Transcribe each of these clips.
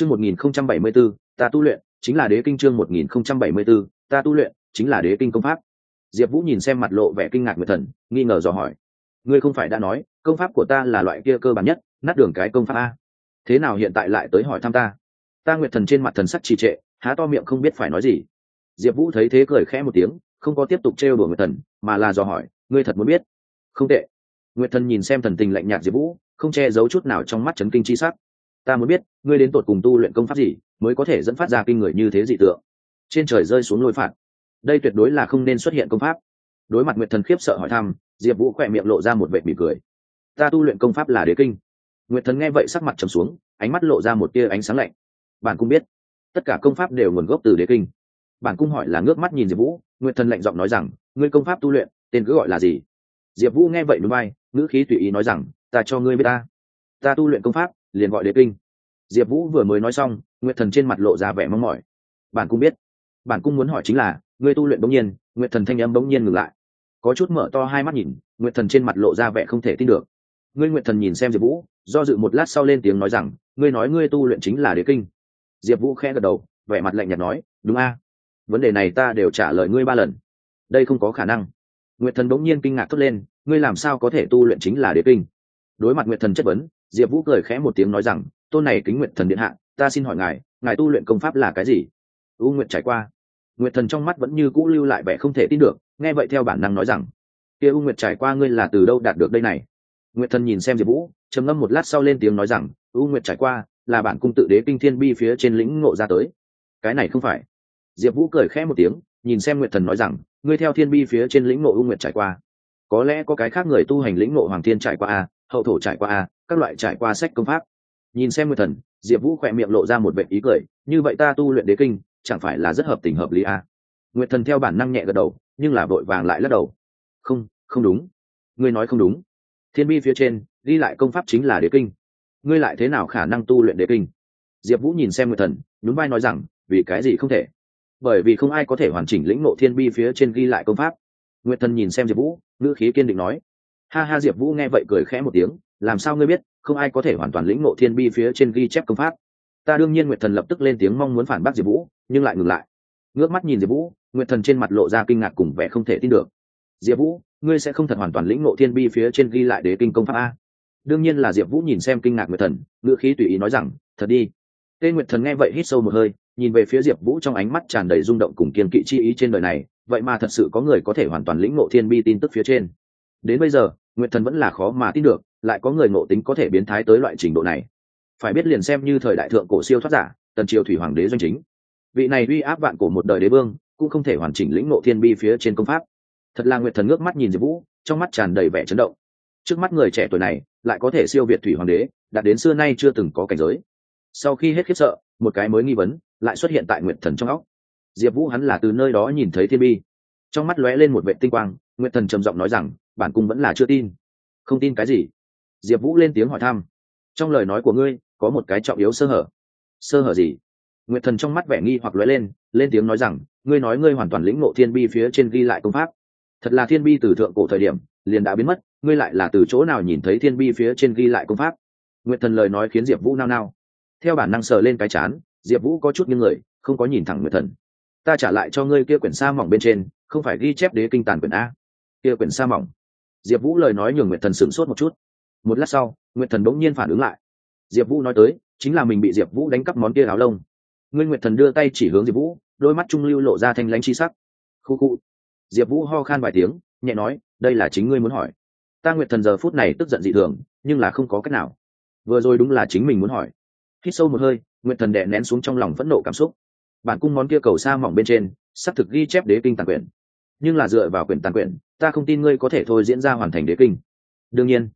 chương một nghìn không trăm bảy mươi b ố ta tu luyện, chính là đế kinh chương một nghìn không trăm bảy mươi b ố ta tu luyện, chính là đế kinh công pháp. Diệp vũ nhìn xem mặt lộ vẻ kinh ngạc người thần, nghi ngờ dò hỏi. Ngươi không phải đã nói, công pháp của ta là loại kia cơ bản nhất, nát đường cái công pháp a. Thế nào hiện tại lại tới hỏi thăm ta? Ta nguyệt thần trên mặt thần sắc trì trệ, há to miệng không biết phải nói gì. Diệp vũ thấy thế cười khẽ một tiếng, không có tiếp tục trêu đùa nguyệt thần, mà là dò hỏi, ngươi thật muốn biết? Không tệ. Nguyệt thần nhìn xem thần tình lạnh nhạt diệp vũ, không che giấu chút nào trong mắt chấn kinh chi sắc ta muốn biết, ngươi đến tột cùng tu luyện công pháp gì mới có thể dẫn phát ra kinh người như thế dị tượng? Trên trời rơi xuống lôi phạt. Đây tuyệt đối là không nên xuất hiện công pháp. Đối mặt nguyệt thần khiếp sợ hỏi thăm, diệp vũ khỏe miệng lộ ra một vệ mỉm cười. Ta tu luyện công pháp là đế kinh. Nguyệt thần nghe vậy sắc mặt trầm xuống, ánh mắt lộ ra một tia ánh sáng lạnh. Bạn cũng biết, tất cả công pháp đều nguồn gốc từ đế kinh. Bản cung hỏi là ngước mắt nhìn diệp vũ, nguyệt thần lạnh giọng nói rằng, ngươi công pháp tu luyện, tên cứ gọi là gì? Diệp vũ nghe vậy núi bay, ngữ khí tùy ý nói rằng, ta cho ngươi biết ta. Ta tu luyện công pháp, liền gọi đế kinh diệp vũ vừa mới nói xong, nguyệt thần trên mặt lộ ra vẻ mong mỏi. Bản cung biết bản cung muốn hỏi chính là, ngươi tu luyện bỗng nhiên, nguyệt thần thanh âm bỗng nhiên ngừng lại. Có chút mở to hai mắt nhìn, nguyệt thần trên mặt lộ ra vẻ không thể tin được. Ngươi nguyệt thần nhìn xem diệp vũ, do dự một lát sau lên tiếng nói rằng, ngươi nói ngươi tu luyện chính là đế kinh. Diệp vũ khẽ gật đầu, vẻ mặt lạnh nhạt nói, đúng a. Vấn đề này ta đều trả lời ngươi ba lần. Đây không có khả năng. Nguyệt thần bỗng nhiên kinh ngạc thốt lên, ngươi làm sao có thể tu luyện chính là đế kinh? Đối mặt nguyệt thần chất vấn, diệp vũ cười khẽ một tiếng nói rằng tôn này kính nguyện thần điện hạ, ta xin hỏi ngài ngài tu luyện công pháp là cái gì? U nguyệt trải qua. Nguyệt thần trong mắt vẫn như cũ lưu lại vẻ không thể tin được, nghe vậy theo bản năng nói rằng, kia u nguyệt trải qua ngươi là từ đâu đạt được đây này? Nguyệt thần nhìn xem diệp vũ, trầm ngâm một lát sau lên tiếng nói rằng, u nguyệt trải qua là bản cung tự đế kinh thiên bi phía trên lĩnh ngộ ra tới. Cái này không phải. Diệp vũ cười khẽ một tiếng, nhìn xem nguyệt thần nói rằng, ngươi theo thiên bi phía trên lĩnh ngộ u nguyệt trải qua. Có lẽ có cái khác người tu hành lĩnh ngộ hoàng thiên trải qua a hậu thổ trải qua a các loại trải qua sách công pháp nhìn xem nguyệt thần, diệp vũ khỏe miệng lộ ra một vệ ý cười, như vậy ta tu luyện đế kinh, chẳng phải là rất hợp tình hợp lý à? nguyệt thần theo bản năng nhẹ gật đầu, nhưng là vội vàng lại lắc đầu. Không không đúng. Ngươi nói không đúng. Thiên bi phía trên, ghi lại công pháp chính là đế kinh. Ngươi lại thế nào khả năng tu luyện đế kinh? Diệp vũ nhìn xem nguyệt thần, nhún vai nói rằng, vì cái gì không thể? Bởi vì không ai có thể hoàn chỉnh lĩnh ngộ thiên bi phía trên ghi lại công pháp. Nguyệt thần nhìn xem diệp vũ, ngữ khí kiên định nói. Ha ha, diệp vũ nghe vậy cười khẽ một tiếng làm sao ngươi biết, không ai có thể hoàn toàn lĩnh ngộ thiên bi phía trên ghi chép công pháp. Ta đương nhiên nguyệt thần lập tức lên tiếng mong muốn phản bác diệp vũ, nhưng lại ngừng lại. Ngước mắt nhìn diệp vũ, nguyệt thần trên mặt lộ ra kinh ngạc cùng vẻ không thể tin được. Diệp vũ, ngươi sẽ không thật hoàn toàn lĩnh ngộ thiên bi phía trên ghi lại đế kinh công pháp a? Đương nhiên là diệp vũ nhìn xem kinh ngạc nguyệt thần, ngữ khí tùy ý nói rằng, thật đi. Tên nguyệt thần nghe vậy hít sâu một hơi, nhìn về phía diệp vũ trong ánh mắt tràn đầy rung động cùng kiên kỵ chi ý trên đời này, vậy mà thật sự có người có thể hoàn toàn lĩnh ngộ thiên bi tin tức phía trên. Đến bây giờ, nguyệt thần vẫn là khó mà tin được lại có người ngộ tính có thể biến thái tới loại trình độ này. Phải biết liền xem như thời đại thượng cổ siêu thoát giả, tần triều thủy hoàng đế doanh chính. Vị này uy áp vạn cổ một đời đế vương, cũng không thể hoàn chỉnh lĩnh ngộ thiên bi phía trên công pháp. Thật là nguyệt thần ngước mắt nhìn diệp vũ, trong mắt tràn đầy vẻ chấn động. Trước mắt người trẻ tuổi này, lại có thể siêu việt thủy hoàng đế đạt đến xưa nay chưa từng có cảnh giới. Sau khi hết khiếp sợ, một cái mới nghi vấn, lại xuất hiện tại nguyệt thần trong óc. Diệp vũ hắn là từ nơi đó nhìn thấy thiên bi. Trong mắt lóe lên một vệ tinh quang, nguyệt thần trầm giọng nói rằng, bản cung vẫn là chưa tin. Không tin cái gì? Diệp vũ lên tiếng hỏi thăm. Trong lời nói của ngươi, có một cái trọng yếu sơ hở. Sơ hở gì? Nguyệt thần trong mắt vẻ nghi hoặc lóe lên lên tiếng nói rằng, ngươi nói ngươi hoàn toàn lĩnh ngộ thiên bi phía trên ghi lại công pháp. Thật là thiên bi từ thượng cổ thời điểm, liền đã biến mất, ngươi lại là từ chỗ nào nhìn thấy thiên bi phía trên ghi lại công pháp? Nguyệt thần lời nói khiến diệp vũ nao nao. Theo bản năng sờ lên cái chán, diệp vũ có chút những người, không có nhìn thẳng nguyệt thần. Ta trả lại cho ngươi kia quyển sa mỏng bên trên, không phải ghi chép đế kinh tàn quyển a. Kia quyển sa mỏng. Diệp vũ lời nói nhường nguyệt thần sửng sốt một chút một lát sau, nguyệt thần bỗng nhiên phản ứng lại. Diệp vũ nói tới, chính là mình bị diệp vũ đánh cắp món kia áo lông. Nguyên nguyệt thần đưa tay chỉ hướng diệp vũ, đôi mắt trung lưu lộ ra thanh lãnh chi sắc. Khu khu. Diệp vũ ho khan vài tiếng, nhẹ nói, đây là chính ngươi muốn hỏi. Ta nguyệt thần giờ phút này tức giận dị thường, nhưng là không có cách nào. Vừa rồi đúng là chính mình muốn hỏi. Hít sâu một hơi, nguyệt thần đệ nén xuống trong lòng phẫn nộ cảm xúc. Bản cung món kia cầu sa mỏng bên trên xác thực ghi chép đế kinh tàn quyển. Nhưng là dựa vào quyển tàn quyển, ta không tin ngươi có thể thôi diễn ra hoàn thành đế kinh. Đương nhiên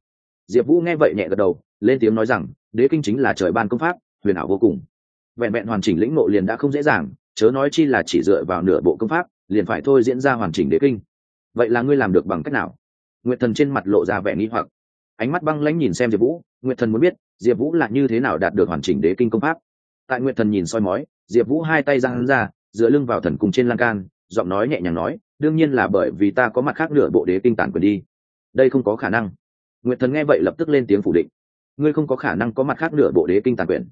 diệp vũ nghe vậy nhẹ gật đầu, lên tiếng nói rằng, đế kinh chính là trời ban công pháp, huyền ảo vô cùng. Vẹn vẹn hoàn chỉnh lĩnh ngộ liền đã không dễ dàng, chớ nói chi là chỉ dựa vào nửa bộ công pháp, liền phải thôi diễn ra hoàn chỉnh đế kinh. Vậy là ngươi làm được bằng cách nào? Nguyệt thần trên mặt lộ ra vẻ nghi hoặc. Ánh mắt băng lãnh nhìn xem diệp vũ, nguyệt thần muốn biết, diệp vũ là như thế nào đạt được hoàn chỉnh đế kinh công pháp? Tại nguyệt thần nhìn soi mói, diệp vũ hai tay ra hắn ra, dựa lưng vào thần cùng trên lan can, giọng nói nhẹ nhàng nói, đương nhiên là bởi vì ta có mặt khác nửa bộ đế kinh tản quyền đi. Đây không có khả năng nguyệt thần nghe vậy lập tức lên tiếng phủ định. Ngươi không có khả năng có mặt khác nửa bộ đế kinh tàn Quyển.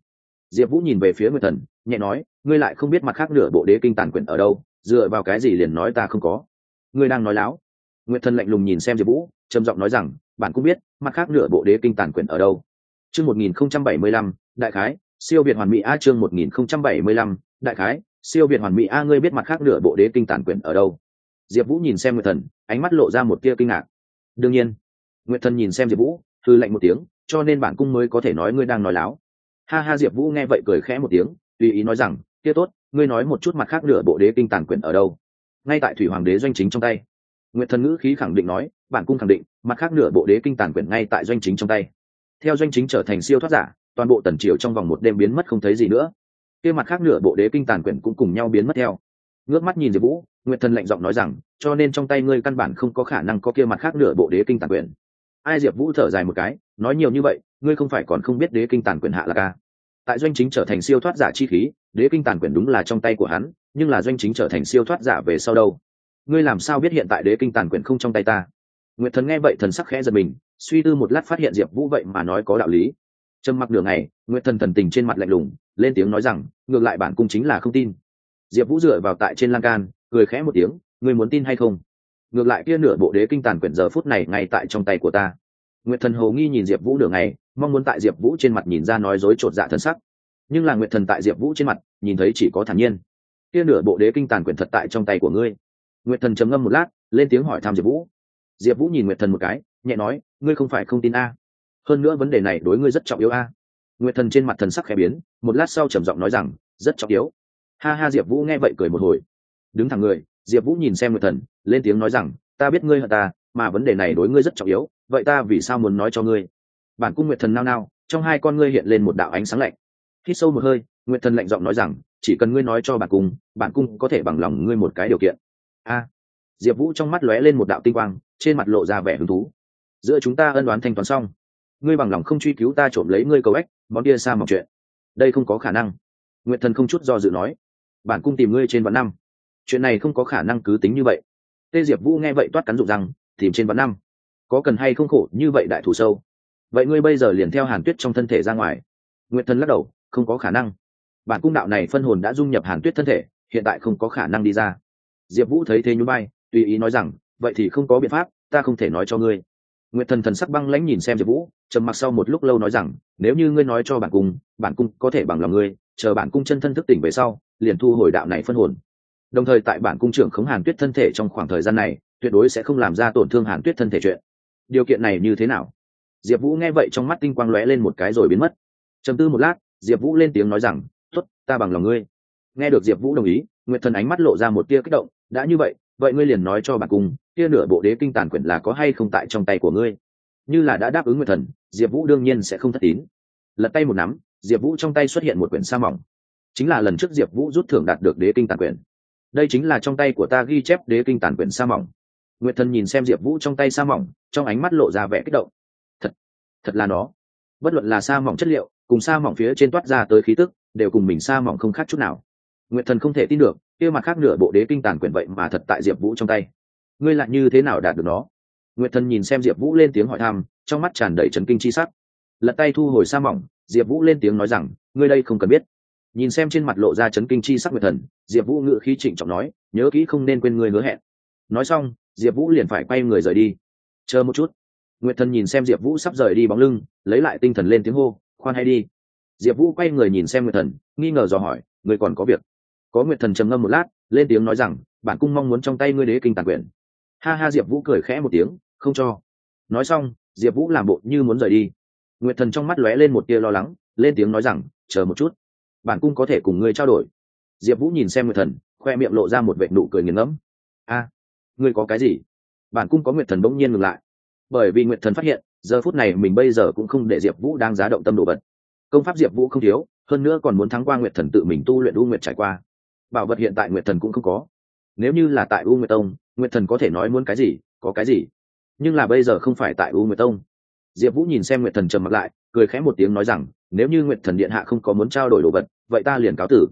diệp vũ nhìn về phía nguyệt thần, nhẹ nói, ngươi lại không biết mặt khác nửa bộ đế kinh tàn quyển ở đâu, dựa vào cái gì liền nói ta không có. Ngươi đang nói láo. Nguyệt thần lạnh lùng nhìn xem diệp vũ, trầm giọng nói rằng, bạn cũng biết, mặt khác nửa bộ đế kinh tàn quyển ở đâu. Chương một nghìn không trăm bảy mươi lăm, đại khái, siêu việt hoàn mỹ a chương một nghìn không trăm bảy mươi lăm, đại khái, siêu việt hoàn mỹ a ngươi biết mặt khác nửa bộ đế kinh tàn quyển ở đâu. Diệp vũ nhìn xem nguyệt thần, ánh mắt lộ ra một tia kinh ngạc. Đương nhiên nguyệt thần nhìn xem diệp vũ thư lạnh một tiếng, cho nên bản cung mới có thể nói ngươi đang nói láo. Ha ha, diệp vũ nghe vậy cười khẽ một tiếng, tùy ý nói rằng, kia tốt, ngươi nói một chút mặt khác nửa bộ đế kinh tàn quyển ở đâu? Ngay tại thủy hoàng đế doanh chính trong tay. Nguyệt thần ngữ khí khẳng định nói, bản cung khẳng định, mặt khác nửa bộ đế kinh tàn quyển ngay tại doanh chính trong tay. Theo doanh chính trở thành siêu thoát giả, toàn bộ tần triều trong vòng một đêm biến mất không thấy gì nữa. Kia mặt khác nửa bộ đế kinh tàn quyển cũng cùng nhau biến mất theo. Ngước mắt nhìn diệp vũ, nguyệt thần lạnh giọng nói rằng, cho nên trong tay ngươi căn bản không có khả năng có kia mặt khác nửa bộ đế kinh tàn quyển ai diệp vũ thở dài một cái, nói nhiều như vậy, ngươi không phải còn không biết đế kinh tàn quyển hạ là ca tại doanh chính trở thành siêu thoát giả chi khí, đế kinh tàn quyển đúng là trong tay của hắn, nhưng là doanh chính trở thành siêu thoát giả về sau đâu? Ngươi làm sao biết hiện tại đế kinh tàn quyển không trong tay ta? Nguyệt thần nghe vậy thần sắc khẽ giật mình, suy tư một lát phát hiện diệp vũ vậy mà nói có đạo lý. Trầm mặc đường này nguyệt thần thần tình trên mặt lạnh lùng, lên tiếng nói rằng, ngược lại bản cung chính là không tin. Diệp vũ dựa vào tại trên lan can, cười khẽ một tiếng, ngươi muốn tin hay không? Ngược lại kia nửa bộ đế kinh tàn quyển giờ phút này ngay tại trong tay của ta. Nguyệt thần hồ nghi nhìn diệp vũ đường ngày mong muốn tại diệp vũ trên mặt nhìn ra nói dối t dạ thân sắc. Nhưng là nguyệt thần tại diệp vũ trên mặt, nhìn thấy chỉ có thản nhiên. Kia nửa bộ đế kinh tàn quyển thật tại trong tay của ngươi. Nguyệt thần trầm ngâm một lát, lên tiếng hỏi thăm diệp vũ. Diệp vũ nhìn nguyệt thần một cái, nhẹ nói, ngươi không phải không tin a? Hơn nữa vấn đề này đối ngươi rất trọng yếu a. Nguyệt thần trên mặt thần sắc khẽ biến, một lát sau trầm giọng nói rằng, rất trọng yếu. Ha ha, diệp vũ nghe vậy cười một hồi. Đứng thẳng người, diệp vũ nhìn xem nguyệt thần lên tiếng nói rằng, ta biết ngươi hận ta, mà vấn đề này đối ngươi rất trọng yếu, vậy ta vì sao muốn nói cho ngươi? Bản cung nguyệt thần nao nao, trong hai con ngươi hiện lên một đạo ánh sáng lạnh. Hít sâu một hơi, nguyệt thần lạnh giọng nói rằng, chỉ cần ngươi nói cho bản cung bản cung có thể bằng lòng ngươi một cái điều kiện. A. Diệp vũ trong mắt lóe lên một đạo tinh quang, trên mặt lộ ra vẻ hứng thú. Giữa chúng ta ân đoán thanh toán xong, ngươi bằng lòng không truy cứu ta trộm lấy ngươi cầu ếch món kia xa mọc chuyện. Đây không có khả năng. Nguyệt thần không chút do dự nói. Bản cung tìm ngươi trên vạn năm. Chuyện này không có khả năng cứ tính như vậy tê diệp vũ nghe vậy toát cắn rụng rằng tìm trên vạn năm. Có cần hay không khổ như vậy đại thủ sâu? Vậy ngươi bây giờ liền theo hàn tuyết trong thân thể ra ngoài. Nguyệt thần lắc đầu, không có khả năng. Bản cung đạo này phân hồn đã dung nhập hàn tuyết thân thể, hiện tại không có khả năng đi ra. Diệp vũ thấy thế nhún bay tùy ý nói rằng, vậy thì không có biện pháp, ta không thể nói cho ngươi. Nguyệt thần thần sắc băng lãnh nhìn xem diệp vũ, trầm mặc sau một lúc lâu nói rằng, nếu như ngươi nói cho bản cung bản cung có thể bằng lòng ngươi, chờ bản cung chân thân thức tỉnh về sau, liền thu hồi đạo này phân hồn đồng thời tại bản cung trưởng khống hàn tuyết thân thể trong khoảng thời gian này, tuyệt đối sẽ không làm ra tổn thương hàn tuyết thân thể chuyện. Điều kiện này như thế nào? Diệp vũ nghe vậy trong mắt tinh quang lóe lên một cái rồi biến mất. Chầm tư một lát, diệp vũ lên tiếng nói rằng t ố t ta bằng lòng ngươi. Nghe được diệp vũ đồng ý, nguyệt thần ánh mắt lộ ra một tia kích động, đã như vậy vậy ngươi liền nói cho bản cung tia nửa bộ đế kinh tàn quyển là có hay không tại trong tay của ngươi? Như là đã đáp ứng nguyệt thần, diệp vũ đương nhiên sẽ không thất tín. Lật tay một nắm, diệp vũ trong tay xuất hiện một quyển sa mỏng. Chính là lần trước diệp vũ rút thưởng đạt được đế kinh tàn quyển đây chính là trong tay của ta ghi chép đế kinh tản quyển sa mỏng. Nguyệt thần nhìn xem diệp vũ trong tay sa mỏng, trong ánh mắt lộ ra vẻ kích động. Thật thật là nó. Bất luận là sa mỏng chất liệu, cùng sa mỏng phía trên toát ra tới khí tức, đều cùng mình sa mỏng không khác chút nào. Nguyệt thần không thể tin được, kia mặt khác nửa bộ đế kinh tản quyển vậy mà thật tại diệp vũ trong tay. Ngươi lại như thế nào đạt được nó? Nguyệt thần nhìn xem diệp vũ lên tiếng hỏi thăm, trong mắt tràn đầy trấn kinh chi sắc. Lật tay thu hồi sa mỏng, diệp vũ lên tiếng nói rằng, ngươi đây không cần biết nhìn xem trên mặt lộ ra chấn kinh chi sắc nguyệt thần, diệp vũ ngự khí trịnh trọng nói, nhớ kỹ không nên quên ngươi hứa hẹn. Nói xong, diệp vũ liền phải quay người rời đi. Chờ một chút. Nguyệt thần nhìn xem diệp vũ sắp rời đi bóng lưng, lấy lại tinh thần lên tiếng hô, khoan hay đi. Diệp vũ quay người nhìn xem nguyệt thần, nghi ngờ dò hỏi, ngươi còn có việc? Có nguyệt thần trầm ngâm một lát, lên tiếng nói rằng, bản cung mong muốn trong tay ngươi đế kinh tàn quyền. Ha ha, diệp vũ cười khẽ một tiếng, không cho. Nói xong, diệp vũ làm bộ như muốn rời đi. Nguyệt thần trong mắt lóe lên một tia lo lắng, lên tiếng nói rằng, chờ một chút bản cung có thể cùng ngươi trao đổi. Diệp vũ nhìn xem nguyệt thần, khoe miệng lộ ra một vệ nụ cười nghiền ngẫm. A, ngươi có cái gì? Bản cung có nguyệt thần bỗng nhiên ngừng lại. Bởi vì nguyệt thần phát hiện, giờ phút này mình bây giờ cũng không để diệp vũ đang giá động tâm đồ vật. Công pháp diệp vũ không thiếu, hơn nữa còn muốn thắng qua nguyệt thần tự mình tu luyện u nguyệt trải qua. Bảo vật hiện tại nguyệt thần cũng không có. Nếu như là tại u nguyệt tông, nguyệt thần có thể nói muốn cái gì, có cái gì. Nhưng là bây giờ không phải tại u nguyệt tông. Diệp vũ nhìn xem nguyệt thần trầm mặt lại, cười khẽ một tiếng nói rằng nếu như nguyệt thần điện hạ không có muốn trao đổi đồ vật, vậy ta liền cáo tử.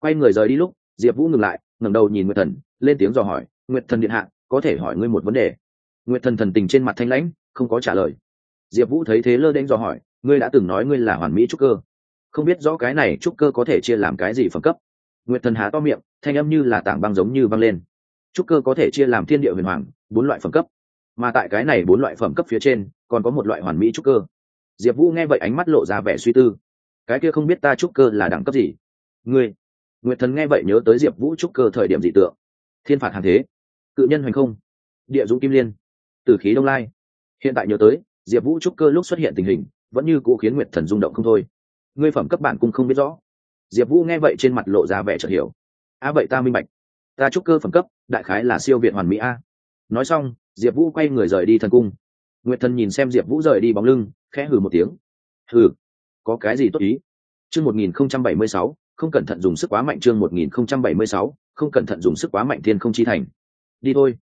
Quay người rời đi lúc, diệp vũ ngừng lại, ngẩng đầu nhìn nguyệt thần, lên tiếng dò hỏi, nguyệt thần điện hạ, có thể hỏi ngươi một vấn đề? Nguyệt thần thần tình trên mặt thanh lãnh, không có trả lời. Diệp vũ thấy thế lơ đễnh dò hỏi, ngươi đã từng nói ngươi là hoàn mỹ trúc cơ. Không biết rõ cái này trúc cơ có thể chia làm cái gì phẩm cấp? Nguyệt thần há to miệng, thanh âm như là tảng băng giống như văng lên. Trúc cơ có thể chia làm thiên địa huyền hoàng, bốn loại phẩm cấp. Mà tại cái này bốn loại phẩm cấp phía trên, còn có một loại hoàn mỹ trúc cơ diệp vũ nghe vậy ánh mắt lộ ra vẻ suy tư. Cái kia không biết ta trúc cơ là đẳng cấp gì? Ngươi, nguyệt thần nghe vậy nhớ tới diệp vũ trúc cơ thời điểm dị tượng. Thiên phạt hàng thế. Cự nhân hoành không. Địa dũng kim liên. Tử khí đông lai. Hiện tại nhớ tới, diệp vũ trúc cơ lúc xuất hiện tình hình, vẫn như cũ khiến nguyệt thần rung động không thôi. Ngươi phẩm cấp bản cũng không biết rõ. Diệp vũ nghe vậy trên mặt lộ ra vẻ chợt hiểu. A vậy ta minh bạch. Ta trúc cơ phẩm cấp, đại khái là siêu việt hoàn mỹ a. Nói xong, diệp vũ quay người rời đi thần cung. Nguyệt thần nhìn xem diệp vũ rời đi bóng lưng khẽ hừ một tiếng. Hừ, có cái gì tốt ý? Chương một nghìn không trăm bảy mươi sáu, không cẩn thận dùng sức quá mạnh chương một nghìn không trăm bảy mươi sáu, không cẩn thận dùng sức quá mạnh thiên không chi thành. Đi thôi.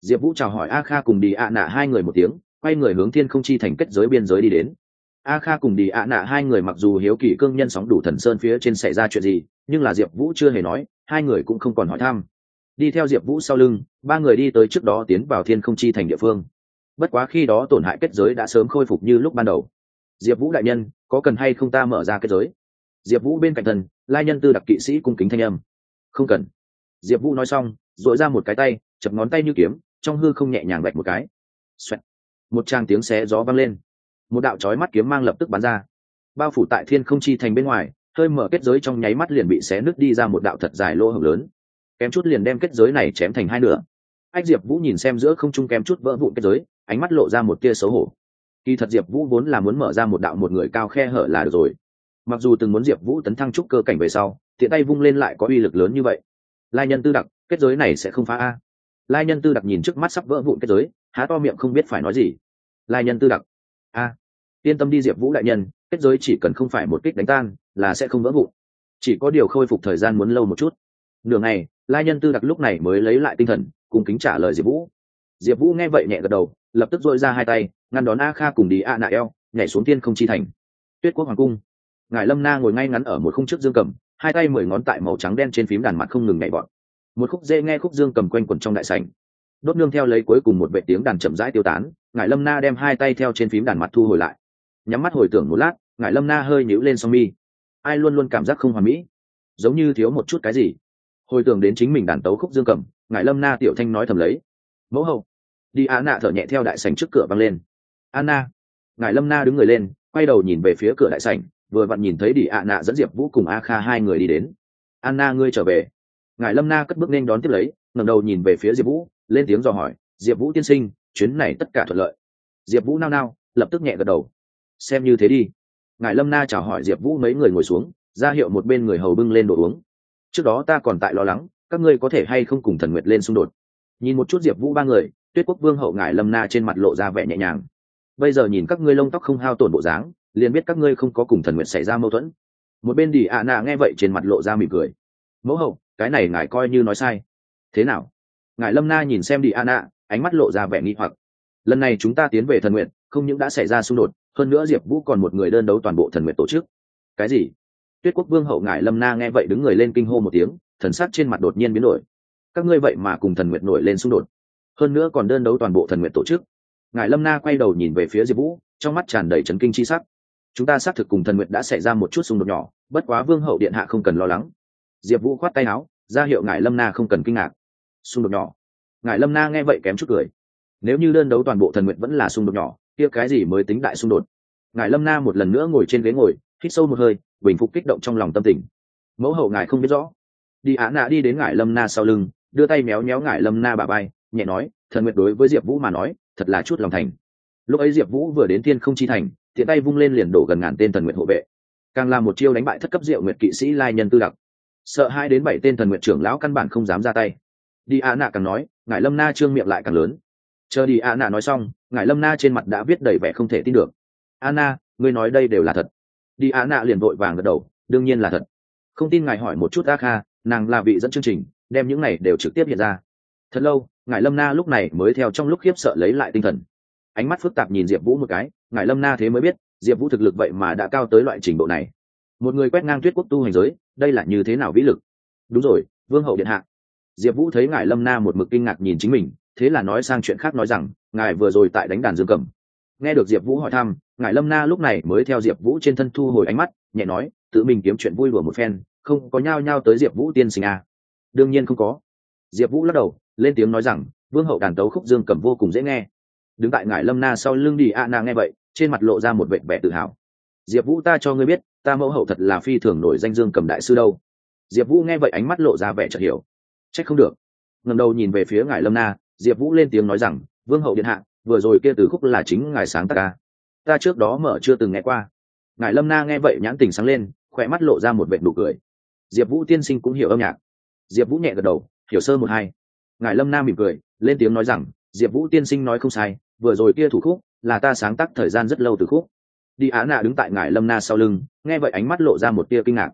Diệp vũ chào hỏi a kha cùng đi ạ nạ hai người một tiếng, quay người hướng thiên không chi thành kết giới biên giới đi đến. A kha cùng đi ạ nạ hai người mặc dù hiếu kỳ cương nhân sóng đủ thần sơn phía trên xảy ra chuyện gì, nhưng là diệp vũ chưa hề nói, hai người cũng không còn hỏi thăm. Đi theo diệp vũ sau lưng, ba người đi tới trước đó tiến vào thiên không chi thành địa phương bất quá khi đó tổn hại kết giới đã sớm khôi phục như lúc ban đầu. Diệp vũ đại nhân, có cần hay không ta mở ra kết giới? Diệp vũ bên cạnh thần, lai nhân tư đặc kỵ sĩ cung kính thanh âm. Không cần. Diệp vũ nói xong dội ra một cái tay, chập ngón tay như kiếm, trong hư không nhẹ nhàng bạch một cái、Xoẹt. Một tràng tiếng xé gió vang lên. Một đạo trói mắt kiếm mang lập tức bắn ra. Bao phủ tại thiên không chi thành bên ngoài, hơi mở kết giới trong nháy mắt liền bị xé nứt đi ra một đạo thật dài lỗ hổng lớn. Kém chút liền đem kết giới này chém thành hai nửa. Ách diệp vũ nhìn xem giữa không trung kém chút vỡ vụn kết giới ánh mắt lộ ra một tia xấu hổ. Kỳ thật diệp vũ vốn là muốn mở ra một đạo một người cao khe hở là được rồi. Mặc dù từng muốn diệp vũ tấn thăng trúc cơ cảnh về sau, tiện tay vung lên lại có uy lực lớn như vậy. Lai nhân tư đặc, kết giới này sẽ không phá a. Lai nhân tư đặc nhìn trước mắt sắp vỡ vụn kết giới, há to miệng không biết phải nói gì. Lai nhân tư đặc, a. Yên tâm đi diệp vũ đại nhân, kết giới chỉ cần không phải một kích đánh tan, là sẽ không vỡ vụn. Chỉ có điều khôi phục thời gian muốn lâu một chút. Nửa ngày, lai nhân tư đặc lúc này mới lấy lại tinh thần cùng kính trả lời diệp vũ. Diệp vũ nghe vậy nhẹ gật đầu lập tức dội ra hai tay, ngăn đón a kha cùng đi a nạ eo, nhảy xuống tiên không chi thành. Tuyết quốc hoàng cung. Ngài lâm na ngồi ngay ngắn ở một khung trước dương cầm, hai tay mười ngón tại màu trắng đen trên phím đàn mặt không ngừng nhảy bọn một khúc dê nghe khúc dương cầm quanh quẩn trong đại sảnh. Đốt nương theo lấy cuối cùng một vệ tiếng đàn chậm rãi tiêu tán, ngài lâm na đem hai tay theo trên phím đàn mặt thu hồi lại. Nhắm mắt hồi tưởng một lát, ngài lâm na hơi nhíu lên song mi. Ai luôn luôn cảm giác không hoàn mỹ? Giống như thiếu một chút cái gì. Hồi tưởng đến chính mình đàn tấu khúc dương cầm, ngài lâm na tiểu thanh nói thầm lấy. Mẫu hậu đi á nạ thở nhẹ theo đại sảnh trước cửa văng lên. Anna, ngài lâm na đứng người lên, quay đầu nhìn về phía cửa đại sảnh, vừa vặn nhìn thấy đi ạ nạ dẫn diệp vũ cùng a kha hai người đi đến. Anna, ngươi trở về. Ngài lâm na cất bước nên đón tiếp lấy, ngẩng đầu nhìn về phía diệp vũ, lên tiếng dò hỏi, diệp vũ tiên sinh, chuyến này tất cả thuận lợi. Diệp vũ nao nao, lập tức nhẹ gật đầu. Xem như thế đi. Ngài lâm na chào hỏi diệp vũ mấy người ngồi xuống, ra hiệu một bên người hầu bưng lên đồ uống. Trước đó ta còn tại lo lắng, các ngươi có thể hay không cùng thần nguyệt lên xung đột? Nhìn một chút diệp vũ ba người tuyết quốc vương hậu ngài lâm na trên mặt lộ ra vẻ nhẹ nhàng. Bây giờ nhìn các ngươi lông tóc không hao tổn bộ dáng, liền biết các ngươi không có cùng thần nguyện xảy ra mâu thuẫn. Một bên đi ạ à nạ nghe vậy trên mặt lộ ra mỉm cười. Mẫu hậu, cái này ngài coi như nói sai. Thế nào? Ngài lâm na nhìn xem đi ạ nạ ánh mắt lộ ra vẻ nghi hoặc. Lần này chúng ta tiến về thần nguyện, không những đã xảy ra xung đột, hơn nữa diệp vũ còn một người đơn đấu toàn bộ thần nguyện tổ chức. Cái gì? Tuyết quốc vương hậu ngài lâm na nghe vậy đứng người lên kinh hô một tiếng, thần sắc trên mặt đột nhiên biến đổi. Các ngươi vậy mà cùng thần nguyện nổi lên xung đột hơn nữa còn đơn đấu toàn bộ thần nguyện tổ chức. Ngài lâm na quay đầu nhìn về phía diệp vũ, trong mắt tràn đầy trấn kinh chi sắc. Chúng ta xác thực cùng thần nguyện đã xảy ra một chút xung đột nhỏ, bất quá vương hậu điện hạ không cần lo lắng. Diệp vũ khoát tay áo, ra hiệu ngài lâm na không cần kinh ngạc. Xung đột nhỏ. Ngài lâm na nghe vậy kém chút cười. Nếu như đơn đấu toàn bộ thần nguyện vẫn là xung đột nhỏ, kia cái gì mới tính đại xung đột? Ngài lâm na một lần nữa ngồi trên ghế ngồi, hít sâu một hơi, bình phục kích động trong lòng tâm tình. Mẫu hậu ngài không biết rõ. Đi á nạ đi đến ngài lâm na sau lưng, đưa tay méo méo ngài lâm na bà bay nhẹ nói, thần nguyện đối với diệp vũ mà nói, thật là chút lòng thành. Lúc ấy diệp vũ vừa đến thiên không chi thành, tiện tay vung lên liền đổ gần ngàn tên thần nguyện hộ vệ. Càng là một chiêu đánh bại thất cấp diệu nguyệt kỵ sĩ lai nhân tư đặc. Sợ hai đến bảy tên thần nguyện trưởng lão căn bản không dám ra tay. Đi a nạ càng nói ngài lâm na trương miệng lại càng lớn. Chờ đi a nạ nói xong ngài lâm na trên mặt đã viết đầy vẻ không thể tin được. Anna ngươi nói đây đều là thật. Đi a nạ liền vội vàng gật đầu, đương nhiên là thật. Không tin ngài hỏi một chút a kha, nàng là vị dẫn chương trình, đem những này đều trực tiếp hiện ra. Thật lâu ngài lâm na lúc này mới theo trong lúc khiếp sợ lấy lại tinh thần. Ánh mắt phức tạp nhìn diệp vũ một cái ngài lâm na thế mới biết, diệp vũ thực lực vậy mà đã cao tới loại trình độ này. Một người quét ngang tuyết quốc tu hành giới, đây là như thế nào vĩ lực? Đúng rồi, vương hậu điện hạ. Diệp vũ thấy ngài lâm na một mực kinh ngạc nhìn chính mình, thế là nói sang chuyện khác nói rằng, ngài vừa rồi tại đánh đàn dương cầm. Nghe được diệp vũ hỏi thăm ngài lâm na lúc này mới theo diệp vũ trên thân thu hồi ánh mắt, nhẹ nói, tự mình kiếm chuyện vui đùa một phen, không có nhao nhao tới diệp vũ tiên sinh à. đương nhiên không có. Diệp vũ lắc đầu lên tiếng nói rằng, vương hậu đàn tấu khúc dương cầm vô cùng dễ nghe. Đứng tại ngải lâm na sau lưng đi a na nghe vậy, trên mặt lộ ra một vệ vẻ tự hào. Diệp vũ ta cho ngươi biết, ta mẫu hậu thật là phi thường nổi danh dương cầm đại sư đâu. Diệp vũ nghe vậy ánh mắt lộ ra vẻ chợt hiểu. C h ắ c không được. Ngầm đầu nhìn về phía ngài lâm na, diệp vũ lên tiếng nói rằng, vương hậu điện hạ, vừa rồi kia từ khúc là chính ngài sáng tác ca. Ta trước đó mở chưa từng nghe qua. Ngài lâm na nghe vậy nhãn tình sáng lên, khỏe mắt lộ ra một vệ nụ cười. Diệp vũ tiên sinh cũng hiểu âm nhạc. Diệp vũ nhẹ gật đầu, hiểu sơ một hai ngài lâm na mỉm cười, lên tiếng nói rằng, diệp vũ tiên sinh nói không sai, vừa rồi kia thủ khúc là ta sáng tác thời gian rất lâu từ khúc. Đi á nạ đứng tại ngài lâm na sau lưng, nghe vậy ánh mắt lộ ra một tia kinh ngạc.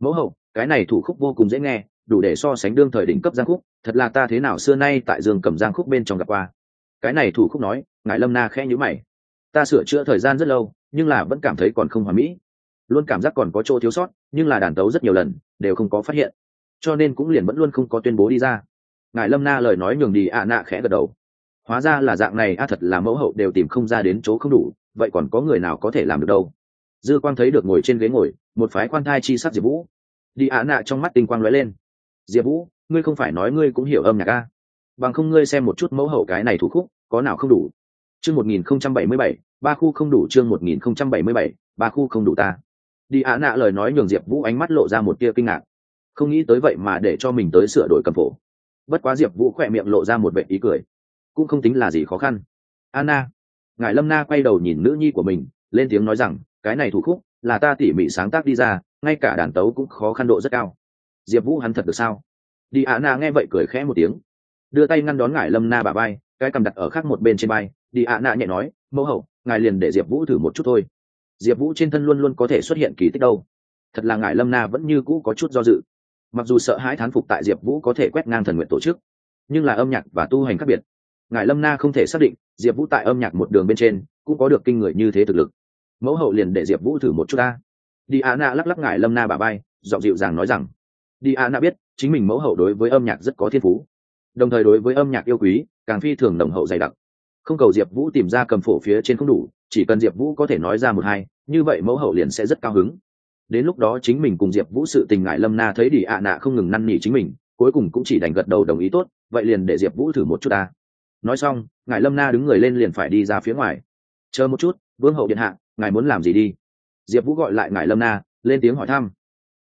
Mẫu hậu, cái này thủ khúc vô cùng dễ nghe, đủ để so sánh đương thời đỉnh cấp giang khúc, thật là ta thế nào xưa nay tại giường cầm giang khúc bên trong gặp qua. Cái này thủ khúc nói, ngài lâm na khẽ nhữ mày. Ta sửa chữa thời gian rất lâu, nhưng là vẫn cảm thấy còn không hoàn mỹ. Luôn cảm giác còn có chỗ thiếu sót, nhưng là đàn tấu rất nhiều lần, đều không có phát hiện. Cho nên cũng liền vẫn luôn không có tuyên bố đi ra ngài lâm na lời nói nhường đi ạ nạ khẽ gật đầu. Hóa ra là dạng này, a thật là mẫu hậu đều tìm không ra đến chỗ không đủ, vậy còn có người nào có thể làm được đâu? Dư quang thấy được ngồi trên ghế ngồi, một phái quan thai chi sắc diệp vũ. Đi ạ nạ trong mắt tinh quang lóe lên. Diệp vũ, ngươi không phải nói ngươi cũng hiểu âm nhạc a? Bằng không ngươi xem một chút mẫu hậu cái này thủ khúc, có nào không đủ? Chương một nghìn không trăm bảy mươi bảy, ba khu không đủ chương một nghìn không trăm bảy mươi bảy, ba khu không đủ ta. Đi ạ nạ lời nói nhường diệp vũ ánh mắt lộ ra một tia kinh ngạc. Không nghĩ tới vậy mà để cho mình tới sửa đổi cầm phổ bất quá diệp vũ khỏe miệng lộ ra một vệ ý cười. Cũng không tính là gì khó khăn. Anna, ngài lâm na quay đầu nhìn nữ nhi của mình, lên tiếng nói rằng, cái này thủ khúc, là ta tỉ mỉ sáng tác đi ra, ngay cả đàn tấu cũng khó khăn độ rất cao. Diệp vũ hắn thật được sao? Đi, Anna nghe vậy cười khẽ một tiếng. Đưa tay ngăn đón ngài lâm na bà bay cái cầm đặt ở khác một bên trên bay đi, Anna nhẹ nói, mẫu hậu, ngài liền để diệp vũ thử một chút thôi. Diệp vũ trên thân luôn luôn có thể xuất hiện kỳ tích đâu. Thật là ngài lâm na vẫn như cũ có chút do dự mặc dù sợ hãi thán phục tại diệp vũ có thể quét ngang thần nguyện tổ chức, nhưng là âm nhạc và tu hành khác biệt. Ngài lâm na không thể xác định, diệp vũ tại âm nhạc một đường bên trên cũng có được kinh người như thế thực lực. Mẫu hậu liền để diệp vũ thử một chút ta. Đi a na lắc lắc ngài lâm na bà bay, giọng dịu dàng nói rằng, đi a na biết, chính mình mẫu hậu đối với âm nhạc rất có thiên phú. Đồng thời đối với âm nhạc yêu quý, càng phi thường đồng hậu dày đặc. Không cầu diệp vũ tìm ra cầm phổ phía trên không đủ, chỉ cần diệp vũ có thể nói ra một hai, như vậy mẫu hậu liền sẽ rất cao hứng đến lúc đó chính mình cùng diệp vũ sự tình ngại lâm na thấy đi ạ nạ không ngừng năn nỉ chính mình, cuối cùng cũng chỉ đành gật đầu đồng ý tốt, vậy liền để diệp vũ thử một chút ta. Nói xong, ngài lâm na đứng người lên liền phải đi ra phía ngoài. Chờ một chút, vương hậu điện hạ, ngài muốn làm gì đi? Diệp vũ gọi lại ngài lâm na, lên tiếng hỏi thăm.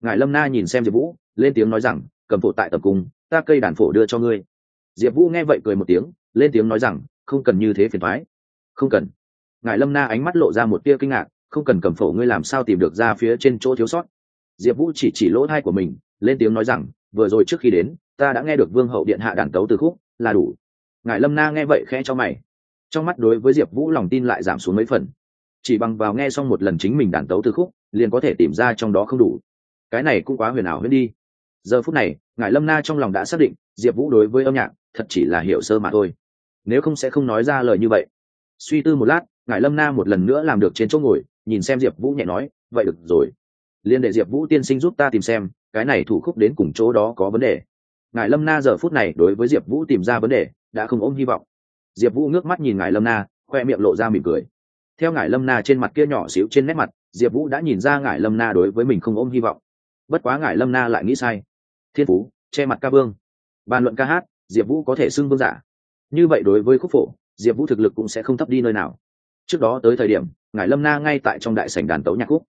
Ngài lâm na nhìn xem diệp vũ, lên tiếng nói rằng, cầm phổ tại tập cung ta cây đàn phổ đưa cho ngươi. Diệp vũ nghe vậy cười một tiếng, lên tiếng nói rằng, không cần như thế phiền thoái không cần. Ngài lâm na ánh mắt lộ ra một tia kinh ngạc không cần cầm phổ ngươi làm sao tìm được ra phía trên chỗ thiếu sót. Diệp vũ chỉ chỉ lỗ thai của mình, lên tiếng nói rằng, vừa rồi trước khi đến, ta đã nghe được vương hậu điện hạ đàn tấu từ khúc, là đủ. Ngài lâm na nghe vậy khẽ cho mày. Trong mắt đối với diệp vũ lòng tin lại giảm xuống mấy phần. Chỉ bằng vào nghe xong một lần chính mình đàn tấu từ khúc, liền có thể tìm ra trong đó không đủ. Cái này cũng quá huyền ảo hơn đi. Giờ phút này, ngài lâm na trong lòng đã xác định, diệp vũ đối với âm nhạc, thật chỉ là hiểu sơ mà thôi. Nếu không sẽ không nói ra lời như vậy. Suy tư một lát, ngài lâm na một lần nữa làm được trên chỗ ngồi nhìn xem diệp vũ nhẹ nói, vậy được rồi. Liên đệ diệp vũ tiên sinh giúp ta tìm xem, cái này thủ khúc đến cùng chỗ đó có vấn đề. Ngài lâm na giờ phút này đối với diệp vũ tìm ra vấn đề, đã không ôm hy vọng. Diệp vũ ngước mắt nhìn ngài lâm na, khoe miệng lộ ra mỉm cười. Theo ngài lâm na trên mặt kia nhỏ xíu trên nét mặt, diệp vũ đã nhìn ra ngài lâm na đối với mình không ôm hy vọng. Bất quá ngài lâm na lại nghĩ sai. Thiên phú, che mặt ca vương. Bàn luận ca hát, diệp vũ có thể xưng vương giả. Như vậy đối với khúc phổ, diệp vũ thực lực cũng sẽ không thấp đi nơi nào. Trước đó tới thời điểm ngài lâm na ngay tại trong đại sảnh đàn tấu nhạc khúc.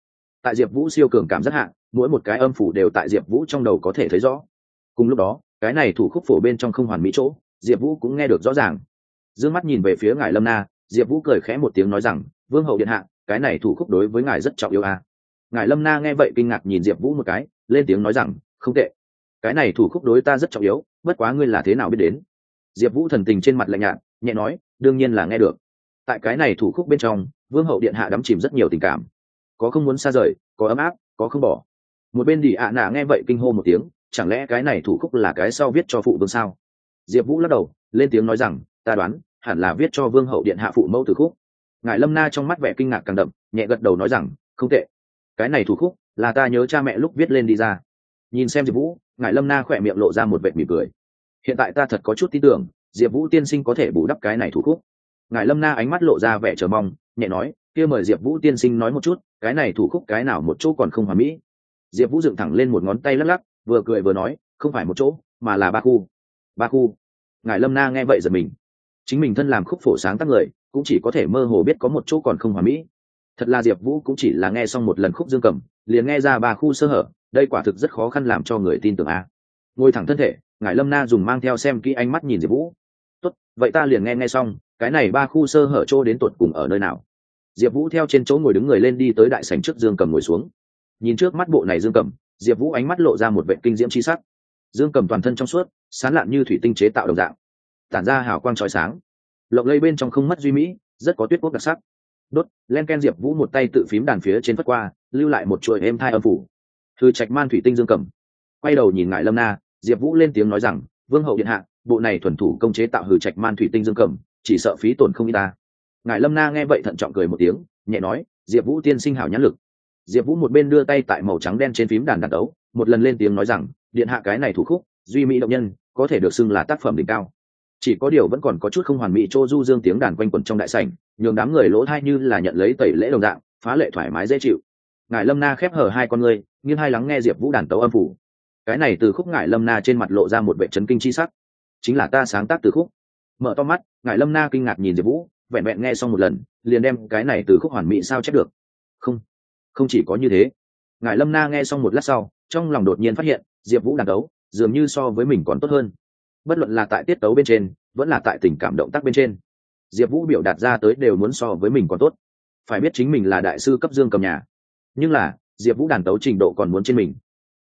Tại diệp vũ siêu cường cảm rất hạn mỗi một cái âm phủ đều tại diệp vũ trong đầu có thể thấy rõ. Cùng lúc đó, cái này thủ khúc phổ bên trong không hoàn mỹ chỗ, diệp vũ cũng nghe được rõ ràng. D ư ơ n g mắt nhìn về phía ngài lâm na, diệp vũ cười khẽ một tiếng nói rằng, vương hậu điện hạ, cái này thủ khúc đối với ngài rất trọng yêu à. ngài lâm na nghe vậy kinh ngạc nhìn diệp vũ một cái, lên tiếng nói rằng, không tệ. Cái này thủ khúc đối ta rất trọng yếu, bất quá ngươi là thế nào biết đến? Diệp vũ thần tình trên mặt lạnh nhạt, nhẹ nói, đương nhiên là nghe được tại cái này thủ khúc bên trong, vương hậu điện hạ đắm chìm rất nhiều tình cảm. Có không muốn xa rời, có ấm áp, có không bỏ. Một bên đi ạ nạ nghe vậy kinh hô một tiếng, chẳng lẽ cái này thủ khúc là cái sau viết cho phụ vương sao? Diệp vũ lắc đầu, lên tiếng nói rằng, ta đoán, hẳn là viết cho vương hậu điện hạ phụ mẫu từ khúc. Ngài lâm na trong mắt vẻ kinh ngạc càng đậm, nhẹ gật đầu nói rằng, không tệ. Cái này thủ khúc là ta nhớ cha mẹ lúc viết lên đi ra. Nhìn xem diệp vũ, ngài lâm na khỏe miệng lộ ra một vệ mỉm cười. Hiện tại ta thật có chút tin tưởng, diệp vũ tiên sinh có thể bù đắp cái này thủ khúc ngài lâm na ánh mắt lộ ra vẻ chờ mong, nhẹ nói, kia mời diệp vũ tiên sinh nói một chút, cái này thủ khúc cái nào một chỗ còn không hòa mỹ? Diệp vũ dựng thẳng lên một ngón tay lắc lắc, vừa cười vừa nói, không phải một chỗ, mà là ba khu. Ba khu? Ngài lâm na nghe vậy giật mình. Chính mình thân làm khúc phổ sáng tác người, cũng chỉ có thể mơ hồ biết có một chỗ còn không hòa mỹ. Thật là diệp vũ cũng chỉ là nghe xong một lần khúc dương cầm, liền nghe ra ba khu sơ hở, đây quả thực rất khó khăn làm cho người tin tưởng a. Ngồi thẳng thân thể, ngài lâm na dùng mang theo xem kỹ ánh mắt nhìn diệp vũ. Tốt, vậy ta liền nghe nghe xong cái này ba khu sơ hở chỗ đến tột cùng ở nơi nào? Diệp vũ theo trên chỗ ngồi đứng người lên đi tới đại sành trước dương cầm ngồi xuống. Nhìn trước mắt bộ này dương cầm, diệp vũ ánh mắt lộ ra một vệ kinh diễm c h i sắc. Dương cầm toàn thân trong suốt, sán lạn như thủy tinh chế tạo đồng dạng. Tản ra hào quang trói sáng. Lộng lây bên trong không mất duy mỹ, rất có tuyết quốc đặc sắc. Đốt, len ken diệp vũ một tay tự phím đàn phía trên phất qua, lưu lại một chuỗi êm thai âm phủ. Thư trạch man thủy tinh dương cầm. Quay đầu nhìn ngại lâm na, diệp vũ lên tiếng nói rằng, vương hậu điện hạ, bộ này thuần thủ công chế tạo hử trạch man thủy tinh dương cầm chỉ sợ phí tổn không y ta. Ngài lâm na nghe vậy thận trọng cười một tiếng, nhẹ nói, diệp vũ tiên sinh hảo nhãn lực. Diệp vũ một bên đưa tay tại màu trắng đen trên phím đàn đàn đấu, một lần lên tiếng nói rằng, điện hạ cái này thủ khúc, duy mỹ động nhân, có thể được xưng là tác phẩm đỉnh cao. Chỉ có điều vẫn còn có chút không hoàn mỹ chỗ du dương tiếng đàn quanh quẩn trong đại sảnh, nhường đám người lỗ thai như là nhận lấy tẩy lễ đồng dạng, phá lệ thoải mái dễ chịu. Ngài lâm na khép hở hai con ngươi, nghiêng hai lắng nghe diệp vũ đàn tấu âm phủ. Cái này từ khúc ngài lâm na trên mặt lộ ra một vệ trấn kinh chi sắc. Chính là ta sáng tác từ khúc mở to mắt ngài lâm na kinh ngạc nhìn diệp vũ vẹn vẹn nghe xong một lần liền đem cái này từ khúc hoàn mỹ sao chép được. Không không chỉ có như thế. Ngài lâm na nghe xong một lát sau trong lòng đột nhiên phát hiện diệp vũ đàn đấu, dường như so với mình còn tốt hơn. Bất luận là tại tiết tấu bên trên vẫn là tại tình cảm động tác bên trên diệp vũ biểu đạt ra tới đều muốn so với mình còn tốt. Phải biết chính mình là đại sư cấp dương cầm nhà. Nhưng là diệp vũ đàn tấu trình độ còn muốn trên mình.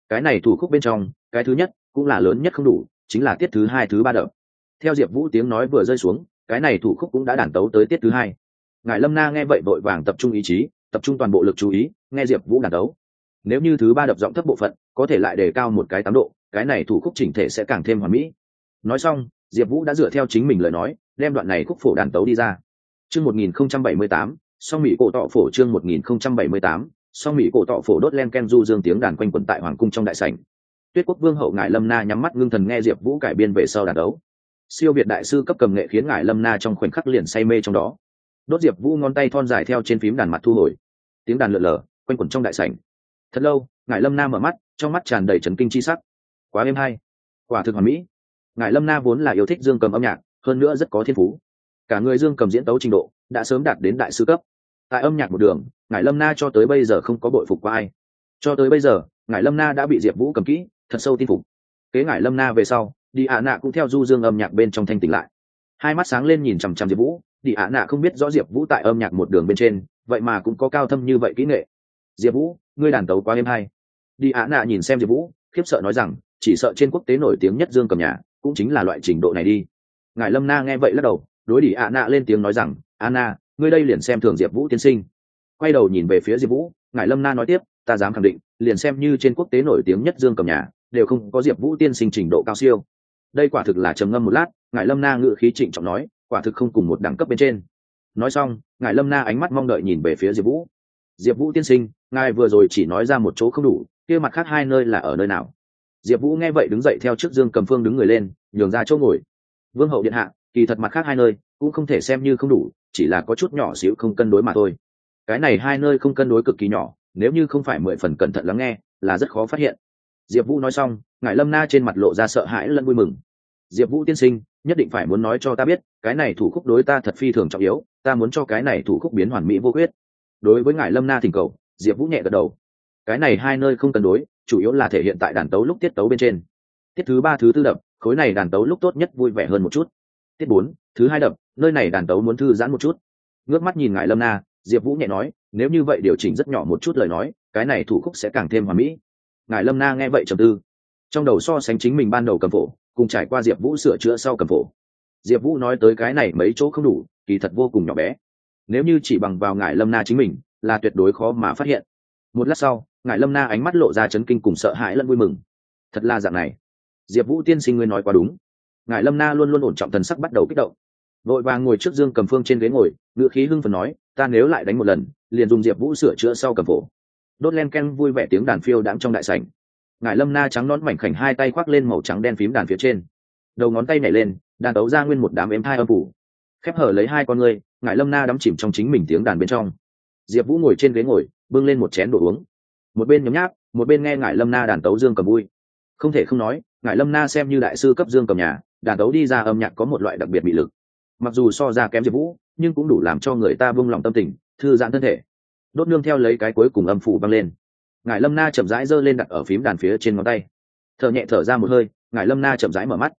Cái này thủ khúc bên trong cái thứ nhất cũng là lớn nhất không đủ chính là tiết thứ hai thứ ba đợt theo diệp vũ tiếng nói vừa rơi xuống, cái này thủ khúc cũng đã đàn tấu tới tiết thứ hai. Ngài lâm na nghe vậy vội vàng tập trung ý chí, tập trung toàn bộ lực chú ý, nghe diệp vũ đàn tấu. Nếu như thứ ba đập giọng thấp bộ phận, có thể lại đề cao một cái tám độ, cái này thủ khúc chỉnh thể sẽ càng thêm hoàn mỹ. Nói xong, diệp vũ đã dựa theo chính mình lời nói, đem đoạn này khúc phổ đàn tấu đi ra. Chương một nghìn không trăm bảy mươi tám, song mỹ cổ tọ phổ chương một nghìn không trăm bảy mươi tám, song mỹ cổ tọ phổ đốt len ken du dương tiếng đàn quanh quẩn tại hoàng cung trong đại sảnh. Tuyết quốc vương hậu ngài lâm na nhắm mắt ngưng thần nghe diệp vũ cải biên về sau đàn đấu siêu việt đại sư cấp cầm nghệ khiến ngài lâm na trong khoảnh khắc liền say mê trong đó. Đốt diệp vũ ngón tay thon dài theo trên phím đàn mặt thu hồi. Tiếng đàn lượn lờ, quanh quẩn trong đại sảnh. Thật lâu, ngài lâm na mở mắt, trong mắt tràn đầy trấn kinh c h i sắc. Quá êm hay, quả thực hoàn mỹ. Ngài lâm na vốn là yêu thích dương cầm âm nhạc, hơn nữa rất có thiên phú. Cả người dương cầm diễn tấu trình độ đã sớm đạt đến đại sư cấp. Tại âm nhạc một đường, ngài lâm na cho tới bây giờ không có bội phục qua ai. Cho tới bây giờ, ngài lâm na đã bị diệp vũ cầm kỹ, thật sâu tin phục. Kế ngài lâm na về sau đi ạ nạ cũng theo du dương âm nhạc bên trong thanh tỉnh lại. Hai mắt sáng lên nhìn chằm chằm diệp vũ. Đi ạ nạ không biết rõ diệp vũ tại âm nhạc một đường bên trên, vậy mà cũng có cao thâm như vậy kỹ nghệ. Diệp vũ, ngươi đàn tấu quá êm hay. Đi ạ nạ nhìn xem diệp vũ, khiếp sợ nói rằng, chỉ sợ trên quốc tế nổi tiếng nhất dương cầm nhà, cũng chính là loại trình độ này đi. Ngài lâm na nghe vậy lắc đầu, đối đi ạ nạ lên tiếng nói rằng anna ngươi đây liền xem thường diệp vũ tiên sinh. Quay đầu nhìn về phía diệp vũ, ngài lâm na nói tiếp, ta dám khẳng định, liền xem như trên quốc tế nổi tiếng nhất dương cầm nhà, đều không có diệp vũ tiên sinh trình độ cao siêu đây quả thực là trầm ngâm một lát ngài lâm na ngự khí trịnh trọng nói, quả thực không cùng một đẳng cấp bên trên. Nói xong ngài lâm na ánh mắt mong đợi nhìn về phía diệp vũ. Diệp vũ tiên sinh, ngài vừa rồi chỉ nói ra một chỗ không đủ, kia mặt khác hai nơi là ở nơi nào? Diệp vũ nghe vậy đứng dậy theo trước dương cầm phương đứng người lên, nhường ra chỗ ngồi. Vương hậu điện hạ, kỳ thật mặt khác hai nơi cũng không thể xem như không đủ, chỉ là có chút nhỏ xíu không cân đối mà thôi. Cái này hai nơi không cân đối cực kỳ nhỏ, nếu như không phải mười phần cẩn thận lắng nghe, là rất khó phát hiện diệp vũ nói xong ngài lâm na trên mặt lộ ra sợ hãi lẫn vui mừng. Diệp vũ tiên sinh, nhất định phải muốn nói cho ta biết, cái này thủ khúc đối ta thật phi thường trọng yếu, ta muốn cho cái này thủ khúc biến hoàn mỹ vô quyết đối với ngài lâm na thỉnh cầu, diệp vũ nhẹ gật đầu. Cái này hai nơi không cân đối, chủ yếu là thể hiện tại đàn tấu lúc tiết tấu bên trên. Tiết thứ ba, thứ tư đập, khối này đàn tấu lúc tốt nhất vui vẻ hơn một chút. Tiết bốn, thứ hai đập, nơi này đàn tấu muốn thư giãn một chút. Ngước mắt nhìn ngài lâm na, diệp vũ nhẹ nói, nếu như vậy điều chỉnh rất nhỏ một chút lời nói, cái này thủ khúc sẽ càng thêm hoàn mỹ ngài lâm na nghe vậy trầm tư. Trong đầu so sánh chính mình ban đầu cầm phổ, cùng trải qua diệp vũ sửa chữa sau cầm phổ. Diệp vũ nói tới cái này mấy chỗ không đủ, kỳ thật vô cùng nhỏ bé. Nếu như chỉ bằng vào ngài lâm na chính mình, là tuyệt đối khó mà phát hiện. Một lát sau, ngài lâm na ánh mắt lộ ra chấn kinh cùng sợ hãi lẫn vui mừng. Thật là dạng này. Diệp vũ tiên sinh ngươi nói quá đúng. Ngài lâm na luôn luôn ổn trọng thần sắc bắt đầu kích động. Vội vàng ngồi trước dương cầm phương trên ghế ngồi ngựa khí hưng phần nói, ta nếu lại đánh một lần, liền dùng diệp vũ sửa chữa sau cầm phổ đốt len ken vui vẻ tiếng đàn phiêu đãng trong đại sảnh. Ngài lâm na trắng nón mảnh khảnh hai tay khoác lên màu trắng đen phím đàn phía trên. Đầu ngón tay nhảy lên, đàn tấu ra nguyên một đám ếm hai âm phủ. Khép hở lấy hai con ngươi ngài lâm na đắm chìm trong chính mình tiếng đàn bên trong. Diệp vũ ngồi trên ghế ngồi, bưng lên một chén đồ uống. Một bên nhấm nháp, một bên nghe ngài lâm na đàn tấu dương cầm vui. Không thể không nói ngài lâm na xem như đại sư cấp dương cầm nhà, đàn tấu đi ra âm nhạc có một loại đặc biệt bị lực. Mặc dù so ra kém diệp vũ, nhưng cũng đủ làm cho người ta vung lòng tâm tình, thư giãn thân thể đốt nương theo lấy cái cuối cùng âm phủ băng lên. Ngài lâm na chậm rãi giơ lên đặt ở phím đàn phía trên ngón tay. Thở nhẹ thở ra một hơi ngài lâm na chậm rãi mở mắt.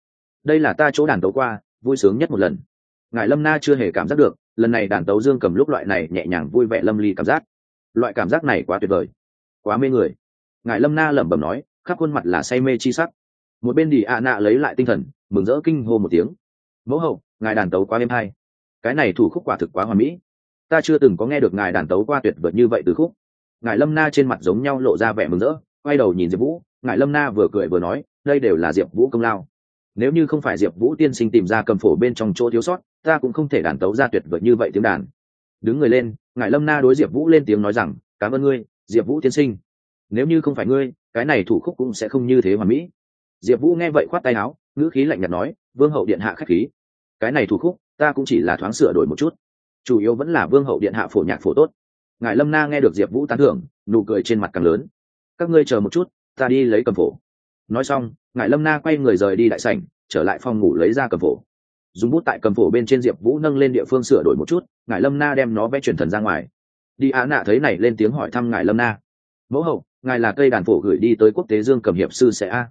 Đây là ta chỗ đàn tấu qua, vui sướng nhất một lần. Ngài lâm na chưa hề cảm giác được, lần này đàn tấu dương cầm lúc loại này nhẹ nhàng vui vẻ lâm ly cảm giác. Loại cảm giác này quá tuyệt vời, quá mê người. Ngài lâm na lẩm bẩm nói, khắp khuôn mặt là say mê chi sắc. Một bên đi ạ nạ lấy lại tinh thần, mừng rỡ kinh hô một tiếng. Mẫu hậu, ngài đàn tấu quá êm hay. Cái này thủ khúc quả thực quá hoà mỹ ta chưa từng có nghe được ngài đàn tấu qua tuyệt vời như vậy từ khúc. Ngài lâm na trên mặt giống nhau lộ ra vẻ mừng rỡ, quay đầu nhìn diệp vũ, ngài lâm na vừa cười vừa nói, đây đều là diệp vũ công lao. Nếu như không phải diệp vũ tiên sinh tìm ra cầm phổ bên trong chỗ thiếu sót, ta cũng không thể đàn tấu ra tuyệt vời như vậy tiếng đàn. Đứng người lên, ngài lâm na đối diệp vũ lên tiếng nói rằng, cảm ơn ngươi, diệp vũ tiên sinh. Nếu như không phải ngươi, cái này thủ khúc cũng sẽ không như thế hoàn mỹ. Diệp vũ nghe vậy khoát tay áo, ngữ khí lạnh nhạt nói, vương hậu điện hạ k h á c h khí. Cái này thủ khúc, ta cũng chỉ là thoáng sửa đổi một chút chủ yếu vẫn là vương hậu điện hạ phổ nhạc phổ tốt. Ngài lâm na nghe được diệp vũ tán thưởng, nụ cười trên mặt càng lớn. Các ngươi chờ một chút, ta đi lấy cầm phổ. Nói xong, ngài lâm na quay người rời đi đại sảnh, trở lại phòng ngủ lấy ra cầm phổ. Dùng bút tại cầm phổ bên trên diệp vũ nâng lên địa phương sửa đổi một chút, ngài lâm na đem nó vẽ truyền thần ra ngoài. Đi á nạ thấy này lên tiếng hỏi thăm ngài lâm na. Mẫu hậu, ngài là cây đàn phổ gửi đi tới quốc tế dương cầm hiệp sư sẽ a?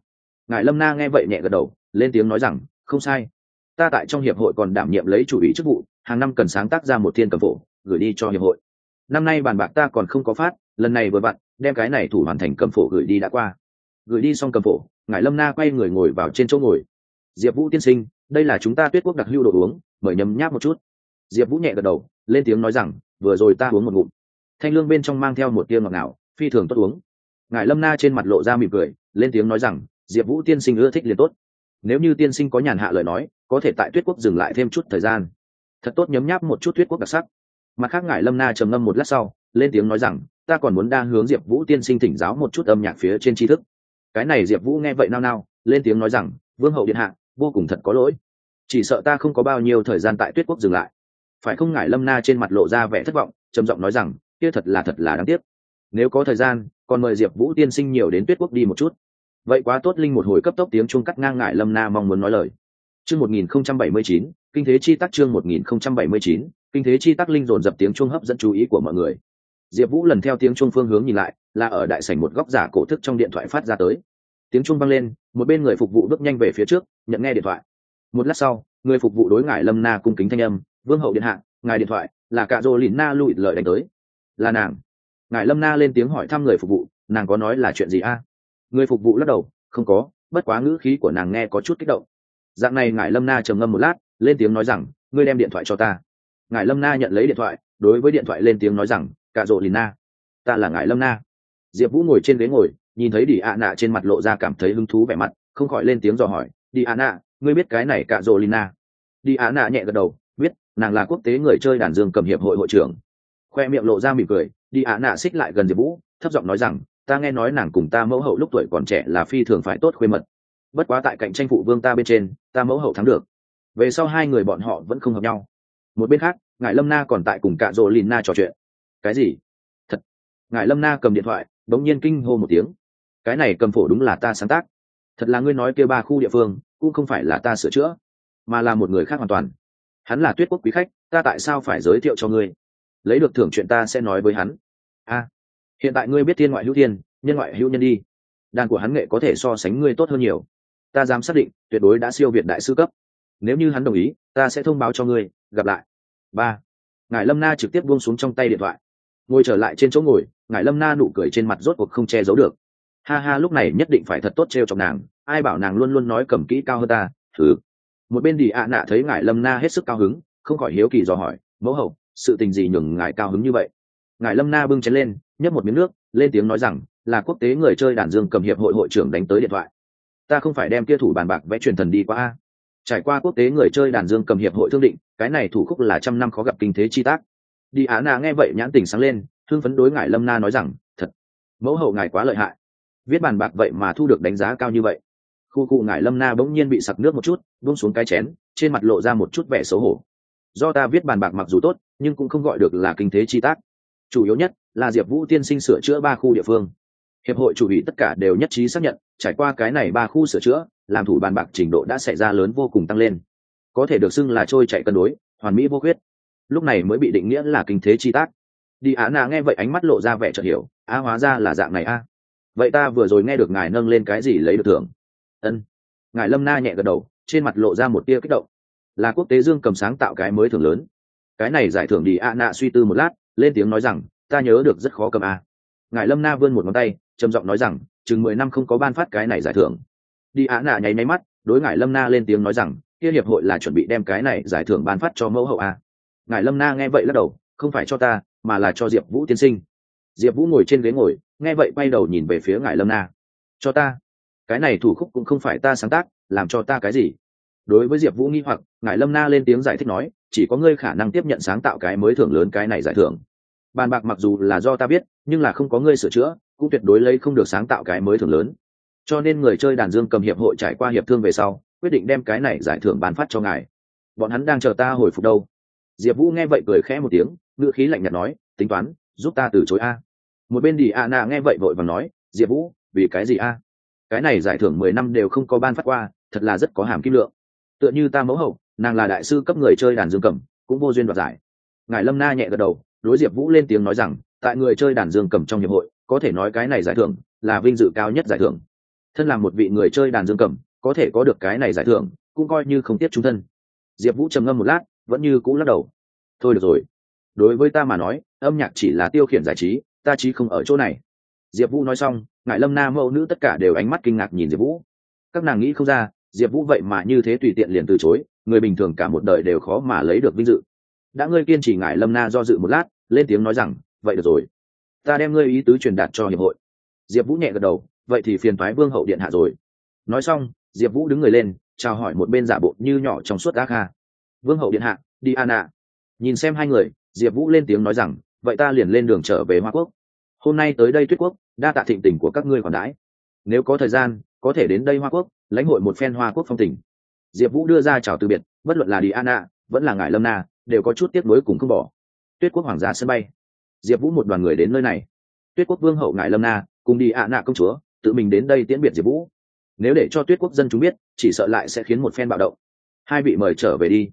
Ngài lâm na nghe vậy nhẹ gật đầu, lên tiếng nói rằng, không sai. Ta tại trong hiệp hội còn đảm nhiệm lấy chủ ý chức vụ hàng năm cần sáng tác ra một thiên cầm phổ, gửi đi cho hiệp hội. Năm nay bàn bạc ta còn không có phát, lần này vừa vặn, đem cái này thủ hoàn thành cầm phổ gửi đi đã qua. Gửi đi xong cầm phổ ngài lâm na quay người ngồi vào trên chỗ ngồi. Diệp vũ tiên sinh, đây là chúng ta tuyết quốc đặc hưu đồ uống, mời nhấm nháp một chút. Diệp vũ nhẹ gật đầu, lên tiếng nói rằng, vừa rồi ta uống một ngụm. Thanh lương bên trong mang theo một tia ngọt ngào, phi thường tốt uống. Ngài lâm na trên mặt lộ ra mỉm cười, lên tiếng nói rằng, diệp vũ tiên sinh ưa thích liền tốt. Nếu như tiên sinh có nhàn hạ lời nói, có thể tại tuyết quốc dừng lại thêm chút thời gian thật tốt nhấm nháp một chút tuyết quốc đặc sắc. Mặt khác ngài lâm na trầm ngâm một lát sau, lên tiếng nói rằng, ta còn muốn đa hướng diệp vũ tiên sinh thỉnh giáo một chút âm nhạc phía trên tri thức. Cái này diệp vũ nghe vậy nao nao, lên tiếng nói rằng, vương hậu điện hạ, vô cùng thật có lỗi. Chỉ sợ ta không có bao nhiêu thời gian tại tuyết quốc dừng lại. Phải không ngại lâm na trên mặt lộ ra vẻ thất vọng, trầm giọng nói rằng, kia thật là thật là đáng tiếc. Nếu có thời gian, còn mời diệp vũ tiên sinh nhiều đến tuyết quốc đi một chút. Vậy quá tốt linh một hồi cấp tốc tiếng chuông cắt ngang ngại lâm na mong muốn nói lời. Chương một nghìn không trăm bảy mươi chín kinh thế chi tắc chương một nghìn không trăm bảy mươi chín, kinh thế chi tắc linh dồn dập tiếng chuông hấp dẫn chú ý của mọi người. Diệp vũ lần theo tiếng chuông phương hướng nhìn lại, là ở đại sảnh một góc giả cổ thức trong điện thoại phát ra tới. Tiếng chuông vang lên, một bên người phục vụ bước nhanh về phía trước, nhận nghe điện thoại. Một lát sau, người phục vụ đối ngài lâm na cung kính thanh âm, vương hậu điện hạ, ngài điện thoại, là cả rô lìn na lụi lợi đánh tới. Là nàng. Ngài lâm na lên tiếng hỏi thăm người phục vụ, nàng có nói là chuyện gì a? Người phục vụ lắc đầu, không có, bất quá ngữ khí của nàng nghe có chút kích động. Dạng này ngài lâm na trầm ngâm một lát lên tiếng nói rằng, ngươi đem điện thoại cho ta. Ngài lâm na nhận lấy điện thoại, đối với điện thoại lên tiếng nói rằng cả rộ lìn na, ta là ngài lâm na. Diệp vũ ngồi trên ghế ngồi, nhìn thấy đi ạ nạ trên mặt lộ ra cảm thấy hứng thú vẻ mặt, không khỏi lên tiếng dò hỏi đi ạ nạ ngươi biết cái này cả rộ lìn na? Đi ạ nạ nhẹ gật đầu, biết, nàng là quốc tế người chơi đàn dương cầm hiệp hội hội trưởng. Khoe miệng lộ ra mỉm cười đi ạ nạ xích lại gần diệp vũ, thấp giọng nói rằng, ta nghe nói nàng cùng ta mẫu hậu lúc tuổi còn trẻ là phi thường phải tốt khuê mật. Bất quá tại cạnh tranh phụ vương ta bên trên, ta mẫu hậu thắng được về sau hai người bọn họ vẫn không hợp nhau. Một bên khác ngài lâm na còn tại cùng cạ rỗ lìn na trò chuyện. Cái gì? Thật. Ngài lâm na cầm điện thoại đ ỗ n g nhiên kinh hô một tiếng. Cái này cầm phổ đúng là ta sáng tác. Thật là ngươi nói kêu ba khu địa phương, cũng không phải là ta sửa chữa, mà là một người khác hoàn toàn. Hắn là tuyết quốc quý khách, ta tại sao phải giới thiệu cho ngươi? Lấy được thưởng chuyện ta sẽ nói với hắn. A. Hiện tại ngươi biết thiên ngoại hữu thiên, nhân ngoại hữu nhân đi. Đàn của hắn nghệ có thể so sánh ngươi tốt hơn nhiều. Ta dám xác định, tuyệt đối đã siêu việt đại sư cấp nếu như hắn đồng ý, ta sẽ thông báo cho ngươi, gặp lại. Ba. Ngài lâm na trực tiếp buông xuống trong tay điện thoại. Ngồi trở lại trên chỗ ngồi ngài lâm na nụ cười trên mặt rốt cuộc không che giấu được. Ha ha, lúc này nhất định phải thật tốt t r e o chọc nàng, ai bảo nàng luôn luôn nói cầm kỹ cao hơn ta, thử. Một bên đi ạ nạ thấy ngài lâm na hết sức cao hứng, không khỏi hiếu kỳ dò hỏi, mẫu hậu, sự tình gì nhường ngài cao hứng như vậy? Ngài lâm na bưng chén lên, nhấp một miếng nước, lên tiếng nói rằng, là quốc tế người chơi đàn dương cầm hiệp hội hội trưởng đánh tới điện thoại. Ta không phải đem kia thủ bàn bạc vẽ truyền thần đi qua a trải qua quốc tế người chơi đàn dương cầm hiệp hội thương định, cái này thủ khúc là trăm năm khó gặp kinh thế chi tác. Đi á na nghe vậy nhãn tình sáng lên thương phấn đối ngại lâm na nói rằng, thật, mẫu hậu ngài quá lợi hại. Viết bàn bạc vậy mà thu được đánh giá cao như vậy. Khu cụ ngài lâm na bỗng nhiên bị sặc nước một chút, buông xuống cái chén, trên mặt lộ ra một chút vẻ xấu hổ. Do ta viết bàn bạc mặc dù tốt, nhưng cũng không gọi được là kinh thế chi tác. Chủ yếu nhất là diệp vũ tiên sinh sửa chữa ba khu địa phương hiệp hội chủ ủy tất cả đều nhất trí xác nhận, trải qua cái này ba khu sửa chữa, làm thủ bàn bạc trình độ đã xảy ra lớn vô cùng tăng lên. Có thể được xưng là trôi chạy cân đối, hoàn mỹ vô khuyết. Lúc này mới bị định nghĩa là kinh thế chi tác. Đi á nà nghe vậy ánh mắt lộ ra vẻ chợt hiểu a hóa ra là dạng này a. Vậy ta vừa rồi nghe được ngài nâng lên cái gì lấy được thưởng? Ân. Ngài lâm na nhẹ gật đầu, trên mặt lộ ra một tia kích động. Là quốc tế dương cầm sáng tạo cái mới thưởng lớn. Cái này giải thưởng đi a nạ suy tư một lát, lên tiếng nói rằng, ta nhớ được rất khó cầm a. Ngài lâm na vươn một ngón tay trầm giọng nói rằng, chừng mười năm không có ban phát cái này giải thưởng. Đi á nạ nháy máy mắt, đối ngài lâm na lên tiếng nói rằng, kia hiệp hội là chuẩn bị đem cái này giải thưởng ban phát cho mẫu hậu a. Ngài lâm na nghe vậy lắc đầu, không phải cho ta, mà là cho diệp vũ tiên sinh. Diệp vũ ngồi trên ghế ngồi, nghe vậy quay đầu nhìn về phía ngài lâm na. Cho ta? Cái này thủ khúc cũng không phải ta sáng tác, làm cho ta cái gì? Đối với diệp vũ nghi hoặc ngài lâm na lên tiếng giải thích nói, chỉ có ngươi khả năng tiếp nhận sáng tạo cái mới thưởng lớn cái này giải thưởng. Bàn bạc mặc dù là do ta biết, nhưng là không có ngươi sửa chữa cũng tuyệt đối lấy không được sáng tạo cái mới thưởng lớn. Cho nên người chơi đàn dương cầm hiệp hội trải qua hiệp thương về sau, quyết định đem cái này giải thưởng bán phát cho ngài. Bọn hắn đang chờ ta hồi phục đâu? Diệp vũ nghe vậy cười khẽ một tiếng, ngữ khí lạnh nhạt nói, tính toán, giúp ta từ chối a. Một bên đi a na nghe vậy vội và nói, diệp vũ, vì cái gì a? Cái này giải thưởng mười năm đều không có ban phát qua, thật là rất có hàm kim lượng. Tựa như ta mẫu hậu, nàng là đại sư cấp người chơi đàn dương cầm, cũng vô duyên đoạt giải. Ngài lâm na nhẹ gật đầu, đối diệp vũ lên tiếng nói rằng, tại người chơi đàn dương cầm trong hiệp hội có thể nói cái này giải thưởng là vinh dự cao nhất giải thưởng. Thân là một vị người chơi đàn dương cầm, có thể có được cái này giải thưởng, cũng coi như không tiếp trung thân. Diệp vũ trầm ngâm một lát, vẫn như cũ lắc đầu. Thôi được rồi. Đối với ta mà nói, âm nhạc chỉ là tiêu khiển giải trí, ta chí không ở chỗ này. Diệp vũ nói xong ngại lâm na mẫu nữ tất cả đều ánh mắt kinh ngạc nhìn diệp vũ. Các nàng nghĩ không ra, diệp vũ vậy mà như thế tùy tiện liền từ chối, người bình thường cả một đời đều khó mà lấy được vinh dự. Đã ngươi kiên trì ngại lâm na do dự một lát, lên tiếng nói rằng, vậy được rồi ta đem ngươi ý tứ truyền đạt cho hiệp hội. Diệp vũ nhẹ gật đầu, vậy thì phiền thoái vương hậu điện hạ rồi. Nói xong, diệp vũ đứng người lên, chào hỏi một bên giả bộ như nhỏ trong suốt ác kha vương hậu điện hạ, đi an ạ. Nhìn xem hai người, diệp vũ lên tiếng nói rằng, vậy ta liền lên đường trở về hoa quốc. Hôm nay tới đây tuyết quốc, đa tạ thịnh tình của các ngươi còn đãi. Nếu có thời gian, có thể đến đây hoa quốc, lãnh hội một phen hoa quốc phong tình. Diệp vũ đưa ra chào từ biệt, bất luận là đi an ạ, vẫn là ngại lâm na, đều có chút tiếc nuối cùng không bỏ. Tuyết quốc hoàng gia sân bay diệp vũ một đoàn người đến nơi này. Tuyết quốc vương hậu ngài lâm na, cùng đi ạ nạ công chúa, tự mình đến đây tiễn biệt diệp vũ. Nếu để cho tuyết quốc dân chúng biết, chỉ sợ lại sẽ khiến một phen bạo động. Hai vị mời trở về đi.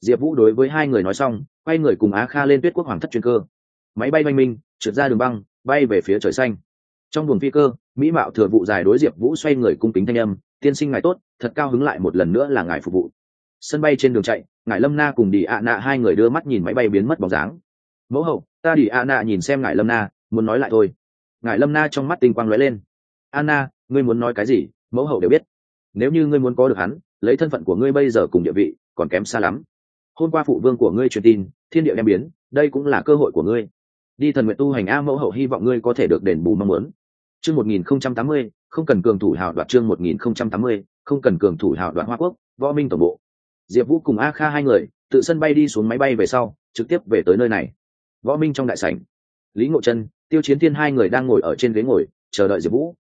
Diệp vũ đối với hai người nói xong, quay người cùng á kha lên tuyết quốc hoàng thất chuyên cơ. Máy bay oanh minh, trượt ra đường băng, bay về phía trời xanh. Trong buồng phi cơ, mỹ mạo thừa vụ dài đối diệp vũ xoay người cung kính thanh âm, tiên sinh ngài tốt, thật cao hứng lại một lần nữa là ngài phục vụ. Sân bay trên đường chạy, ngài lâm na cùng đi ạ nạ hai người đưa mắt nhìn máy bay biến mất bóng dáng. Mẫu hậu ta đi Anna nhìn xem ngài lâm na, muốn nói lại thôi. Ngài lâm na trong mắt tinh quang lóe lên. Anna, ngươi muốn nói cái gì? Mẫu hậu đều biết. Nếu như ngươi muốn có được hắn, lấy thân phận của ngươi bây giờ cùng địa vị, còn kém xa lắm. Hôm qua phụ vương của ngươi truyền tin, thiên địa đem biến, đây cũng là cơ hội của ngươi. Đi thần nguyện tu hành a mẫu hậu hy vọng ngươi có thể được đền bù mong muốn. Chương một nghìn không trăm tám mươi, không cần cường thủ hào đoạt chương một nghìn không trăm tám mươi, không cần cường thủ hào đoạt hoa quốc, võ minh tổng bộ. Diệp vũ cùng a kha hai người, tự sân bay đi xuống máy bay về sau, trực tiếp về tới nơi này võ minh trong đại sảnh. Lý ngộ chân, tiêu chiến thiên hai người đang ngồi ở trên ghế ngồi, chờ đợi diệp vũ.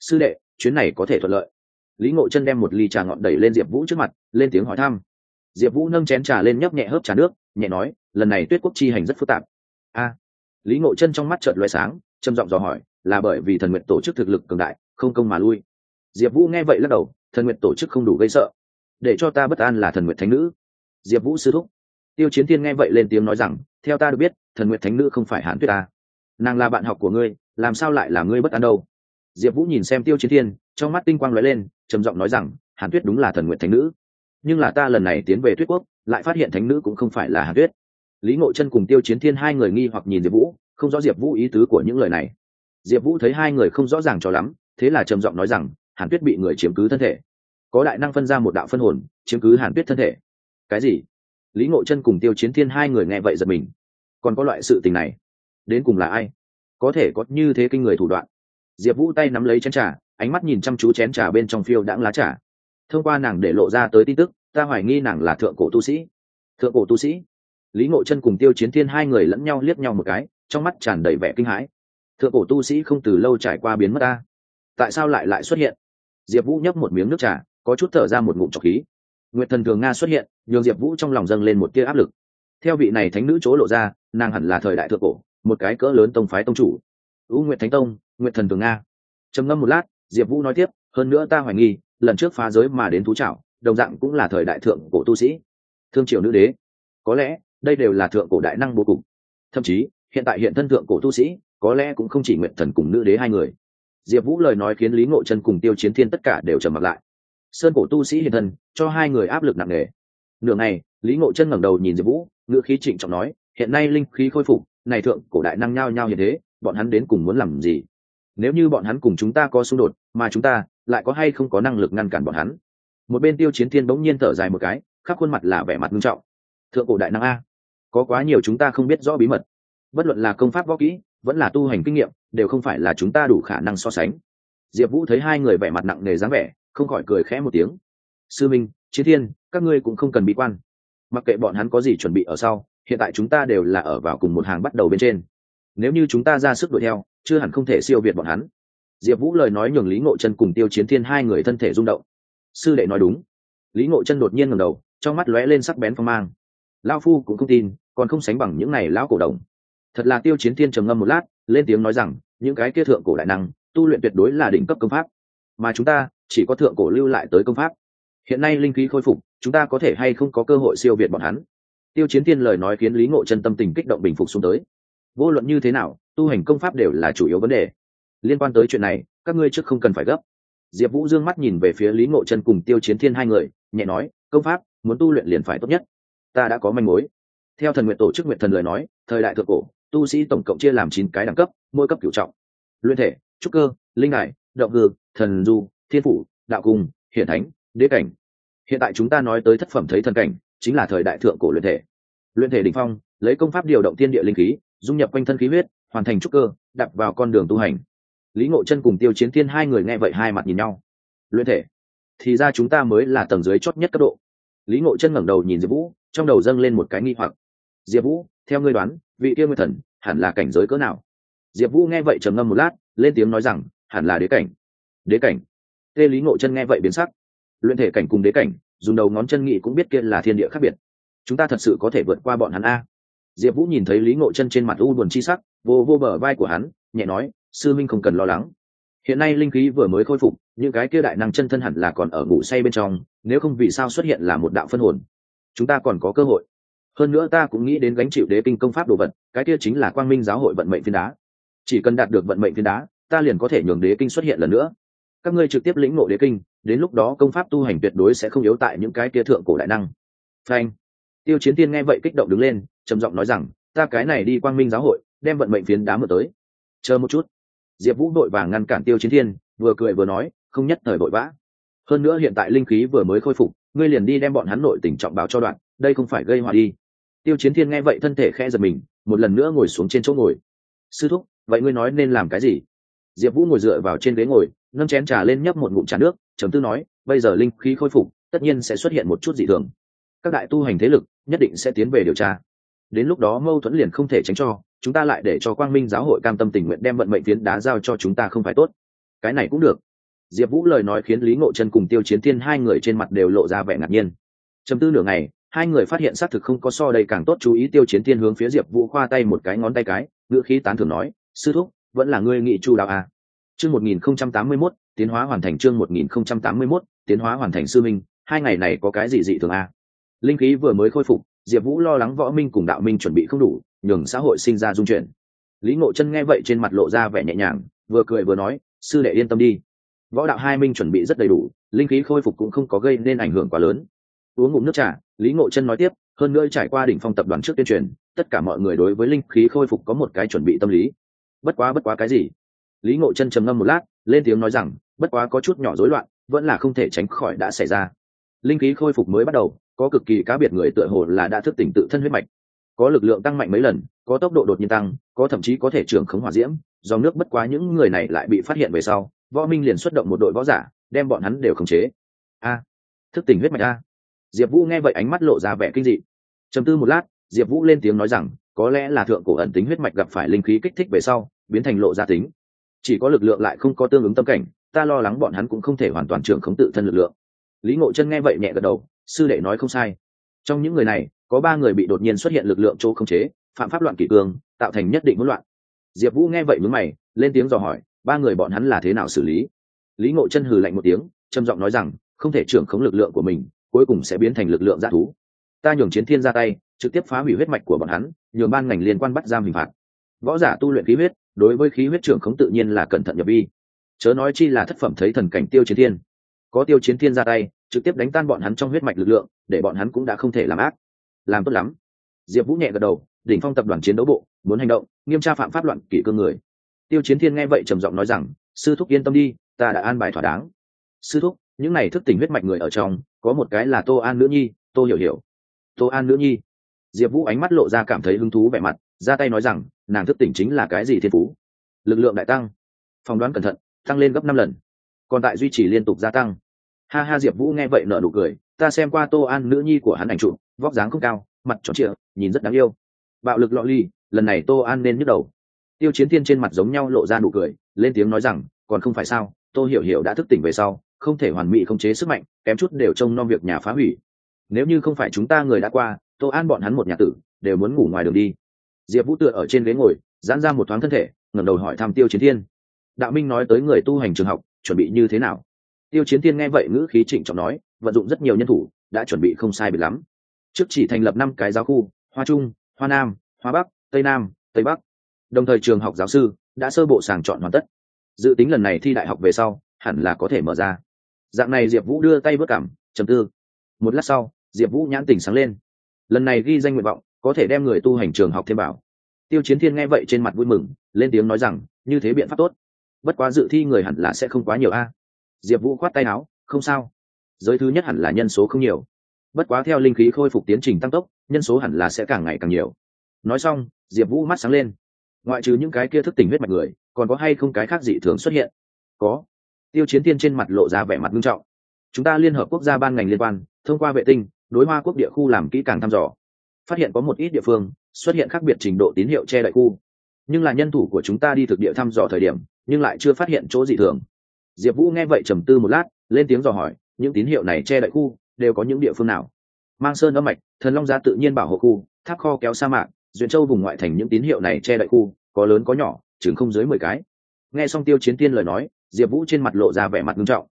Sư đệ, chuyến này có thể thuận lợi. Lý ngộ chân đem một ly trà ngọn đẩy lên diệp vũ trước mặt, lên tiếng hỏi thăm. Diệp vũ nâng chén trà lên nhấp nhẹ hớp trà nước, nhẹ nói, lần này tuyết quốc chi hành rất phức tạp. A. Lý ngộ chân trong mắt trợn loại sáng, trầm giọng dò hỏi, là bởi vì thần nguyện tổ chức thực lực cường đại, không công mà lui? Diệp vũ nghe vậy lắc đầu, thần nguyện tổ chức không đủ gây sợ. Để cho ta bất an là thần nguyện thánh nữ. Diệp vũ sư thúc. Tiêu chiến thiên nghe vậy lên tiếng nói rằng, theo ta được biết thần nguyện thánh nữ không phải Hàn tuyết ta. Nàng là bạn học của ngươi, làm sao lại là ngươi bất an đâu? Diệp vũ nhìn xem tiêu chiến thiên, trong mắt tinh quang lóe lên, trầm giọng nói rằng, hàn tuyết đúng là thần nguyện thánh nữ. Nhưng là ta lần này tiến về tuyết quốc, lại phát hiện thánh nữ cũng không phải là hàn tuyết. Lý ngộ chân cùng tiêu chiến thiên hai người nghi hoặc nhìn diệp vũ, không rõ diệp vũ ý tứ của những lời này. Diệp vũ thấy hai người không rõ ràng cho lắm, thế là trầm giọng nói rằng, hàn tuyết bị người chiếm cứ thân thể. Có đại năng phân ra một đạo phân hồn, chiếm cứ hàn tuyết thân thể. Cái gì? Lý ngộ chân cùng tiêu chiến thiên hai người nghe vậy giật mình còn có loại sự tình này. Đến cùng là ai? Có thể có như thế kinh người thủ đoạn. Diệp vũ tay nắm lấy chén trà, ánh mắt nhìn chăm chú chén trà bên trong phiêu đãng lá trà. Thông qua nàng để lộ ra tới tin tức, ta hoài nghi nàng là thượng cổ tu sĩ. Thượng cổ tu sĩ? Lý ngộ chân cùng tiêu chiến thiên hai người lẫn nhau liếc nhau một cái, trong mắt tràn đầy vẻ kinh hãi. Thượng cổ tu sĩ không từ lâu trải qua biến mất ta. Tại sao lại lại xuất hiện? Diệp vũ nhấp một miếng nước trà, có chút thở ra một ngụm trọc khí. Nguyệt thần thường nga xuất hiện, nhường diệp vũ trong lòng dâng lên một tia áp lực theo vị này thánh nữ chỗ lộ ra, nàng hẳn là thời đại thượng cổ, một cái cỡ lớn tông phái tông chủ. U nguyệt thánh tông, nguyệt thần tường nga. Trầm ngâm một lát, diệp vũ nói tiếp, hơn nữa ta hoài nghi, lần trước phá giới mà đến thú trảo, đồng dạng cũng là thời đại thượng cổ tu sĩ. Thương triều nữ đế. Có lẽ, đây đều là thượng cổ đại năng bố cục. Thậm chí, hiện tại hiện thân thượng cổ tu sĩ, có lẽ cũng không chỉ nguyện thần cùng nữ đế hai người. Diệp vũ lời nói khiến lý ngộ chân cùng tiêu chiến thiên tất cả đều trầm mặc lại. Sơn cổ tu sĩ hiện thân, cho hai người áp lực nặng nề. Nửa ngày lý ngộ chân ngẩng đầu nhìn diệp vũ, ngữ khí trịnh trọng nói, hiện nay linh khí khôi phục, này thượng cổ đại năng nhao nhao như thế, bọn hắn đến cùng muốn làm gì? Nếu như bọn hắn cùng chúng ta có xung đột, mà chúng ta lại có hay không có năng lực ngăn cản bọn hắn? Một bên tiêu chiến thiên bỗng nhiên thở dài một cái, khắp khuôn mặt là vẻ mặt nghiêm trọng. Thượng cổ đại năng a, có quá nhiều chúng ta không biết rõ bí mật. Bất luận là công pháp võ kỹ, vẫn là tu hành kinh nghiệm, đều không phải là chúng ta đủ khả năng so sánh. Diệp vũ thấy hai người vẻ mặt nặng nề dáng vẻ, không khỏi cười khẽ một tiếng. Sư minh, chiến thiên, các ngươi cũng không cần bị quan mặc kệ bọn hắn có gì chuẩn bị ở sau, hiện tại chúng ta đều là ở vào cùng một hàng bắt đầu bên trên. Nếu như chúng ta ra sức đuổi theo, chưa hẳn không thể siêu việt bọn hắn. Diệp vũ lời nói nhường lý ngộ chân cùng tiêu chiến thiên hai người thân thể rung động. Sư đệ nói đúng. Lý ngộ chân đột nhiên ngầm đầu, trong mắt lóe lên sắc bén phong mang. Lao phu cũng không tin, còn không sánh bằng những này lão cổ đồng. Thật là tiêu chiến thiên trầm ngâm một lát, lên tiếng nói rằng, những cái kia thượng cổ đại năng, tu luyện tuyệt đối là đỉnh cấp công pháp. Mà chúng ta, chỉ có thượng cổ lưu lại tới công pháp hiện nay linh khí khôi phục, chúng ta có thể hay không có cơ hội siêu việt bọn hắn? Tiêu chiến thiên lời nói khiến lý ngộ chân tâm tình kích động bình phục xuống tới. Vô luận như thế nào, tu hành công pháp đều là chủ yếu vấn đề. Liên quan tới chuyện này, các ngươi trước không cần phải gấp. Diệp vũ dương mắt nhìn về phía lý ngộ chân cùng tiêu chiến thiên hai người, nhẹ nói, công pháp, muốn tu luyện liền phải tốt nhất. Ta đã có manh mối. Theo thần nguyện tổ chức nguyện thần lời nói, thời đại thượng cổ, tu sĩ tổng cộng chia làm chín cái đẳng cấp, mỗi cấp cựu trọng. Luyện thể, trúc cơ, linh đại động cơ thần du, thiên phủ, đạo cung, hiển thánh đế cảnh. Hiện tại chúng ta nói tới thất phẩm thấy thần cảnh, chính là thời đại thượng cổ luyện thể. Luyện thể đ ỉ n h phong, lấy công pháp điều động tiên địa linh khí, dung nhập quanh thân khí huyết, hoàn thành trúc cơ đặt vào con đường tu hành. Lý ngộ chân cùng tiêu chiến thiên hai người nghe vậy hai mặt nhìn nhau. Luyện thể? Thì ra chúng ta mới là tầng dưới chót nhất cấp độ. Lý ngộ chân ngẩng đầu nhìn diệp vũ, trong đầu dâng lên một cái nghi hoặc. Diệp vũ, theo ngươi đoán, vị kia nguyên thần hẳn là cảnh giới cỡ nào? Diệp vũ nghe vậy trầm ngâm một lát, lên tiếng nói rằng, hẳn là đế cảnh. Đế cảnh? Tê lý ngộ chân nghe vậy biến sắc luyện thể cảnh cùng đế cảnh, dùng đầu ngón chân nghị cũng biết kia là thiên địa khác biệt. Chúng ta thật sự có thể vượt qua bọn hắn a. Diệp vũ nhìn thấy lý ngộ chân trên mặt u buồn chi sắc, vô vô bờ vai của hắn, nhẹ nói, sư minh không cần lo lắng. Hiện nay linh khí vừa mới khôi phục, những cái kia đại năng chân thân hẳn là còn ở ngủ say bên trong, nếu không vì sao xuất hiện là một đạo phân hồn. Chúng ta còn có cơ hội. Hơn nữa ta cũng nghĩ đến gánh chịu đế kinh công pháp đồ vật, cái kia chính là quang minh giáo hội vận mệnh phiên đá. Chỉ cần đạt được vận mệnh phiên đá, ta liền có thể nhường đế kinh xuất hiện lần nữa các ngươi trực tiếp lĩnh ngộ đế kinh, đến lúc đó công pháp tu hành tuyệt đối sẽ không yếu tại những cái kia thượng cổ đại năng. Phanh. Tiêu chiến tiên nghe vậy kích động đứng lên, trầm giọng nói rằng, ta cái này đi quang minh giáo hội, đem vận mệnh phiến đá mở tới. Chờ một chút. Diệp vũ đội vàng ngăn cản tiêu chiến thiên, vừa cười vừa nói, không nhất thời vội vã. Hơn nữa hiện tại linh khí vừa mới khôi phục, ngươi liền đi đem bọn hắn nội tình trọng báo cho đoạn, đây không phải gây họa đi. Tiêu chiến thiên nghe vậy thân thể khẽ giật mình, một lần nữa ngồi xuống trên chỗ ngồi. Sư thúc, vậy ngươi nói nên làm cái gì? Diệp vũ ngồi dựa vào trên ghế ngồi, nâng chén trà lên nhấp một ngụm trà nước chấm tư nói, bây giờ linh khí khôi phục, tất nhiên sẽ xuất hiện một chút dị thường. Các đại tu hành thế lực nhất định sẽ tiến về điều tra. Đến lúc đó mâu thuẫn liền không thể tránh cho, chúng ta lại để cho quang minh giáo hội cam tâm tình nguyện đem vận mệnh tiến đá giao cho chúng ta không phải tốt. Cái này cũng được. Diệp vũ lời nói khiến lý ngộ chân cùng tiêu chiến thiên hai người trên mặt đều lộ ra vẻ ngạc nhiên. Chấm tư nửa ngày, hai người phát hiện xác thực không có so đây càng tốt chú ý tiêu chiến thiên hướng phía diệp vũ khoa tay một cái ngón tay cái, ngữ khí tán thưởng nói, sư thúc vẫn là ngươi nghị chu đạo à. chương một nghìn không trăm tám mươi mốt, tiến hóa hoàn thành chương một nghìn không trăm tám mươi mốt, tiến hóa hoàn thành sư minh, hai ngày này có cái gì dị thường à. linh khí vừa mới khôi phục, diệp vũ lo lắng võ minh cùng đạo minh chuẩn bị không đủ, nhường xã hội sinh ra dung chuyển lý ngộ chân nghe vậy trên mặt lộ ra vẻ nhẹ nhàng, vừa cười vừa nói, sư đệ yên tâm đi võ đạo hai minh chuẩn bị rất đầy đủ, linh khí khôi phục cũng không có gây nên ảnh hưởng quá lớn uống ngụm nước trà, lý ngộ chân nói tiếp, hơn nữa trải qua đỉnh phong tập đoàn trước tuyên truyền, tất cả mọi người đối với linh khí khôi phục có một cái chuẩn bị tâm lý bất quá bất quá cái gì? Lý ngộ chân trầm ngâm một lát, lên tiếng nói rằng, bất quá có chút nhỏ rối loạn, vẫn là không thể tránh khỏi đã xảy ra. Linh khí khôi phục mới bắt đầu, có cực kỳ cá biệt người tựa hồ là đã thức tỉnh tự thân huyết mạch. Có lực lượng tăng mạnh mấy lần, có tốc độ đột nhiên tăng, có thậm chí có thể trưởng khống hỏa diễm, dòng nước bất quá những người này lại bị phát hiện về sau, võ minh liền xuất động một đội võ giả, đem bọn hắn đều khống chế. A, thức tỉnh huyết mạch a. Diệp vũ nghe vậy ánh mắt lộ ra vẻ kinh dị. Trầm tư một lát, diệp vũ lên tiếng nói rằng, có lẽ là thượng cổ ẩn tính huyết mạch gặp phải linh khí kích thích về sau biến thành lộ gia tính. Chỉ có lực lượng lại không có tương ứng tâm cảnh, ta lo lắng bọn hắn cũng không thể hoàn toàn trưởng khống tự thân lực lượng. Lý ngộ chân nghe vậy nhẹ gật đầu, sư đệ nói không sai. Trong những người này, có ba người bị đột nhiên xuất hiện lực lượng chỗ khống chế, phạm pháp loạn kỷ cương, tạo thành nhất định hỗn loạn. Diệp vũ nghe vậy mướn mày, lên tiếng dò hỏi, ba người bọn hắn là thế nào xử lý? Lý ngộ chân hừ lạnh một tiếng, trầm giọng nói rằng, không thể trưởng khống lực lượng của mình, cuối cùng sẽ biến thành lực lượng g thú. Ta nhường chiến thiên ra tay, trực tiếp phá hủy huyết mạch của bọn hắn, nhường ban ngành liên quan bắt giam hình phạt. Võ giả tu luyện khí huyết đối với khí huyết trưởng khống tự nhiên là cẩn thận nhập vi. Chớ nói chi là thất phẩm thấy thần cảnh tiêu chiến thiên. Có tiêu chiến thiên ra tay, trực tiếp đánh tan bọn hắn trong huyết mạch lực lượng, để bọn hắn cũng đã không thể làm ác. Làm tốt lắm. Diệp vũ nhẹ gật đầu, đỉnh phong tập đoàn chiến đấu bộ, muốn hành động, nghiêm tra phạm pháp loạn kỷ cương người. Tiêu chiến thiên nghe vậy trầm giọng nói rằng, sư thúc yên tâm đi, ta đã an bài thỏa đáng. Sư thúc, những này thức tỉnh huyết mạch người ở trong, có một cái là tô an nữ nhi, tô hiểu hiểu. Tô an nữ nhi? Diệp vũ ánh mắt lộ ra cảm thấy hứng thú vẻ mặt, ra tay nói rằng nàng thức tỉnh chính là cái gì thiên phú? Lực lượng đại tăng, phỏng đoán cẩn thận, tăng lên gấp năm lần. Còn tại duy trì liên tục gia tăng. Ha ha, diệp vũ nghe vậy nở nụ cười, ta xem qua tô an nữ nhi của hắn ảnh trụ vóc dáng không cao, mặt tròn trịa, nhìn rất đáng yêu. Bạo lực lọ ly lần này tô an nên nhức đầu. Tiêu chiến thiên trên mặt giống nhau lộ ra nụ cười, lên tiếng nói rằng, còn không phải sao, tô hiểu hiểu đã thức tỉnh về sau, không thể hoàn mỹ không chế sức mạnh, kém chút đều trông nom việc nhà phá hủy. Nếu như không phải chúng ta người đã qua, tô an bọn hắn một nhà tử, đều muốn ngủ ngoài đường đi diệp vũ tựa ở trên ghế ngồi, giãn ra một thoáng thân thể, ngẩng đầu hỏi thăm tiêu chiến thiên. Đạo minh nói tới người tu hành trường học, chuẩn bị như thế nào? Tiêu chiến thiên nghe vậy ngữ khí trịnh trọng nói, vận dụng rất nhiều nhân thủ, đã chuẩn bị không sai biệt lắm. Trước chỉ thành lập năm cái giáo khu, hoa trung, hoa nam, hoa bắc, tây nam, tây bắc. Đồng thời trường học giáo sư đã sơ bộ sàng chọn hoàn tất. Dự tính lần này thi đại học về sau, hẳn là có thể mở ra. Dạng này diệp vũ đưa tay vớt cảm chầm tư. Một lát sau, diệp vũ nhãn tỉnh sáng lên. Lần này ghi danh nguyện vọng có thể đem người tu hành trường học thêm bảo tiêu chiến thiên nghe vậy trên mặt vui mừng, lên tiếng nói rằng, như thế biện pháp tốt. Bất quá dự thi người hẳn là sẽ không quá nhiều a. Diệp vũ khoát tay áo, không sao. Giới thứ nhất hẳn là nhân số không nhiều. Bất quá theo linh khí khôi phục tiến trình tăng tốc, nhân số hẳn là sẽ càng ngày càng nhiều. Nói xong, diệp vũ mắt sáng lên. Ngoại trừ những cái kia thức tỉnh huyết mạch người, còn có hay không cái khác dị thường xuất hiện? Có. Tiêu chiến tiên trên mặt lộ ra vẻ mặt nghiêm trọng. Chúng ta liên hợp quốc gia ban ngành liên quan, thông qua vệ tinh, đối hoa quốc địa khu làm kỹ càng thăm dò phát hiện có một ít địa phương xuất hiện khác biệt trình độ tín hiệu che đậy khu. Nhưng là nhân thủ của chúng ta đi thực địa thăm dò thời điểm, nhưng lại chưa phát hiện chỗ dị thường. Diệp vũ nghe vậy trầm tư một lát, lên tiếng dò hỏi, những tín hiệu này che đậy khu đều có những địa phương nào? Mang sơn âm mạch, thần long giá tự nhiên bảo hộ khu, tháp kho kéo sa mạc, duyện châu vùng ngoại thành những tín hiệu này che đậy khu, có lớn có nhỏ, chừng không dưới mười cái. Nghe xong tiêu chiến tiên lời nói, diệp vũ trên mặt lộ ra vẻ mặt nghiêm trọng.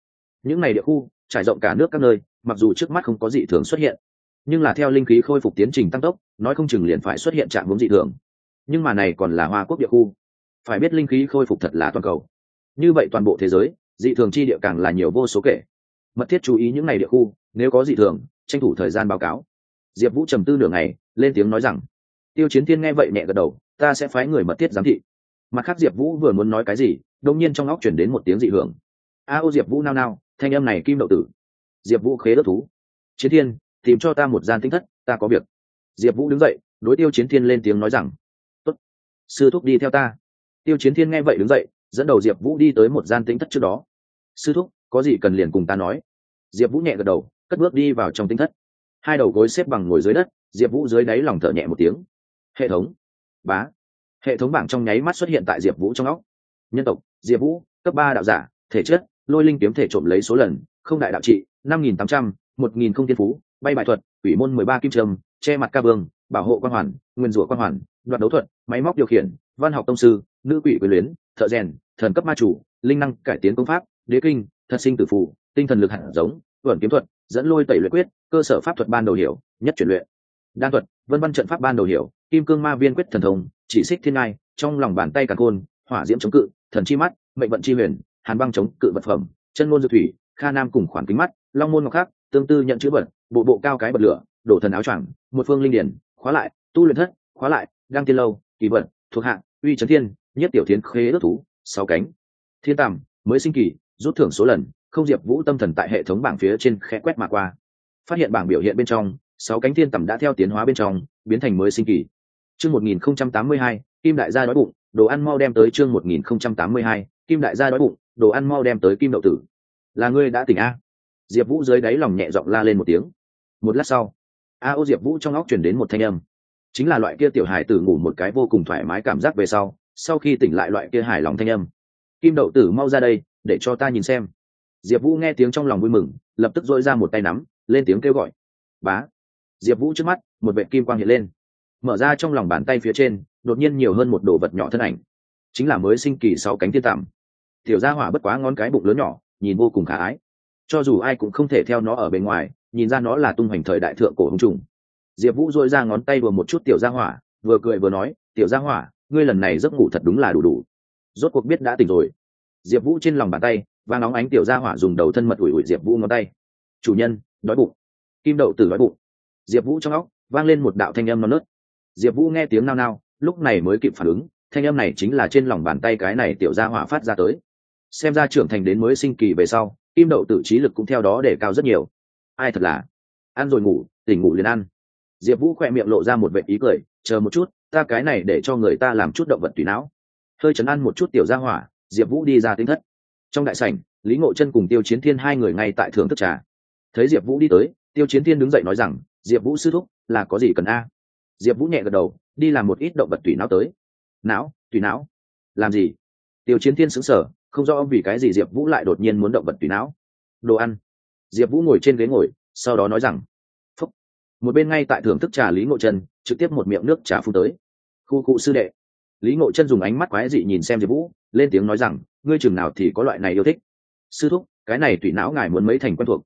Những n à y địa khu, trải rộng cả nước các nơi, mặc dù trước mắt không có dị thường xuất hiện nhưng là theo linh khí khôi phục tiến trình tăng tốc, nói không chừng liền phải xuất hiện trạng vốn dị thường. Nhưng mà này còn là hoa quốc địa khu. Phải biết linh khí khôi phục thật là toàn cầu. Như vậy toàn bộ thế giới, dị thường chi địa càng là nhiều vô số kể. Mật thiết chú ý những ngày địa khu, nếu có dị thường, tranh thủ thời gian báo cáo. Diệp vũ trầm tư nửa ngày, lên tiếng nói rằng, tiêu chiến thiên nghe vậy nhẹ gật đầu, ta sẽ phái người mật thiết giám thị. Mặt khác diệp vũ vừa muốn nói cái gì đông nhiên trong óc chuyển đến một tiếng dị hưởng. A ô diệp vũ nao nao, thanh âm này kim đậu tử. Diệp vũ khế đất thú. Chiến thiên tìm cho ta một gian tinh thất, ta có việc. Diệp vũ đứng dậy, đối tiêu chiến thiên lên tiếng nói rằng, Tốt. sư thúc đi theo ta. Tiêu chiến thiên nghe vậy đứng dậy, dẫn đầu diệp vũ đi tới một gian tinh thất trước đó. Sư thúc, có gì cần liền cùng ta nói. Diệp vũ nhẹ gật đầu, cất bước đi vào trong tinh thất. Hai đầu gối xếp bằng ngồi dưới đất, diệp vũ dưới đáy lòng thở nhẹ một tiếng. Hệ thống, bá, hệ thống bảng trong nháy mắt xuất hiện tại diệp vũ trong óc. Nhân tộc, diệp vũ, cấp ba đạo giả, thể chất, lôi linh kiếm thể trộm lấy số lần, không đại đạo trị, năm nghìn tám trăm, một nghìn không thiên phú bay bài thuật ủy môn mười ba kim trâm che mặt ca vương, bảo hộ quan hoàn, nguyên rủa quan hoàn, đoạt đấu thuật, máy móc điều khiển, văn học tông sư, nữ quỷ quyền luyến, thợ rèn, thần cấp ma chủ, linh năng cải tiến công pháp, đế kinh thật sinh tử phù, tinh thần lực hạt giống vẩn kiếm thuật, dẫn lôi tẩy luyện quyết, cơ sở pháp thuật ban đầu hiểu, nhất chuyển luyện. Đan thuật, vân văn trận pháp ban đầu hiểu, kim cương ma viên quyết thần thông, chỉ xích thiên ngai, trong lòng bàn tay cả côn hỏa diễm chống cự, thần chi mắt, mệnh vận chi huyền, hàn băng chống cự vật phẩm, chân môn dược thủy, kha nam cùng khoản kính mắt, long môn ngọc khắc, tương tư nhận chữ vật bộ bộ cao cái bật lửa, đổ thần áo choàng, một phương linh điển, khóa lại, tu luyện thất, khóa lại, đăng tiên lâu, kỳ vật, thuộc hạng uy trấn thiên, nhất tiểu thiến khế ước thú, sáu cánh. Thiên tàm mới sinh kỳ, rút thưởng số lần, không diệp vũ tâm thần tại hệ thống bảng phía trên khẽ quét mà qua. Phát hiện bảng biểu hiện bên trong, sáu cánh thiên tầm đã theo tiến hóa bên trong, biến thành mới sinh kỳ. Chương một nghìn không trăm tám mươi hai, kim đại gia đói bụng, đồ ăn mau đem tới chương một nghìn không trăm tám mươi hai, kim đại gia đói bụng, đồ ăn mau đem tới kim đậu tử. Là ngươi đã tỉnh a. Diệp vũ dưới đáy lòng nhẹ giọng la lên một tiếng một lát sau, a ô diệp vũ trong óc chuyển đến một thanh âm. Chính là loại kia tiểu hài tử ngủ một cái vô cùng thoải mái cảm giác về sau sau khi tỉnh lại loại kia hài lòng thanh âm. Kim đậu tử mau ra đây, để cho ta nhìn xem. Diệp vũ nghe tiếng trong lòng vui mừng, lập tức dội ra một tay nắm, lên tiếng kêu gọi. Bá. Diệp vũ trước mắt, một vệ kim quang hiện lên. Mở ra trong lòng bàn tay phía trên, đột nhiên nhiều hơn một đồ vật nhỏ thân ảnh. Chính là mới sinh kỳ sáu cánh thiên tạm. Tiểu gia hỏa bất quá ngón cái bụng lớn nhỏ, nhìn vô cùng khả ái. Cho dù ai cũng không thể theo nó ở bên ngoài nhìn ra nó là tung hoành thời đại thượng cổ hùng trùng. Diệp vũ dôi ra ngón tay vừa một chút tiểu gia hỏa, vừa cười vừa nói, tiểu gia hỏa, ngươi lần này giấc ngủ thật đúng là đủ đủ. Rốt cuộc biết đã tỉnh rồi. Diệp vũ trên lòng bàn tay và nóng ánh tiểu gia hỏa dùng đầu thân mật ủi ủi diệp vũ ngón tay. Chủ nhân, đói bụng. Kim đậu tử đói bụng. Diệp vũ trong óc vang lên một đạo thanh âm non nớt. Diệp vũ nghe tiếng nao nao, lúc này mới kịp phản ứng, thanh âm này chính là trên lòng bàn tay cái này tiểu gia hỏa phát ra tới. Xem ra trưởng thành đến mới sinh kỳ về sau, kim đậu tử trí lực cũng theo đó để cao rất nhiều ai thật là? Ăn rồi ngủ, tỉnh ngủ liền ăn. Diệp vũ khỏe miệng lộ ra một vệ ý cười, chờ một chút, ta cái này để cho người ta làm chút động vật tùy não. Hơi chấn ăn một chút tiểu gia hỏa, diệp vũ đi ra tính thất. Trong đại sảnh, lý ngộ chân cùng tiêu chiến thiên hai người ngay tại thưởng thức trà. Thấy diệp vũ đi tới, tiêu chiến thiên đứng dậy nói rằng, diệp vũ sư thúc, là có gì cần a? Diệp vũ nhẹ gật đầu, đi làm một ít động vật tùy não tới. Não, tùy não? Làm gì? Tiêu chiến thiên xứng sở không rõ vì cái gì diệp vũ lại đột nhiên muốn động vật tùy não. Đồ ăn diệp vũ ngồi trên ghế ngồi, sau đó nói rằng, phúc. Một bên ngay tại thưởng thức trà lý ngộ chân trực tiếp một miệng nước trà phun tới. Khu cụ sư đệ. Lý ngộ chân dùng ánh mắt quái dị nhìn xem diệp vũ, lên tiếng nói rằng, ngươi chừng nào thì có loại này yêu thích. Sư thúc, cái này tùy não ngài muốn mấy thành quen thuộc.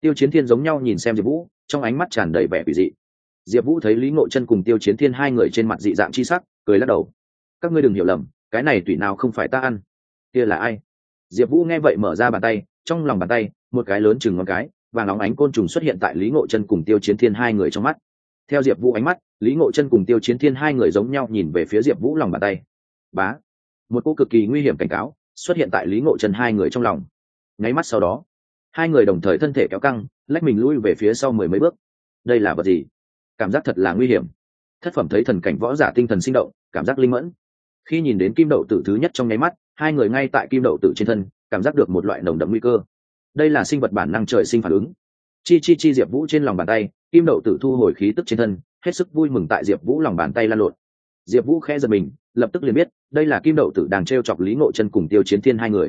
Tiêu chiến thiên giống nhau nhìn xem diệp vũ, trong ánh mắt tràn đầy vẻ quỷ dị. Diệp vũ thấy lý ngộ chân cùng tiêu chiến thiên hai người trên mặt dị dạng chi sắc, cười lắc đầu. Các ngươi đừng hiểu lầm, cái này tùy nào không phải ta ăn. Kia là ai? Diệp vũ nghe vậy mở ra bàn tay trong lòng bàn tay, một cái lớn chừng ngón cái và nóng ánh côn trùng xuất hiện tại lý ngộ chân cùng tiêu chiến thiên hai người trong mắt. Theo diệp vũ ánh mắt, lý ngộ chân cùng tiêu chiến thiên hai người giống nhau nhìn về phía diệp vũ lòng bàn tay. Bá! Một cô cực kỳ nguy hiểm cảnh cáo xuất hiện tại lý ngộ chân hai người trong lòng. Nháy mắt sau đó, hai người đồng thời thân thể kéo căng, lách mình lui về phía sau mười mấy bước. Đây là vật gì? Cảm giác thật là nguy hiểm. Thất phẩm thấy thần cảnh võ giả tinh thần sinh động, cảm giác linh mẫn. Khi nhìn đến kim đậu tử thứ nhất trong nháy mắt, hai người ngay tại kim đậu tử trên thân cảm giác được một loại nồng đậm nguy cơ. Đây là sinh vật bản năng trời sinh phản ứng. Chi chi chi diệp vũ trên lòng bàn tay, kim đậu tử thu hồi khí tức trên thân, hết sức vui mừng tại diệp vũ lòng bàn tay lan lộn. Diệp vũ khẽ giật mình, lập tức liền biết, đây là kim đậu tử đang t r e o chọc lý ngộ chân cùng tiêu chiến thiên hai người.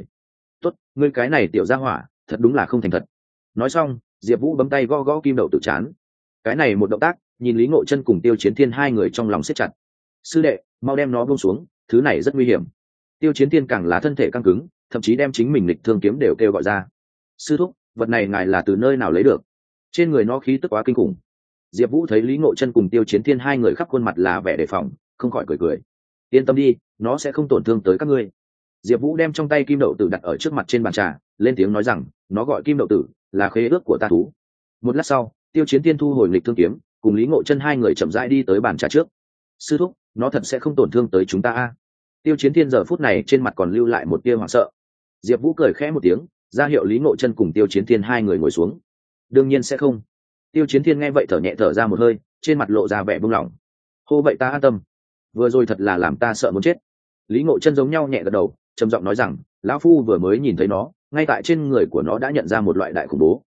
Tốt, ngươi cái này tiểu ra hỏa, thật đúng là không thành thật. Nói xong, diệp vũ bấm tay gõ gõ kim đậu tử chán. Cái này một động tác, nhìn lý ngộ chân cùng tiêu chiến thiên hai người trong lòng xếp chặt. Sư đệ, mau đem nó bông xuống, thứ này rất nguy hiểm. Tiêu chiến thiên càng là thân thể căng cứng thậm chí đem chính mình lịch thương kiếm đều kêu gọi ra. Sư thúc, vật này ngài là từ nơi nào lấy được? Trên người nó khí tức quá kinh khủng. Diệp vũ thấy lý ngộ chân cùng tiêu chiến thiên hai người khắp khuôn mặt là vẻ đề phòng, không khỏi cười cười. Yên tâm đi, nó sẽ không tổn thương tới các ngươi. Diệp vũ đem trong tay kim đậu tử đặt ở trước mặt trên bàn trà, lên tiếng nói rằng, nó gọi kim đậu tử, là khế ước của ta thú. Một lát sau, tiêu chiến thiên thu hồi lịch thương kiếm, cùng lý ngộ chân hai người chậm rãi đi tới bàn trà trước. Sư thúc, nó thật sẽ không tổn thương tới chúng ta a. Tiêu chiến thiên giờ phút này trên mặt còn lưu lại một tia hoảng sợ diệp vũ cười khẽ một tiếng, ra hiệu lý ngộ chân cùng tiêu chiến thiên hai người ngồi xuống. Đương nhiên sẽ không. Tiêu chiến thiên nghe vậy thở nhẹ thở ra một hơi, trên mặt lộ ra vẻ buông lỏng. Hô vậy ta an tâm. Vừa rồi thật là làm ta sợ muốn chết. Lý ngộ chân giống nhau nhẹ gật đầu, trầm giọng nói rằng, lão phu vừa mới nhìn thấy nó, ngay tại trên người của nó đã nhận ra một loại đại khủng bố.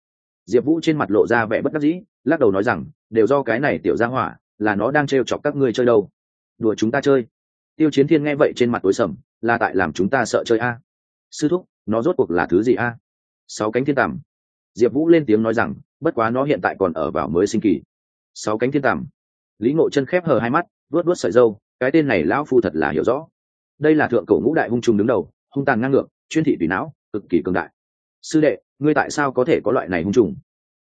Diệp vũ trên mặt lộ ra vẻ bất đắc dĩ, lắc đầu nói rằng, đều do cái này tiểu ra hỏa, là nó đang t chọc các ngươi chơi đâu. Đùa chúng ta chơi. Tiêu chiến thiên nghe vậy trên mặt tối sầm, là tại làm chúng ta sợ chơi a sư thúc, nó rốt cuộc là thứ gì a? Sáu cánh thiên tằm. Diệp vũ lên tiếng nói rằng, bất quá nó hiện tại còn ở vào mới sinh kỳ. Sáu cánh thiên tằm. Lý ngộ chân khép hờ hai mắt vớt vớt sợi dâu, cái tên này lão phu thật là hiểu rõ. Đây là thượng cổ ngũ đại hung trung đứng đầu, hung tàn ngang ngược, chuyên thị tùy não, cực kỳ cường đại. Sư đệ, ngươi tại sao có thể có loại này hung trùng?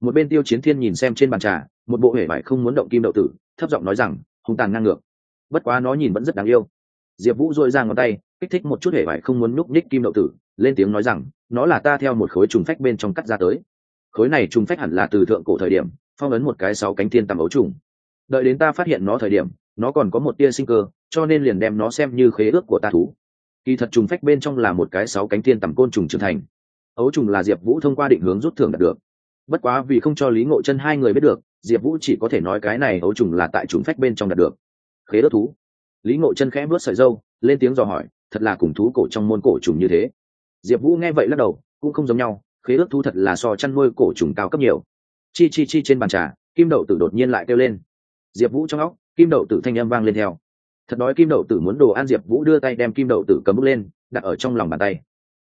Một bên tiêu chiến thiên nhìn xem trên bàn trà, một bộ hể vải không muốn động kim đậu tử, thấp giọng nói rằng, hung tàn ngang ngược. Bất quá nó nhìn vẫn rất đáng yêu. Diệp vũ dội ra ngón tay kích thích một chút hệ vải không muốn núp ních kim đậu tử, lên tiếng nói rằng, nó là ta theo một khối trùng phách bên trong cắt ra tới. Khối này trùng phách hẳn là từ thượng cổ thời điểm, phong ấn một cái sáu cánh thiên tầm ấu trùng. Đợi đến ta phát hiện nó thời điểm, nó còn có một tia sinh cơ, cho nên liền đem nó xem như khế ước của ta thú. Kỳ thật trùng phách bên trong là một cái sáu cánh thiên tầm côn trùng trưởng thành. Ấu trùng là diệp vũ thông qua định hướng rút thưởng đạt được. Bất quá vì không cho lý ngộ chân hai người biết được, diệp vũ chỉ có thể nói cái này ấu trùng là tại trùng phách bên trong đạt được. Khế ước thú. Lý ngộ chân khẽ bước sợi dâu lên tiếng dò hỏi thật là cùng thú cổ trong môn cổ trùng như thế. Diệp vũ nghe vậy lắc đầu, cũng không giống nhau, khế ước thú thật là so chăn nuôi cổ trùng cao cấp nhiều. Chi chi chi trên bàn trà, kim đậu tử đột nhiên lại kêu lên. Diệp vũ trong óc, kim đậu tử thanh â m vang lên theo. Thật đói kim đậu tử muốn đồ ăn, diệp vũ đưa tay đem kim đậu tử cấm lên, đặt ở trong lòng bàn tay.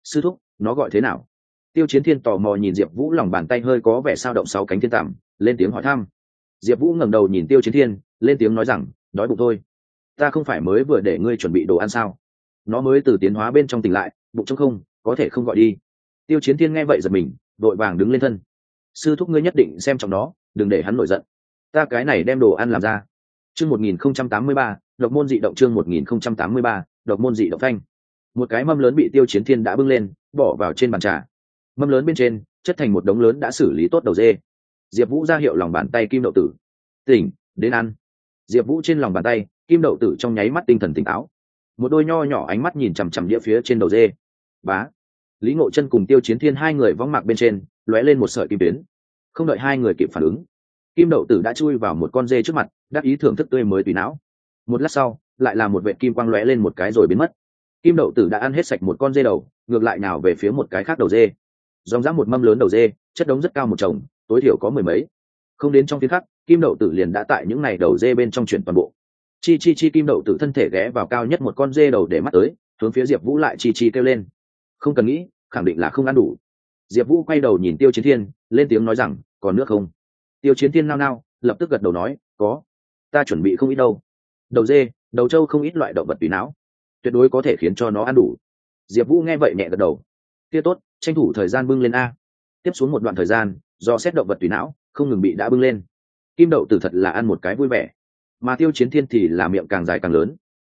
Sư thúc, nó gọi thế nào? Tiêu chiến thiên tò mò nhìn diệp vũ lòng bàn tay hơi có vẻ sao động sáu cánh thiên tạm, lên tiếng hỏi thăm. Diệp vũ ngẩng đầu nhìn tiêu chiến thiên, lên tiếng nói rằng, đói bụng thôi. Ta không phải mới vừa để ngươi chuẩn bị đồ ăn sao? Nó mới từ tiến hóa bên trong tỉnh lại, bụng trong không, có thể không gọi đi. Tiêu chiến thiên nghe vậy giật mình vội vàng đứng lên thân. Sư thúc ngươi nhất định xem trong đó đừng để hắn nổi giận. Ta cái này đem đồ ăn làm ra. Chương một nghìn không trăm tám mươi ba, độc môn dị động chương một nghìn không trăm tám mươi ba, độc môn dị động thanh một cái mâm lớn bị tiêu chiến thiên đã bưng lên, bỏ vào trên bàn trà. Mâm lớn bên trên, chất thành một đống lớn đã xử lý tốt đầu dê. Diệp vũ ra hiệu lòng bàn tay kim đậu tử. Tỉnh, đến ăn. Diệp vũ trên lòng bàn tay, kim đậu tử trong nháy mắt tinh thần tỉnh táo một đôi nho nhỏ ánh mắt nhìn chằm chằm địa phía trên đầu dê. Bá. Lý ngộ chân cùng tiêu chiến thiên hai người vong mạc bên trên, lóe lên một sợi kim tuyến. Không đợi hai người kịp phản ứng, kim đậu tử đã chui vào một con dê trước mặt, đắc ý thưởng thức tươi mới tùy não. Một lát sau, lại là một vệ kim quang lóe lên một cái rồi biến mất. Kim đậu tử đã ăn hết sạch một con dê đầu, ngược lại nào về phía một cái khác đầu dê. Dòng dã một mâm lớn đầu dê, chất đống rất cao một chồng, tối thiểu có mười mấy. Không đến trong phiên khắc, kim đậu tử liền đã tại những ngày đầu dê bên trong chuyển toàn bộ chi chi chi kim đậu tự thân thể ghé vào cao nhất một con dê đầu để mắt tới, hướng phía diệp vũ lại chi chi kêu lên. Không cần nghĩ, khẳng định là không ăn đủ. Diệp vũ quay đầu nhìn tiêu chiến thiên, lên tiếng nói rằng, còn nước không? Tiêu chiến thiên nao nao, lập tức gật đầu nói, có. Ta chuẩn bị không ít đâu. Đầu dê, đầu trâu không ít loại động vật tùy não. Tuyệt đối có thể khiến cho nó ăn đủ. Diệp vũ nghe vậy nhẹ gật đầu. Kia tốt, tranh thủ thời gian bưng lên a. Tiếp xuống một đoạn thời gian, do xét động vật tùy não, không ngừng bị đã bưng lên. Kim đậu tử thật là ăn một cái vui vẻ mà tiêu chiến thiên thì là miệng càng dài càng lớn.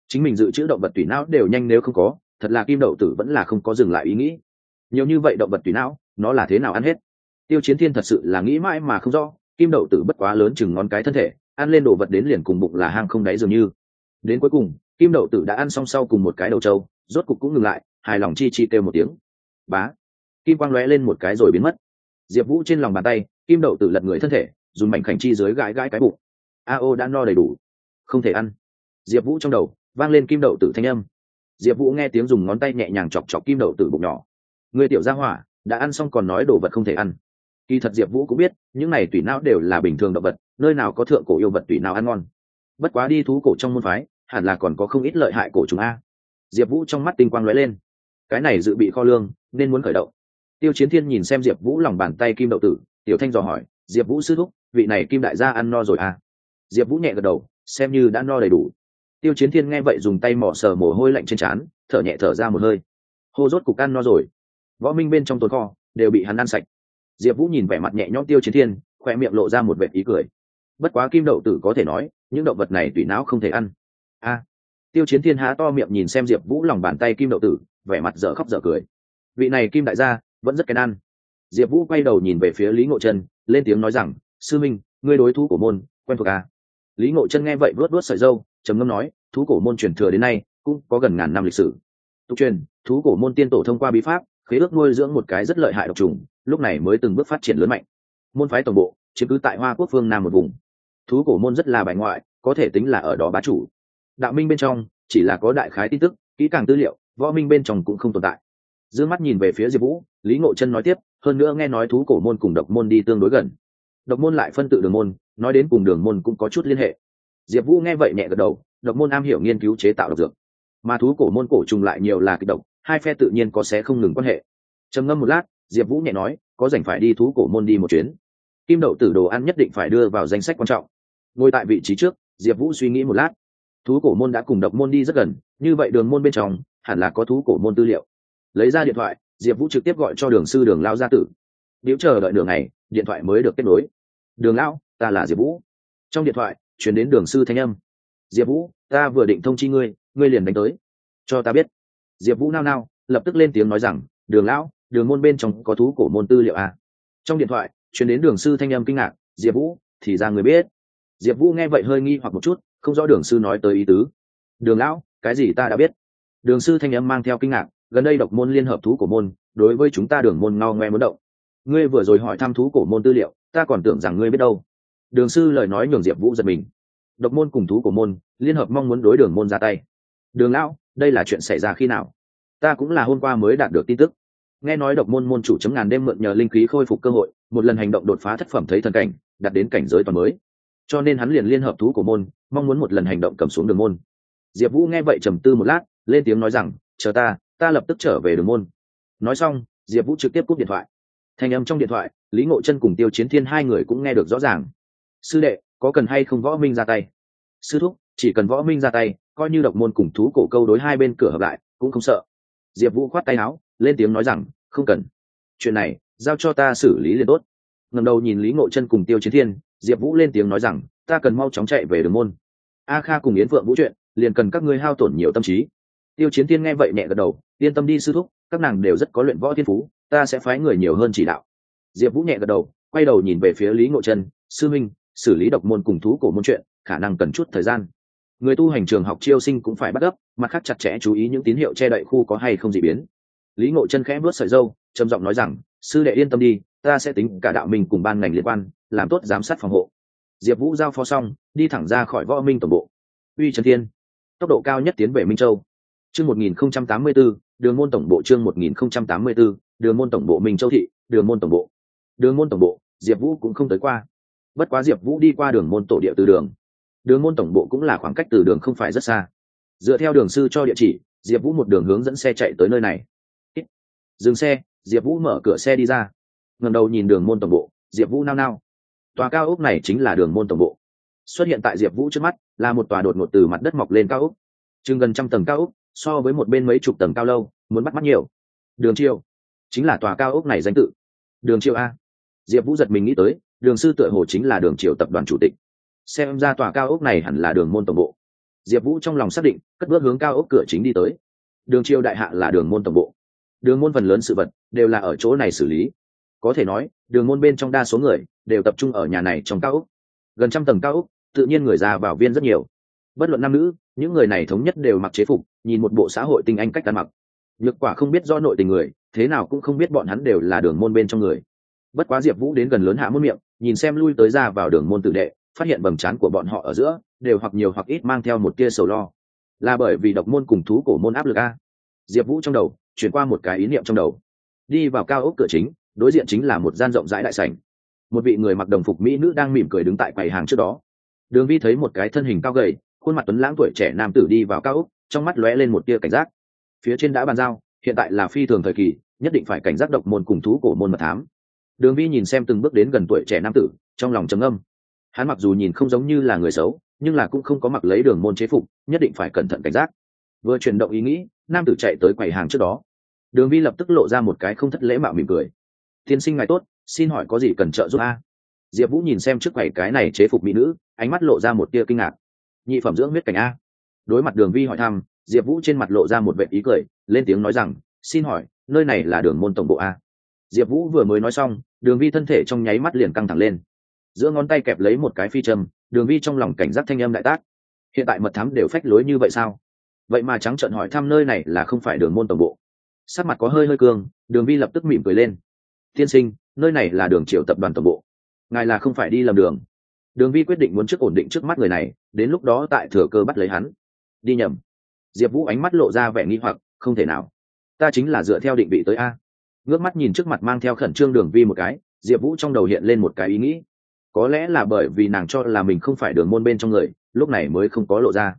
Chính mình dự trữ động vật tùy não đều nhanh nếu không có, thật là kim đậu tử vẫn là không có dừng lại ý nghĩ. Nhiều như vậy động vật tùy não, nó là thế nào ăn hết? Tiêu chiến thiên thật sự là nghĩ mãi mà không rõ, kim đậu tử bất quá lớn chừng ngón cái thân thể, ăn lên đồ vật đến liền cùng bụng là hang không đáy dường như. Đến cuối cùng, kim đậu tử đã ăn xong sau cùng một cái đầu trâu, rốt cục cũng ngừng lại, hài lòng chi chi kêu một tiếng. Bá! Kim quang lóe lên một cái rồi biến mất. Diệp vũ trên lòng bàn tay, kim đậu tử lật người thân thể, dùng mảnh khảnh chi dưới gãi gãi cái bụng a ô đã no đầy đủ. Không thể ăn. Diệp vũ trong đầu vang lên kim đậu tử thanh âm. Diệp vũ nghe tiếng dùng ngón tay nhẹ nhàng chọc chọc kim đậu tử bụng nhỏ. Người tiểu gia hỏa, đã ăn xong còn nói đồ vật không thể ăn. Kỳ thật diệp vũ cũng biết, những này tùy não đều là bình thường động vật, nơi nào có thượng cổ yêu vật tùy nào ăn ngon. Bất quá đi thú cổ trong môn phái, hẳn là còn có không ít lợi hại cổ chúng a. Diệp vũ trong mắt tinh quang lóe lên. Cái này dự bị kho lương, nên muốn khởi động. Tiêu chiến thiên nhìn xem diệp vũ lòng bàn tay kim đậu tử, tiểu thanh dò hỏi, diệp vũ sư thúc, vị này kim đại gia ăn no rồi à? Diệp vũ nhẹ gật đầu, xem như đã no đầy đủ. Tiêu chiến thiên nghe vậy dùng tay mỏ sờ mồ hôi lạnh trên trán, thở nhẹ thở ra một hơi. Hô rốt cục ăn no rồi. Võ minh bên trong tồn kho đều bị hắn ăn sạch. Diệp vũ nhìn vẻ mặt nhẹ nhõm tiêu chiến thiên, khoe miệng lộ ra một vệ ý cười. Bất quá kim đậu tử có thể nói, những động vật này tùy não không thể ăn. A! Tiêu chiến thiên há to miệng nhìn xem diệp vũ lòng bàn tay kim đậu tử, vẻ mặt dở khóc dở cười. Vị này kim đại gia, vẫn rất kén ăn. Diệp vũ quay đầu nhìn về phía lý ngộ chân lên tiếng nói rằng, sư minh, ngươi đối thủ của môn, quen thuộc à? Lý ngộ chân nghe vậy vớt vớt sợi dâu, trầm ngâm nói, thú cổ môn truyền thừa đến nay, cũng có gần ngàn năm lịch sử. Tục truyền, thú cổ môn tiên tổ thông qua bí pháp, khế ước nuôi dưỡng một cái rất lợi hại độc trùng, lúc này mới từng bước phát triển lớn mạnh. Môn phái tổng bộ, chiếm cứ tại hoa quốc phương nam một vùng. Thú cổ môn rất là bài ngoại, có thể tính là ở đó bá chủ. Đạo minh bên trong, chỉ là có đại khái tin tức, kỹ càng tư liệu, võ minh bên trong cũng không tồn tại. D ư ơ n g mắt nhìn về phía diệp vũ, lý ngộ chân nói tiếp, hơn nữa nghe nói thú cổ môn cùng độc môn đi tương đối gần độc môn lại phân tự đường môn, nói đến cùng đường môn cũng có chút liên hệ. Diệp vũ nghe vậy nhẹ gật đầu, độc môn am hiểu nghiên cứu chế tạo độc dược. Mà thú cổ môn cổ trùng lại nhiều là kịch độc, hai phe tự nhiên có sẽ không ngừng quan hệ. Trầm ngâm một lát, diệp vũ nhẹ nói, có dành phải đi thú cổ môn đi một chuyến. Kim đậu tử đồ ăn nhất định phải đưa vào danh sách quan trọng. Ngồi tại vị trí trước, diệp vũ suy nghĩ một lát. Thú cổ môn đã cùng độc môn đi rất gần, như vậy đường môn bên trong, hẳn là có thú cổ môn tư liệu. Lấy ra điện thoại, diệp vũ trực tiếp gọi cho đường sư đường lao gia tử. Nếu chờ đợi đường này điện thoại mới được kết nối đường lão, ta là diệp vũ. Trong điện thoại chuyển đến đường sư thanh âm. Diệp vũ, ta vừa định thông chi ngươi ngươi liền đánh tới. Cho ta biết. Diệp vũ nao nao, lập tức lên tiếng nói rằng, đường lão, đường môn bên trong có thú cổ môn tư liệu à. trong điện thoại chuyển đến đường sư thanh âm kinh ngạc, diệp vũ, thì ra người biết. Diệp vũ nghe vậy hơi nghi hoặc một chút, không rõ đường sư nói tới ý tứ. Đường lão, cái gì ta đã biết? Đường sư thanh âm mang theo kinh ngạc, gần đây độc môn liên hợp thú cổ môn, đối với chúng ta đường môn ngao ngoe muốn động. Ngươi vừa rồi hỏi thăm thú cổ môn tư liệu ta còn tưởng rằng ngươi biết đâu. Đường sư lời nói nhường diệp vũ giật mình. Độc môn cùng thú của môn, liên hợp mong muốn đối đường môn ra tay. Đường lão, đây là chuyện xảy ra khi nào? Ta cũng là hôm qua mới đạt được tin tức. Nghe nói độc môn môn chủ chấm ngàn đêm mượn nhờ linh khí khôi phục cơ hội, một lần hành động đột phá thất phẩm thấy thần cảnh, đạt đến cảnh giới toàn mới. Cho nên hắn liền liên hợp thú của môn, mong muốn một lần hành động cầm xuống đường môn. Diệp vũ nghe vậy trầm tư một lát, lên tiếng nói rằng, chờ ta ta lập tức trở về đường môn. Nói xong, diệp vũ trực tiếp cúp điện thoại thành âm trong điện thoại, lý ngộ chân cùng tiêu chiến thiên hai người cũng nghe được rõ ràng. Sư đệ, có cần hay không võ minh ra tay? Sư thúc, chỉ cần võ minh ra tay, coi như độc môn cùng thú cổ câu đối hai bên cửa hợp lại, cũng không sợ. Diệp vũ khoát tay áo, lên tiếng nói rằng, không cần. Chuyện này, giao cho ta xử lý liền tốt. Ngầm đầu nhìn lý ngộ chân cùng tiêu chiến thiên, diệp vũ lên tiếng nói rằng, ta cần mau chóng chạy về đường môn. A kha cùng yến phượng vũ chuyện, liền cần các ngươi hao tổn nhiều tâm trí. Tiêu chiến thiên nghe vậy nhẹ gật đầu, yên tâm đi, sư thúc, các nàng đều rất có luyện võ thiên phú ta sẽ phái người nhiều hơn chỉ đạo. Diệp vũ nhẹ gật đầu, quay đầu nhìn về phía lý ngộ chân sư minh, xử lý độc môn cùng thú cổ môn chuyện, khả năng cần chút thời gian. Người tu hành trường học chiêu sinh cũng phải bắt gấp mặt khác chặt chẽ chú ý những tín hiệu che đậy khu có hay không dị biến. Lý ngộ chân khẽ vớt sợi dâu trầm giọng nói rằng, sư đệ yên tâm đi, ta sẽ tính cả đạo minh cùng ban ngành liên quan, làm tốt giám sát phòng hộ. Diệp vũ giao phó xong, đi thẳng ra khỏi võ minh tổng bộ. Uy trần thiên, tốc độ cao nhất tiến về minh châu. Chương một nghìn không trăm tám mươi b ố đường môn tổng bộ chương một nghìn không trăm tám mươi b ố đường môn tổng bộ minh châu thị, đường môn tổng bộ. Đường môn tổng bộ, diệp vũ cũng không tới qua. Bất quá diệp vũ đi qua đường môn tổ địa từ đường. Đường môn tổng bộ cũng là khoảng cách từ đường không phải rất xa. Dựa theo đường sư cho địa chỉ, diệp vũ một đường hướng dẫn xe chạy tới nơi này. Dừng xe, diệp vũ mở cửa xe đi ra. Ngầm đầu nhìn đường môn tổng bộ, diệp vũ nao nao. Tòa cao ốc này chính là đường môn tổng bộ. Xuất hiện tại diệp vũ trước mắt, là một tòa đột ngột từ mặt đất mọc lên cao ốc. Chừng gần trăm tầng cao ốc so với một bên mấy chục tầng cao lâu, muốn bắt mắt nhiều. Đường chiêu chính là tòa cao ốc này danh tự. Đường chiêu a. Diệp vũ giật mình nghĩ tới, đường sư tựa hồ chính là đường triều tập đoàn chủ tịch. Xem ra tòa cao ốc này hẳn là đường môn tổng bộ. Diệp vũ trong lòng xác định, cất bước hướng cao ốc cửa chính đi tới. Đường triều đại hạ là đường môn tổng bộ. Đường môn phần lớn sự vật đều là ở chỗ này xử lý. Có thể nói, đường môn bên trong đa số người đều tập trung ở nhà này trong cao ốc. Gần trăm tầng cao ốc, tự nhiên người già vào viên rất nhiều. Bất luận nam nữ, những người này thống nhất đều mặc chế phục nhìn một bộ xã hội tinh anh cách ăn mặc. Nhược quả không biết do nội tình người, thế nào cũng không biết bọn hắn đều là đường môn bên trong người. Bất quá diệp vũ đến gần lớn hạ môn miệng, nhìn xem lui tới ra vào đường môn tự đệ, phát hiện bầm chán của bọn họ ở giữa, đều hoặc nhiều hoặc ít mang theo một tia sầu lo. Là bởi vì độc môn cùng thú cổ môn áp lực a. Diệp vũ trong đầu, chuyển qua một cái ý niệm trong đầu. Đi vào cao ốc cửa chính, đối diện chính là một gian rộng rãi đại sảnh. Một vị người mặc đồng phục mỹ nữ đang mỉm cười đứng tại quầy hàng trước đó. Đường vi thấy một cái thân hình cao gầy, khuôn mặt tuấn lãng tuổi trẻ nam tử đi vào cao ốc trong mắt lóe lên một tia cảnh giác. Phía trên đã bàn giao, hiện tại là phi thường thời kỳ, nhất định phải cảnh giác độc môn cùng thú cổ môn mật thám. Đường vi nhìn xem từng bước đến gần tuổi trẻ nam tử, trong lòng trầm âm hắn mặc dù nhìn không giống như là người xấu, nhưng là cũng không có mặc lấy đường môn chế phục, nhất định phải cẩn thận cảnh giác. Vừa chuyển động ý nghĩ, nam tử chạy tới quầy hàng trước đó. Đường vi lập tức lộ ra một cái không thất lễ mạo mỉm cười. Tiên sinh ngài tốt, xin hỏi có gì cần trợ giúp a? Diệp vũ nhìn xem trước quầy cái này chế phục mỹ nữ, ánh mắt lộ ra một tia kinh ngạc. Nhị phẩm dưỡng huyết cảnh a? Đối mặt đường vi hỏi thăm, diệp vũ trên mặt lộ ra một vệ ý cười, lên tiếng nói rằng, xin hỏi, nơi này là đường môn tổng bộ a? Diệp vũ vừa mới nói xong, đường vi thân thể trong nháy mắt liền căng thẳng lên. Giữa ngón tay kẹp lấy một cái phi châm, đường vi trong lòng cảnh giác thanh âm đại tác. Hiện tại mật thám đều phách lối như vậy sao? Vậy mà trắng trợn hỏi thăm nơi này là không phải đường môn tổng bộ. Sắc mặt có hơi hơi cương, đường vi lập tức mỉm cười lên. Tiên sinh, nơi này là đường triều tập đoàn tổng bộ. Ngài là không phải đi lầm đường. Đường vi quyết định muốn trước ổn định trước mắt người này, đến lúc đó tại thừa cơ bắt lấy hắn đi nhầm. Diệp vũ ánh mắt lộ ra vẻ nghi hoặc, không thể nào. Ta chính là dựa theo định vị tới a. Ngước mắt nhìn trước mặt mang theo khẩn trương đường vi một cái, diệp vũ trong đầu hiện lên một cái ý nghĩ. Có lẽ là bởi vì nàng cho là mình không phải đường môn bên trong người, lúc này mới không có lộ ra.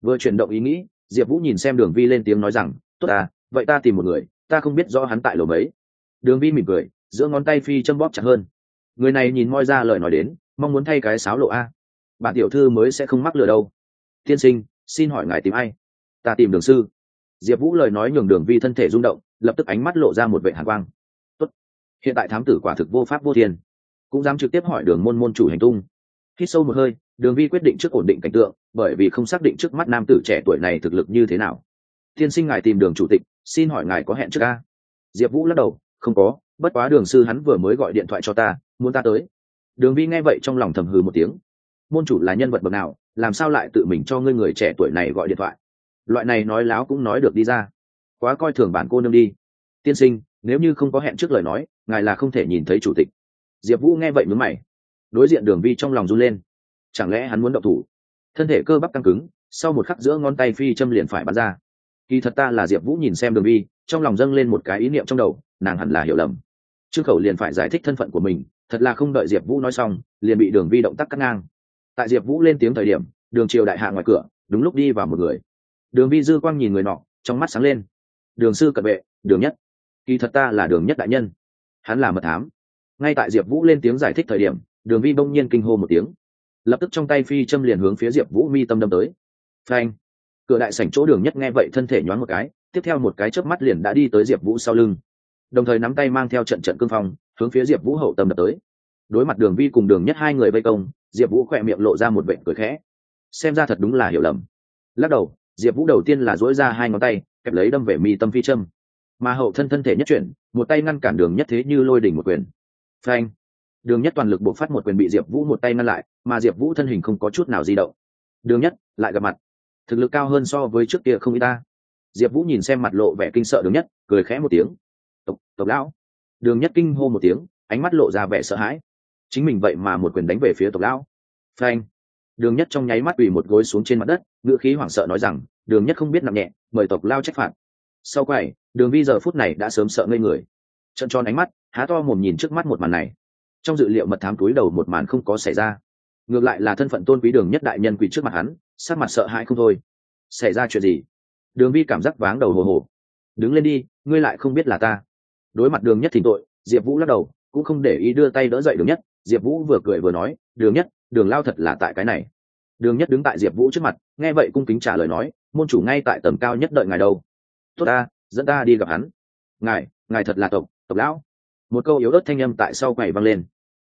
Vừa chuyển động ý nghĩ, diệp vũ nhìn xem đường vi lên tiếng nói rằng, tốt à vậy ta tìm một người, ta không biết rõ hắn tại lầu mấy. Đường vi mỉm cười, giữa ngón tay phi châm bóp chặt hơn. Người này nhìn moi ra lời nói đến, mong muốn thay cái sáo lộ a. Bạn tiểu thư mới sẽ không mắc lừa đâu. Tiên sinh xin hỏi ngài tìm ai? Ta tìm đường sư. Diệp vũ lời nói nhường đường vi thân thể rung động, lập tức ánh mắt lộ ra một vệ hàn quang. Tốt. hiện tại thám tử quả thực vô pháp vô thiên. Cũng dám trực tiếp hỏi đường môn môn chủ hành tung. Hít sâu một hơi, đường vi quyết định trước ổn định cảnh tượng, bởi vì không xác định trước mắt nam tử trẻ tuổi này thực lực như thế nào. Tiên sinh ngài tìm đường chủ tịch, xin hỏi ngài có hẹn trước ca diệp vũ lắc đầu, không có, bất quá đường sư hắn vừa mới gọi điện thoại cho ta, muốn ta tới. Đường vi nghe vậy trong lòng thầm hừ một tiếng. Môn chủ là nhân vật bậc nào làm sao lại tự mình cho ngươi người trẻ tuổi này gọi điện thoại? Loại này nói láo cũng nói được đi ra. Quá coi thường bản cô nương đi. Tiên sinh, nếu như không có hẹn trước lời nói, ngài là không thể nhìn thấy chủ tịch. Diệp vũ nghe vậy mướn mày. Đối diện đường vi trong lòng run lên. Chẳng lẽ hắn muốn động thủ? Thân thể cơ bắp căng cứng, sau một khắc giữa ngón tay phi châm liền phải bắn ra. Kỳ thật ta là diệp vũ nhìn xem đường vi, trong lòng dâng lên một cái ý niệm trong đầu, nàng hẳn là hiểu lầm. Trương khẩu liền phải giải thích thân phận của mình, thật là không đợi diệp vũ nói xong, liền bị đường vi động tác cắt ngang tại diệp vũ lên tiếng thời điểm, đường triều đại hạ ngoài cửa, đúng lúc đi vào một người. Đường vi dư quang nhìn người nọ, trong mắt sáng lên. Đường sư cận vệ, đường nhất. Kỳ thật ta là đường nhất đại nhân. Hắn là mật thám. Ngay tại diệp vũ lên tiếng giải thích thời điểm, đường vi bỗng nhiên kinh hô một tiếng. Lập tức trong tay phi châm liền hướng phía diệp vũ mi tâm đâm tới. Phanh. Cửa đại sảnh chỗ đường nhất nghe vậy thân thể nhoáng một cái, tiếp theo một cái chớp mắt liền đã đi tới diệp vũ sau lưng. Đồng thời nắm tay mang theo trận trận cương phong, hướng phía diệp vũ hậu tâm đập tới đối mặt đường vi cùng đường nhất hai người vây công, diệp vũ khỏe miệng lộ ra một vệ cười khẽ. Xem ra thật đúng là hiểu lầm. Lắc đầu, diệp vũ đầu tiên là dỗi ra hai ngón tay, kẹp lấy đâm về mi tâm phi châm. Mà hậu thân thân thể nhất chuyển, một tay ngăn cản đường nhất thế như lôi đỉnh một quyền. Phanh. Đường nhất toàn lực buộc phát một quyền bị diệp vũ một tay ngăn lại, mà diệp vũ thân hình không có chút nào di động. Đường nhất, lại gặp mặt. Thực lực cao hơn so với trước kia không y ta. Diệp vũ nhìn xem mặt lộ vẻ kinh sợ đường nhất, cười khẽ một tiếng. Tộc tộc lão. Đường nhất kinh hô một tiếng, ánh mắt lộ ra vẻ sợ hãi chính mình vậy mà một quyền đánh về phía tộc lão. Phanh. Đường nhất trong nháy mắt ủy một gối xuống trên mặt đất, ngữ khí hoảng sợ nói rằng, đường nhất không biết nặng nhẹ, mời tộc lao trách phạt. Sau quầy, đường vi giờ phút này đã sớm sợ ngây người. Trận tròn ánh mắt, há to mồm nhìn trước mắt một màn này. Trong dự liệu mật thám túi đầu một màn không có xảy ra. Ngược lại là thân phận tôn quý đường nhất đại nhân quỳ trước mặt hắn sát mặt sợ hãi không thôi. Xảy ra chuyện gì? Đường vi cảm giác váng đầu hồ hồ. Đứng lên đi, ngươi lại không biết là ta. Đối mặt đường nhất thỉnh tội, diệp vũ lắc đầu, cũng không để ý đưa tay đỡ dậy đường nhất diệp vũ vừa cười vừa nói, đường nhất, đường lao thật là tại cái này. Đường nhất đứng tại diệp vũ trước mặt, nghe vậy cung kính trả lời nói, môn chủ ngay tại tầm cao nhất đợi ngài đâu. Tốt ta, dẫn ta đi gặp hắn. Ngài ngài thật là tộc tộc lão. Một câu yếu ớt thanh âm tại sau quầy văng lên.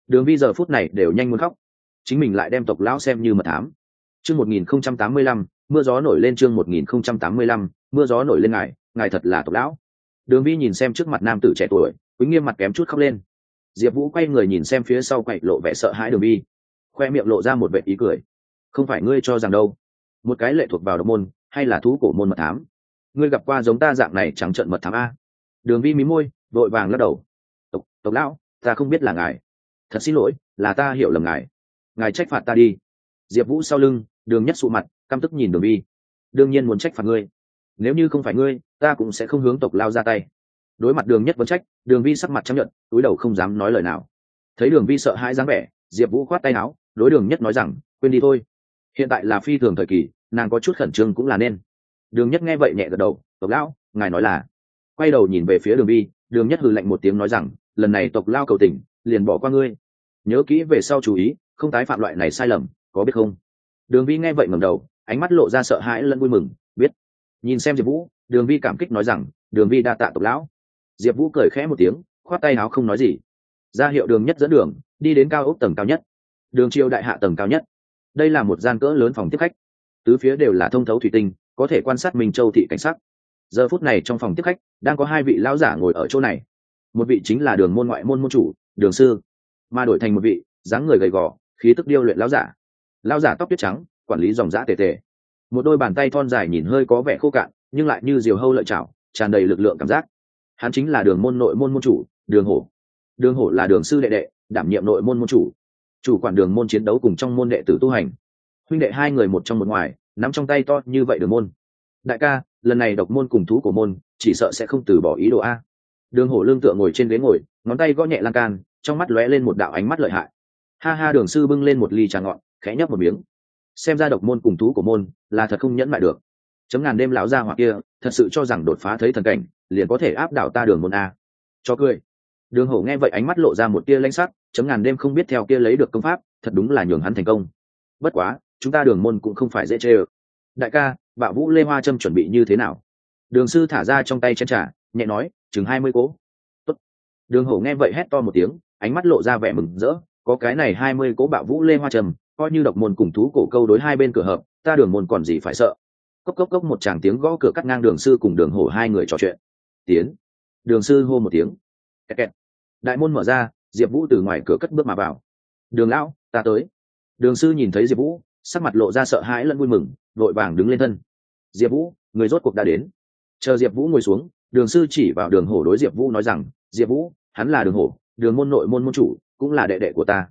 Đường vi giờ phút này đều nhanh muốn khóc. Chính mình lại đem tộc lão xem như mật thám. Chương một nghìn không trăm tám mươi lăm, mưa gió nổi lên chương một nghìn không trăm tám mươi lăm, mưa gió nổi lên ngài ngài thật là tộc lão. Đường vi nhìn xem trước mặt nam tử trẻ tuổi, quý nghiêm mặt kém chút khóc lên diệp vũ quay người nhìn xem phía sau quậy lộ vẻ sợ hãi đường vi khoe miệng lộ ra một vệ ý cười. Không phải ngươi cho rằng đâu. Một cái lệ thuộc vào độc môn, hay là thú cổ môn mật thám? Ngươi gặp qua giống ta dạng này trắng trận mật thám a? Đường vi mí môi, vội vàng lắc đầu. Tộc tộc lão, ta không biết là ngài. Thật xin lỗi, là ta hiểu lầm ngài. Ngài trách phạt ta đi. Diệp vũ sau lưng, đường nhất sụ mặt, căm tức nhìn đường vi đương nhiên muốn trách phạt ngươi. Nếu như không phải ngươi, ta cũng sẽ không hướng tộc lao ra tay đối mặt đường nhất vấn trách, đường vi sắc mặt chấp nhận túi đầu không dám nói lời nào. Thấy đường vi sợ hãi dáng vẻ, diệp vũ khoát tay áo, đối đường nhất nói rằng, quên đi thôi. Hiện tại là phi thường thời kỳ, nàng có chút khẩn trương cũng là nên. Đường nhất nghe vậy nhẹ gật đầu, tộc lão, ngài nói là. Quay đầu nhìn về phía đường vi, đường nhất hừ lạnh một tiếng nói rằng, lần này tộc lao cầu tỉnh liền bỏ qua ngươi. Nhớ kỹ về sau chú ý, không tái phạm loại này sai lầm, có biết không? Đường vi nghe vậy ngầm đầu, ánh mắt lộ ra sợ hãi lẫn vui mừng, biết. Nhìn xem diệp vũ, đường vi cảm kích nói rằng, đường vi đa tạ tộc lão diệp vũ cười khẽ một tiếng, khoát tay áo không nói gì. Ra hiệu đường nhất dẫn đường, đi đến cao ốc tầng cao nhất. Đường triều đại hạ tầng cao nhất. Đây là một gian cỡ lớn phòng tiếp khách. Tứ phía đều là thông thấu thủy tinh, có thể quan sát minh châu thị cảnh sắc. Giờ phút này trong phòng tiếp khách, đang có hai vị lão giả ngồi ở chỗ này. Một vị chính là đường môn ngoại môn môn chủ, đường sư. Mà đổi thành một vị, dáng người gầy gò, khí tức điêu luyện lão giả. Lão giả tóc tuyết trắng, quản lý dòng giã tề tề. Một đôi bàn tay thon dài nhìn hơi có vẻ khô cạn, nhưng lại như diều hâu lợi chảo, tràn đầy lực lượng cảm giác hắn chính là đường môn nội môn môn chủ, đường hổ. Đường hổ là đường sư đệ đệ, đảm nhiệm nội môn môn chủ. Chủ quản đường môn chiến đấu cùng trong môn đệ tử tu hành. Huynh đệ hai người một trong một ngoài, nắm trong tay to như vậy đường môn. Đại ca, lần này độc môn cùng thú của môn, chỉ sợ sẽ không từ bỏ ý đồ a. Đường hổ lương tựa ngồi trên ghế ngồi, ngón tay gõ nhẹ lan can, trong mắt lóe lên một đạo ánh mắt lợi hại. Ha ha, đường sư bưng lên một ly trà ngọn khẽ nhấp một miếng. Xem ra độc môn cùng thú của môn là thật không nhẫn mại được. Chấm ngàn đêm lão gia hoặc kia, thật sự cho rằng đột phá thấy thần cảnh liền có thể áp đảo ta đường môn a. Cho cười. Đường hổ nghe vậy ánh mắt lộ ra một tia lãnh sắc chấm ngàn đêm không biết theo kia lấy được công pháp thật đúng là nhường hắn thành công. Bất quá chúng ta đường môn cũng không phải dễ chê ơ. Đại ca bạo vũ lê hoa trâm chuẩn bị như thế nào? Đường sư thả ra trong tay chân trả, nhẹ nói chừng hai mươi cố. Tốt. đường hổ nghe vậy hét to một tiếng ánh mắt lộ ra vẻ mừng rỡ có cái này hai mươi cố bạo vũ lê hoa trầm coi như độc môn cùng thú cổ câu đối hai bên cửa hợp ta đường môn còn gì phải sợ. Cốc cốc cốc một chàng tiếng gõ cửa cắt ngang đường sư cùng đường hổ hai người trò chuyện tiến. Đường sư hô một tiếng. Kẹt kẹt. đại môn mở ra, diệp vũ từ ngoài cửa cất bước mà vào. Đường lão, ta tới. Đường sư nhìn thấy diệp vũ, sắc mặt lộ ra sợ hãi lẫn vui mừng, vội vàng đứng lên thân. Diệp vũ, người rốt cuộc đã đến. Chờ diệp vũ ngồi xuống, đường sư chỉ vào đường hổ đối diệp vũ nói rằng, diệp vũ, hắn là đường hổ, đường môn nội môn môn chủ, cũng là đệ đệ của ta.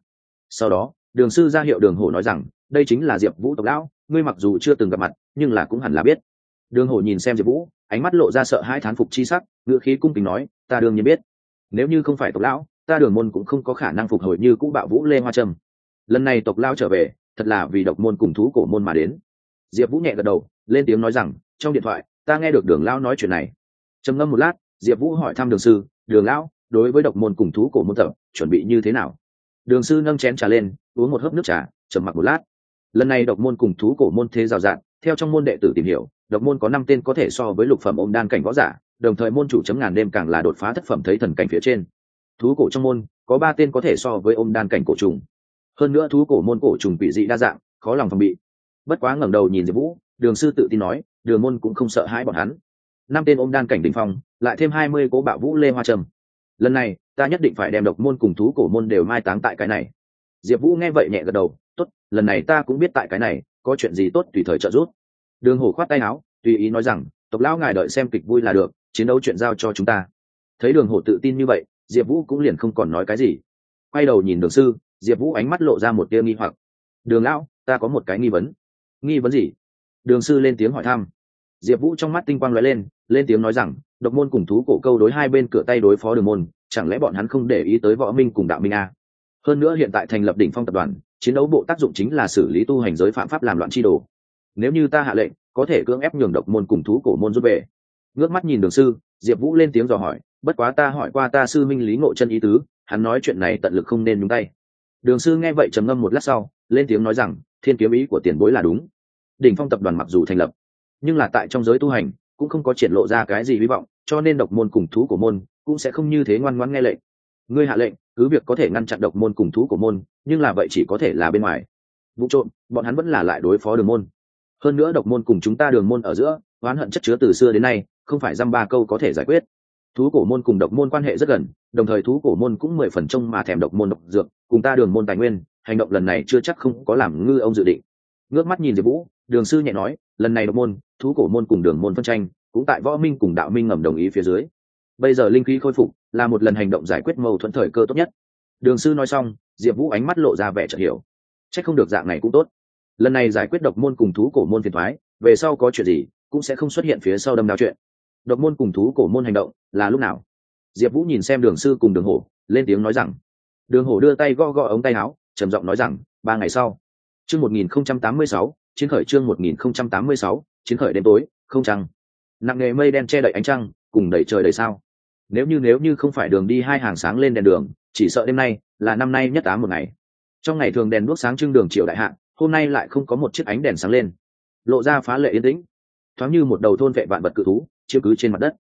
Sau đó, đường sư ra hiệu đường hổ nói rằng, đây chính là diệp vũ tộc lão, ngươi mặc dù chưa từng gặp mặt, nhưng là cũng hẳn là biết đường hổ nhìn xem diệp vũ, ánh mắt lộ ra sợ hai thán phục chi sắc, ngữ khí cung kính nói, ta đương nhiên biết. Nếu như không phải tộc lão, ta đường môn cũng không có khả năng phục hồi như cũ bạo vũ lê hoa trâm. Lần này tộc lão trở về, thật là vì độc môn cùng thú cổ môn mà đến. Diệp vũ nhẹ gật đầu, lên tiếng nói rằng, trong điện thoại, ta nghe được đường lão nói chuyện này. Trầm ngâm một lát, diệp vũ hỏi thăm đường sư, đường lão, đối với độc môn cùng thú cổ môn tập, chuẩn bị như thế nào? Đường sư nâng chén trà lên, uống một hớp nước trà, trầm mặc một lát. Lần này độc môn cùng thú cổ môn thế rào rạt, theo trong môn đệ tử tìm hiểu độc môn có năm tên có thể so với lục phẩm ôm đan cảnh võ giả, đồng thời môn chủ chấm ngàn đêm càng là đột phá thất phẩm thấy thần cảnh phía trên. Thú cổ trong môn, có ba tên có thể so với ôm đan cảnh cổ trùng. Hơn nữa thú cổ môn cổ trùng quỷ dị đa dạng, khó lòng phòng bị. Bất quá ngẩng đầu nhìn diệp vũ, đường sư tự tin nói, đường môn cũng không sợ hãi bọn hắn. Năm tên ôm đan cảnh đỉnh phong, lại thêm hai mươi cố bạo vũ lê hoa trầm. Lần này, ta nhất định phải đem độc môn cùng thú cổ môn đều mai táng tại cái này. Diệp vũ nghe vậy nhẹ gật đầu, tốt, lần này ta cũng biết tại cái này, có chuyện gì tốt tùy thời trợ giúp đường hổ khoát tay áo, tùy ý nói rằng, tộc lão ngài đợi xem kịch vui là được, chiến đấu chuyện giao cho chúng ta. Thấy đường hổ tự tin như vậy, diệp vũ cũng liền không còn nói cái gì. Quay đầu nhìn đường sư, diệp vũ ánh mắt lộ ra một tia nghi hoặc. Đường lão, ta có một cái nghi vấn. Nghi vấn gì? Đường sư lên tiếng hỏi thăm. Diệp vũ trong mắt tinh quang lóe lên lên tiếng nói rằng, độc môn cùng thú cổ câu đối hai bên cửa tay đối phó đường môn, chẳng lẽ bọn hắn không để ý tới võ minh cùng đạo minh a hơn nữa hiện tại thành lập đỉnh phong tập đoàn, chiến đấu bộ tác dụng chính là xử lý tu hành giới phạm pháp làm loạn chi đồ nếu như ta hạ lệnh, có thể cưỡng ép nhường độc môn cùng thú cổ môn rút về. Ngước mắt nhìn đường sư, diệp vũ lên tiếng dò hỏi, bất quá ta hỏi qua ta sư minh lý ngộ chân ý tứ, hắn nói chuyện này tận lực không nên nhúng tay. Đường sư nghe vậy trầm ngâm một lát sau, lên tiếng nói rằng, thiên kiếm ý của tiền bối là đúng. Đỉnh phong tập đoàn mặc dù thành lập, nhưng là tại trong giới tu hành, cũng không có triển lộ ra cái gì hy vọng, cho nên độc môn cùng thú của môn cũng sẽ không như thế ngoan ngoãn nghe lệnh. Ngươi hạ lệnh, cứ việc có thể ngăn chặn độc môn cùng thú của môn, nhưng là vậy chỉ có thể là bên ngoài. Vụ trộm, bọn hắn vẫn là lại đối phó đường môn hơn nữa độc môn cùng chúng ta đường môn ở giữa, oán hận chất chứa từ xưa đến nay, không phải dăm ba câu có thể giải quyết. Thú cổ môn cùng độc môn quan hệ rất gần, đồng thời thú cổ môn cũng mười phần trông mà thèm độc môn độc dược, cùng ta đường môn tài nguyên, hành động lần này chưa chắc không có làm ngư ông dự định. Ngước mắt nhìn diệp vũ, đường sư nhẹ nói, lần này độc môn, thú cổ môn cùng đường môn phân tranh, cũng tại võ minh cùng đạo minh ngầm đồng ý phía dưới. Bây giờ linh khí khôi phục, là một lần hành động giải quyết mâu thuẫn thời cơ tốt nhất. Đường sư nói xong, diệp vũ ánh mắt lộ ra vẻ chợt hiểu. C h ắ c không được dạng này cũng tốt lần này giải quyết độc môn cùng thú cổ môn phiền thoái, về sau có chuyện gì cũng sẽ không xuất hiện phía sau đâm đao chuyện. Độc môn cùng thú cổ môn hành động là lúc nào? Diệp vũ nhìn xem đường sư cùng đường hổ, lên tiếng nói rằng, đường hổ đưa tay gõ gõ ống tay áo, trầm giọng nói rằng, ba ngày sau. Chương một nghìn không trăm tám mươi sáu, chiến khởi chương một nghìn không trăm tám mươi sáu, chiến khởi đêm tối, không trăng. Nặng nề mây đen che đậy ánh trăng, cùng đẩy trời đầy sao. Nếu như nếu như không phải đường đi hai hàng sáng lên đèn đường, chỉ sợ đêm nay là năm nay nhất tám một ngày. Trong ngày thường đèn đuốc sáng trưng đường triệu đại hạn hôm nay lại không có một chiếc ánh đèn sáng lên. Lộ ra phá lệ yên tĩnh. Thoáng như một đầu thôn vệ vạn vật cự thú, chiếu cứ trên mặt đất.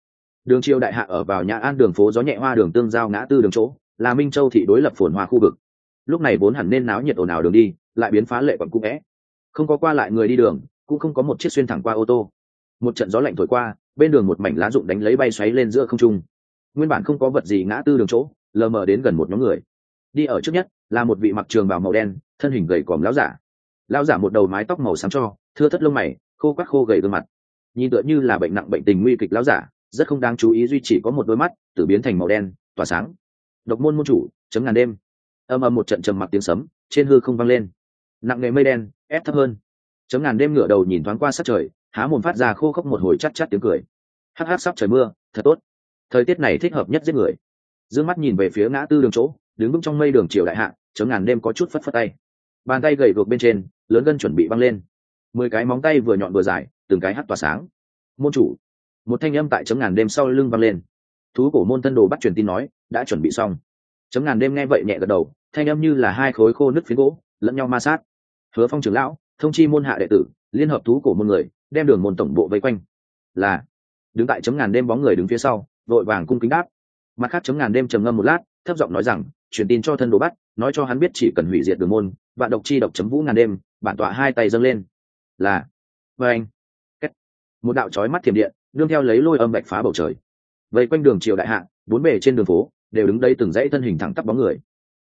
Đường triều đại hạ ở vào nhà an đường phố gió nhẹ hoa đường tương giao ngã tư đường chỗ, là minh châu thị đối lập phồn hoa khu vực. Lúc này vốn hẳn nên náo nhiệt ồn ào đường đi, lại biến phá lệ quận cũ vẽ. Không có qua lại người đi đường, cũng không có một chiếc xuyên thẳng qua ô tô. Một trận gió lạnh thổi qua, bên đường một mảnh lá rụng đánh lấy bay xoáy lên giữa không trung. Nguyên bản không có vật gì ngã tư đường chỗ, lờ mờ đến gần một nhóm người. Đi ở trước nhất, là một vị mặc trường bào màu đen, thân hình gầy còm láo giả lão giả một đầu mái tóc màu xám cho, thưa thất lông mày, khô quắc khô gầy gương mặt. Nhìn tựa như là bệnh nặng bệnh tình nguy kịch lão giả, rất không đáng chú ý duy chỉ có một đôi mắt tự biến thành màu đen, tỏa sáng. Độc môn môn chủ, chấm ngàn đêm. Âm âm một trận trầm mặc tiếng sấm, trên hư không vang lên. Nặng nề mây đen, ép thấp hơn. Chấm ngàn đêm ngửa đầu nhìn thoáng qua sát trời, há mồm phát ra khô khốc một hồi chắt chắt tiếng cười. Hắc hắc, sắp trời mưa, thật tốt. Thời tiết này thích hợp nhất giết người. D mắt nhìn về phía ngã tư đường chỗ, đứng vững trong mây đường chiều đại hạ, chấm ngàn đêm có chút phất phất tay bàn tay gầy gộc bên trên, lớn gân chuẩn bị băng lên. Mười cái móng tay vừa nhọn vừa dài, từng cái hắt tỏa sáng. Môn chủ. Một thanh âm tại chấm ngàn đêm sau lưng văng lên. Thú cổ môn thân đồ bắt truyền tin nói, đã chuẩn bị xong. Chấm ngàn đêm nghe vậy nhẹ gật đầu, thanh âm như là hai khối khô nứt phiến gỗ, lẫn nhau ma sát. Hứa phong trưởng lão, thông chi môn hạ đệ tử, liên hợp thú cổ môn người, đem đường môn tổng bộ vây quanh. Là. Đứng tại chấm ngàn đêm bóng người đứng phía sau, vội vàng cung kính đáp. Mặt khác chấm ngàn đêm trầm ngâm một lát, thấp giọng nói rằng, truyền tin cho thân đồ bắt nói cho hắn biết chỉ cần hủy diệt đường môn và độc chi độc chấm vũ ngàn đêm, bản tọa hai tay dâng lên. Là vê anh. Một đạo trói mắt thiểm điện, đương theo lấy lôi âm bạch phá bầu trời. Vây quanh đường triều đại hạ, bốn bề trên đường phố, đều đứng đây từng dãy thân hình thẳng tắp bóng người.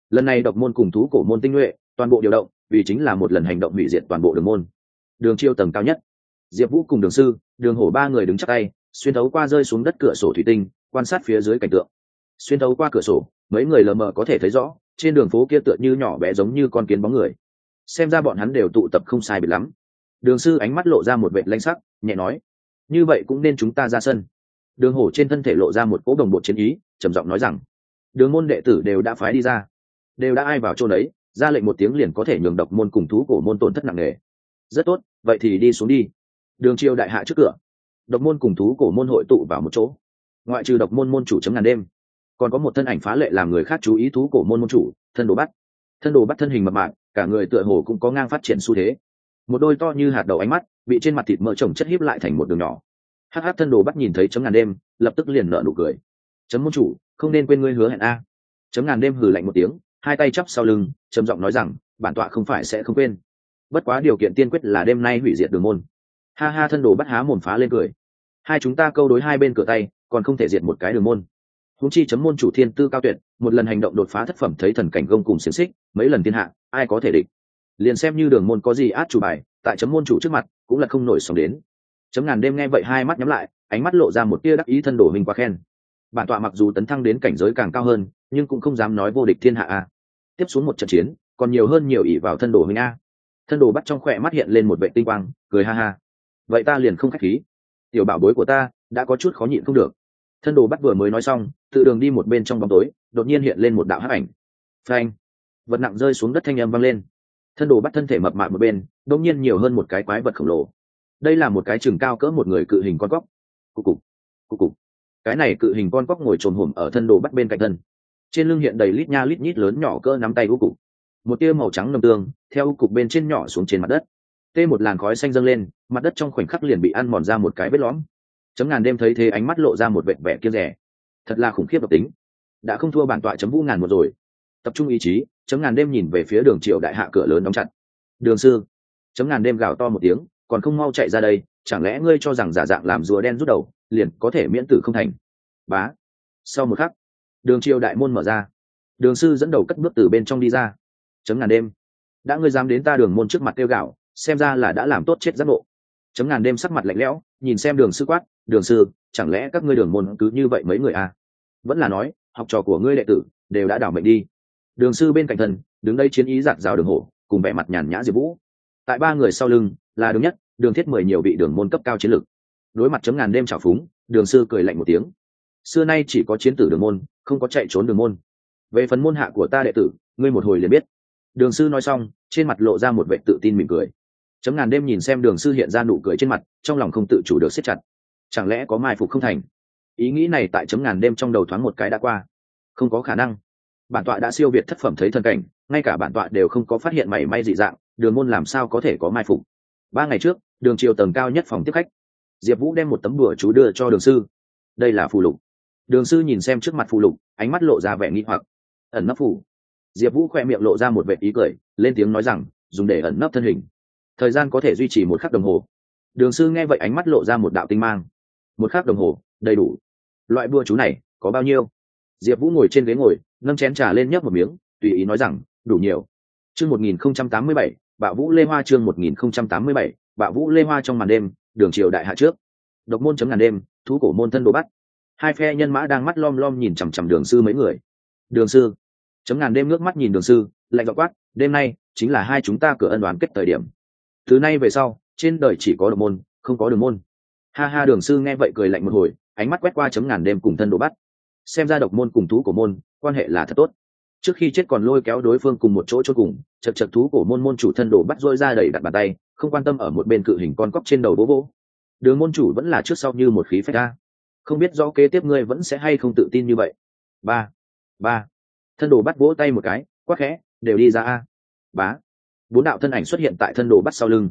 Lần này độc môn cùng thú cổ môn tinh nhuệ, toàn bộ điều động, vì chính là một lần hành động hủy diệt toàn bộ đường môn. Đường chiêu tầng cao nhất. Diệp vũ cùng đường sư, đường hổ ba người đứng chắc tay, xuyên thấu qua rơi xuống đất cửa sổ thủy tinh, quan sát phía dưới cảnh tượng. Xuyên thấu qua cửa sổ, mấy người lờ mờ có thể thấy rõ trên đường phố kia tựa như nhỏ bé giống như con kiến bóng người. Xem ra bọn hắn đều tụ tập không sai biệt lắm. Đường sư ánh mắt lộ ra một vệ lanh sắc, nhẹ nói, như vậy cũng nên chúng ta ra sân. Đường hổ trên thân thể lộ ra một cỗ đồng bộ chiến ý, trầm giọng nói rằng, đường môn đệ tử đều đã phái đi ra. Đều đã ai vào chỗ đấy, ra lệnh một tiếng liền có thể nhường độc môn cùng thú cổ môn tổn thất nặng nề. Rất tốt, vậy thì đi xuống đi. Đường triều đại hạ trước cửa. Độc môn cùng thú cổ môn hội tụ vào một chỗ. Ngoại trừ độc môn môn chủ chấm ngàn đêm còn có một thân ảnh phá lệ làm người khác chú ý thú cổ môn môn chủ, thân đồ bắt. Thân đồ bắt thân hình mập mạc cả người tựa hồ cũng có ngang phát triển xu thế. Một đôi to như hạt đầu ánh mắt, bị trên mặt thịt mỡ trồng chất hiếp lại thành một đường nhỏ. Hắc hắc thân đồ bắt nhìn thấy chấm ngàn đêm, lập tức liền nở nụ cười. Chấm môn chủ, không nên quên ngươi hứa hẹn a. Chấm ngàn đêm hừ lạnh một tiếng, hai tay chắp sau lưng, trầm giọng nói rằng, bản tọa không phải sẽ không quên. Bất quá điều kiện tiên quyết là đêm nay hủy diệt đường môn. Ha ha, thân đồ bắt há mồm phá lên cười. Hai chúng ta câu đối hai bên cửa tay, còn không thể diệt một cái đường môn húng chi chấm môn chủ thiên tư cao tuyệt, một lần hành động đột phá thất phẩm thấy thần cảnh gông cùng xiềng xích, mấy lần thiên hạ, ai có thể địch? Liền xem như đường môn có gì át chủ bài, tại chấm môn chủ trước mặt, cũng là không nổi sóng đến. Chấm ngàn đêm nghe vậy hai mắt nhắm lại, ánh mắt lộ ra một tia đắc ý thân đổ mình quá khen. Bản tọa mặc dù tấn thăng đến cảnh giới càng cao hơn, nhưng cũng không dám nói vô địch thiên hạ a. Tiếp xuống một trận chiến, còn nhiều hơn nhiều ỷ vào thân đồ mình a. Thân đồ bắt trong khỏe mắt hiện lên một vệ tinh quang, cười ha ha. Vậy ta liền không khách khí. Tiểu bảo bối của ta, đã có chút khó nhịn không được thân đồ bắt vừa mới nói xong, tự đường đi một bên trong bóng tối, đột nhiên hiện lên một đạo hắc ảnh. Phanh! Vật nặng rơi xuống đất thanh âm vang lên. Thân đồ bắt thân thể mập mạp một bên, đột nhiên nhiều hơn một cái quái vật khổng lồ. Đây là một cái chừng cao cỡ một người cự hình con cóc. Cục cục cục cục. Cái này cự hình con cóc ngồi trồn hổm ở thân đồ bắt bên cạnh thân. Trên lưng hiện đầy lít nha lít nhít lớn nhỏ cỡ nắm tay u cục. Một tia màu trắng nồng tương, theo u cục bên trên nhỏ xuống trên mặt đất. Tê một làn khói xanh dâng lên, mặt đất trong khoảnh khắc liền bị ăn mòn ra một cái vết lõm chấm ngàn đêm thấy thế ánh mắt lộ ra một vẻ vẻ kia rẻ thật là khủng khiếp độc tính. Đã không thua bản tọa chấm vũ ngàn một rồi. Tập trung ý chí, chấm ngàn đêm nhìn về phía đường triệu đại hạ cửa lớn đóng chặt. Đường sư, chấm ngàn đêm gào to một tiếng, còn không mau chạy ra đây, chẳng lẽ ngươi cho rằng giả dạng làm rùa đen rút đầu, liền có thể miễn tử không thành? Bá. Sau một khắc, đường triều đại môn mở ra. Đường sư dẫn đầu cất bước từ bên trong đi ra. Chấm ngàn đêm. Đã ngươi dám đến ta đường môn trước mặt kêu gạo, xem ra là đã làm tốt chết giác ngộ chấm ngàn đêm sắc mặt lạnh lẽo, nhìn xem đường sư quát, đường sư, chẳng lẽ các ngươi đường môn cứ như vậy mấy người à? Vẫn là nói, học trò của ngươi đệ tử đều đã đảo mệnh đi. Đường sư bên cạnh thần, đứng đây chiến ý giạt rào đường hổ, cùng vẻ mặt nhàn nhã diệp vũ. Tại ba người sau lưng, là đường nhất, đường thiết mười nhiều vị đường môn cấp cao chiến lược. Đối mặt chấm ngàn đêm trào phúng, đường sư cười lạnh một tiếng. Xưa nay chỉ có chiến tử đường môn, không có chạy trốn đường môn. Về phần môn hạ của ta đệ tử, ngươi một hồi liền biết. Đường sư nói xong, trên mặt lộ ra một vệ tự tin mỉm cười chấm ngàn đêm nhìn xem đường sư hiện ra nụ cười trên mặt, trong lòng không tự chủ được siết chặt. Chẳng lẽ có mai phục không thành? Ý nghĩ này tại chấm ngàn đêm trong đầu thoáng một cái đã qua. Không có khả năng. Bản tọa đã siêu việt thất phẩm thấy thân cảnh, ngay cả bản tọa đều không có phát hiện mảy may dị dạng, đường môn làm sao có thể có mai phục? Ba ngày trước, đường triều tầng cao nhất phòng tiếp khách. Diệp vũ đem một tấm đùa chú đưa cho đường sư. Đây là phù lục. Đường sư nhìn xem trước mặt phù lục, ánh mắt lộ ra vẻ nghi hoặc. Ẩn nấp phù. Diệp vũ khoe miệng lộ ra một vệ ý cười, lên tiếng nói rằng, dùng để ẩn nấp thân hình thời gian có thể duy trì một khắc đồng hồ. Đường sư nghe vậy ánh mắt lộ ra một đạo tinh mang. Một khắc đồng hồ, đầy đủ. Loại bùa chú này, có bao nhiêu? Diệp vũ ngồi trên ghế ngồi, nâng chén trà lên nhấp một miếng, tùy ý nói rằng, đủ nhiều. Chương một nghìn không trăm tám mươi bảy, bạo vũ lê hoa chương một nghìn không trăm tám mươi bảy, bạo vũ lê hoa trong màn đêm, đường triều đại hạ trước. Độc môn chấm ngàn đêm, thú cổ môn thân đồ bắt. Hai phe nhân mã đang mắt lom lom nhìn chằm chằm đường sư mấy người. Đường sư, chấm ngàn đêm nước mắt nhìn đường sư, lạnh dọ quát, đêm nay chính là hai chúng ta cửa ân đoán kết thời điểm từ nay về sau, trên đời chỉ có độc môn, không có đường môn. Ha ha, đường sư nghe vậy cười lạnh một hồi, ánh mắt quét qua chấm ngàn đêm cùng thân đồ bắt. Xem ra độc môn cùng thú của môn, quan hệ là thật tốt. Trước khi chết còn lôi kéo đối phương cùng một chỗ chốt cùng, chật chật thú cổ môn môn chủ thân đồ bắt rôi ra đầy đặt bàn tay, không quan tâm ở một bên cự hình con cóc trên đầu bố bố đường môn chủ vẫn là trước sau như một khí phách ta không biết rõ kế tiếp ngươi vẫn sẽ hay không tự tin như vậy. Ba ba. Thân đồ bắt vỗ tay một cái, quắc khẽ, đều đi ra a. Bá bốn đạo thân ảnh xuất hiện tại thân đồ bắt sau lưng.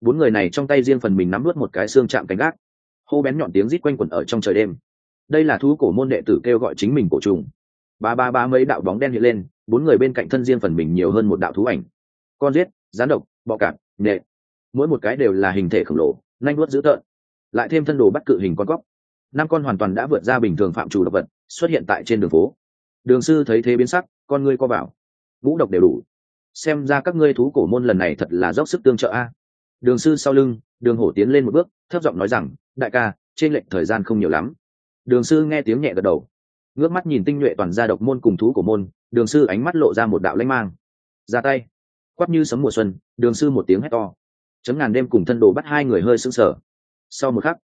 Bốn người này trong tay riêng phần mình nắm nuốt một cái xương chạm cánh gác. Hô bén nhọn tiếng rít quanh quẩn ở trong trời đêm. Đây là thú cổ môn đệ tử kêu gọi chính mình cổ trùng. Ba ba ba mấy đạo bóng đen hiện lên, bốn người bên cạnh thân riêng phần mình nhiều hơn một đạo thú ảnh. Con giết, gián độc, bọ cạp, nệ. Mỗi một cái đều là hình thể khổng lồ nanh nuốt dữ tợn. Lại thêm thân đồ bắt cự hình con cóc. Năm con hoàn toàn đã vượt ra bình thường phạm chủ độc vật, xuất hiện tại trên đường phố. Đường sư thấy thế biến sắc, con ngươi co vào. Vũ độc đều đủ xem ra các ngươi thú cổ môn lần này thật là dốc sức tương trợ a. Đường sư sau lưng, đường hổ tiến lên một bước, thấp giọng nói rằng, đại ca, trên lệnh thời gian không nhiều lắm. Đường sư nghe tiếng nhẹ gật đầu. Ngước mắt nhìn tinh nhuệ toàn gia độc môn cùng thú cổ môn, đường sư ánh mắt lộ ra một đạo lãnh mang. Ra tay. Quắp như sấm mùa xuân, đường sư một tiếng hét to. Chấm ngàn đêm cùng thân đồ bắt hai người hơi sững sờ. Sau một khắc,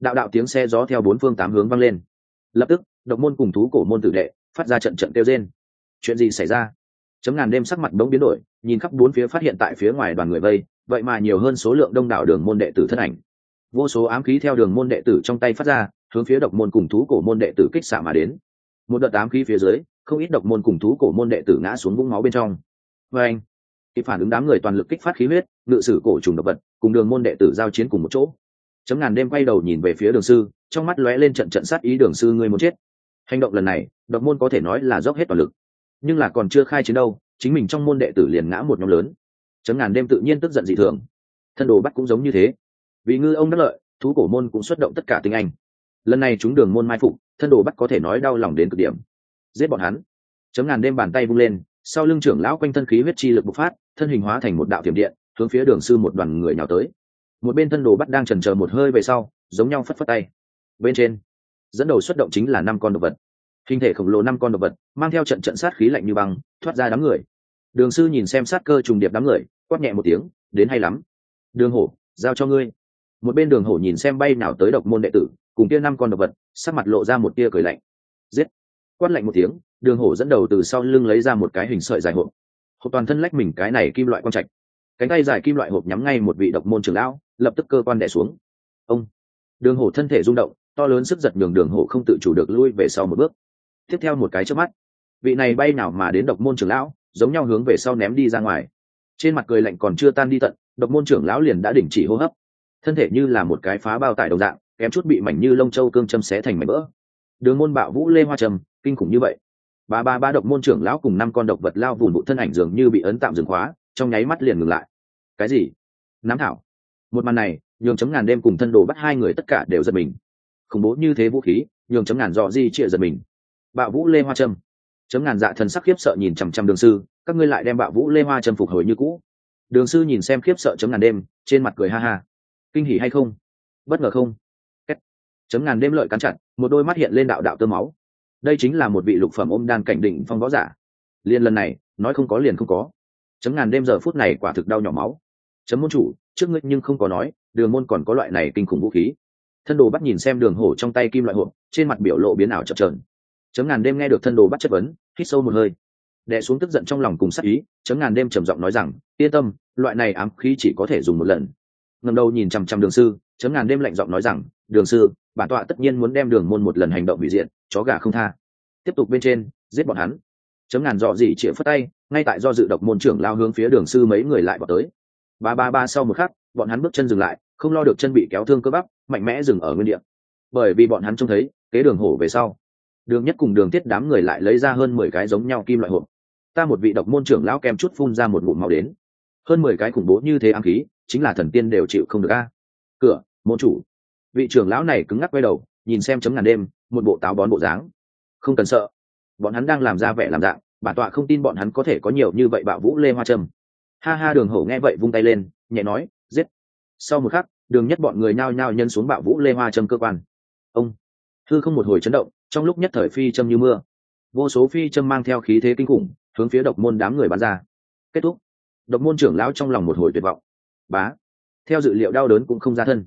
đạo đạo tiếng xe gió theo bốn phương tám hướng vang lên. Lập tức, độc môn cùng thú cổ môn tử đệ phát ra trận trận kêu rên. Chuyện gì xảy ra? Chấm ngàn đêm sắc mặt bỗng biến đổi, nhìn khắp bốn phía phát hiện tại phía ngoài đoàn người vây, vậy mà nhiều hơn số lượng đông đảo đường môn đệ tử thân ảnh. Vô số ám khí theo đường môn đệ tử trong tay phát ra, hướng phía độc môn cùng thú cổ môn đệ tử kích xạ mà đến. Một đợt ám khí phía dưới, không ít độc môn cùng thú cổ môn đệ tử ngã xuống vũng máu bên trong. Và anh, kịp phản ứng đám người toàn lực kích phát khí huyết, ngự sử cổ trùng độc vật, cùng đường môn đệ tử giao chiến cùng một chỗ. Chấm ngàn đêm quay đầu nhìn về phía đường sư, trong mắt lóe lên trận trận sát ý đường sư ngươi muốn chết. Hành động lần này, độc môn có thể nói là dốc hết toàn lực nhưng là còn chưa khai chiến đâu, chính mình trong môn đệ tử liền ngã một nhóm lớn. Chấm ngàn đêm tự nhiên tức giận dị thường. Thân đồ bắt cũng giống như thế. Vì ngư ông đắc lợi, thú cổ môn cũng xuất động tất cả tinh anh. Lần này chúng đường môn mai phục, thân đồ bắt có thể nói đau lòng đến cực điểm. Giết bọn hắn. Chấm ngàn đêm bàn tay vung lên, sau lưng trưởng lão quanh thân khí huyết chi lực bộc phát, thân hình hóa thành một đạo tiềm điện, hướng phía đường sư một đoàn người nhào tới. Một bên thân đồ bắt đang chần chờ một hơi về sau, giống nhau phất phất tay. Bên trên, dẫn đầu xuất động chính là năm con động vật hình thể khổng lồ năm con động vật, mang theo trận trận sát khí lạnh như băng, thoát ra đám người. Đường sư nhìn xem sát cơ trùng điệp đám người, quát nhẹ một tiếng, đến hay lắm. Đường hổ, giao cho ngươi. Một bên đường hổ nhìn xem bay nào tới độc môn đệ tử, cùng kia năm con động vật, sắc mặt lộ ra một tia cười lạnh. Giết. Quát lạnh một tiếng, đường hổ dẫn đầu từ sau lưng lấy ra một cái hình sợi dài hộp. Hộp toàn thân lách mình cái này kim loại quang trạch. Cánh tay dài kim loại hộp nhắm ngay một vị độc môn trưởng lão, lập tức cơ quan đẻ xuống. Ông. Đường hổ thân thể rung động, to lớn sức giật nhường đường hổ không tự chủ được lui về sau một bước tiếp theo một cái trước mắt. Vị này bay nào mà đến độc môn trưởng lão, giống nhau hướng về sau ném đi ra ngoài. Trên mặt cười lạnh còn chưa tan đi tận, độc môn trưởng lão liền đã đình chỉ hô hấp. Thân thể như là một cái phá bao tải đồng dạng, kém chút bị mảnh như lông châu cương châm xé thành mảnh vỡ. Đường môn bạo vũ lê hoa trầm, kinh khủng như vậy. Ba ba ba độc môn trưởng lão cùng năm con độc vật lao vùn vụ thân ảnh dường như bị ấn tạm dừng khóa, trong nháy mắt liền ngừng lại. Cái gì? Nắm thảo. Một màn này, nhường chấm ngàn đêm cùng thân đồ bắt hai người tất cả đều giật mình. Khủng bố như thế vũ khí, nhường chấm ngàn dò di trịa giật mình bạo vũ lê hoa trâm. Chấm ngàn dạ thần sắc khiếp sợ nhìn chằm chằm đường sư, các ngươi lại đem bạo vũ lê hoa trâm phục hồi như cũ. Đường sư nhìn xem khiếp sợ chấm ngàn đêm, trên mặt cười ha ha. Kinh hỉ hay không? Bất ngờ không? Kết. chấm ngàn đêm lợi cắn chặt, một đôi mắt hiện lên đạo đạo tơ máu. Đây chính là một vị lục phẩm ôm đan cảnh đỉnh phong võ giả. Liền lần này, nói không có liền không có. Chấm ngàn đêm giờ phút này quả thực đau nhỏ máu. Chấm môn chủ, trước ngươi nhưng không có nói, đường môn còn có loại này kinh khủng vũ khí. Thân đồ bắt nhìn xem đường hổ trong tay kim loại hộp, trên mặt biểu lộ biến ảo chập trờn chấm ngàn đêm nghe được thân đồ bắt chất vấn, hít sâu một hơi. Đè xuống tức giận trong lòng cùng sắc ý, chấm ngàn đêm trầm giọng nói rằng, yên tâm, loại này ám khí chỉ có thể dùng một lần. Ngầm đầu nhìn chằm chằm đường sư, chấm ngàn đêm lạnh giọng nói rằng, đường sư, bản tọa tất nhiên muốn đem đường môn một lần hành động hủy diện chó gà không tha. Tiếp tục bên trên, giết bọn hắn. Chấm ngàn dọ dỉ chĩa phất tay, ngay tại do dự độc môn trưởng lao hướng phía đường sư mấy người lại vào tới. Ba ba ba sau một khắc, bọn hắn bước chân dừng lại, không lo được chân bị kéo thương cơ bắp, mạnh mẽ dừng ở nguyên địa. Bởi vì bọn hắn trông thấy, kế đường hổ về sau đường nhất cùng đường tiết đám người lại lấy ra hơn mười cái giống nhau kim loại hộp. Ta một vị độc môn trưởng lão kem chút phun ra một ngụm màu đến. Hơn mười cái khủng bố như thế ám khí, chính là thần tiên đều chịu không được a. Cửa, môn chủ. Vị trưởng lão này cứng ngắc quay đầu, nhìn xem chấm ngàn đêm, một bộ táo bón bộ dáng. Không cần sợ. Bọn hắn đang làm ra vẻ làm dạng, bản tọa không tin bọn hắn có thể có nhiều như vậy bạo vũ lê hoa trâm ha ha, đường hổ nghe vậy vung tay lên, nhẹ nói, giết. Sau một khắc, đường nhất bọn người nhao nhao nhân xuống bạo vũ lê hoa trâm cơ quan. Ông. Thư không một hồi chấn động trong lúc nhất thời phi châm như mưa. Vô số phi châm mang theo khí thế kinh khủng, hướng phía độc môn đám người bắn ra. Kết thúc. Độc môn trưởng lão trong lòng một hồi tuyệt vọng. Bá. Theo dự liệu đau đớn cũng không ra thân.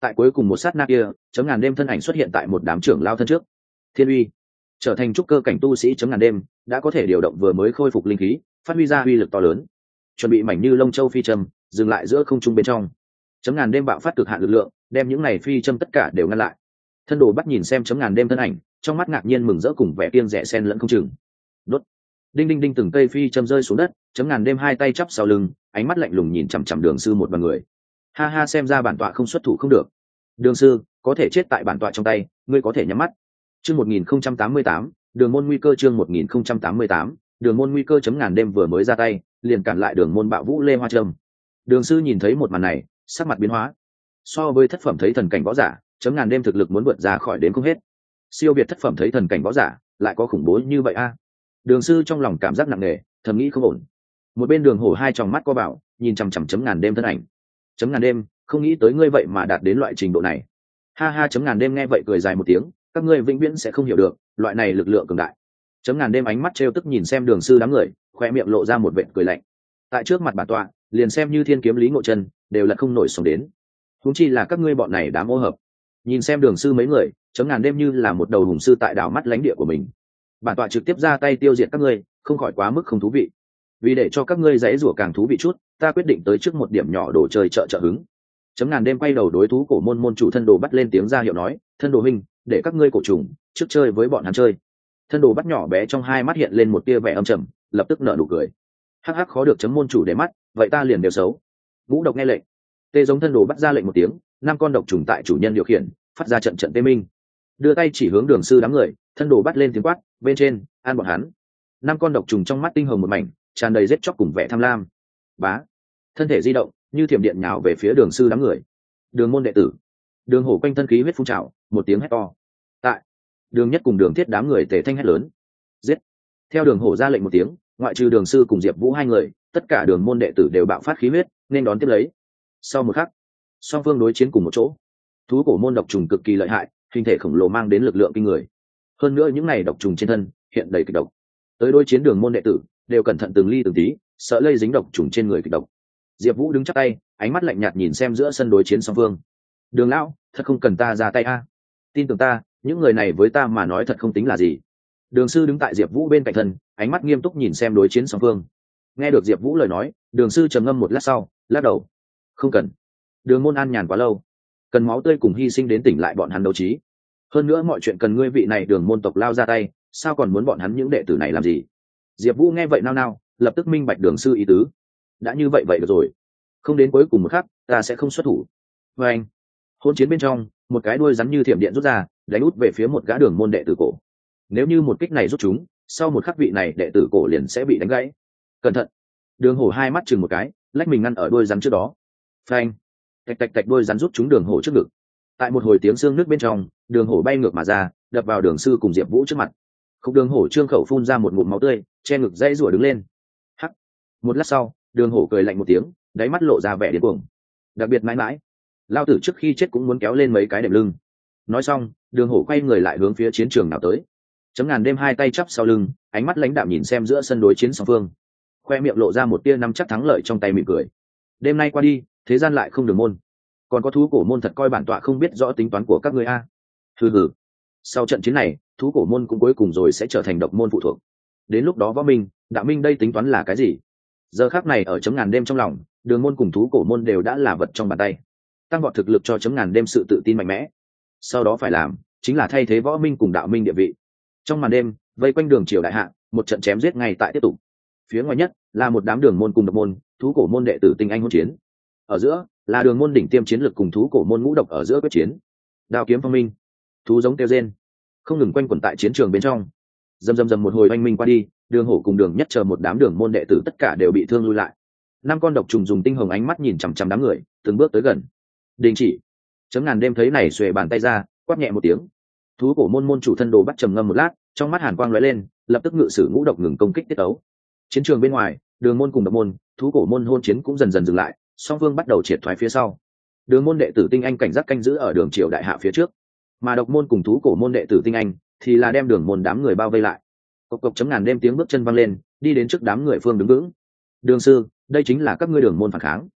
Tại cuối cùng một sát na kia, chấm ngàn đêm thân ảnh xuất hiện tại một đám trưởng lao thân trước. Thiên uy. Trở thành trúc cơ cảnh tu sĩ chấm ngàn đêm, đã có thể điều động vừa mới khôi phục linh khí, phát huy ra uy lực to lớn. Chuẩn bị mảnh như lông châu phi châm, dừng lại giữa không trung bên trong. Chấm ngàn đêm bạo phát cực hạn lực lượng, đem những này phi châm tất cả đều ngăn lại. Thân đồ bắt nhìn xem chấm ngàn đêm thân ảnh trong mắt ngạc nhiên mừng rỡ cùng vẻ kiêng rẻ sen lẫn không chừng. Đốt. Đinh đinh đinh từng cây phi châm rơi xuống đất, chấm ngàn đêm hai tay chắp sau lưng, ánh mắt lạnh lùng nhìn chằm chằm đường sư một bằng người. Ha ha, xem ra bản tọa không xuất thủ không được. Đường sư, có thể chết tại bản tọa trong tay, ngươi có thể nhắm mắt. Chương một nghìn không trăm tám mươi tám, đường môn nguy cơ chương một nghìn không trăm tám mươi tám, đường môn nguy cơ chấm ngàn đêm vừa mới ra tay, liền cản lại đường môn bạo vũ lê hoa trâm. Đường sư nhìn thấy một màn này, sắc mặt biến hóa. So với thất phẩm thấy thần cảnh võ giả, chấm ngàn đêm thực lực muốn vượt ra khỏi đến không hết siêu việt thất phẩm thấy thần cảnh võ giả, lại có khủng bố như vậy a? Đường sư trong lòng cảm giác nặng nề, thầm nghĩ không ổn. Một bên đường hổ hai tròng mắt co bảo, nhìn chằm chằm chấm ngàn đêm thân ảnh. Chấm ngàn đêm, không nghĩ tới ngươi vậy mà đạt đến loại trình độ này. Ha ha, chấm ngàn đêm nghe vậy cười dài một tiếng, các ngươi vĩnh viễn sẽ không hiểu được, loại này lực lượng cường đại. Chấm ngàn đêm ánh mắt trêu tức nhìn xem đường sư đám người, khoe miệng lộ ra một vệ cười lạnh. Tại trước mặt bản tọa, liền xem như thiên kiếm lý ngộ chân, đều là không nổi sống đến. Húng chi là các ngươi bọn này đã mô hợp. Nhìn xem đường sư mấy người chấm ngàn đêm như là một đầu hùng sư tại đảo mắt lãnh địa của mình. Bản tọa trực tiếp ra tay tiêu diệt các ngươi, không khỏi quá mức không thú vị. Vì để cho các ngươi dãy rủa càng thú vị chút, ta quyết định tới trước một điểm nhỏ đồ chơi trợ trợ hứng. Chấm ngàn đêm quay đầu đối thú cổ môn môn chủ thân đồ bắt lên tiếng ra hiệu nói, thân đồ hình để các ngươi cổ trùng, trước chơi với bọn hắn chơi. Thân đồ bắt nhỏ bé trong hai mắt hiện lên một tia vẻ âm trầm, lập tức nở nụ cười. Hắc hắc khó được chấm môn chủ để mắt, vậy ta liền đều xấu. Vũ độc nghe lệnh. Tê giống thân đồ bắt ra lệnh một tiếng, năm con độc trùng tại chủ nhân điều khiển, phát ra trận trận tê minh đưa tay chỉ hướng đường sư đám người, thân đồ bắt lên tiếng quát, bên trên, an bọn hắn. Năm con độc trùng trong mắt tinh hồng một mảnh, tràn đầy rết chóc cùng vẻ tham lam. Bá. Thân thể di động, như thiểm điện nhào về phía đường sư đám người. Đường môn đệ tử. Đường hổ quanh thân khí huyết phun trào, một tiếng hét to. Tại. Đường nhất cùng đường thiết đám người tề thanh hét lớn. Giết. Theo đường hổ ra lệnh một tiếng, ngoại trừ đường sư cùng diệp vũ hai người, tất cả đường môn đệ tử đều bạo phát khí huyết, nên đón tiếp lấy. Sau một khắc, song phương đối chiến cùng một chỗ. Thú cổ môn độc trùng cực kỳ lợi hại hình thể khổng lồ mang đến lực lượng kinh người. Hơn nữa những này độc trùng trên thân, hiện đầy kịch độc. Tới đối chiến đường môn đệ tử, đều cẩn thận từng ly từng tí, sợ lây dính độc trùng trên người kịch độc. Diệp vũ đứng chắc tay, ánh mắt lạnh nhạt nhìn xem giữa sân đối chiến song phương. Đường lão, thật không cần ta ra tay a. Tin tưởng ta, những người này với ta mà nói thật không tính là gì. Đường sư đứng tại diệp vũ bên cạnh thân, ánh mắt nghiêm túc nhìn xem đối chiến song phương. Nghe được diệp vũ lời nói, đường sư trầm ngâm một lát sau, lắc đầu. Không cần. Đường môn an nhàn quá lâu cần máu tươi cùng hy sinh đến tỉnh lại bọn hắn đấu trí. Hơn nữa mọi chuyện cần ngươi vị này đường môn tộc lao ra tay, sao còn muốn bọn hắn những đệ tử này làm gì? Diệp vũ nghe vậy nao nao, lập tức minh bạch đường sư ý tứ. Đã như vậy vậy được rồi. Không đến cuối cùng một khắc, ta sẽ không xuất thủ. Vê anh hôn chiến bên trong, một cái đuôi rắn như thiểm điện rút ra, đánh út về phía một gã đường môn đệ tử cổ. Nếu như một kích này rút chúng, sau một khắc vị này đệ tử cổ liền sẽ bị đánh gãy. Cẩn thận. Đường hổ hai mắt chừng một cái, lách mình ngăn ở đuôi rắn trước đó. Phanh tạch tạch tạch đôi rắn rút chúng đường hổ trước ngực. Tại một hồi tiếng xương nước bên trong, đường hổ bay ngược mà ra, đập vào đường sư cùng diệp vũ trước mặt. Khúc đường hổ trương khẩu phun ra một ngụm máu tươi, che ngực dãy rủa đứng lên. Hắc. Một lát sau, đường hổ cười lạnh một tiếng, đáy mắt lộ ra vẻ điên cuồng. Đặc biệt mãi mãi, lao tử trước khi chết cũng muốn kéo lên mấy cái đệm lưng. Nói xong, đường hổ quay người lại hướng phía chiến trường nào tới. Chấm ngàn đêm hai tay chắp sau lưng, ánh mắt lãnh đạm nhìn xem giữa sân đối chiến song phương. Khoe miệng lộ ra một tia năm chắc thắng lợi trong tay mỉm cười. Đêm nay qua đi thế gian lại không được môn. Còn có thú cổ môn thật coi bản tọa không biết rõ tính toán của các người a. Thư hử sau trận chiến này, thú cổ môn cũng cuối cùng rồi sẽ trở thành độc môn phụ thuộc. Đến lúc đó võ minh, đạo minh đây tính toán là cái gì? Giờ khác này ở chấm ngàn đêm trong lòng, đường môn cùng thú cổ môn đều đã là vật trong bàn tay. Tăng gọn thực lực cho chấm ngàn đêm sự tự tin mạnh mẽ. Sau đó phải làm, chính là thay thế võ minh cùng đạo minh địa vị. Trong màn đêm, vây quanh đường triều đại hạ, một trận chém giết ngay tại tiếp tục. Phía ngoài nhất, là một đám đường môn cùng độc môn, thú cổ môn đệ tử tinh anh hỗn chiến ở giữa là đường môn đỉnh tiêm chiến lược cùng thú cổ môn ngũ độc ở giữa quyết chiến. Đao kiếm phong minh, thú giống kêu gen không ngừng quanh quẩn tại chiến trường bên trong. Dầm dầm dầm một hồi oanh minh qua đi, đường hổ cùng đường nhất chờ một đám đường môn đệ tử tất cả đều bị thương lui lại. Năm con độc trùng dùng tinh hồng ánh mắt nhìn chằm chằm đám người, từng bước tới gần. Đình chỉ. Chấm ngàn đêm thấy này xuề bàn tay ra, quát nhẹ một tiếng. Thú cổ môn môn chủ thân đồ bắt trầm ngâm một lát, trong mắt hàn quang lóe lên, lập tức ngự sử ngũ độc ngừng công kích tiết ấu chiến trường bên ngoài, đường môn cùng độc môn, thú cổ môn hôn chiến cũng dần dần dừng lại song phương bắt đầu triệt thoái phía sau. Đường môn đệ tử tinh anh cảnh giác canh giữ ở đường triều đại hạ phía trước. Mà độc môn cùng thú cổ môn đệ tử tinh anh thì là đem đường môn đám người bao vây lại. Cộc cộc chấm ngàn đêm tiếng bước chân văng lên, đi đến trước đám người phương đứng vững. Đường sư, đây chính là các ngươi đường môn phản kháng.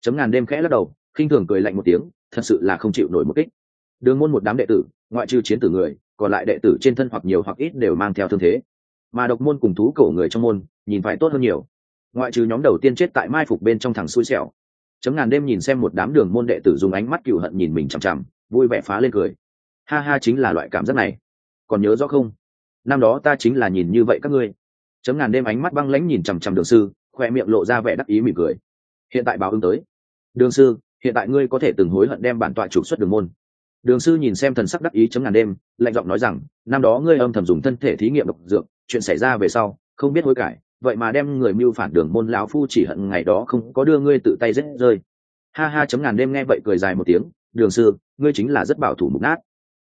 Chấm ngàn đêm khẽ lắc đầu, khinh thường cười lạnh một tiếng, thật sự là không chịu nổi một kích. Đường môn một đám đệ tử, ngoại trừ chiến tử người, còn lại đệ tử trên thân hoặc nhiều hoặc ít đều mang theo thương thế. Mà độc môn cùng thú cổ người trong môn, nhìn phải tốt hơn nhiều. Ngoại trừ nhóm đầu tiên chết tại mai phục bên trong thằng xui xẻo chấm ngàn đêm nhìn xem một đám đường môn đệ tử dùng ánh mắt cựu hận nhìn mình chằm chằm, vui vẻ phá lên cười. Ha ha, chính là loại cảm giác này. Còn nhớ rõ không? Năm đó ta chính là nhìn như vậy các ngươi. Chấm ngàn đêm ánh mắt băng lãnh nhìn chằm chằm đường sư, khoe miệng lộ ra vẻ đắc ý mỉm cười. Hiện tại báo ứng tới. Đường sư, hiện tại ngươi có thể từng hối hận đem bản tọa trục xuất đường môn. Đường sư nhìn xem thần sắc đắc ý chấm ngàn đêm, lạnh giọng nói rằng, năm đó ngươi âm thầm dùng thân thể thí nghiệm độc dược, chuyện xảy ra về sau, không biết hối cải vậy mà đem người mưu phản đường môn lão phu chỉ hận ngày đó không có đưa ngươi tự tay rết rơi. Ha ha, chấm ngàn đêm nghe vậy cười dài một tiếng, đường sư, ngươi chính là rất bảo thủ mục nát.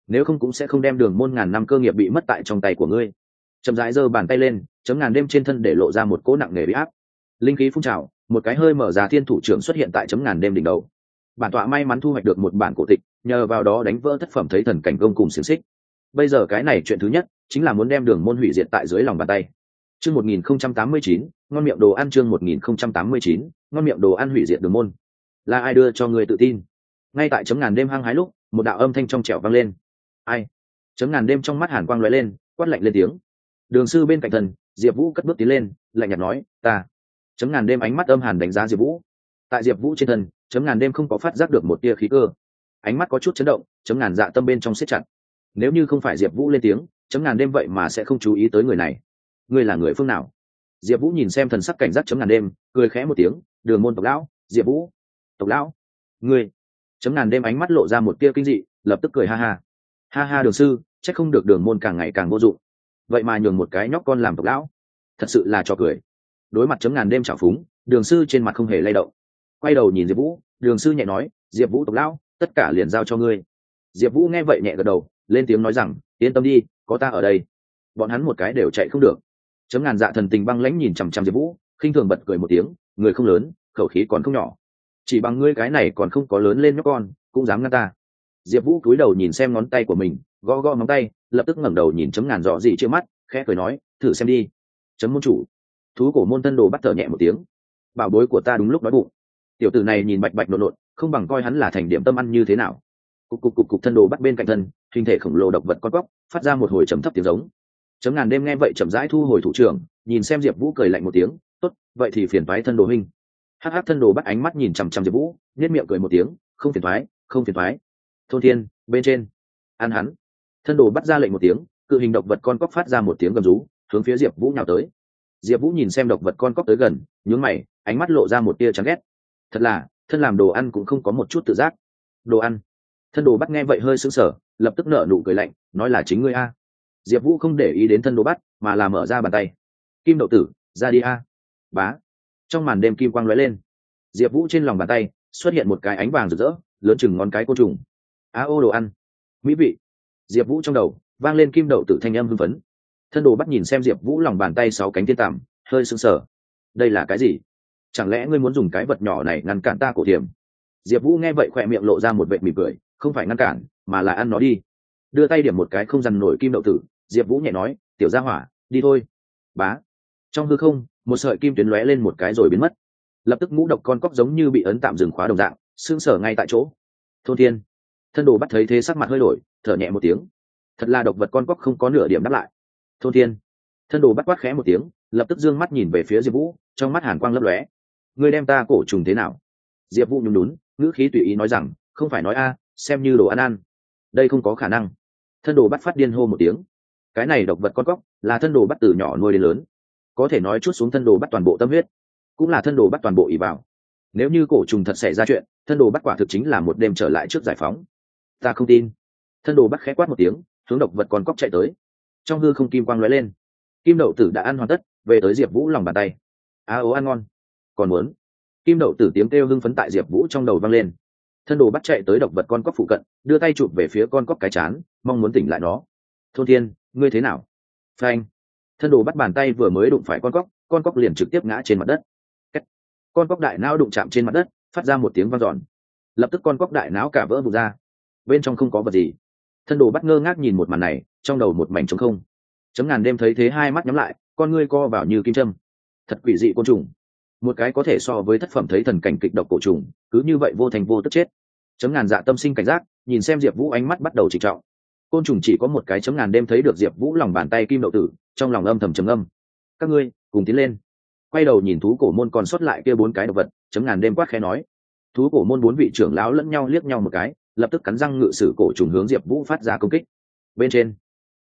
Nếu không cũng sẽ không đem đường môn ngàn năm cơ nghiệp bị mất tại trong tay của ngươi. Chậm rãi giơ bàn tay lên, chấm ngàn đêm trên thân để lộ ra một cỗ nặng nề bị áp. Linh khí phun trào, một cái hơi mở ra thiên thủ trưởng xuất hiện tại chấm ngàn đêm đỉnh đầu. Bản tọa may mắn thu hoạch được một bản cổ tịch, nhờ vào đó đánh vỡ thất phẩm thấy thần cảnh công cùng xiềng xích. Bây giờ cái này chuyện thứ nhất, chính là muốn đem đường môn hủy diệt tại dưới lòng bàn tay chương một nghìn không trăm tám mươi chín, ngon miệng đồ ăn chương một nghìn không trăm tám mươi chín, ngon miệng đồ ăn hủy diệt đường môn. Là ai đưa cho người tự tin? Ngay tại chấm ngàn đêm hăng hái lúc, một đạo âm thanh trong trẻo vang lên. Ai? Chấm ngàn đêm trong mắt hàn quang lóe lên, quát lạnh lên tiếng. Đường sư bên cạnh thần, diệp vũ cất bước tiến lên, lạnh nhạt nói, ta. Chấm ngàn đêm ánh mắt âm hàn đánh giá diệp vũ. Tại diệp vũ trên thân, chấm ngàn đêm không có phát giác được một tia khí cơ. Ánh mắt có chút chấn động, chấm ngàn dạ tâm bên trong siết chặt. Nếu như không phải diệp vũ lên tiếng, chấm ngàn đêm vậy mà sẽ không chú ý tới người này ngươi là người phương nào? Diệp vũ nhìn xem thần sắc cảnh giác chấm ngàn đêm, cười khẽ một tiếng, đường môn tộc lão, diệp vũ. Tộc lão? Ngươi? Chấm ngàn đêm ánh mắt lộ ra một tia kinh dị, lập tức cười ha ha. Ha ha đường sư c h ắ c không được đường môn càng ngày càng vô dụng. Vậy mà nhường một cái nhóc con làm tộc lão. Thật sự là cho cười. Đối mặt chấm ngàn đêm trào phúng, đường sư trên mặt không hề lay động. Quay đầu nhìn diệp vũ, đường sư nhẹ nói, diệp vũ tộc lão, tất cả liền giao cho ngươi. Diệp vũ nghe vậy nhẹ gật đầu, lên tiếng nói rằng, yên tâm đi, có ta ở đây. Bọn hắn một cái đều chạy không được chấm ngàn dạ thần tình băng lãnh nhìn chằm chằm diệp vũ, khinh thường bật cười một tiếng, người không lớn, khẩu khí còn không nhỏ. Chỉ bằng ngươi cái này còn không có lớn lên nhóc con, cũng dám ngăn ta. Diệp vũ cúi đầu nhìn xem ngón tay của mình, gõ gõ ngón tay, lập tức ngẩng đầu nhìn chấm ngàn dọ gì trước mắt, khẽ cười nói, thử xem đi. Chấm môn chủ. Thú cổ môn tân đồ bắt thở nhẹ một tiếng. Bảo bối của ta đúng lúc nói bụng. Tiểu tử này nhìn bạch bạch nội nội không bằng coi hắn là thành điểm tâm ăn như thế nào. Cục cục cục cục thân đồ bắt bên cạnh thân, hình thể khổng lồ độc vật con cóc phát ra một hồi trầm thấp tiếng giống chấm ngàn đêm nghe vậy chậm rãi thu hồi thủ trưởng, nhìn xem diệp vũ cười lạnh một tiếng, tốt, vậy thì phiền thoái thân đồ huynh. Hắc hắc thân đồ bắt ánh mắt nhìn chằm chằm diệp vũ nết miệng cười một tiếng, không phiền thoái không phiền thoái thôn thiên, bên trên. Ăn hắn. Thân đồ bắt ra lệnh một tiếng, cự hình độc vật con cóc phát ra một tiếng gầm rú, hướng phía diệp vũ nhào tới. Diệp vũ nhìn xem độc vật con cóc tới gần, nhướng mày, ánh mắt lộ ra một tia chán ghét. Thật là, thân làm đồ ăn cũng không có một chút tự giác. Đồ ăn? Thân đồ bắt nghe vậy hơi sững sờ, lập tức nở nụ cười lạnh, nói là chính ngươi a diệp vũ không để ý đến thân đồ bắt, mà là mở ra bàn tay. Kim đậu tử, ra đi a. Bá. Trong màn đêm kim quang lóe lên. Diệp vũ trên lòng bàn tay xuất hiện một cái ánh vàng rực rỡ, lớn chừng ngón cái côn trùng. Á ô đồ ăn. Mỹ vị. Diệp vũ trong đầu vang lên kim đậu tử thanh âm hưng phấn. Thân đồ bắt nhìn xem diệp vũ lòng bàn tay sáu cánh thiên tằm hơi sưng sờ. Đây là cái gì? Chẳng lẽ ngươi muốn dùng cái vật nhỏ này ngăn cản ta cổ thiềm diệp vũ nghe vậy khỏe miệng lộ ra một vệ mỉm cười, không phải ngăn cản, mà là ăn nó đi. Đưa tay điểm một cái không dằn nổi kim đậu tử diệp vũ nhẹ nói, tiểu gia hỏa, đi thôi. Bá. Trong hư không, một sợi kim tuyến lóe lên một cái rồi biến mất. Lập tức ngũ độc con cóc giống như bị ấn tạm dừng khóa đồng dạng xương sở ngay tại chỗ. Thôn thiên. Thân đồ bắt thấy thế sắc mặt hơi đổi, thở nhẹ một tiếng. Thật là độc vật con cóc không có nửa điểm đáp lại. Thôn thiên. Thân đồ bắt quát khẽ một tiếng, lập tức d ư ơ n g mắt nhìn về phía diệp vũ, trong mắt hàn quang lấp lóe. Người đem ta cổ trùng thế nào? Diệp vũ nhún đún ngữ khí tùy ý nói rằng, không phải nói a, xem như đồ ăn ăn. Đây không có khả năng. Thân đồ bắt phát điên hô một tiếng cái này độc vật con cóc là thân đồ bắt từ nhỏ nuôi đến lớn. Có thể nói chút xuống thân đồ bắt toàn bộ tâm huyết, cũng là thân đồ bắt toàn bộ ý vào nếu như cổ trùng thật xảy ra chuyện, thân đồ bắt quả thực chính là một đêm trở lại trước giải phóng. Ta không tin. Thân đồ bắt khẽ quát một tiếng, hướng độc vật con cóc chạy tới. Trong hư không kim quang lóe lên. Kim đậu tử đã ăn hoàn tất, về tới diệp vũ lòng bàn tay. A ố ăn ngon. Còn muốn? Kim đậu tử tiếng kêu hưng phấn tại diệp vũ trong đầu vang lên. Thân đồ bắt chạy tới độc vật con cóc phụ cận, đưa tay chụp về phía con cóc cái chán, mong muốn tỉnh lại nó thôn thiên, ngươi thế nào? Phanh. Thân đồ bắt bàn tay vừa mới đụng phải con cóc con cóc liền trực tiếp ngã trên mặt đất. Con cóc đại não đụng chạm trên mặt đất, phát ra một tiếng vang giòn lập tức con cóc đại não cả vỡ vụt ra. Bên trong không có vật gì. Thân đồ bắt ngơ ngác nhìn một màn này, trong đầu một mảnh trống không. Chấm ngàn đêm thấy thế hai mắt nhắm lại, con ngươi co vào như kim trâm thật quỷ dị côn trùng. Một cái có thể so với thất phẩm thấy thần cảnh kịch độc cổ trùng, cứ như vậy vô thành vô tức chết. Chấm ngàn dạ tâm sinh cảnh giác, nhìn xem diệp vũ ánh mắt bắt đầu trịnh trọng côn trùng chỉ có một cái chấm ngàn đêm thấy được diệp vũ lòng bàn tay kim đậu tử, trong lòng âm thầm chấm âm các ngươi, cùng tiến lên. Quay đầu nhìn thú cổ môn còn sót lại kia bốn cái đ ộ vật, chấm ngàn đêm quát khẽ nói. Thú cổ môn bốn vị trưởng lão lẫn nhau liếc nhau một cái, lập tức cắn răng ngự sử cổ trùng hướng diệp vũ phát ra công kích. Bên trên,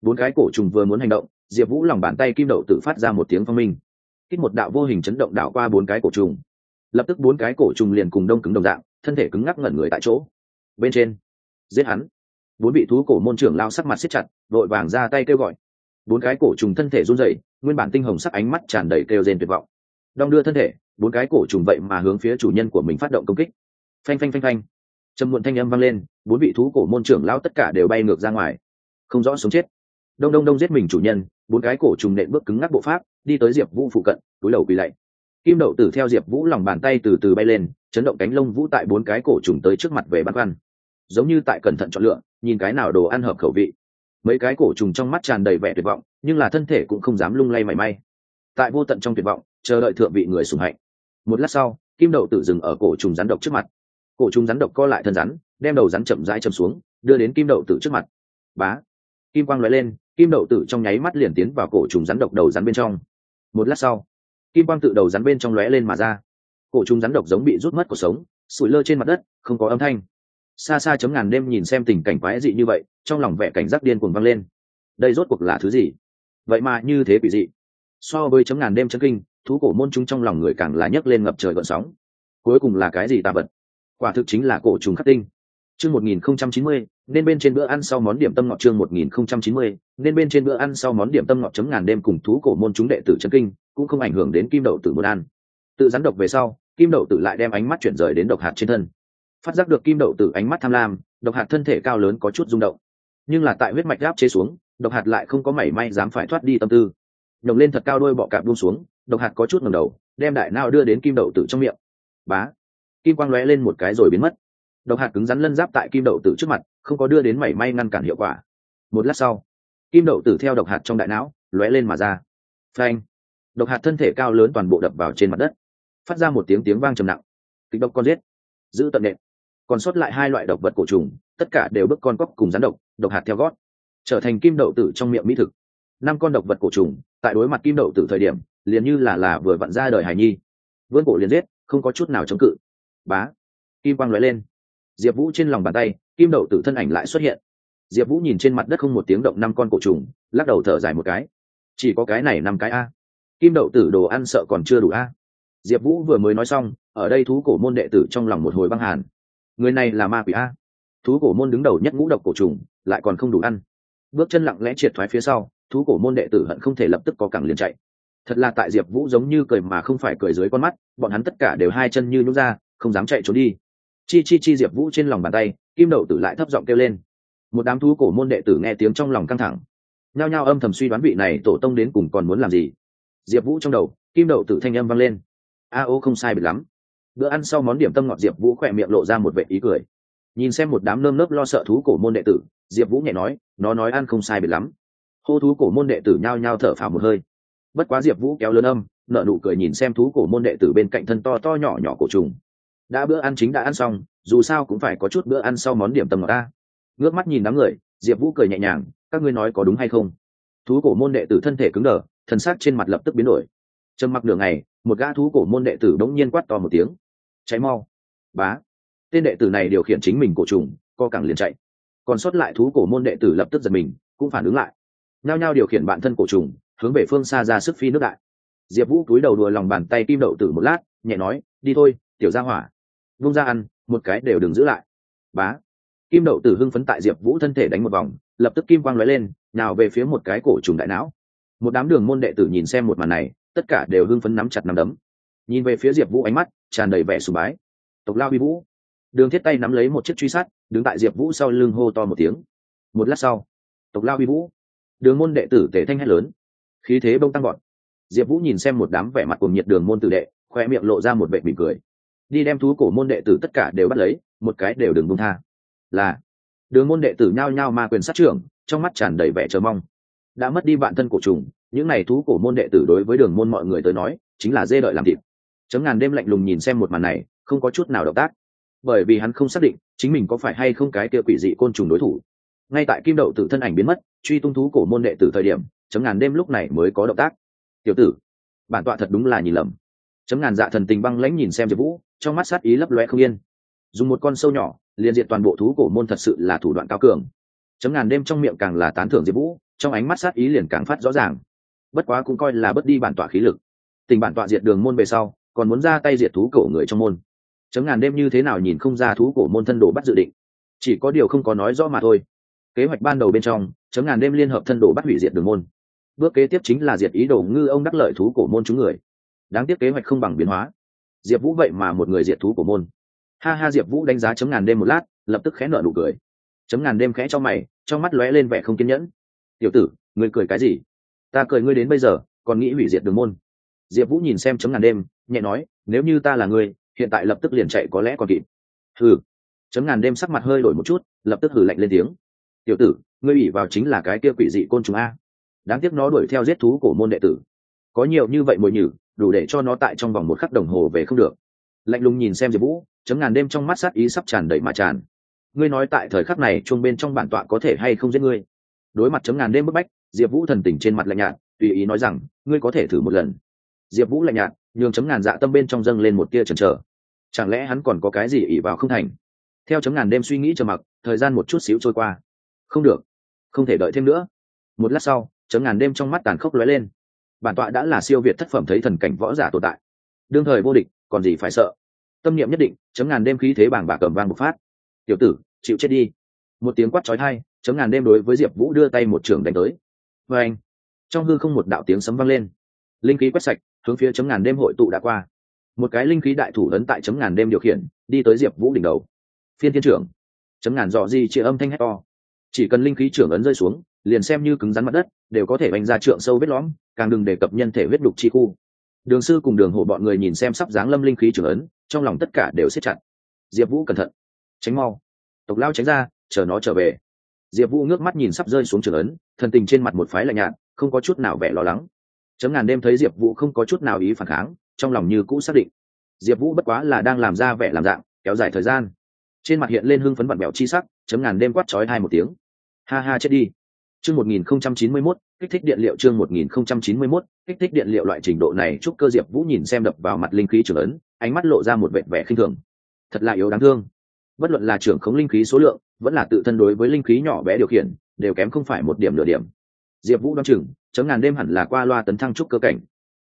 bốn cái cổ trùng vừa muốn hành động, diệp vũ lòng bàn tay kim đậu tự phát ra một tiếng phong minh. Kích một đạo vô hình chấn động đạo qua bốn cái cổ trùng. Lập tức bốn cái cổ trùng liền cùng đông cứng đồng dạng, thân thể cứng ngắc ngẩn người tại chỗ. Bên trên, giết hắn bốn vị thú cổ môn trưởng lao sắc mặt siết chặt, vội vàng ra tay kêu gọi. Bốn cái cổ trùng thân thể run rẩy, nguyên bản tinh hồng sắc ánh mắt tràn đầy kêu rên tuyệt vọng. Đong đưa thân thể, bốn cái cổ trùng vậy mà hướng phía chủ nhân của mình phát động công kích. Phanh phanh phanh phanh. Trầm muộn thanh âm vang lên, bốn vị thú cổ môn trưởng lao tất cả đều bay ngược ra ngoài. Không rõ sống chết. Đông đông đông giết mình chủ nhân, bốn cái cổ trùng nện bước cứng ngắc bộ pháp, đi tới diệp vũ phụ cận, túi đầu quỳ lạy. Kim đậu tử theo diệp vũ lòng bàn tay từ từ bay lên, chấn động cánh lông vũ tại bốn cái cổ trùng tới trước mặt về băn khoăn giống như tại cẩn thận chọn lựa nhìn cái nào đồ ăn hợp khẩu vị. Mấy cái cổ trùng trong mắt tràn đầy vẻ tuyệt vọng, nhưng là thân thể cũng không dám lung lay mảy may. Tại vô tận trong tuyệt vọng, chờ đợi thượng vị người sùng hạnh. Một lát sau, kim đậu tử dừng ở cổ trùng rắn độc trước mặt. Cổ trùng rắn độc co lại thân rắn, đem đầu rắn chậm rãi chầm xuống, đưa đến kim đậu tử trước mặt. Bá! Kim quang l lên, kim đậu tử trong nháy mắt liền tiến vào cổ trùng rắn độc đầu rắn bên trong. Một lát sau, kim quang tự đầu rắn bên trong lóe lên mà ra. Cổ trùng rắn độc giống bị rút mất cuộc sống, sủi lơ trên mặt đất, không có âm thanh xa xa chấm ngàn đêm nhìn xem tình cảnh quái dị như vậy, trong lòng vẻ cảnh giác điên cuồng vang lên. Đây rốt cuộc là thứ gì? Vậy mà như thế quỷ dị. So với chấm ngàn đêm chân kinh, thú cổ môn chúng trong lòng người càng là nhấc lên ngập trời gợn sóng. Cuối cùng là cái gì tạ vật? Quả thực chính là cổ trùng khắc tinh. Chương một nghìn không trăm chín mươi, nên bên trên bữa ăn sau món điểm tâm ngọt chương một nghìn không trăm chín mươi, nên bên trên bữa ăn sau món điểm tâm ngọt chấm ngàn đêm cùng thú cổ môn chúng đệ tử chân kinh, cũng không ảnh hưởng đến kim đậu tử môn ăn. Tự rắn độc về sau, kim đậu tử lại đem ánh mắt chuyển rời đến độc hạt trên thân phát giác được kim đậu tử ánh mắt tham lam, độc hạt thân thể cao lớn có chút rung động. Nhưng là tại huyết mạch gáp chế xuống, độc hạt lại không có mảy may dám phải thoát đi tâm tư. Nhồng lên thật cao đôi bọ cạp buông xuống, độc hạt có chút ngầm đầu, đem đại nao đưa đến kim đậu tử trong miệng. Bá! Kim quang lóe lên một cái rồi biến mất. Độc hạt cứng rắn lân giáp tại kim đậu tử trước mặt, không có đưa đến mảy may ngăn cản hiệu quả. Một lát sau, kim đậu tử theo độc hạt trong đại não, lóe lên mà ra. Phanh! Độc hạt thân thể cao lớn toàn bộ đập vào trên mặt đất. Phát ra một tiếng tiếng vang trầm nặng. Kịch độc con giết. Giữ tận nện còn sót lại hai loại độc vật cổ trùng, tất cả đều bước con cóc cùng rắn độc độc hạt theo gót, trở thành kim đậu tử trong miệng mỹ thực. Năm con độc vật cổ trùng, tại đối mặt kim đậu tử thời điểm, liền như là là vừa vặn ra đời hải nhi. Vươn cổ liền giết, không có chút nào chống cự. Bá. Kim quang lóe lên. Diệp vũ trên lòng bàn tay, kim đậu tử thân ảnh lại xuất hiện. Diệp vũ nhìn trên mặt đất không một tiếng động năm con cổ trùng, lắc đầu thở dài một cái. Chỉ có cái này năm cái a. Kim đậu tử đồ ăn sợ còn chưa đủ a. Diệp vũ vừa mới nói xong, ở đây thú cổ môn đệ tử trong lòng một hồi băng hàn người này là ma quỷ a. Thú cổ môn đứng đầu nhất ngũ độc cổ trùng, lại còn không đủ ăn. Bước chân lặng lẽ triệt thoái phía sau, thú cổ môn đệ tử hận không thể lập tức có cẳng liền chạy. Thật là tại diệp vũ giống như cười mà không phải cười dưới con mắt, bọn hắn tất cả đều hai chân như nhút ra, không dám chạy trốn đi. Chi chi chi diệp vũ trên lòng bàn tay, kim đậu tử lại thấp giọng kêu lên. Một đám thú cổ môn đệ tử nghe tiếng trong lòng căng thẳng. Nhao nhao âm thầm suy đoán vị này tổ tông đến cùng còn muốn làm gì. Diệp vũ trong đầu, kim đậu tử thanh âm vang lên. A ô không sai biệt lắm bữa ăn sau món điểm tâm ngọt diệp vũ khỏe miệng lộ ra một vệ ý cười. Nhìn xem một đám nơm nớp lo sợ thú cổ môn đệ tử, diệp vũ nhẹ nói, nó nói ăn không sai biệt lắm. Hô thú cổ môn đệ tử nhao nhao thở phào một hơi. Bất quá diệp vũ kéo lớn âm nợ nụ cười nhìn xem thú cổ môn đệ tử bên cạnh thân to to nhỏ nhỏ cổ trùng. Đã bữa ăn chính đã ăn xong, dù sao cũng phải có chút bữa ăn sau món điểm tâm ngọt ta. Ngước mắt nhìn đám người, diệp vũ cười nhẹ nhàng, các ngươi nói có đúng hay không? Thú cổ môn đệ tử thân thể cứng đờ thân xác trên mặt lập tức biến đổi. Trầm mặc đường này một gã thú cổ môn đệ tử đống nhiên quát to một tiếng cháy mau. Bá. Tên đệ tử này điều khiển chính mình cổ trùng, co cẳng liền chạy. Còn sót lại thú cổ môn đệ tử lập tức giật mình, cũng phản ứng lại. Nhao nhao điều khiển bản thân cổ trùng, hướng về phương xa ra sức phi nước đại. Diệp vũ cúi đầu đùa lòng bàn tay kim đậu tử một lát, nhẹ nói, đi thôi, tiểu ra hỏa. Vung ra ăn, một cái đều đừng giữ lại. Bá. Kim đậu tử hưng phấn tại diệp vũ thân thể đánh một vòng, lập tức kim quang lóe lên, nào về phía một cái cổ trùng đại não. Một đám đường môn đệ tử nhìn xem một màn này, tất cả đều hưng phấn nắm chặt nắm đấm nhìn về phía diệp vũ ánh mắt tràn đầy vẻ sùng bái. Tộc lao Bi vũ. Đường thiết tay nắm lấy một chiếc truy sát, đứng tại diệp vũ sau lưng hô to một tiếng. Một lát sau, tộc lao Bi vũ. Đường môn đệ tử tể thanh hét lớn. Khí thế bông tăng gọn. Diệp vũ nhìn xem một đám vẻ mặt cùng nhiệt đường môn tử đệ, khoe miệng lộ ra một vệ mỉm cười. Đi đem thú cổ môn đệ tử tất cả đều bắt lấy, một cái đều đừng bông tha. Là, đường môn đệ tử nhao nhao ma quyền sát trưởng, trong mắt tràn đầy vẻ chờ mong. Đã mất đi bạn thân cổ trùng, những n à y thú cổ môn đệ tử đối với đường môn mọi người tới nói, chính là dê đợi làm thịt chấm ngàn đêm lạnh lùng nhìn xem một màn này, không có chút nào động tác. Bởi vì hắn không xác định chính mình có phải hay không cái kia quỷ dị côn trùng đối thủ. Ngay tại kim đậu tử thân ảnh biến mất, truy tung thú cổ môn đệ tử thời điểm, chấm ngàn đêm lúc này mới có động tác. Tiểu tử, bản tọa thật đúng là nhìn lầm. Chấm ngàn dạ thần tình băng lãnh nhìn xem diệp vũ, trong mắt sát ý lấp loe không yên. Dùng một con sâu nhỏ, liền diệt toàn bộ thú cổ môn thật sự là thủ đoạn cao cường. Chấm ngàn đêm trong miệng càng là tán thưởng diệp vũ, trong ánh mắt sát ý liền càng phát rõ ràng. Bất quá cũng coi là bất đi bản tọa khí lực. Tình bản tọa diệt đường môn về sau còn muốn ra tay diệt thú cổ người trong môn. Chấm ngàn đêm như thế nào nhìn không ra thú cổ môn thân đồ bắt dự định. Chỉ có điều không có nói rõ mà thôi. Kế hoạch ban đầu bên trong, chấm ngàn đêm liên hợp thân đồ bắt hủy diệt đường môn. Bước kế tiếp chính là diệt ý đồ ngư ông đắc lợi thú cổ môn chúng người. Đáng tiếc kế hoạch không bằng biến hóa. Diệp vũ vậy mà một người diệt thú cổ môn. Ha ha, diệp vũ đánh giá chấm ngàn đêm một lát, lập tức khẽ nợ nụ cười. Chấm ngàn đêm khẽ cho mày, trong mắt lóe lên vẻ không kiên nhẫn. Tiểu tử, ngươi cười cái gì? Ta cười ngươi đến bây giờ, còn nghĩ hủy diệt đường môn. Diệp vũ nhìn xem chấm ngàn đêm nhẹ nói, nếu như ta là ngươi, hiện tại lập tức liền chạy có lẽ còn kịp. Hừ. Chấm ngàn đêm sắc mặt hơi đổi một chút, lập tức hử lạnh lên tiếng. Tiểu tử, ngươi ủy vào chính là cái kia quỷ dị côn trùng a. Đáng tiếc nó đuổi theo giết thú của môn đệ tử. Có nhiều như vậy mồi nhử, đủ để cho nó tại trong vòng một khắc đồng hồ về không được. Lạnh lùng nhìn xem diệp vũ, chấm ngàn đêm trong mắt sát ý sắp tràn đầy mà tràn. Ngươi nói tại thời khắc này chuông bên trong bản tọa có thể hay không giết ngươi? Đối mặt chấm ngàn đêm bức bách, diệp vũ thần tình trên mặt lạnh nhạt, tùy ý nói rằng, ngươi có thể thử một lần. Diệp vũ lạnh nhạt nhường chấm ngàn dạ tâm bên trong dâng lên một tia chần chờ. Chẳng lẽ hắn còn có cái gì ỉ vào không thành? Theo chấm ngàn đêm suy nghĩ chờ mặc, thời gian một chút xíu trôi qua. Không được, không thể đợi thêm nữa. Một lát sau, chấm ngàn đêm trong mắt tàn khốc lóe lên. Bản tọa đã là siêu việt thất phẩm thấy thần cảnh võ giả tồn tại. Đương thời vô địch, còn gì phải sợ? Tâm niệm nhất định, chấm ngàn đêm khí thế bảng bạc cầm vang bộc phát. Tiểu tử, chịu chết đi. Một tiếng quát trói thai chấm ngàn đêm đối với diệp vũ đưa tay một trường đánh tới. Và anh trong hư không một đạo tiếng sấm vang lên. Linh khí quét sạch hướng phía chấm ngàn đêm hội tụ đã qua. Một cái linh khí đại thủ ấn tại chấm ngàn đêm điều khiển, đi tới diệp vũ đỉnh đầu. Phiên thiên trưởng. Chấm ngàn dọ di chia âm thanh hét to. Chỉ cần linh khí trưởng ấn rơi xuống, liền xem như cứng rắn mặt đất, đều có thể bành ra trượng sâu vết lõm, càng đừng đề cập nhân thể huyết đục chi khu. Đường sư cùng đường hộ bọn người nhìn xem sắp dáng lâm linh khí trưởng ấn, trong lòng tất cả đều xếp chặt. Diệp vũ cẩn thận. Tránh mau. Tộc lao tránh ra, chờ nó trở về. Diệp vũ ngước mắt nhìn sắp rơi xuống trường ấn, thần tình trên mặt một phái lạnh nhạt, không có chút nào vẻ lo lắng chấm ngàn đêm thấy diệp vũ không có chút nào ý phản kháng, trong lòng như cũ xác định. Diệp vũ bất quá là đang làm ra vẻ làm dạng, kéo dài thời gian. Trên mặt hiện lên hưng phấn vặn bẹo chi sắc, chấm ngàn đêm quát trói hai một tiếng. Ha ha, chết đi. Chương một nghìn không trăm chín mươi mốt, kích thích điện liệu chương một nghìn không trăm chín mươi mốt, kích thích điện liệu loại trình độ này, chúc cơ diệp vũ nhìn xem đập vào mặt linh khí trưởng ấn, ánh mắt lộ ra một vẻ vẻ khinh thường. Thật là yếu đáng thương. Bất luận là trưởng khống linh khí số lượng, vẫn là tự thân đối với linh khí nhỏ bé điều khiển, đều kém không phải một điểm nửa điểm diệp vũ đoán chừng, chấm ngàn đêm hẳn là qua loa tấn thăng trúc cơ cảnh.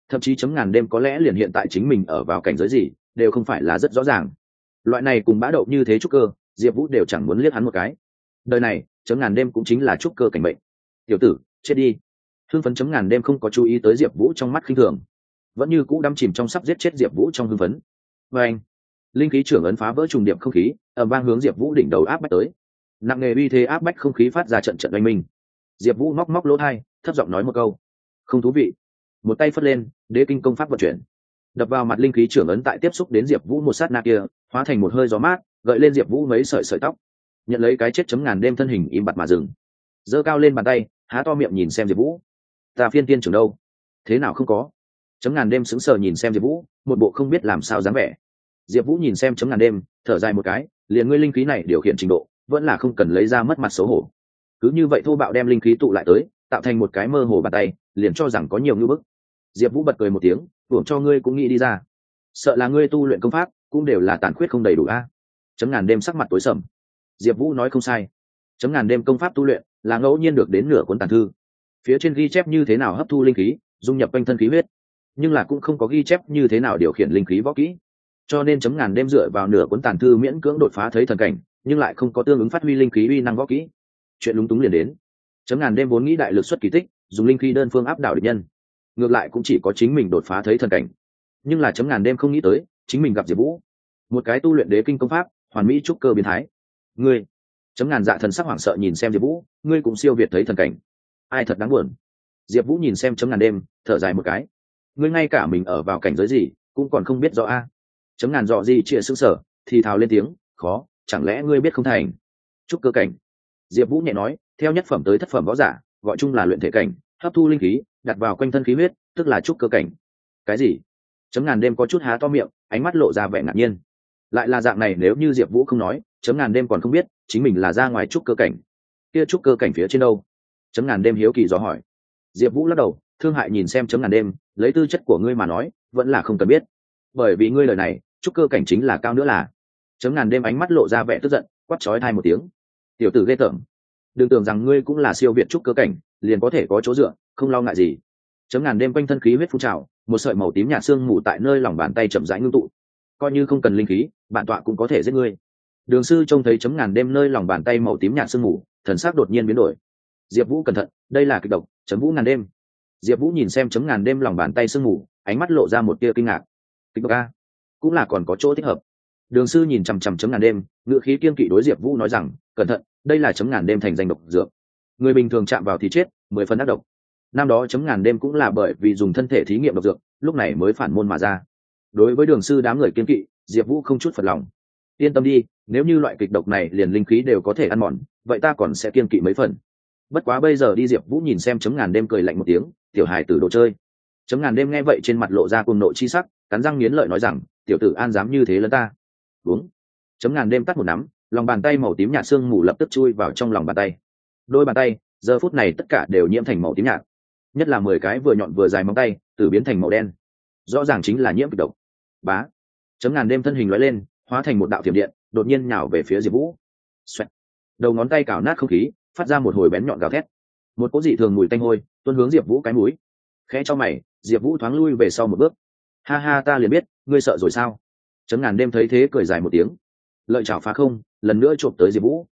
Thậm chí chấm ngàn đêm có lẽ liền hiện tại chính mình ở vào cảnh giới gì, đều không phải là rất rõ ràng. Loại này cùng bã đậu như thế trúc cơ, diệp vũ đều chẳng muốn liếc hắn một cái. Đời này, chấm ngàn đêm cũng chính là trúc cơ cảnh bệnh tiểu tử, chết đi. Hưng phấn chấm ngàn đêm không có chú ý tới diệp vũ trong mắt khinh thường. Vẫn như cũ đắm chìm trong sắp giết chết diệp vũ trong hưng phấn. Và anh, linh khí trưởng ấn phá vỡ trùng điệp không khí ẩm vang hướng diệp vũ đỉnh đầu áp bách tới. Nặng nghề uy thế áp bách không khí phát ra trận trận oanh minh diệp vũ móc móc lỗ thai, thấp giọng nói một câu. Không thú vị. Một tay phất lên, đế kinh công pháp vận chuyển. Đập vào mặt linh khí trưởng ấn tại tiếp xúc đến diệp vũ một sát na kia, hóa thành một hơi gió mát, gợi lên diệp vũ mấy sợi sợi tóc. Nhận lấy cái chết chấm ngàn đêm thân hình im bặt mà dừng. Giơ cao lên bàn tay, há to miệng nhìn xem diệp vũ. Ta phiên tiên trưởng đâu? Thế nào không có? Chấm ngàn đêm sững sờ nhìn xem diệp vũ, một bộ không biết làm sao dáng vẻ. Diệp vũ nhìn xem chấm ngàn đêm, thở dài một cái, liền ngươi linh khí này điều khiển trình độ, vẫn là không cần lấy ra mất mặt xấu hổ cứ như vậy thô bạo đem linh khí tụ lại tới, tạo thành một cái mơ hồ bàn tay, liền cho rằng có nhiều ngưỡng bức. Diệp vũ bật cười một tiếng, hưởng cho ngươi cũng nghĩ đi ra. Sợ là ngươi tu luyện công pháp cũng đều là tàn khuyết không đầy đủ a. Chấm ngàn đêm sắc mặt tối sầm. Diệp vũ nói không sai. Chấm ngàn đêm công pháp tu luyện là ngẫu nhiên được đến nửa cuốn tàn thư. Phía trên ghi chép như thế nào hấp thu linh khí, dung nhập quanh thân khí huyết, nhưng là cũng không có ghi chép như thế nào điều khiển linh khí võ kỹ. Cho nên chấm ngàn đêm dựa vào nửa cuốn tàn thư miễn cưỡng đột phá thấy thần cảnh, nhưng lại không có tương ứng phát huy linh khí uy năng võ kỹ chuyện lúng túng liền đến. Chấm ngàn đêm vốn nghĩ đại lực xuất kỳ tích, dùng linh khí đơn phương áp đảo địch nhân. Ngược lại cũng chỉ có chính mình đột phá thấy thần cảnh. Nhưng là chấm ngàn đêm không nghĩ tới, chính mình gặp diệp vũ. Một cái tu luyện đế kinh công pháp, hoàn mỹ trúc cơ biến thái. Ngươi, chấm ngàn dạ thần sắc hoảng sợ nhìn xem diệp vũ, ngươi cũng siêu việt thấy thần cảnh. Ai thật đáng buồn. Diệp vũ nhìn xem chấm ngàn đêm, thở dài một cái. Ngươi ngay cả mình ở vào cảnh giới gì, cũng còn không biết rõ a. Chấm ngàn dọ gì chia xứng sở thì thào lên tiếng, khó, chẳng lẽ ngươi biết không thành? Chúc cơ cảnh diệp vũ nhẹ nói, theo nhất phẩm tới thất phẩm võ giả, gọi chung là luyện thể cảnh, hấp thu linh khí, đặt vào quanh thân khí huyết, tức là trúc cơ cảnh. Cái gì? Chấm ngàn đêm có chút há to miệng, ánh mắt lộ ra vẻ ngạc nhiên. Lại là dạng này nếu như diệp vũ không nói, chấm ngàn đêm còn không biết, chính mình là ra ngoài trúc cơ cảnh. Kia trúc cơ cảnh phía trên đâu? Chấm ngàn đêm hiếu kỳ dò hỏi. Diệp vũ lắc đầu, thương hại nhìn xem chấm ngàn đêm, lấy tư chất của ngươi mà nói, vẫn là không cần biết. Bởi vì ngươi lời này, trúc cơ cảnh chính là cao nữa là. Chấm ngàn đêm ánh mắt lộ ra vẻ tức giận, quát chói thai một tiếng tiểu tử ghê tởm. Đừng tưởng rằng ngươi cũng là siêu việt trúc cơ cảnh, liền có thể có chỗ dựa, không lo ngại gì. Chấm ngàn đêm quanh thân khí huyết phun trào, một sợi màu tím nhạt xương mù tại nơi lòng bàn tay chậm rãi ngưng tụ. Coi như không cần linh khí, bản tọa cũng có thể giết ngươi. Đường sư trông thấy chấm ngàn đêm nơi lòng bàn tay màu tím nhạt sương mù, thần sắc đột nhiên biến đổi. Diệp vũ cẩn thận, đây là kịch độc, chấm vũ ngàn đêm. Diệp vũ nhìn xem chấm ngàn đêm lòng bàn tay sương mù, ánh mắt lộ ra một tia kinh ngạc. Kịch độc a? Cũng là còn có chỗ thích hợp. Đường sư nhìn chằm chằm chấm ngàn đêm ngựa khí kiên kỵ đối diệp vũ nói rằng cẩn thận, đây là chấm ngàn đêm thành danh độc dược. Người bình thường chạm vào thì chết, mười phần ác độc. Năm đó chấm ngàn đêm cũng là bởi vì dùng thân thể thí nghiệm độc dược, lúc này mới phản môn mà ra. Đối với đường sư đám người kiên kỵ, diệp vũ không chút phật lòng. Yên tâm đi, nếu như loại kịch độc này liền linh khí đều có thể ăn mòn, vậy ta còn sẽ kiên kỵ mấy phần. Bất quá bây giờ đi, diệp vũ nhìn xem chấm ngàn đêm cười lạnh một tiếng, tiểu hài tử đồ chơi. Chấm ngàn đêm nghe vậy trên mặt lộ ra cùng nội chi sắc, cắn răng nghiến lợi nói rằng, tiểu tử an dám như thế lẫn ta. Đúng. Chấm ngàn đêm tắt một nắm lòng bàn tay màu tím nhạt sương mù lập tức chui vào trong lòng bàn tay. Đôi bàn tay, giờ phút này tất cả đều nhiễm thành màu tím nhạt. Nhất là mười cái vừa nhọn vừa dài móng tay, từ biến thành màu đen. Rõ ràng chính là nhiễm kịch độc. Bá. Chấm ngàn đêm thân hình loại lên, hóa thành một đạo thiểm điện, đột nhiên nhào về phía diệp vũ. Xoẹt. đầu ngón tay cào nát không khí, phát ra một hồi bén nhọn gào thét. Một cỗ dị thường mùi tanh hôi, tuôn hướng diệp vũ cái mũi. Khẽ cho mày, diệp vũ thoáng lui về sau một bước. Ha ha ta liền biết, ngươi sợ rồi sao? Chấm ngàn đêm thấy thế cười dài một tiếng. Lợi chảo phá không lần nữa trộm tới diệp vũ.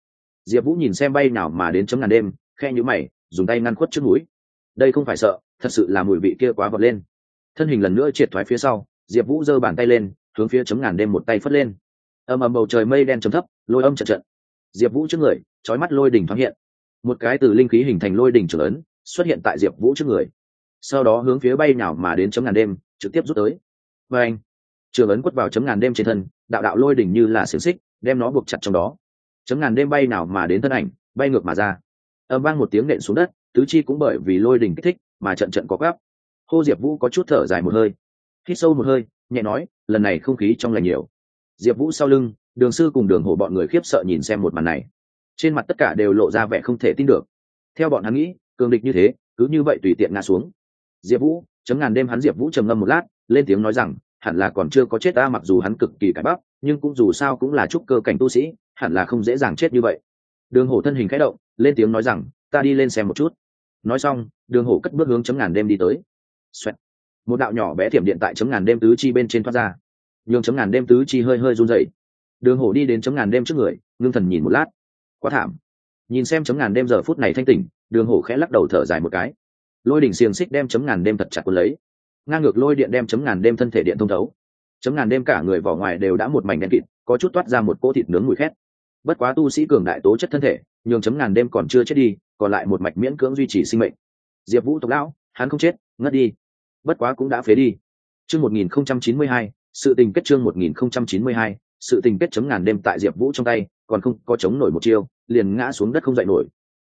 Diệp vũ nhìn xem bay nào mà đến chấm ngàn đêm, khe nhũ mày, dùng tay ngăn khuất trước núi. Đây không phải sợ, thật sự là mùi vị kia quá vọt lên. Thân hình lần nữa triệt thoái phía sau, diệp vũ giơ bàn tay lên, hướng phía chấm ngàn đêm một tay phất lên. Ầm ầm bầu trời mây đen chấm thấp, lôi âm trận trận. Diệp vũ trước người trói mắt lôi đỉnh thoáng hiện. Một cái từ linh khí hình thành lôi đỉnh trưởng ấn, xuất hiện tại diệp vũ trước người. Sau đó hướng phía bay nào mà đến chấm ngàn đêm, trực tiếp rút tới. Và anh, trường ấn quất vào chấm ngàn đêm trên thân, đạo đạo lôi đỉnh như là xiềng xích đem nó buộc chặt trong đó. Chấm ngàn đêm bay nào mà đến thân ảnh, bay ngược mà ra. Âm vang một tiếng nện xuống đất, tứ chi cũng bởi vì lôi đình kích thích mà trận trận có gáp hô diệp vũ có chút thở dài một hơi, hít sâu một hơi, nhẹ nói, lần này không khí trong lành nhiều. Diệp vũ sau lưng, đường sư cùng đường hổ bọn người khiếp sợ nhìn xem một màn này. Trên mặt tất cả đều lộ ra vẻ không thể tin được. Theo bọn hắn nghĩ, cường địch như thế, cứ như vậy tùy tiện ngã xuống. Diệp vũ, chấm ngàn đêm hắn diệp vũ trầm ngâm một lát, lên tiếng nói rằng hẳn là còn chưa có chết ta, mặc dù hắn cực kỳ cải bắp, nhưng cũng dù sao cũng là trúc cơ cảnh tu sĩ, hẳn là không dễ dàng chết như vậy. Đường hổ thân hình khẽ động, lên tiếng nói rằng, ta đi lên xem một chút. Nói xong, đường hổ cất bước hướng chấm ngàn đêm đi tới. Xoẹt. một đạo nhỏ bé thiểm điện tại chấm ngàn đêm tứ chi bên trên thoát ra. Nhường chấm ngàn đêm tứ chi hơi hơi run dậy đường hổ đi đến chấm ngàn đêm trước người, ngưng thần nhìn một lát. Quá thảm. Nhìn xem chấm ngàn đêm giờ phút này thanh tỉnh, đường hổ khẽ lắc đầu thở dài một cái. Lôi đỉnh xiềng xích đem chấm ngàn đêm thật chặt quân lấy ngang ngược lôi điện đem chấm ngàn đêm thân thể điện thông thấu. Chấm ngàn đêm cả người vỏ ngoài đều đã một mảnh đen kịt, có chút toát ra một cỗ thịt nướng mùi khét. Bất quá tu sĩ cường đại tố chất thân thể, nhường chấm ngàn đêm còn chưa chết đi, còn lại một mạch miễn cưỡng duy trì sinh mệnh. Diệp vũ tộc lão, hắn không chết, ngất đi. Bất quá cũng đã phế đi. Chương một nghìn không trăm chín mươi hai, sự tình kết chương một nghìn không trăm chín mươi hai, sự tình kết chấm ngàn đêm tại diệp vũ trong tay, còn không có chống nổi một chiêu, liền ngã xuống đất không dậy nổi.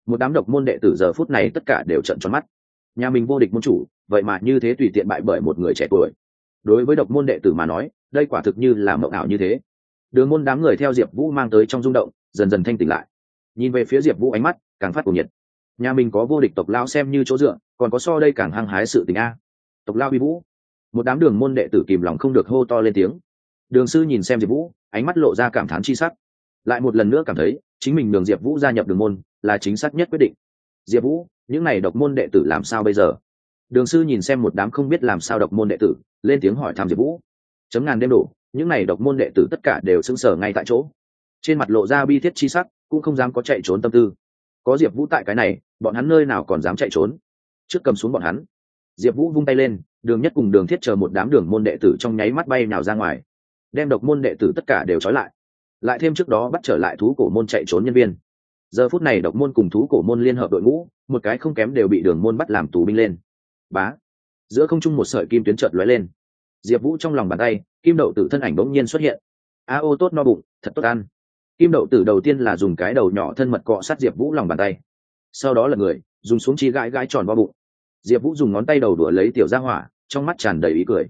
Một đám độc môn đệ tử giờ phút này tất cả đều trận tròn mắt nhà mình vô địch môn chủ, vậy mà như thế tùy tiện bại bởi một người trẻ tuổi. Đối với độc môn đệ tử mà nói, đây quả thực như là mộng ảo như thế. Đường môn đám người theo diệp vũ mang tới trong rung động, dần dần thanh tỉnh lại. Nhìn về phía diệp vũ ánh mắt, càng phát cuồng nhiệt. Nhà mình có vô địch tộc lao xem như chỗ dựa, còn có so đây càng hăng hái sự tình a. Tộc lao vi vũ. Một đám đường môn đệ tử kìm lòng không được hô to lên tiếng. Đường sư nhìn xem diệp vũ, ánh mắt lộ ra cảm thán chi sắc. Lại một lần nữa cảm thấy, chính mình đường diệp vũ gia nhập đường môn là chính xác nhất quyết định. Diệp vũ những này độc môn đệ tử làm sao bây giờ? Đường sư nhìn xem một đám không biết làm sao độc môn đệ tử, lên tiếng hỏi thăm diệp vũ. Chấm ngàn đêm đổ, những này độc môn đệ tử tất cả đều sững sờ ngay tại chỗ. Trên mặt lộ ra bi thiết chi sắc, cũng không dám có chạy trốn tâm tư. Có diệp vũ tại cái này, bọn hắn nơi nào còn dám chạy trốn? Trước cầm xuống bọn hắn. Diệp vũ vung tay lên, đường nhất cùng đường thiết chờ một đám đường môn đệ tử trong nháy mắt bay nào ra ngoài. Đem độc môn đệ tử tất cả đều trói lại. Lại thêm trước đó bắt trở lại thú cổ môn chạy trốn nhân viên giờ phút này độc môn cùng thú cổ môn liên hợp đội ngũ, một cái không kém đều bị đường môn bắt làm tù binh lên. Bá. Giữa không trung một sợi kim tuyến trợt lóe lên. Diệp vũ trong lòng bàn tay, kim đậu tử thân ảnh bỗng nhiên xuất hiện. A ô tốt no bụng, thật tốt ăn. Kim đậu tử đầu tiên là dùng cái đầu nhỏ thân mật cọ sát diệp vũ lòng bàn tay. Sau đó là người, dùng xuống chi gãi gãi tròn vo bụng. Diệp vũ dùng ngón tay đầu đũa lấy tiểu gia hỏa, trong mắt tràn đầy ý cười.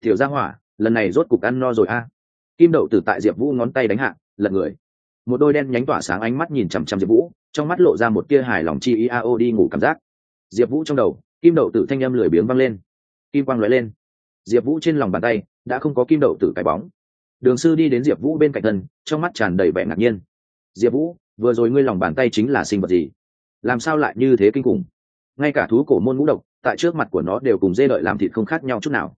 Tiểu gia hỏa, lần này rốt cục ăn no rồi a. Kim đậu tử tại diệp vũ ngón tay đánh hạ, lật người một đôi đen nhánh tỏa sáng ánh mắt nhìn chằm chằm diệp vũ, trong mắt lộ ra một tia hài lòng chi ý, a o đi ngủ cảm giác. Diệp vũ trong đầu, kim đậu tử thanh â m lười biếng văng lên. Kim quang lóe lên. Diệp vũ trên lòng bàn tay, đã không có kim đậu tử cái bóng. Đường sư đi đến diệp vũ bên cạnh thân, trong mắt tràn đầy vẻ ngạc nhiên. Diệp vũ, vừa rồi ngươi lòng bàn tay chính là sinh vật gì? Làm sao lại như thế kinh khủng? Ngay cả thú cổ môn ngũ độc, tại trước mặt của nó đều cùng dê đợi làm thịt không khác nhau chút nào.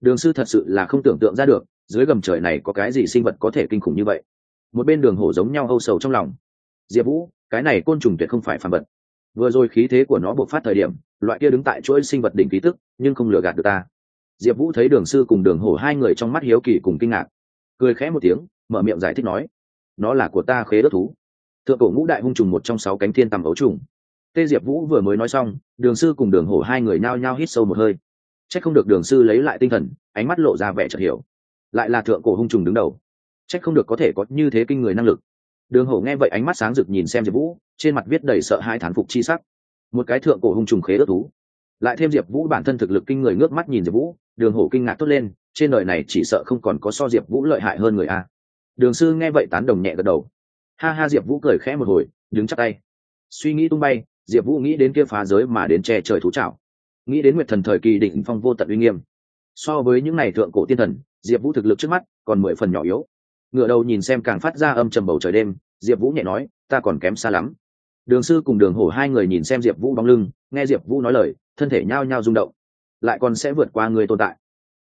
Đường sư thật sự là không tưởng tượng ra được, dưới gầm trời này có cái gì sinh vật có thể kinh khủng như vậy một bên đường hổ giống nhau âu sầu trong lòng. Diệp vũ, cái này côn trùng tuyệt không phải phản vật. Vừa rồi khí thế của nó bộc phát thời điểm, loại kia đứng tại chuỗi sinh vật đỉnh ký tức, nhưng không lừa gạt được ta. Diệp vũ thấy đường sư cùng đường hổ hai người trong mắt hiếu kỳ cùng kinh ngạc. Cười khẽ một tiếng, mở miệng giải thích nói, nó là của ta khế đất thú. Thượng cổ ngũ đại hung trùng một trong sáu cánh thiên tầm ấu trùng. Tê diệp vũ vừa mới nói xong, đường sư cùng đường hổ hai người nhao nhao hít sâu một hơi. C h ắ c không được đường sư lấy lại tinh thần, ánh mắt lộ ra vẻ chợt hiểu. Lại là thượng cổ hung trùng đứng đầu trách không được có thể có như thế kinh người năng lực. Đường hổ nghe vậy ánh mắt sáng rực nhìn xem diệp vũ, trên mặt viết đầy sợ hai thán phục chi sắc. Một cái thượng cổ hung trùng khế ớt thú. Lại thêm diệp vũ bản thân thực lực kinh người ngước mắt nhìn diệp vũ, đường hổ kinh ngạc tốt lên, trên đời này chỉ sợ không còn có so diệp vũ lợi hại hơn người a. Đường sư nghe vậy tán đồng nhẹ gật đầu. Ha ha, diệp vũ cười khẽ một hồi, đứng chắc tay. Suy nghĩ tung bay, diệp vũ nghĩ đến kia phá giới mà đến che trời thú trạo nghĩ đến nguyệt thần thời kỳ định phong vô tận uy nghiêm. So với những n à y thượng cổ tiên thần, diệp vũ thực lực trước mắt còn mười phần nhỏ yếu ngựa đầu nhìn xem càng phát ra âm trầm bầu trời đêm, diệp vũ nhẹ nói, ta còn kém xa lắm. Đường sư cùng đường hổ hai người nhìn xem diệp vũ bóng lưng, nghe diệp vũ nói lời, thân thể nhao nhao rung động. Lại còn sẽ vượt qua người tồn tại.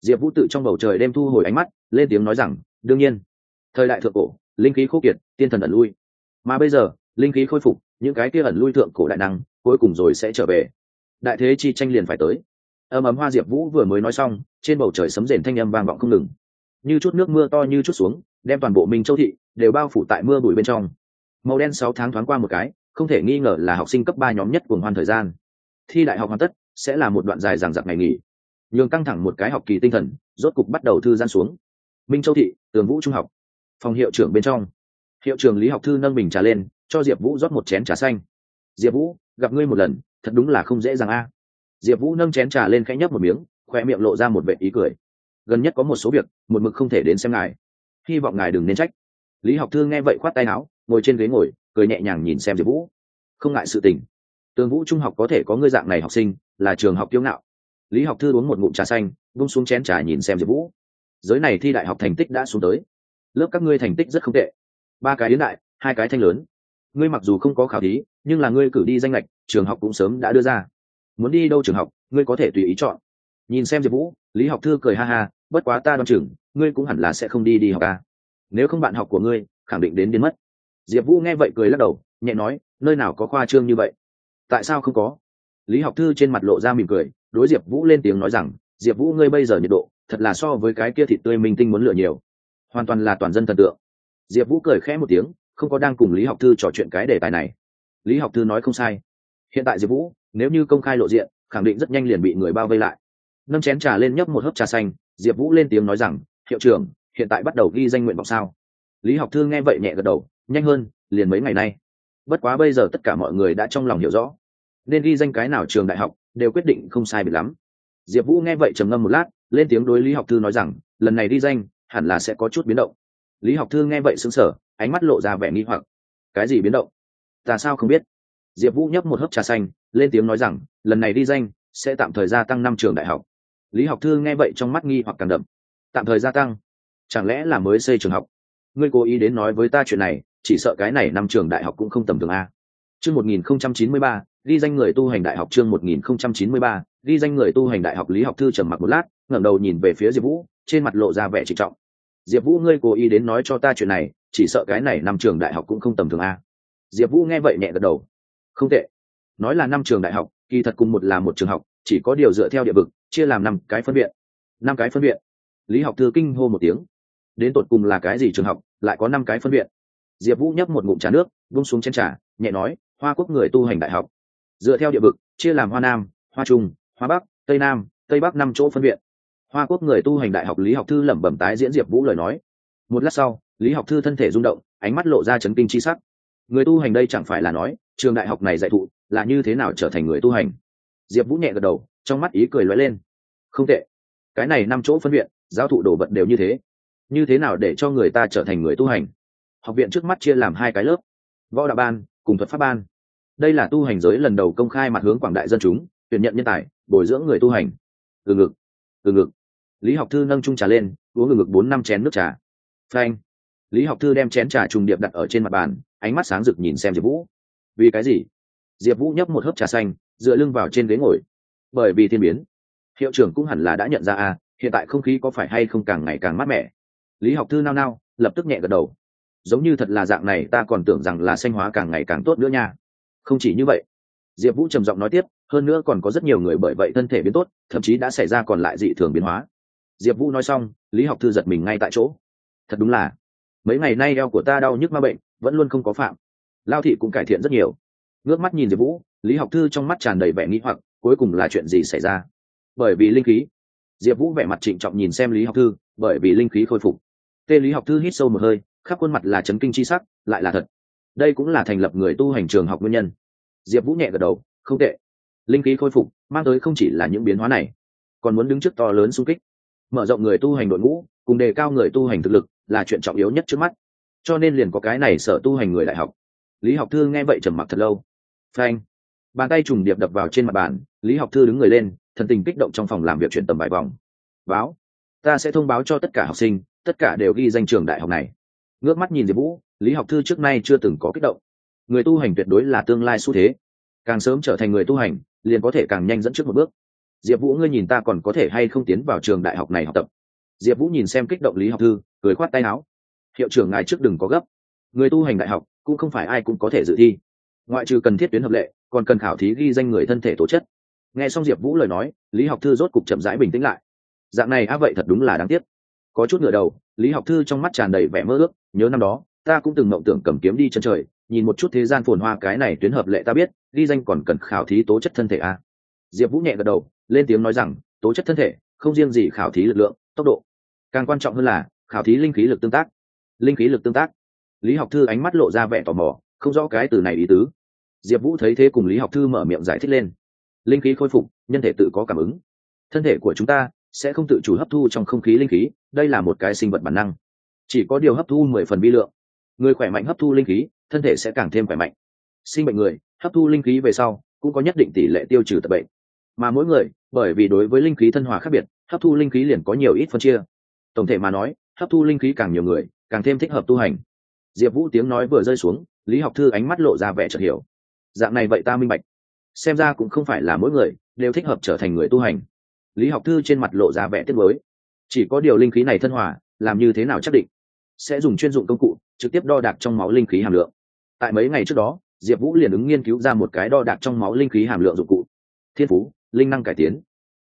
Diệp vũ tự trong bầu trời đem thu hồi ánh mắt, lên tiếng nói rằng, đương nhiên. Thời đại thượng cổ, linh khí khô kiệt, tiên thần ẩn lui. Mà bây giờ, linh khí khôi phục, những cái kia ẩn lui thượng cổ đại năng, cuối cùng rồi sẽ trở về. Đại thế chi tranh liền phải tới. Ầm ấm hoa diệp vũ vừa mới nói xong, trên bầu trời sấm rền thanh âm vang vọng không ngừng. Như chút nước mưa to như chút xuống đem toàn bộ minh châu thị đều bao phủ tại mưa bụi bên trong màu đen sáu tháng thoáng qua một cái không thể nghi ngờ là học sinh cấp ba nhóm nhất cùng hoan thời gian thi đại học hoàn tất sẽ là một đoạn dài giảng giặc ngày nghỉ nhường căng thẳng một cái học kỳ tinh thần rốt cục bắt đầu thư gian xuống minh châu thị tường vũ trung học phòng hiệu trưởng bên trong hiệu trưởng lý học thư nâng bình trà lên cho diệp vũ rót một chén trà xanh diệp vũ gặp ngươi một lần thật đúng là không dễ dàng a diệp vũ nâng chén trà lên khẽ nhấp một miếng khoe miệng lộ ra một vệ ý cười gần nhất có một số việc một mực không thể đến xem ngài hy vọng ngài đừng nên trách. Lý học thư nghe vậy khoát tay áo, ngồi trên ghế ngồi, cười nhẹ nhàng nhìn xem diệp vũ. Không ngại sự tình. Tường vũ trung học có thể có ngươi dạng này học sinh, là trường học kiêu ngạo. Lý học thư uống một ngụm trà xanh bung xuống chén trà nhìn xem diệp vũ. Giới này thi đại học thành tích đã xuống tới. Lớp các ngươi thành tích rất không tệ. Ba cái yến đại, hai cái thanh lớn. Ngươi mặc dù không có khảo thí, nhưng là ngươi cử đi danh lệch trường học cũng sớm đã đưa ra. Muốn đi đâu trường học, ngươi có thể tùy ý chọn. Nhìn xem diệp vũ, lý học thư cười ha ha bất quá ta đoán chừng, ngươi cũng hẳn là sẽ không đi đi học ca nếu không bạn học của ngươi, khẳng định đến đến mất. Diệp vũ nghe vậy cười lắc đầu, nhẹ nói, nơi nào có khoa trương như vậy? Tại sao không có? Lý học thư trên mặt lộ ra mỉm cười, đối diệp vũ lên tiếng nói rằng, diệp vũ ngươi bây giờ nhiệt độ, thật là so với cái kia thịt tươi minh tinh muốn lựa nhiều. Hoàn toàn là toàn dân thần tượng. Diệp vũ cười khẽ một tiếng, không có đang cùng lý học thư trò chuyện cái đề tài này. Lý học thư nói không sai. Hiện tại diệp vũ, nếu như công khai lộ diện, khẳng định rất nhanh liền bị người bao vây lại. Nâng chén trà lên nhấp một hớp trà xanh diệp vũ lên tiếng nói rằng, hiệu trưởng, hiện tại bắt đầu ghi danh nguyện vọng sao? Lý học thư nghe vậy nhẹ gật đầu, nhanh hơn, liền mấy ngày nay. Bất quá bây giờ tất cả mọi người đã trong lòng hiểu rõ, nên ghi danh cái nào trường đại học đều quyết định không sai bị lắm. Diệp vũ nghe vậy trầm ngâm một lát, lên tiếng đối lý học thư nói rằng, lần này ghi danh, hẳn là sẽ có chút biến động. Lý học thư nghe vậy xứng sở ánh mắt lộ ra vẻ nghi hoặc. Cái gì biến động? Ta sao không biết? Diệp vũ nhấp một hớp trà xanh, lên tiếng nói rằng, lần này đi danh, sẽ tạm thời gia tăng năm trường đại học lý học thư nghe vậy trong mắt nghi hoặc càng đậm. Tạm thời gia tăng. Chẳng lẽ là mới xây trường học? Ngươi cố ý đến nói với ta chuyện này, chỉ sợ cái này năm trường đại học cũng không tầm thường a. Chương một nghìn không trăm chín mươi ba, ghi danh người tu hành đại học chương một nghìn không trăm chín mươi ba, ghi danh người tu hành đại học lý học thư trầm mặc một lát, ngẩng đầu nhìn về phía diệp vũ, trên mặt lộ ra vẻ trịnh trọng. Diệp vũ, ngươi cố ý đến nói cho ta chuyện này, chỉ sợ cái này năm trường đại học cũng không tầm thường a. Diệp vũ nghe vậy nhẹ gật đầu. Không tệ. Nói là năm trường đại học, kỳ thật cùng một là một trường học chỉ có điều dựa theo địa vực, chia làm năm cái phân viện. Năm cái phân viện. Lý học thư kinh hô một tiếng. Đến tột cùng là cái gì trường học, lại có năm cái phân viện? Diệp vũ nhấp một ngụm trà nước bung xuống chen trà, nhẹ nói, hoa quốc người tu hành đại học. Dựa theo địa vực, chia làm hoa nam, hoa trung, hoa bắc, tây nam, tây bắc năm chỗ phân viện. Hoa quốc người tu hành đại học lý học thư lẩm bẩm tái diễn diệp vũ lời nói. Một lát sau, lý học thư thân thể rung động, ánh mắt lộ ra chấn kinh c h i sắc. Người tu hành đây chẳng phải là nói, trường đại học này dạy thụ là như thế nào trở thành người tu hành? Diệp vũ nhẹ gật đầu, trong mắt ý cười lóe lên. Không tệ. Cái này năm chỗ phân viện, giáo thụ đồ vật đều như thế. Như thế nào để cho người ta trở thành người tu hành? Học viện trước mắt chia làm hai cái lớp. Võ đạo ban, cùng thuật pháp ban. Đây là tu hành giới lần đầu công khai mặt hướng quảng đại dân chúng, tuyển nhận nhân tài, bồi dưỡng người tu hành. Từ ngực. Từ ngực. Lý học thư nâng trung trà lên, uống ngực bốn năm chén nước trà. Frank lý học thư đem chén trà trùng điệp đặt ở trên mặt bàn, ánh mắt sáng rực nhìn xem diệp vũ. Vì cái gì? Diệp vũ nhấp một hớp trà xanh dựa lưng vào trên ghế ngồi. Bởi vì thiên biến, hiệu trưởng cũng hẳn là đã nhận ra à hiện tại không khí có phải hay không càng ngày càng mát mẻ. Lý học thư nao nao, lập tức nhẹ gật đầu. Giống như thật là dạng này, ta còn tưởng rằng là sanh hóa càng ngày càng tốt nữa nha. Không chỉ như vậy, diệp vũ trầm giọng nói tiếp, hơn nữa còn có rất nhiều người bởi vậy thân thể biến tốt, thậm chí đã xảy ra còn lại dị thường biến hóa. Diệp vũ nói xong, lý học thư giật mình ngay tại chỗ. Thật đúng là, mấy ngày nay eo của ta đau nhức ma bệnh, vẫn luôn không có phạm. Lao thị cũng cải thiện rất nhiều. Ngước mắt nhìn diệp vũ lý học thư trong mắt tràn đầy vẻ nghĩ hoặc, cuối cùng là chuyện gì xảy ra? Bởi vì linh khí. Diệp vũ vẻ mặt trịnh trọng nhìn xem lý học thư, bởi vì linh khí khôi phục. Tê lý học thư hít sâu một hơi, khắp khuôn mặt là chấn kinh c h i sắc, lại là thật. Đây cũng là thành lập người tu hành trường học nguyên nhân. Diệp vũ nhẹ gật đầu, không tệ. Linh khí khôi phục, mang tới không chỉ là những biến hóa này, còn muốn đứng trước to lớn xung kích. Mở rộng người tu hành đội ngũ, cùng đề cao người tu hành thực lực, là chuyện trọng yếu nhất trước mắt. Cho nên liền có cái này sở tu hành người đại học. Lý học thư nghe vậy trầm mặc thật lâu. Frank bàn tay trùng điệp đập vào trên mặt bàn, lý học thư đứng người lên, thần tình kích động trong phòng làm việc chuyển tầm bài vòng. Báo, ta sẽ thông báo cho tất cả học sinh, tất cả đều ghi danh trường đại học này. Ngước mắt nhìn diệp vũ, lý học thư trước nay chưa từng có kích động. Người tu hành tuyệt đối là tương lai xu thế. Càng sớm trở thành người tu hành, liền có thể càng nhanh dẫn trước một bước. Diệp vũ, ngươi nhìn ta còn có thể hay không tiến vào trường đại học này học tập? Diệp vũ nhìn xem kích động lý học thư, cười khoát tay áo. Hiệu trưởng ngài trước đừng có gấp. Người tu hành đại học, cũng không phải ai cũng có thể dự thi. Ngoại trừ cần thiết tuyến hợp lệ còn cần khảo thí ghi danh người thân thể tố chất. Nghe xong diệp vũ lời nói, lý học thư rốt cục chậm rãi bình tĩnh lại. Dạng này, á, vậy thật đúng là đáng tiếc. Có chút ngựa đầu, lý học thư trong mắt tràn đầy vẻ mơ ước, nhớ năm đó, ta cũng từng mộng tưởng cầm kiếm đi chân trời, nhìn một chút thế gian phồn hoa cái này tuyến hợp lệ ta biết, ghi danh còn cần khảo thí tố chất thân thể a diệp vũ nhẹ gật đầu, lên tiếng nói rằng, tố chất thân thể, không riêng gì khảo thí lực lượng, tốc độ. Càng quan trọng hơn là, khảo thí linh khí lực tương tác. Linh khí lực tương tác. Lý học thư ánh mắt lộ ra vẻ tò mò, không rõ cái từ này ý tứ diệp vũ thấy thế cùng lý học thư mở miệng giải thích lên. Linh khí khôi phục, nhân thể tự có cảm ứng. Thân thể của chúng ta sẽ không tự chủ hấp thu trong không khí linh khí, đây là một cái sinh vật bản năng. Chỉ có điều hấp thu mười phần bi lượng. Người khỏe mạnh hấp thu linh khí, thân thể sẽ càng thêm khỏe mạnh. Sinh bệnh người, hấp thu linh khí về sau, cũng có nhất định tỷ lệ tiêu trừ tập bệnh. Mà mỗi người, bởi vì đối với linh khí thân hòa khác biệt, hấp thu linh khí liền có nhiều ít phân chia. Tổng thể mà nói, hấp thu linh khí càng nhiều người, càng thêm thích hợp tu hành. Diệp vũ tiếng nói vừa rơi xuống, lý học thư ánh mắt lộ ra vẻ chợt hiểu dạng này vậy ta minh bạch. Xem ra cũng không phải là mỗi người đều thích hợp trở thành người tu hành. Lý học thư trên mặt lộ ra vẻ tiết mới chỉ có điều linh khí này thân hòa, làm như thế nào chắc định? Sẽ dùng chuyên dụng công cụ trực tiếp đo đạc trong máu linh khí hàm lượng. Tại mấy ngày trước đó, diệp vũ liền ứng nghiên cứu ra một cái đo đạc trong máu linh khí hàm lượng dụng cụ. Thiên phú, linh năng cải tiến.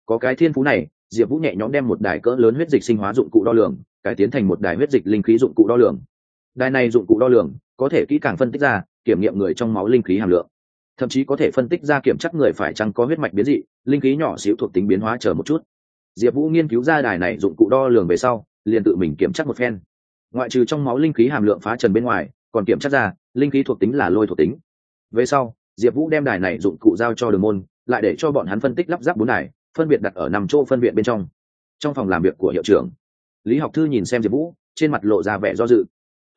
Có cái thiên phú này, diệp vũ nhẹ nhõm đem một đài cỡ lớn huyết dịch sinh hóa dụng cụ đo lường, cải tiến thành một đài huyết dịch linh khí dụng cụ đo lường. Đài này dụng cụ đo lường có thể kỹ càng phân tích ra, kiểm nghiệm người trong máu linh khí hàm lượng thậm chí có thể phân tích ra kiểm chắc người phải chăng có huyết mạch biến dị, linh khí nhỏ xíu thuộc tính biến hóa chờ một chút. Diệp vũ nghiên cứu ra đài này dụng cụ đo lường về sau, liền tự mình kiểm chắc một phen. Ngoại trừ trong máu linh khí hàm lượng phá trần bên ngoài, còn kiểm chắc ra, linh khí thuộc tính là lôi thuộc tính. Về sau, diệp vũ đem đài này dụng cụ giao cho đường môn, lại để cho bọn hắn phân tích lắp ráp bốn đài, phân biệt đặt ở nằm chỗ phân viện bên trong. Trong phòng làm việc của hiệu trưởng, lý học thư nhìn xem diệp vũ, trên mặt lộ ra vẻ do dự.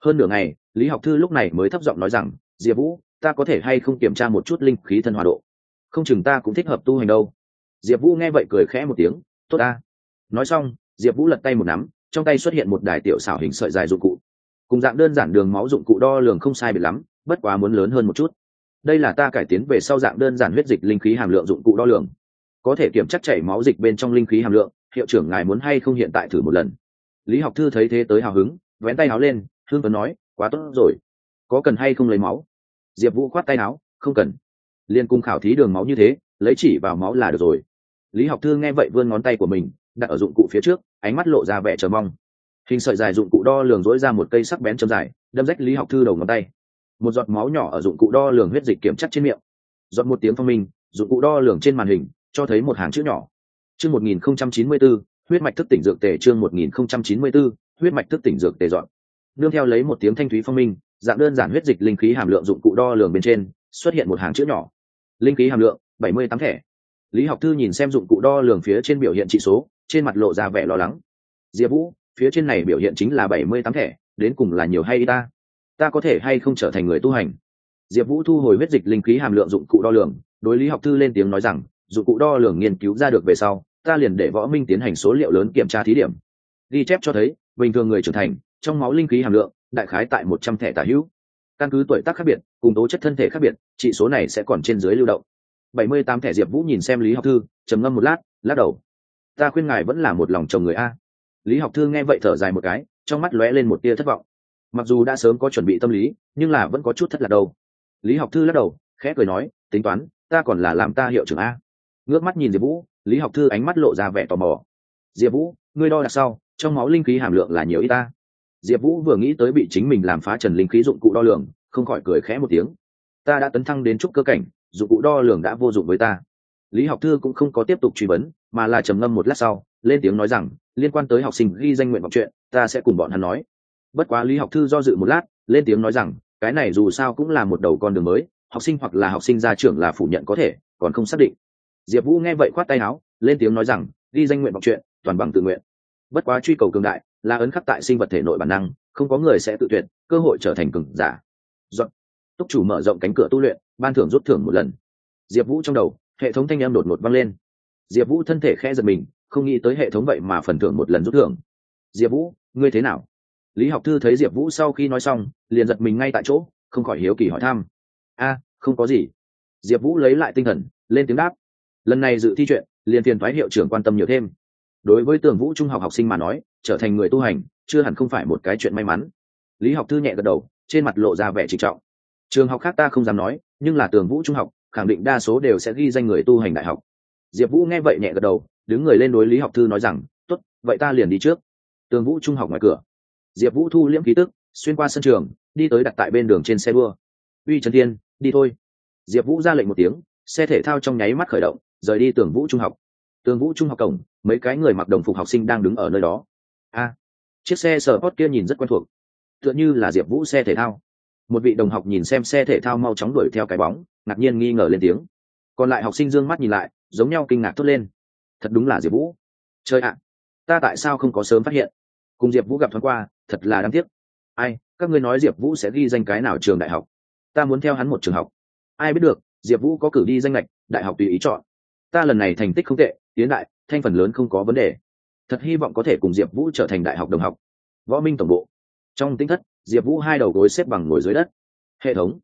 Hơn nửa ngày, lý học thư lúc này mới thấp giọng nói rằng, diệp vũ ta có thể hay không kiểm tra một chút linh khí thân hòa độ? Không chừng ta cũng thích hợp tu hành đâu. Diệp vũ nghe vậy cười khẽ một tiếng, tốt ta. Nói xong, diệp vũ lật tay một nắm, trong tay xuất hiện một đài tiểu xảo hình sợi dài dụng cụ. Cùng dạng đơn giản đường máu dụng cụ đo lường không sai biệt lắm, bất quá muốn lớn hơn một chút. Đây là ta cải tiến về sau dạng đơn giản huyết dịch linh khí hàm lượng dụng cụ đo lường. Có thể kiểm chắc chảy máu dịch bên trong linh khí hàm lượng, hiệu trưởng ngài muốn hay không hiện tại thử một lần? Lý học thư thấy thế tới hào hứng, vén tay háo lên hương tuấn nói, quá tốt rồi. Có cần hay không lấy máu? Diệp vũ khoát tay áo, không cần. Liên cung khảo thí đường máu như thế, lấy chỉ vào máu là được rồi. Lý học thư nghe vậy vươn ngón tay của mình, đặt ở dụng cụ phía trước, ánh mắt lộ ra vẻ chờ mong. Hình sợi dài dụng cụ đo lường dối ra một cây sắc bén châm dài, đâm rách lý học thư đầu ngón tay. Một giọt máu nhỏ ở dụng cụ đo lường huyết dịch kiểm chất trên miệng. Giọt một tiếng phong minh, dụng cụ đo lường trên màn hình, cho thấy một hàng chữ nhỏ. Chương một nghìn không trăm chín mươi b ố huyết mạch thức tỉnh dược tề chương một nghìn không trăm chín mươi b ố huyết mạch thức tỉnh dược tề dọn. Nương theo lấy một tiếng thanh thúy phong minh dạng đơn giản huyết dịch linh khí hàm lượng dụng cụ đo lường bên trên, xuất hiện một hàng chữ nhỏ. Linh khí hàm lượng, bảy mươi tám thẻ. Lý học thư nhìn xem dụng cụ đo lường phía trên biểu hiện trị số, trên mặt lộ ra vẻ lo lắng. Diệp vũ, phía trên này biểu hiện chính là bảy mươi tám thẻ, đến cùng là nhiều hay y ta? Ta có thể hay không trở thành người tu hành? Diệp vũ thu hồi huyết dịch linh khí hàm lượng dụng cụ đo lường, đối lý học thư lên tiếng nói rằng, dụng cụ đo lường nghiên cứu ra được về sau, ta liền để võ minh tiến hành số liệu lớn kiểm tra thí điểm. Ghi chép cho thấy, bình thường người trưởng thành, trong máu linh khí hàm lượng đại khái tại một trăm thẻ tả hữu. Căn cứ tuổi tác khác biệt, cùng tố chất thân thể khác biệt, chỉ số này sẽ còn trên dưới lưu động. Bảy mươi tám thẻ diệp vũ nhìn xem lý học thư, trầm ngâm một lát, lắc đầu. Ta khuyên ngài vẫn là một lòng chồng người a. Lý học thư nghe vậy thở dài một cái, trong mắt lóe lên một tia thất vọng. Mặc dù đã sớm có chuẩn bị tâm lý, nhưng là vẫn có chút thất lạc đâu. Lý học thư lắc đầu, khẽ cười nói, tính toán, ta còn là làm ta hiệu trưởng a. Ngước mắt nhìn diệp vũ, lý học thư ánh mắt lộ ra vẻ tò mò. Diệp vũ, ngươi đo đạc sau, trong máu linh khí hàm lượng là nhiều ít ta? Diệp vũ vừa nghĩ tới bị chính mình làm phá trần linh khí dụng cụ đo lường, không khỏi cười khẽ một tiếng. Ta đã tấn thăng đến trúc cơ cảnh, dụng cụ đo lường đã vô dụng với ta. Lý học thư cũng không có tiếp tục truy vấn, mà là trầm ngâm một lát sau, lên tiếng nói rằng, liên quan tới học sinh ghi danh nguyện vọng chuyện, ta sẽ cùng bọn hắn nói. Bất quá lý học thư do dự một lát, lên tiếng nói rằng, cái này dù sao cũng là một đầu con đường mới, học sinh hoặc là học sinh ra trường là phủ nhận có thể, còn không xác định. Diệp vũ nghe vậy khoát tay áo, lên tiếng nói rằng, ghi danh nguyện vọng chuyện, toàn bằng tự nguyện. Bất quá truy cầu cường đại là ấn khắc tại sinh vật thể nội bản năng, không có người sẽ tự tuyệt, cơ hội trở thành cường giả. Dọn. túc chủ mở rộng cánh cửa tu luyện, ban thưởng rút thưởng một lần. Diệp vũ trong đầu, hệ thống thanh em đột ngột văng lên. Diệp vũ thân thể khẽ giật mình, không nghĩ tới hệ thống vậy mà phần thưởng một lần rút thưởng. Diệp vũ, ngươi thế nào? Lý học thư thấy diệp vũ sau khi nói xong, liền giật mình ngay tại chỗ, không khỏi hiếu kỳ hỏi thăm. A, không có gì. Diệp vũ lấy lại tinh thần, lên tiếng đáp. Lần này dự thi chuyện, liền tiền thoái hiệu trưởng quan tâm nhiều thêm. Đối với tường vũ trung học học sinh mà nói trở thành người tu hành, chưa hẳn không phải một cái chuyện may mắn. Lý học thư nhẹ gật đầu, trên mặt lộ ra vẻ trịnh trọng. Trường học khác ta không dám nói, nhưng là tường vũ trung học, khẳng định đa số đều sẽ ghi danh người tu hành đại học. Diệp vũ nghe vậy nhẹ gật đầu, đứng người lên đối lý học thư nói rằng, tốt, vậy ta liền đi trước. Tường vũ trung học ngoài cửa. Diệp vũ thu liễm ký tức, xuyên qua sân trường, đi tới đặt tại bên đường trên xe đua. Uy trần thiên, đi thôi. Diệp vũ ra lệnh một tiếng, xe thể thao trong nháy mắt khởi động, rời đi tường vũ trung học. Tường vũ trung học cổng, mấy cái người mặc đồng phục học sinh đang đứng ở nơi đó a chiếc xe sờ post kia nhìn rất quen thuộc. Tựa như là diệp vũ xe thể thao. Một vị đồng học nhìn xem xe thể thao mau chóng đuổi theo cái bóng, ngạc nhiên nghi ngờ lên tiếng. Còn lại học sinh d ư ơ n g mắt nhìn lại, giống nhau kinh ngạc thốt lên. Thật đúng là diệp vũ. Chơi ạ, ta tại sao không có sớm phát hiện? Cùng diệp vũ gặp thoáng qua, thật là đáng tiếc. Ai, các ngươi nói diệp vũ sẽ ghi danh cái nào trường đại học? Ta muốn theo hắn một trường học. Ai biết được, diệp vũ có cử đi danh lệch, đại học tùy ý chọn. Ta lần này thành tích không tệ, tiến đại, thanh phần lớn không có vấn đề thật hy vọng có thể cùng diệp vũ trở thành đại học đồng học. Võ minh tổng bộ. Trong tính thất, diệp vũ hai đầu gối xếp bằng ngồi dưới đất. Hệ thống.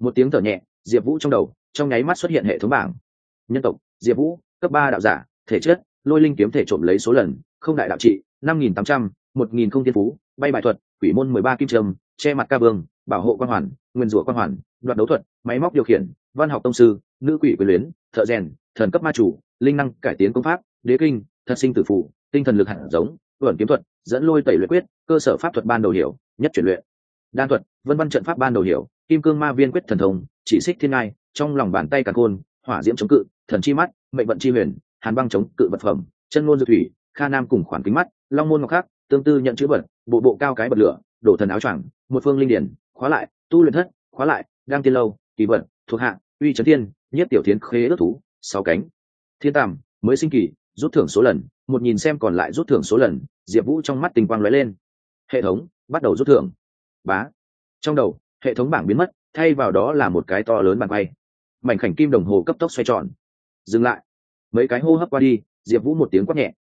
Một tiếng thở nhẹ, diệp vũ trong đầu, trong nháy mắt xuất hiện hệ thống bảng. Nhân tộc, diệp vũ, cấp ba đạo giả, thể chất, lôi linh kiếm thể trộm lấy số lần, không đại đạo trị, năm nghìn tám trăm, một nghìn không tiên phú, bay bài thuật, quỷ môn mười ba kim trâm, che mặt ca vương, bảo hộ quan hoàn, nguyên rủa quan hoàn, đoạt đấu thuật, máy móc điều khiển, văn học tông sư, nữ quỷ quyền luyến, thợ rèn, thần cấp ma chủ, linh năng cải tiến công pháp, đế kinh, thật sinh tử phụ tinh thần lực hạt giống ẩn kiếm thuật, dẫn lôi tẩy luyện quyết, cơ sở pháp thuật ban đầu hiểu, nhất chuyển luyện. Đan thuật, vân văn trận pháp ban đầu hiểu, kim cương ma viên quyết thần thông, chỉ xích thiên ngai, trong lòng bàn tay cả côn hỏa diễm chống cự, thần chi mắt, mệnh vận chi huyền, hàn băng chống cự vật phẩm, chân ngôn dược thủy, kha nam cùng khoản kính mắt, long môn ngọc khắc tương tư nhận chữ vật, bộ bộ cao cái bật lửa, đổ thần áo choàng, một phương linh điển, khóa lại, tu luyện thất, khóa lại, đang tiên lâu, kỳ vật, thuộc hạ, uy trấn thiên, nhất tiểu tiến khế ước thú, sáu cánh. Thiên tàm, mới sinh kỳ rút thưởng số lần, một nhìn xem còn lại rút thưởng số lần, diệp vũ trong mắt tình quang lóe lên. Hệ thống, bắt đầu rút thưởng. Bá. Trong đầu, hệ thống bảng biến mất, thay vào đó là một cái to lớn bàn quay. Mảnh khảnh kim đồng hồ cấp tốc xoay tròn. Dừng lại. Mấy cái hô hấp qua đi, diệp vũ một tiếng quát nhẹ.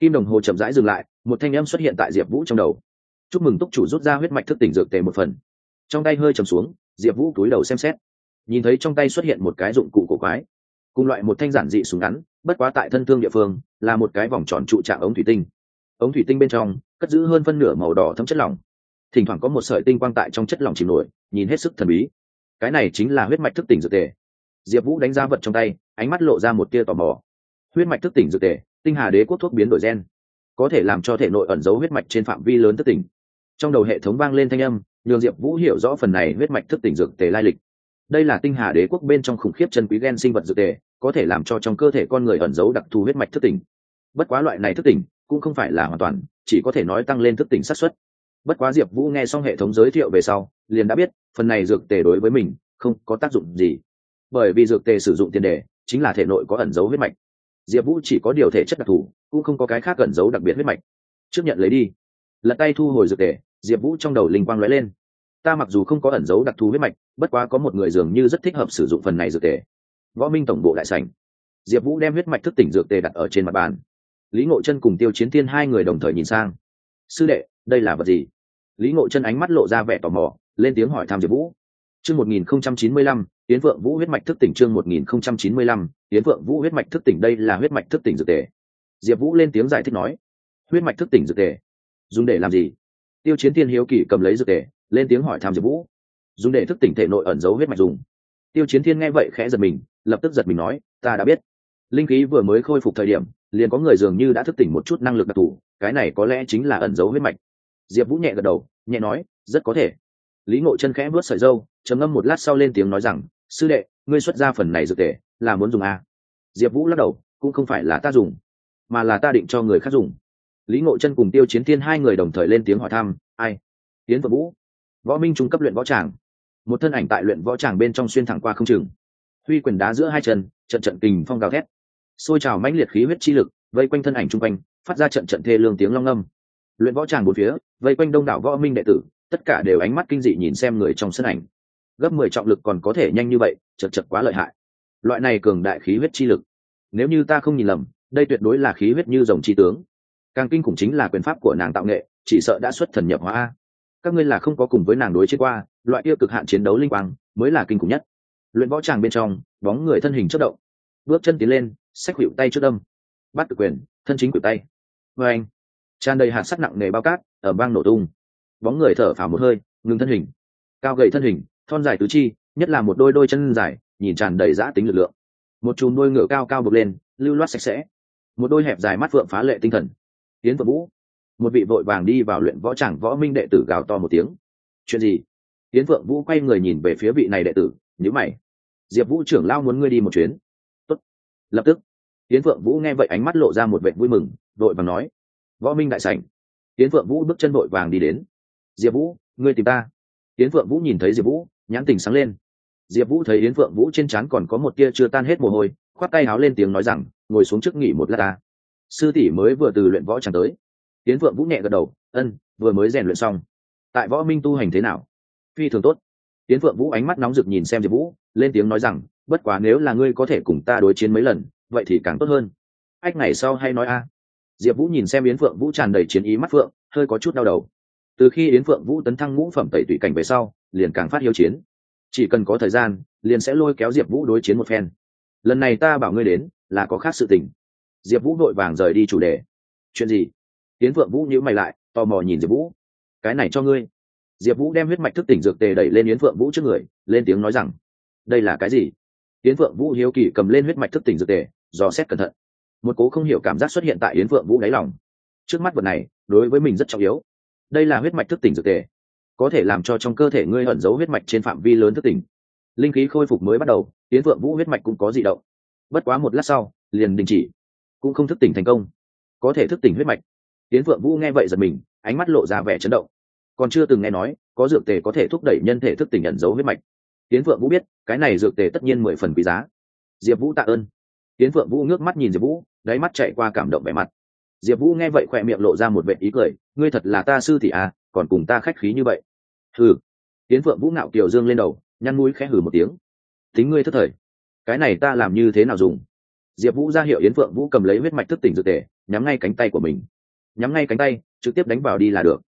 Kim đồng hồ chậm rãi dừng lại, một thanh âm xuất hiện tại diệp vũ trong đầu. Chúc mừng túc chủ rút ra huyết mạch thức tỉnh dược tề một phần. Trong tay hơi chầm xuống, diệp vũ cúi đầu xem xét. Nhìn thấy trong tay xuất hiện một cái dụng cụ cổ quái. Cùng loại một thanh giản dị súng ngắn bất quá tại thân thương địa phương, là một cái vòng tròn trụ trạng ống thủy tinh. Ống thủy tinh bên trong, cất giữ hơn phân nửa màu đỏ thấm chất lỏng. Thỉnh thoảng có một sợi tinh quang tại trong chất lỏng chìm nổi, nhìn hết sức thần bí. Cái này chính là huyết mạch thức tỉnh dược tề. Diệp vũ đánh giá vật trong tay, ánh mắt lộ ra một tia tò mò. Huyết mạch thức tỉnh dược tề, tinh hà đế quốc thuốc biến đổi gen, có thể làm cho thể nội ẩn giấu huyết mạch trên phạm vi lớn thức tỉnh. Trong đầu hệ thống vang lên thanh âm, nhường diệp vũ hiểu rõ phần này huyết mạch thức tỉnh dược tề lai lịch. Đây là tinh hà đế quốc bên trong khủng khiếp chân quý gen sinh vật dược tề có thể làm cho trong cơ thể con người ẩn giấu đặc thù huyết mạch thức tỉnh. Bất quá loại này thức tỉnh cũng không phải là hoàn toàn, chỉ có thể nói tăng lên thức tỉnh xác suất. bất quá diệp vũ nghe xong hệ thống giới thiệu về sau, liền đã biết, phần này dược tề đối với mình không có tác dụng gì. Bởi vì dược tề sử dụng tiền đề chính là thể nội có ẩn dấu huyết mạch. Diệp vũ chỉ có điều thể chất đặc thù, cũng không có cái khác ẩn dấu đặc biệt huyết mạch. Trước nhận lấy đi. Lật tay thu hồi dược tề, diệp vũ trong đầu linh quang lóe lên. Ta mặc dù không có ẩn dấu đặc thù huyết mạch, bất quá có một người dường như rất thích hợp sử dụng phần này dược tề võ minh tổng bộ đại sảnh. Diệp vũ đem huyết mạch thức tỉnh dược tề đặt ở trên mặt bàn. Lý ngộ chân cùng tiêu chiến thiên hai người đồng thời nhìn sang. Sư đệ, đây là vật gì? Lý ngộ chân ánh mắt lộ ra vẻ tò mò, lên tiếng hỏi thăm diệp vũ. Chương một nghìn không trăm chín mươi lăm tiến phượng vũ huyết mạch thức tỉnh chương một nghìn không trăm chín mươi lăm tiến phượng vũ huyết mạch thức tỉnh đây là huyết mạch thức tỉnh dược tề. Diệp vũ lên tiếng giải thích nói. Huyết mạch thức tỉnh dược tề? Dùng để làm gì? Tiêu chiến thiên hiếu kỳ cầm lấy dược tề, lên tiếng hỏi thăm diệp vũ. Dùng để thức tỉnh thể nội ẩn giấu huyết mạch dùng. Tiêu chiến thiên nghe vậy khẽ giật mình lập tức giật mình nói, ta đã biết. Linh khí vừa mới khôi phục thời điểm, liền có người dường như đã thức tỉnh một chút năng lực đặc thù, cái này có lẽ chính là ẩn dấu huyết mạch. Diệp vũ nhẹ gật đầu, nhẹ nói, rất có thể. Lý ngộ chân khẽ vớt sợi dâu, trầm ngâm một lát sau lên tiếng nói rằng, sư đệ, ngươi xuất ra phần này dược tề là muốn dùng à? diệp vũ lắc đầu, cũng không phải là ta dùng, mà là ta định cho người khác dùng. Lý ngộ chân cùng tiêu chiến thiên hai người đồng thời lên tiếng hỏi thăm, ai? Tiến vợ vũ. Võ minh trung cấp luyện võ tràng. Một thân ảnh tại luyện võ tràng bên trong xuyên thẳng qua không chừng huy quyền đá giữa hai chân, trận trận kình phong gào thét. Xôi trào mãnh liệt khí huyết chi lực, vây quanh thân ảnh chung quanh, phát ra trận trận thê lương tiếng long âm luyện võ tràng bốn phía, vây quanh đông đảo võ minh đệ tử, tất cả đều ánh mắt kinh dị nhìn xem người trong sân ảnh. Gấp mười trọng lực còn có thể nhanh như vậy, chật chật quá lợi hại. Loại này cường đại khí huyết chi lực, nếu như ta không nhìn lầm, đây tuyệt đối là khí huyết như dòng chi tướng. Càng kinh khủng chính là quyền pháp của nàng tạo nghệ, chỉ sợ đã xuất thần nhập hóa. Các ngươi là không có cùng với nàng đối chiến qua, loại yêu cực hạn chiến đấu linh quang mới là kinh khủng nhất luyện võ tràng bên trong, bóng người thân hình chất động. Bước chân tiến lên sách hiệu tay trước đâm. Bắt cực quyền, thân chính cử tay. Vê anh, tràn đầy hạt sắt nặng nề bao cát ở bang nổ tung. Bóng người thở phào một hơi, ngừng thân hình. Cao gầy thân hình, thon dài tứ chi, nhất là một đôi đôi chân dài, nhìn tràn đầy giã tính lực lượng. Một chùm đôi ngựa cao cao bực lên, lưu loát sạch sẽ. Một đôi hẹp dài mắt phượng phá lệ tinh thần. Tiến vợ vũ, một vị vội vàng đi vào luyện võ chẳng võ minh đệ tử gào to một tiếng. Chuyện gì? Tiến vượng vũ quay người nhìn về phía vị này đệ tử nhữ mày diệp vũ trưởng lao muốn ngươi đi một chuyến. Tốt. lập tức tiến vượng vũ nghe vậy ánh mắt lộ ra một vệ vui mừng vội vàng nói, võ minh đại sảnh. Tiến vượng vũ bước chân vội vàng đi đến. Diệp vũ, ngươi tìm ta. Tiến vượng vũ nhìn thấy diệp vũ, nhãn tình sáng lên. Diệp vũ thấy yến phượng vũ trên trán còn có một tia chưa tan hết mồ hôi, khoát tay háo lên tiếng nói rằng, ngồi xuống trước nghỉ một lát ta. Sư tỷ mới vừa từ luyện võ tràn tới. Yến phượng vũ nhẹ gật đầu, ân, vừa mới rèn luyện xong. Tại võ minh tu hành thế nào? Phi thường tốt. Yến phượng vũ ánh mắt nóng rực nhìn xem diệp vũ lên tiếng nói rằng, bất quá nếu là ngươi có thể cùng ta đối chiến mấy lần, vậy thì càng tốt hơn. Ách, ngày sau hay nói a. Diệp vũ nhìn xem yến phượng vũ tràn đầy chiến ý mắt phượng, hơi có chút đau đầu. Từ khi yến phượng vũ tấn thăng ngũ phẩm tẩy tụy cảnh về sau, liền càng phát hiếu chiến. Chỉ cần có thời gian, liền sẽ lôi kéo diệp vũ đối chiến một phen. Lần này ta bảo ngươi đến, là có khác sự tình. Diệp vũ vội vàng rời đi chủ đề. Chuyện gì? Yến phượng vũ nhữ mày lại, tò mò nhìn diệp vũ. Cái này cho ngươi. Diệp vũ đem huyết mạch thức tỉnh dược tề đẩy lên yến phượng vũ trước người, lên tiếng nói rằng đây là cái gì? Yến phượng vũ hiếu kỳ cầm lên huyết mạch thức tỉnh dược tề, dò xét cẩn thận. Một cố không hiểu cảm giác xuất hiện tại yến phượng vũ đáy lòng. Trước mắt vật này, đối với mình rất trọng yếu. Đây là huyết mạch thức tỉnh dược tề. Có thể làm cho trong cơ thể ngươi ẩn giấu huyết mạch trên phạm vi lớn thức tỉnh. Linh khí khôi phục mới bắt đầu, Yến vượng vũ huyết mạch cũng có dị động. Bất quá một lát sau, liền đình chỉ. Cũng không thức tỉnh thành công. Có thể thức tỉnh huyết mạch. Yến vượng vũ nghe vậy giật mình, ánh mắt lộ ra vẻ chấn động. Còn chưa từng nghe nói, có dược tề có thể thúc đẩy nhân thể thức tỉnh ẩn giấu huyết mạch tiến vượng vũ biết, cái này dược tề tất nhiên mười phần quý giá. Diệp vũ tạ ơn. Tiến vượng vũ ngước mắt nhìn diệp vũ, đáy mắt chạy qua cảm động vẻ mặt. Diệp vũ nghe vậy khỏe miệng lộ ra một vệ ý cười, ngươi thật là ta sư thị à còn cùng ta khách khí như vậy. Hừ. Tiến phượng vũ ngạo kiều dương lên đầu, nhăn mũi khẽ hừ một tiếng. Tính ngươi thất thời. Cái này ta làm như thế nào dùng? Diệp vũ ra hiệu yến phượng vũ cầm lấy huyết mạch thức tỉnh dược tề, nhắm ngay cánh tay của mình. Nhắm ngay cánh tay, trực tiếp đánh vào đi là được.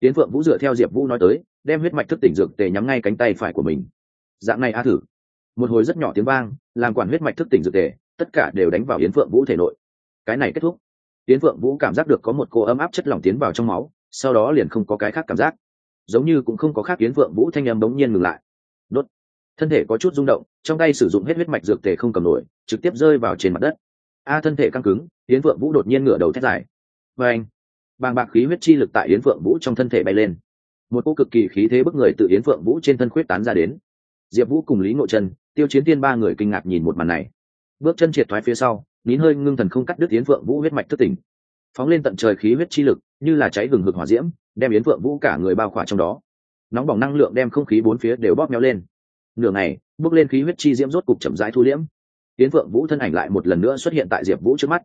Yến phượng vũ dựa theo diệp vũ nói tới, đem huyết mạch thức tỉnh dược tề nhắm ngay cánh tay phải của mình dạng này a thử. Một hồi rất nhỏ tiếng vang, làm quản huyết mạch thức tỉnh dược tề tất cả đều đánh vào yến phượng vũ thể nội. Cái này kết thúc. Yến phượng vũ cảm giác được có một cô ấm áp chất lỏng tiến vào trong máu, sau đó liền không có cái khác cảm giác. Giống như cũng không có khác yến phượng vũ thanh em bỗng nhiên ngừng lại. Đốt. Thân thể có chút rung động, trong tay sử dụng hết huyết mạch dược tề không cầm nổi, trực tiếp rơi vào trên mặt đất. A, thân thể căng cứng, yến phượng vũ đột nhiên ngửa đầu thét dài. Và anh bàng bạc khí huyết chi lực tại yến phượng vũ trong thân thể bay lên. Một cô cực kỳ khí thế bức người từ yến phượng vũ trên thân khuyết tán ra đến diệp vũ cùng lý ngộ chân tiêu chiến tiên ba người kinh ngạc nhìn một màn này. Bước chân triệt thoái phía sau, nín hơi ngưng thần không cắt đứt yến phượng vũ huyết mạch thất tỉnh. Phóng lên tận trời khí huyết chi lực, như là cháy gừng hực hỏa diễm, đem yến phượng vũ cả người bao khỏa trong đó. Nóng bỏng năng lượng đem không khí bốn phía đều bóp méo lên. Nửa ngày, bước lên khí huyết chi diễm rốt cục chậm rãi thu liễm. Yến phượng vũ thân ảnh lại một lần nữa xuất hiện tại diệp vũ trước mắt.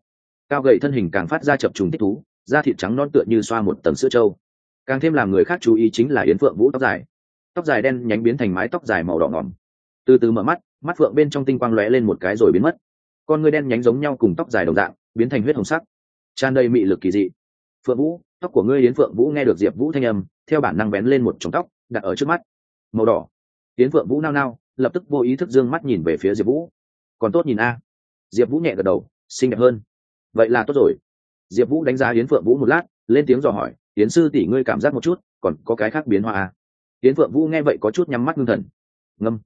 Cao gậy thân hình càng phát ra chập trùng tích thú, da thịt trắng non tựa như xoa một tầng sữa trâu. Càng thêm làm người khác chú ý chính là yến phượng vũ tóc dài tóc dài đen nhánh biến thành mái tóc dài màu đỏ ngỏm. Từ từ mở mắt mắt phượng bên trong tinh quang lóe lên một cái rồi biến mất. Con người đen nhánh giống nhau cùng tóc dài đồng dạng, biến thành huyết hồng sắc. Tràn đầy mị lực kỳ dị. Phượng vũ, tóc của ngươi yến phượng vũ nghe được diệp vũ thanh âm, theo bản năng bén lên một chồng tóc, đặt ở trước mắt. Màu đỏ. Yến phượng vũ nao nao, lập tức vô ý thức d ư ơ n g mắt nhìn về phía diệp vũ. Còn tốt nhìn a. Diệp vũ nhẹ gật đầu, xinh đẹp hơn. Vậy là tốt rồi. Diệp vũ đánh giá yến phượng vũ một lát, lên tiếng dò hỏi, yến sư tỷ ngươi cảm giác một chút, còn có cái khác biến hoa a à? Yến phượng vũ nghe vậy có chút nhắm mắt ngưng thần. Ngâm.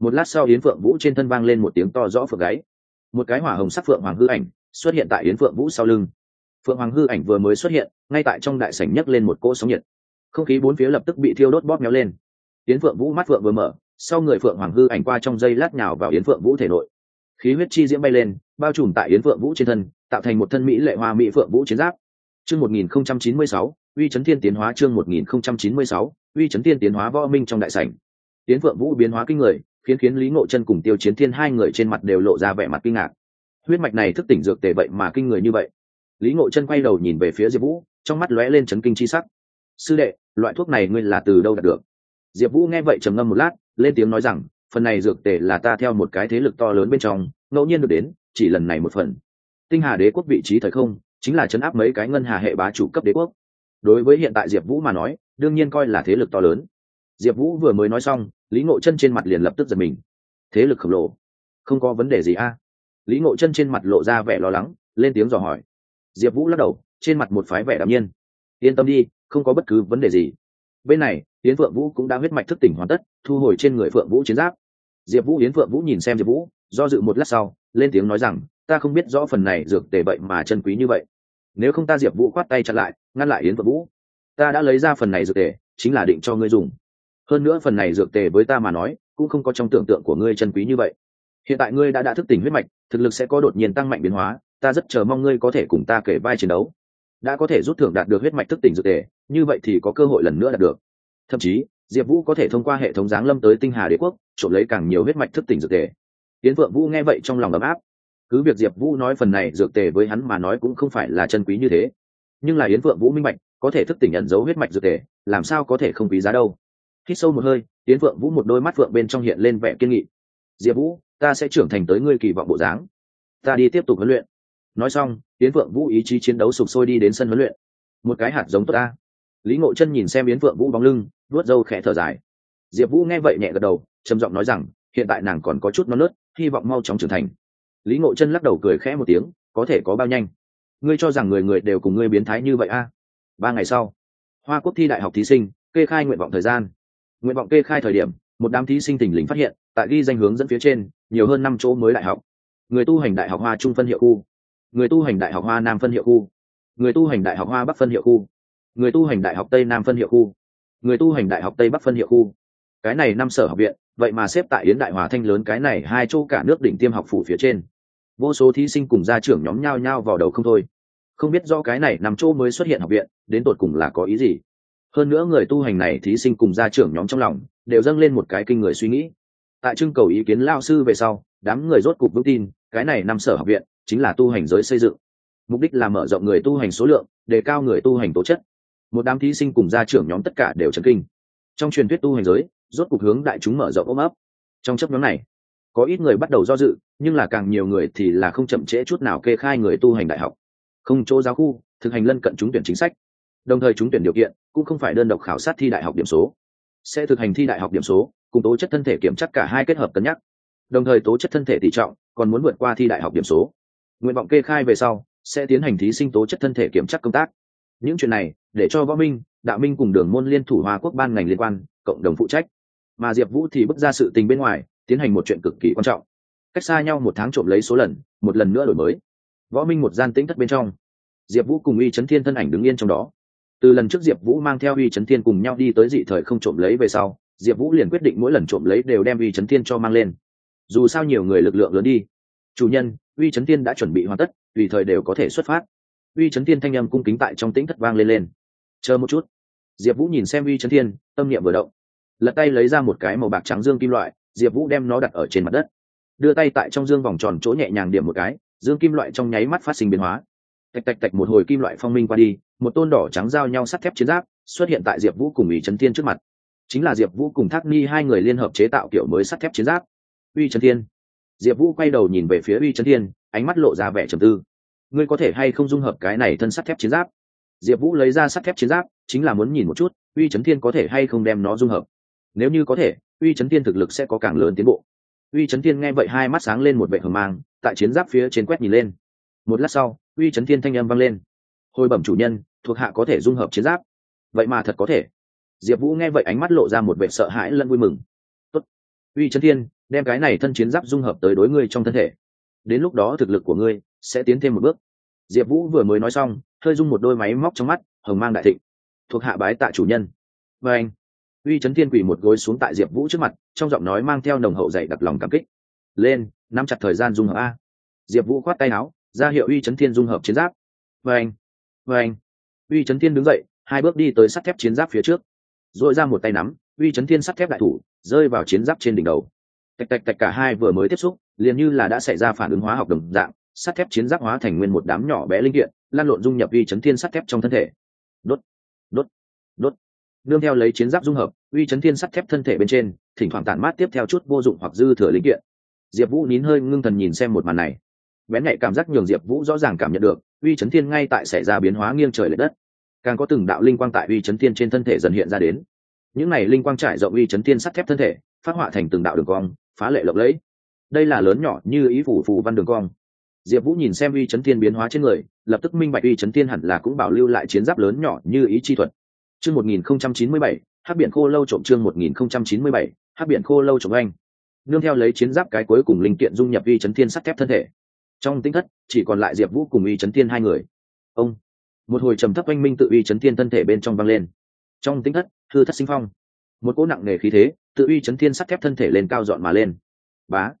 Một lát sau yến phượng vũ trên thân vang lên một tiếng to rõ phượng gáy. Một cái hỏa hồng sắc phượng hoàng hư ảnh xuất hiện tại yến phượng vũ sau lưng. Phượng hoàng hư ảnh vừa mới xuất hiện, ngay tại trong đại sảnh nhấc lên một cỗ sóng nhiệt. Không khí bốn phía lập tức bị thiêu đốt bóp méo lên. Yến phượng vũ mắt phượng vừa mở, sau người phượng hoàng hư ảnh qua trong dây lát nhào vào yến phượng vũ thể nội. Khí huyết chi diễm bay lên, bao trùm tại yến phượng vũ trên thân, tạo thành một thân mỹ lệ hoa mỹ phượng vũ chiến giáp. Chương một nghìn không trăm chín mươi sáu, uy chấn thiên tiến hóa chương một nghìn không trăm chín mươi sáu uy chấn thiên tiến hóa võ minh trong đại sảnh. Tiến phượng vũ biến hóa kinh người, khiến khiến lý ngộ chân cùng tiêu chiến thiên hai người trên mặt đều lộ ra vẻ mặt kinh ngạc. Huyết mạch này thức tỉnh dược tề vậy mà kinh người như vậy. Lý ngộ chân quay đầu nhìn về phía diệp vũ, trong mắt lóe lên chấn kinh chi sắc. Sư đệ, loại thuốc này ngươi là từ đâu đạt được? Diệp vũ nghe vậy trầm ngâm một lát, lên tiếng nói rằng, phần này dược tề là ta theo một cái thế lực to lớn bên trong, ngẫu nhiên được đến, chỉ lần này một phần. Tinh hà đế quốc vị trí thời không, chính là chấn áp mấy cái ngân hà hệ bá chủ cấp đế quốc đối với hiện tại diệp vũ mà nói, đương nhiên coi là thế lực to lớn. Diệp vũ vừa mới nói xong, lý ngộ chân trên mặt liền lập tức giật mình. Thế lực khổng lồ? Không có vấn đề gì a? Lý ngộ chân trên mặt lộ ra vẻ lo lắng, lên tiếng dò hỏi. Diệp vũ lắc đầu, trên mặt một phái vẻ đạm nhiên. Yên tâm đi, không có bất cứ vấn đề gì. Bên này, yến phượng vũ cũng đã huyết mạch thức tỉnh hoàn tất, thu hồi trên người phượng vũ chiến giáp. Diệp vũ, yến phượng vũ nhìn xem diệp vũ, do dự một lát sau, lên tiếng nói rằng, ta không biết rõ phần này dược tề vậy mà chân quý như vậy. Nếu không ta diệp vũ khoát tay chặn lại ngăn lại yến phượng vũ. Ta đã lấy ra phần này dược tề, chính là định cho ngươi dùng. Hơn nữa phần này dược tề với ta mà nói, cũng không có trong tưởng tượng của ngươi chân quý như vậy. Hiện tại ngươi đã đã thức tỉnh huyết mạch, thực lực sẽ có đột nhiên tăng mạnh biến hóa, ta rất chờ mong ngươi có thể cùng ta kể vai chiến đấu. Đã có thể rút thưởng đạt được huyết mạch thức tỉnh dược tề, như vậy thì có cơ hội lần nữa đạt được. Thậm chí, diệp vũ có thể thông qua hệ thống giáng lâm tới tinh hà đế quốc, trộm lấy càng nhiều huyết mạch thức tỉnh dược tề. Tiến phượng vũ nghe vậy trong lòng ấm áp. Cứ việc diệp vũ nói phần này dược tề với hắn mà nói cũng không phải là chân quý như thế nhưng là yến phượng vũ minh bạch, có thể thức tỉnh nhận dấu huyết mạch dược thể, làm sao có thể không quý giá đâu. Hít sâu một hơi, yến phượng vũ một đôi mắt phượng bên trong hiện lên vẻ kiên nghị. Diệp vũ, ta sẽ trưởng thành tới ngươi kỳ vọng bộ dáng. Ta đi tiếp tục huấn luyện. Nói xong, yến phượng vũ ý chí chiến đấu sụp sôi đi đến sân huấn luyện. Một cái hạt giống tốt ta. Lý ngộ chân nhìn xem yến phượng vũ bóng lưng, vuốt râu khẽ thở dài. Diệp vũ nghe vậy nhẹ gật đầu, trầm giọng nói rằng, hiện tại nàng còn có chút non nớt, hy vọng mau chóng trưởng thành. Lý ngộ chân lắc đầu cười khẽ một tiếng, có thể có bao nhanh ngươi cho rằng người người đều cùng ngươi biến thái như vậy a? À? ba ngày sau, hoa quốc thi đại học thí sinh kê khai nguyện vọng thời gian. Nguyện vọng kê khai thời điểm, một đám thí sinh tỉnh lính phát hiện, tại ghi danh hướng dẫn phía trên, nhiều hơn năm chỗ mới đại học. Người tu hành đại học hoa trung phân hiệu khu. Người tu hành đại học hoa nam phân hiệu khu. Người tu hành đại học hoa bắc phân hiệu khu. Người tu hành đại học tây nam phân hiệu khu. Người tu hành đại học tây bắc phân hiệu khu. Cái này năm sở học viện, vậy mà xếp tại yến đại hòa thanh lớn cái này hai chỗ cả nước đỉnh tiêm học phủ phía trên vô số thí sinh cùng gia trưởng nhóm nhao nhao vào đầu không thôi. Không biết do cái này nằm chỗ mới xuất hiện học viện, đến tột cùng là có ý gì. Hơn nữa người tu hành này thí sinh cùng gia trưởng nhóm trong lòng đều dâng lên một cái kinh người suy nghĩ. Tại trưng cầu ý kiến lao sư về sau, đám người rốt cục vững tin, cái này năm sở học viện chính là tu hành giới xây dựng. Mục đích là mở rộng người tu hành số lượng, đề cao người tu hành tố chất. Một đám thí sinh cùng gia trưởng nhóm tất cả đều chấn kinh. Trong truyền thuyết tu hành giới, rốt cục hướng đại chúng mở rộng ôm ấp. Trong chấp nhóm này có ít người bắt đầu do dự, nhưng là càng nhiều người thì là không chậm trễ chút nào kê khai người tu hành đại học. Không chỗ giáo khu, thực hành lân cận trúng tuyển chính sách. Đồng thời trúng tuyển điều kiện, cũng không phải đơn độc khảo sát thi đại học điểm số. Sẽ thực hành thi đại học điểm số, cùng tố chất thân thể kiểm chất cả hai kết hợp cân nhắc. Đồng thời tố chất thân thể tỷ trọng, còn muốn vượt qua thi đại học điểm số. Nguyện vọng kê khai về sau, sẽ tiến hành thí sinh tố chất thân thể kiểm tra công tác. Những chuyện này, để cho võ minh, đạo minh cùng đường môn liên thủ hoa quốc ban ngành liên quan, cộng đồng phụ trách. Mà diệp vũ thì bước ra sự tình bên ngoài tiến hành một chuyện cực kỳ quan trọng. Cách xa nhau một tháng trộm lấy số lần, một lần nữa đổi mới. Võ minh một gian tĩnh thất bên trong. Diệp vũ cùng uy chấn thiên thân ảnh đứng yên trong đó. Từ lần trước diệp vũ mang theo uy chấn thiên cùng nhau đi tới dị thời không trộm lấy về sau, diệp vũ liền quyết định mỗi lần trộm lấy đều đem uy chấn thiên cho mang lên. Dù sao nhiều người lực lượng lớn đi. Chủ nhân, uy chấn thiên đã chuẩn bị hoàn tất, tùy thời đều có thể xuất phát. Uy chấn thiên thanh â m cung kính tại trong tĩnh thất vang lên lên. Chờ một chút. Diệp vũ nhìn xem uy chấn thiên, tâm niệm vừa động. Lật tay lấy ra một cái màu bạc trắng dương kim loại diệp vũ đem nó đặt ở trên mặt đất. Đưa tay tại trong dương vòng tròn chỗ nhẹ nhàng điểm một cái, dương kim loại trong nháy mắt phát sinh biến hóa. Tạch tạch tạch một hồi kim loại phong minh qua đi, một tôn đỏ trắng giao nhau sắt thép chiến giáp xuất hiện tại diệp vũ cùng ủy trấn thiên trước mặt. Chính là diệp vũ cùng thác ni hai người liên hợp chế tạo kiểu mới sắt thép chiến giáp. Uy trấn thiên. Diệp vũ quay đầu nhìn về phía uy trấn thiên, ánh mắt lộ ra vẻ trầm tư. Ngươi có thể hay không dung hợp cái này thân sắt thép chiến giáp? Diệp vũ lấy ra sắt thép chiến giáp, chính là muốn nhìn một chút, uy trấn thiên có thể hay không đem nó dung hợp. Nếu như có thể uy Chấn thiên thực lực sẽ có càng lớn tiến bộ. Uy Chấn thiên nghe vậy hai mắt sáng lên một vệ hờ mang, tại chiến giáp phía trên quét nhìn lên. Một lát sau, uy Chấn thiên thanh âm vang lên. Hồi bẩm chủ nhân, thuộc hạ có thể dung hợp chiến giáp. Vậy mà thật có thể. Diệp vũ nghe vậy ánh mắt lộ ra một vệ sợ hãi lẫn vui mừng. Tốt. uy Chấn thiên, đem cái này thân chiến giáp dung hợp tới đối ngươi trong thân thể. Đến lúc đó thực lực của ngươi sẽ tiến thêm một bước. Diệp vũ vừa mới nói xong, hơi dung một đôi máy móc trong mắt, hồng mang đại thịnh. Thuộc hạ bái tạ chủ nhân. Và anh uy chấn thiên quỷ một gối xuống tại diệp vũ trước mặt, trong giọng nói mang theo nồng hậu dạy đặc lòng cảm kích. Lên, nắm chặt thời gian dung hợp a. Diệp vũ khoát tay áo, ra hiệu uy chấn thiên dung hợp chiến giáp. Và anh và anh uy chấn thiên đứng dậy, hai bước đi tới sắt thép chiến giáp phía trước. Dội ra một tay nắm, uy chấn thiên sắt thép đại thủ, rơi vào chiến giáp trên đỉnh đầu. Tạch tạch tạch cả hai vừa mới tiếp xúc, liền như là đã xảy ra phản ứng hóa học đồng dạng, sắt thép chiến giáp hóa thành nguyên một đám nhỏ bé linh kiện, lan lộn dung nhập uy chấn thiên sắt thép trong thân thể. Đốt đốt đốt nương theo lấy chiến giáp dung hợp, uy chấn thiên sắt thép thân thể bên trên, thỉnh thoảng tản mát tiếp theo chút vô dụng hoặc dư thừa linh kiện. Diệp vũ nín hơi ngưng thần nhìn xem một màn này. Bén nhạy cảm giác nhường diệp vũ rõ ràng cảm nhận được, uy chấn thiên ngay tại xảy ra biến hóa nghiêng trời l ệ đất. Càng có từng đạo linh quang tại uy chấn thiên trên thân thể dần hiện ra đến. Những này linh quang trải rộng uy chấn thiên sắt thép thân thể, phát họa thành từng đạo đường cong, phá lệ lộng lẫy. Đây là lớn nhỏ như ý phủ phù văn đường cong. Diệp vũ nhìn xem uy chấn thiên biến hóa trên người, lập tức minh bạch uy chấn thiên hẳn là cũng bảo lưu lại chiến giáp lớn nhỏ như ý chi thuật chương một nghìn không trăm chín mươi bảy biển khô lâu trộm chương một nghìn không trăm chín mươi bảy biển khô lâu trộm anh nương theo lấy chiến giáp cái cuối cùng linh kiện dung nhập uy chấn thiên sắt thép thân thể. Trong tính thất, chỉ còn lại diệp vũ cùng uy chấn thiên hai người. Ông. Một hồi trầm thấp oanh minh tự uy chấn thiên thân thể bên trong vang lên. Trong tính thất, thư thất sinh phong. Một cỗ nặng nề khí thế, tự uy chấn thiên sắt thép thân thể lên cao dọn mà lên. Bá.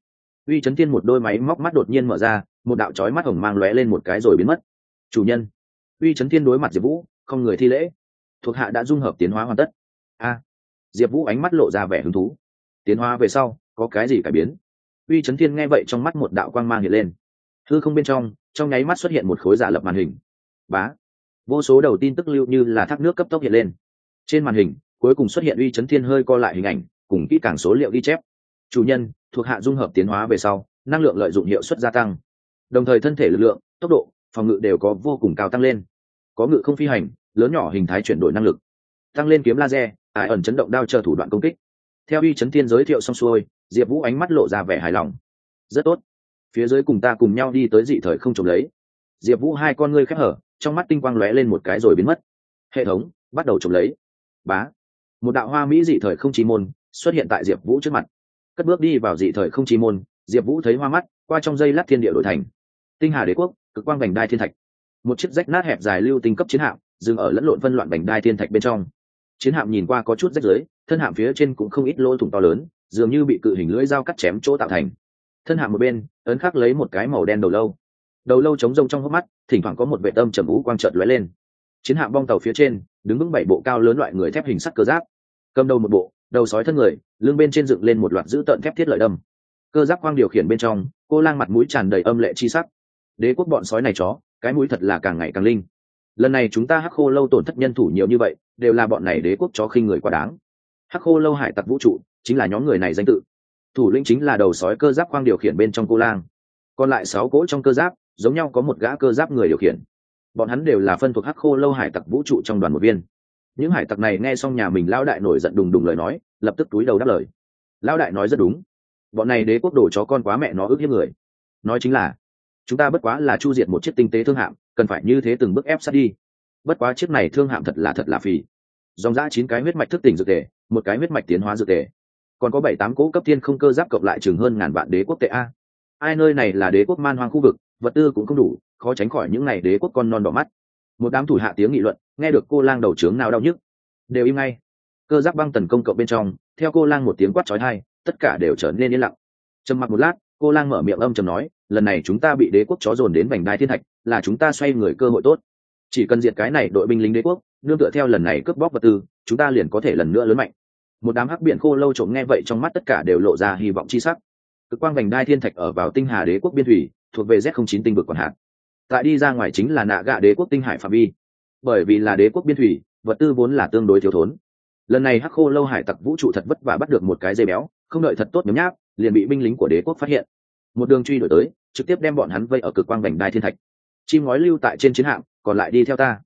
Uy chấn thiên một đôi máy móc mắt đột nhiên mở ra, một đạo chói mắt hồng mang lóe lên một cái rồi biến mất. Chủ nhân. Uy chấn thiên đối mặt diệp vũ, không người thi lễ thuộc hạ đã dung hợp tiến hóa hoàn tất. A. Diệp vũ ánh mắt lộ ra vẻ hứng thú. Tiến hóa về sau, có cái gì cải biến? Uy Trấn thiên nghe vậy trong mắt một đạo quang mang hiện lên. Thư không bên trong trong nháy mắt xuất hiện một khối giả lập màn hình. Bá. Vô số đầu tin tức lưu như là thác nước cấp tốc hiện lên. Trên màn hình, cuối cùng xuất hiện uy chấn thiên hơi co lại hình ảnh, cùng kỹ càng số liệu ghi chép. Chủ nhân, thuộc hạ dung hợp tiến hóa về sau, năng lượng lợi dụng hiệu suất gia tăng. Đồng thời thân thể lực lượng, tốc độ, phòng ngự đều có vô cùng cao tăng lên. Có ngự không phi hành lớn nhỏ hình thái chuyển đổi năng lực, tăng lên kiếm laser, ải ẩn chấn động đao chờ thủ đoạn công kích. Theo y chấn thiên giới thiệu xong xuôi, diệp vũ ánh mắt lộ ra vẻ hài lòng. Rất tốt. Phía dưới cùng ta cùng nhau đi tới dị thời không trộm lấy. Diệp vũ hai con ngươi khép hở, trong mắt tinh quang lóe lên một cái rồi biến mất. Hệ thống, bắt đầu trộm lấy. Bá. Một đạo hoa mỹ dị thời không chi môn xuất hiện tại diệp vũ trước mặt. Cất bước đi vào dị thời không chi môn, diệp vũ thấy hoa mắt, qua trong dây lát thiên địa đổi thành. Tinh hà đế quốc, cực quang vành đai thiên thạch. Một chiếc rách nát hẹp dài lưu tinh cấp chiến hạm dừng ở lẫn lộn phân loạn bành đai thiên thạch bên trong. Chiến hạm nhìn qua có chút rách rưới, thân hạm phía trên cũng không ít lỗ thủng to lớn, dường như bị cự hình lưỡi dao cắt chém chỗ tạo thành. Thân hạm một bên, ấn khắc lấy một cái màu đen đầu lâu. Đầu lâu trống rông trong hốc mắt, thỉnh thoảng có một vệ tâm trầm ú quang trợt lóe lên. Chiến hạm bong tàu phía trên, đứng vững bảy bộ cao lớn loại người thép hình sắt cơ giáp. Cầm đầu một bộ, đầu sói thân người, lưng bên trên dựng lên một loạt giữ tợn thép thiết lợi đâm. Cơ giáp quang điều khiển bên trong, cô lang mặt mũi tràn đầy âm lệ chi sắc. Đế quốc bọn sói này chó, cái mũi thật là càng ngày càng linh lần này chúng ta hắc khô lâu tổn thất nhân thủ nhiều như vậy, đều là bọn này đế quốc chó khinh người quá đáng. Hắc khô lâu hải tặc vũ trụ, chính là nhóm người này danh tự. Thủ lĩnh chính là đầu sói cơ giáp quang điều khiển bên trong cô lang. Còn lại sáu cỗ trong cơ giáp, giống nhau có một gã cơ giáp người điều khiển. Bọn hắn đều là phân thuộc hắc khô lâu hải tặc vũ trụ trong đoàn một viên. Những hải tặc này nghe xong nhà mình lão đại nổi giận đùng đùng lời nói, lập tức túi đầu đáp lời. Lão đại nói rất đúng. Bọn này đế quốc đồ chó con quá mẹ nó ước hiếp người. Nói chính là, chúng ta bất quá là chu diệt một chiếc tinh tế thương hạm cần phải như thế từng bước ép sát đi. Bất quá chiếc này thương hạm thật là thật là phì. Dòng ra chín cái huyết mạch thức tỉnh dược tề, một cái huyết mạch tiến hóa dược tề. Còn có bảy tám cỗ cấp tiên không cơ giáp cộng lại chừng hơn ngàn vạn đế quốc tệ a. Ai nơi này là đế quốc man hoang khu vực, vật tư cũng không đủ, khó tránh khỏi những n à y đế quốc con non đỏ mắt. Một đám thủ hạ tiếng nghị luận, nghe được cô lang đầu trướng nào đau nhức, đều im ngay. Cơ giáp băng tấn công cộng bên trong, theo cô lang một tiếng quát trói thai tất cả đều trở nên yên lặng. Trầm mặc một lát, cô lang mở miệng âm trầm nói, lần này chúng ta bị đế quốc chó dồn đến vành đai thiên thạch là chúng ta xoay người cơ hội tốt. Chỉ cần diệt cái này đội binh lính đế quốc, nương tựa theo lần này cướp bóc vật tư, chúng ta liền có thể lần nữa lớn mạnh. Một đám hắc biển khô lâu trộm nghe vậy trong mắt tất cả đều lộ ra hy vọng chi sắc. Cực quang vành đai thiên thạch ở vào tinh hà đế quốc biên thủy, thuộc về z 09 tinh vực còn hạn tại đi ra ngoài chính là nạ gạ đế quốc tinh hải phạm vi. Bởi vì là đế quốc biên thủy, vật tư vốn là tương đối thiếu thốn. Lần này hắc khô lâu hải tặc vũ trụ thật vất vả bắt được một cái dây béo, không đợi thật tốt nhấm nháp, liền bị binh lính của đế quốc phát hiện. Một đường truy đuổi tới, trực tiếp đem bọn hắn vây ở cực quang vành đai thiên thạch chim ngói lưu tại trên chiến hạm, còn lại đi theo ta.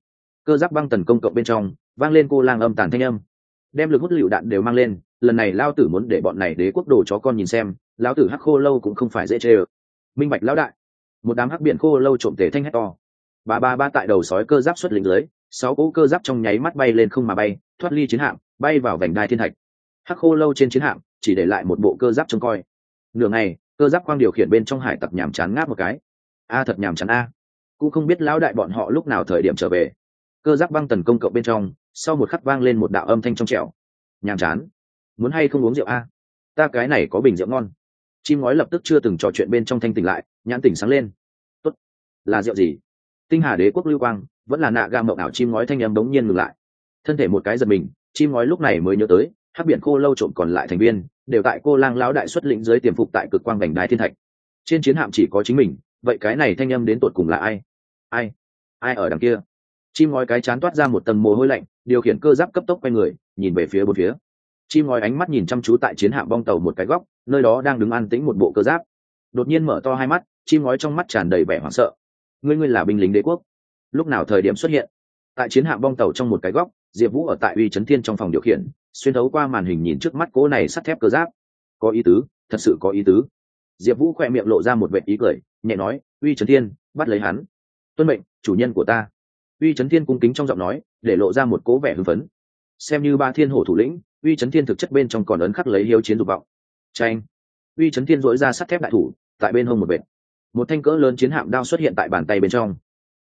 Cơ giáp băng tần công cộng bên trong, vang lên cô lang âm tàn thanh âm. Đem lực hút lựu đạn đều mang lên, lần này lao tử muốn để bọn này đế quốc đồ chó con nhìn xem, lão tử hắc khô lâu cũng không phải dễ chê ờ minh bạch lão đại. Một đám hắc biển khô lâu trộm tề thanh hét to. Ba ba ba tại đầu sói cơ giáp xuất lính dưới, sáu cỗ cơ giáp trong nháy mắt bay lên không mà bay, thoát ly chiến hạm, bay vào vành đai thiên thạch. Hắc khô lâu trên chiến hạm, chỉ để lại một bộ cơ giáp trông coi. Nửa ngày, cơ giáp khoang điều khiển bên trong hải tặc nhàm chán ngáp một cái. A thật nhàm chán a cũng không biết lão đại bọn họ lúc nào thời điểm trở về. Cơ giác băng tần công cậu bên trong, sau một khắc vang lên một đạo âm thanh trong trẻo. Nhàm chán. Muốn hay không uống rượu a? Ta cái này có bình rượu ngon. Chim ngói lập tức chưa từng trò chuyện bên trong thanh tỉnh lại, nhãn tỉnh sáng lên. Tốt. Là rượu gì? Tinh hà đế quốc lưu quang, vẫn là nạ ga mộng ảo chim ngói thanh âm đống nhiên ngừng lại. Thân thể một cái giật mình, chim ngói lúc này mới nhớ tới hát biển khô lâu trộm còn lại thành viên, đều tại cô lang lão đại xuất lĩnh dưới tiềm phục tại cực quang vành đái thiên thạch. Trên chiến hạm chỉ có chính mình vậy cái này thanh âm đến tột cùng là ai? Ai? Ai ở đằng kia? Chim ngói cái chán toát ra một tầng mồ hôi lạnh, điều khiển cơ giáp cấp tốc quay người, nhìn về phía bốn phía. Chim ngói ánh mắt nhìn chăm chú tại chiến hạm bong tàu một cái góc, nơi đó đang đứng an tĩnh một bộ cơ giáp. Đột nhiên mở to hai mắt, chim ngói trong mắt tràn đầy vẻ hoảng sợ. Ngươi ngươi là binh lính đế quốc. Lúc nào thời điểm xuất hiện? Tại chiến hạm bong tàu trong một cái góc, diệp vũ ở tại uy trấn thiên trong phòng điều khiển, xuyên thấu qua màn hình nhìn trước mắt cố này sắt thép cơ giáp. Có ý tứ, thật sự có ý tứ diệp vũ khỏe miệng lộ ra một vệ ý cười, nhẹ nói, uy trấn thiên, bắt lấy hắn. Tuân mệnh, chủ nhân của ta. Uy trấn thiên cung kính trong giọng nói, để lộ ra một cố vẻ hưng phấn. Xem như ba thiên hổ thủ lĩnh, uy trấn thiên thực chất bên trong còn ấn khắc lấy hiếu chiến dục vọng. Tranh uy trấn thiên dỗi ra sắt thép đại thủ, tại bên hông một vệt. Một thanh cỡ lớn chiến hạm đao xuất hiện tại bàn tay bên trong.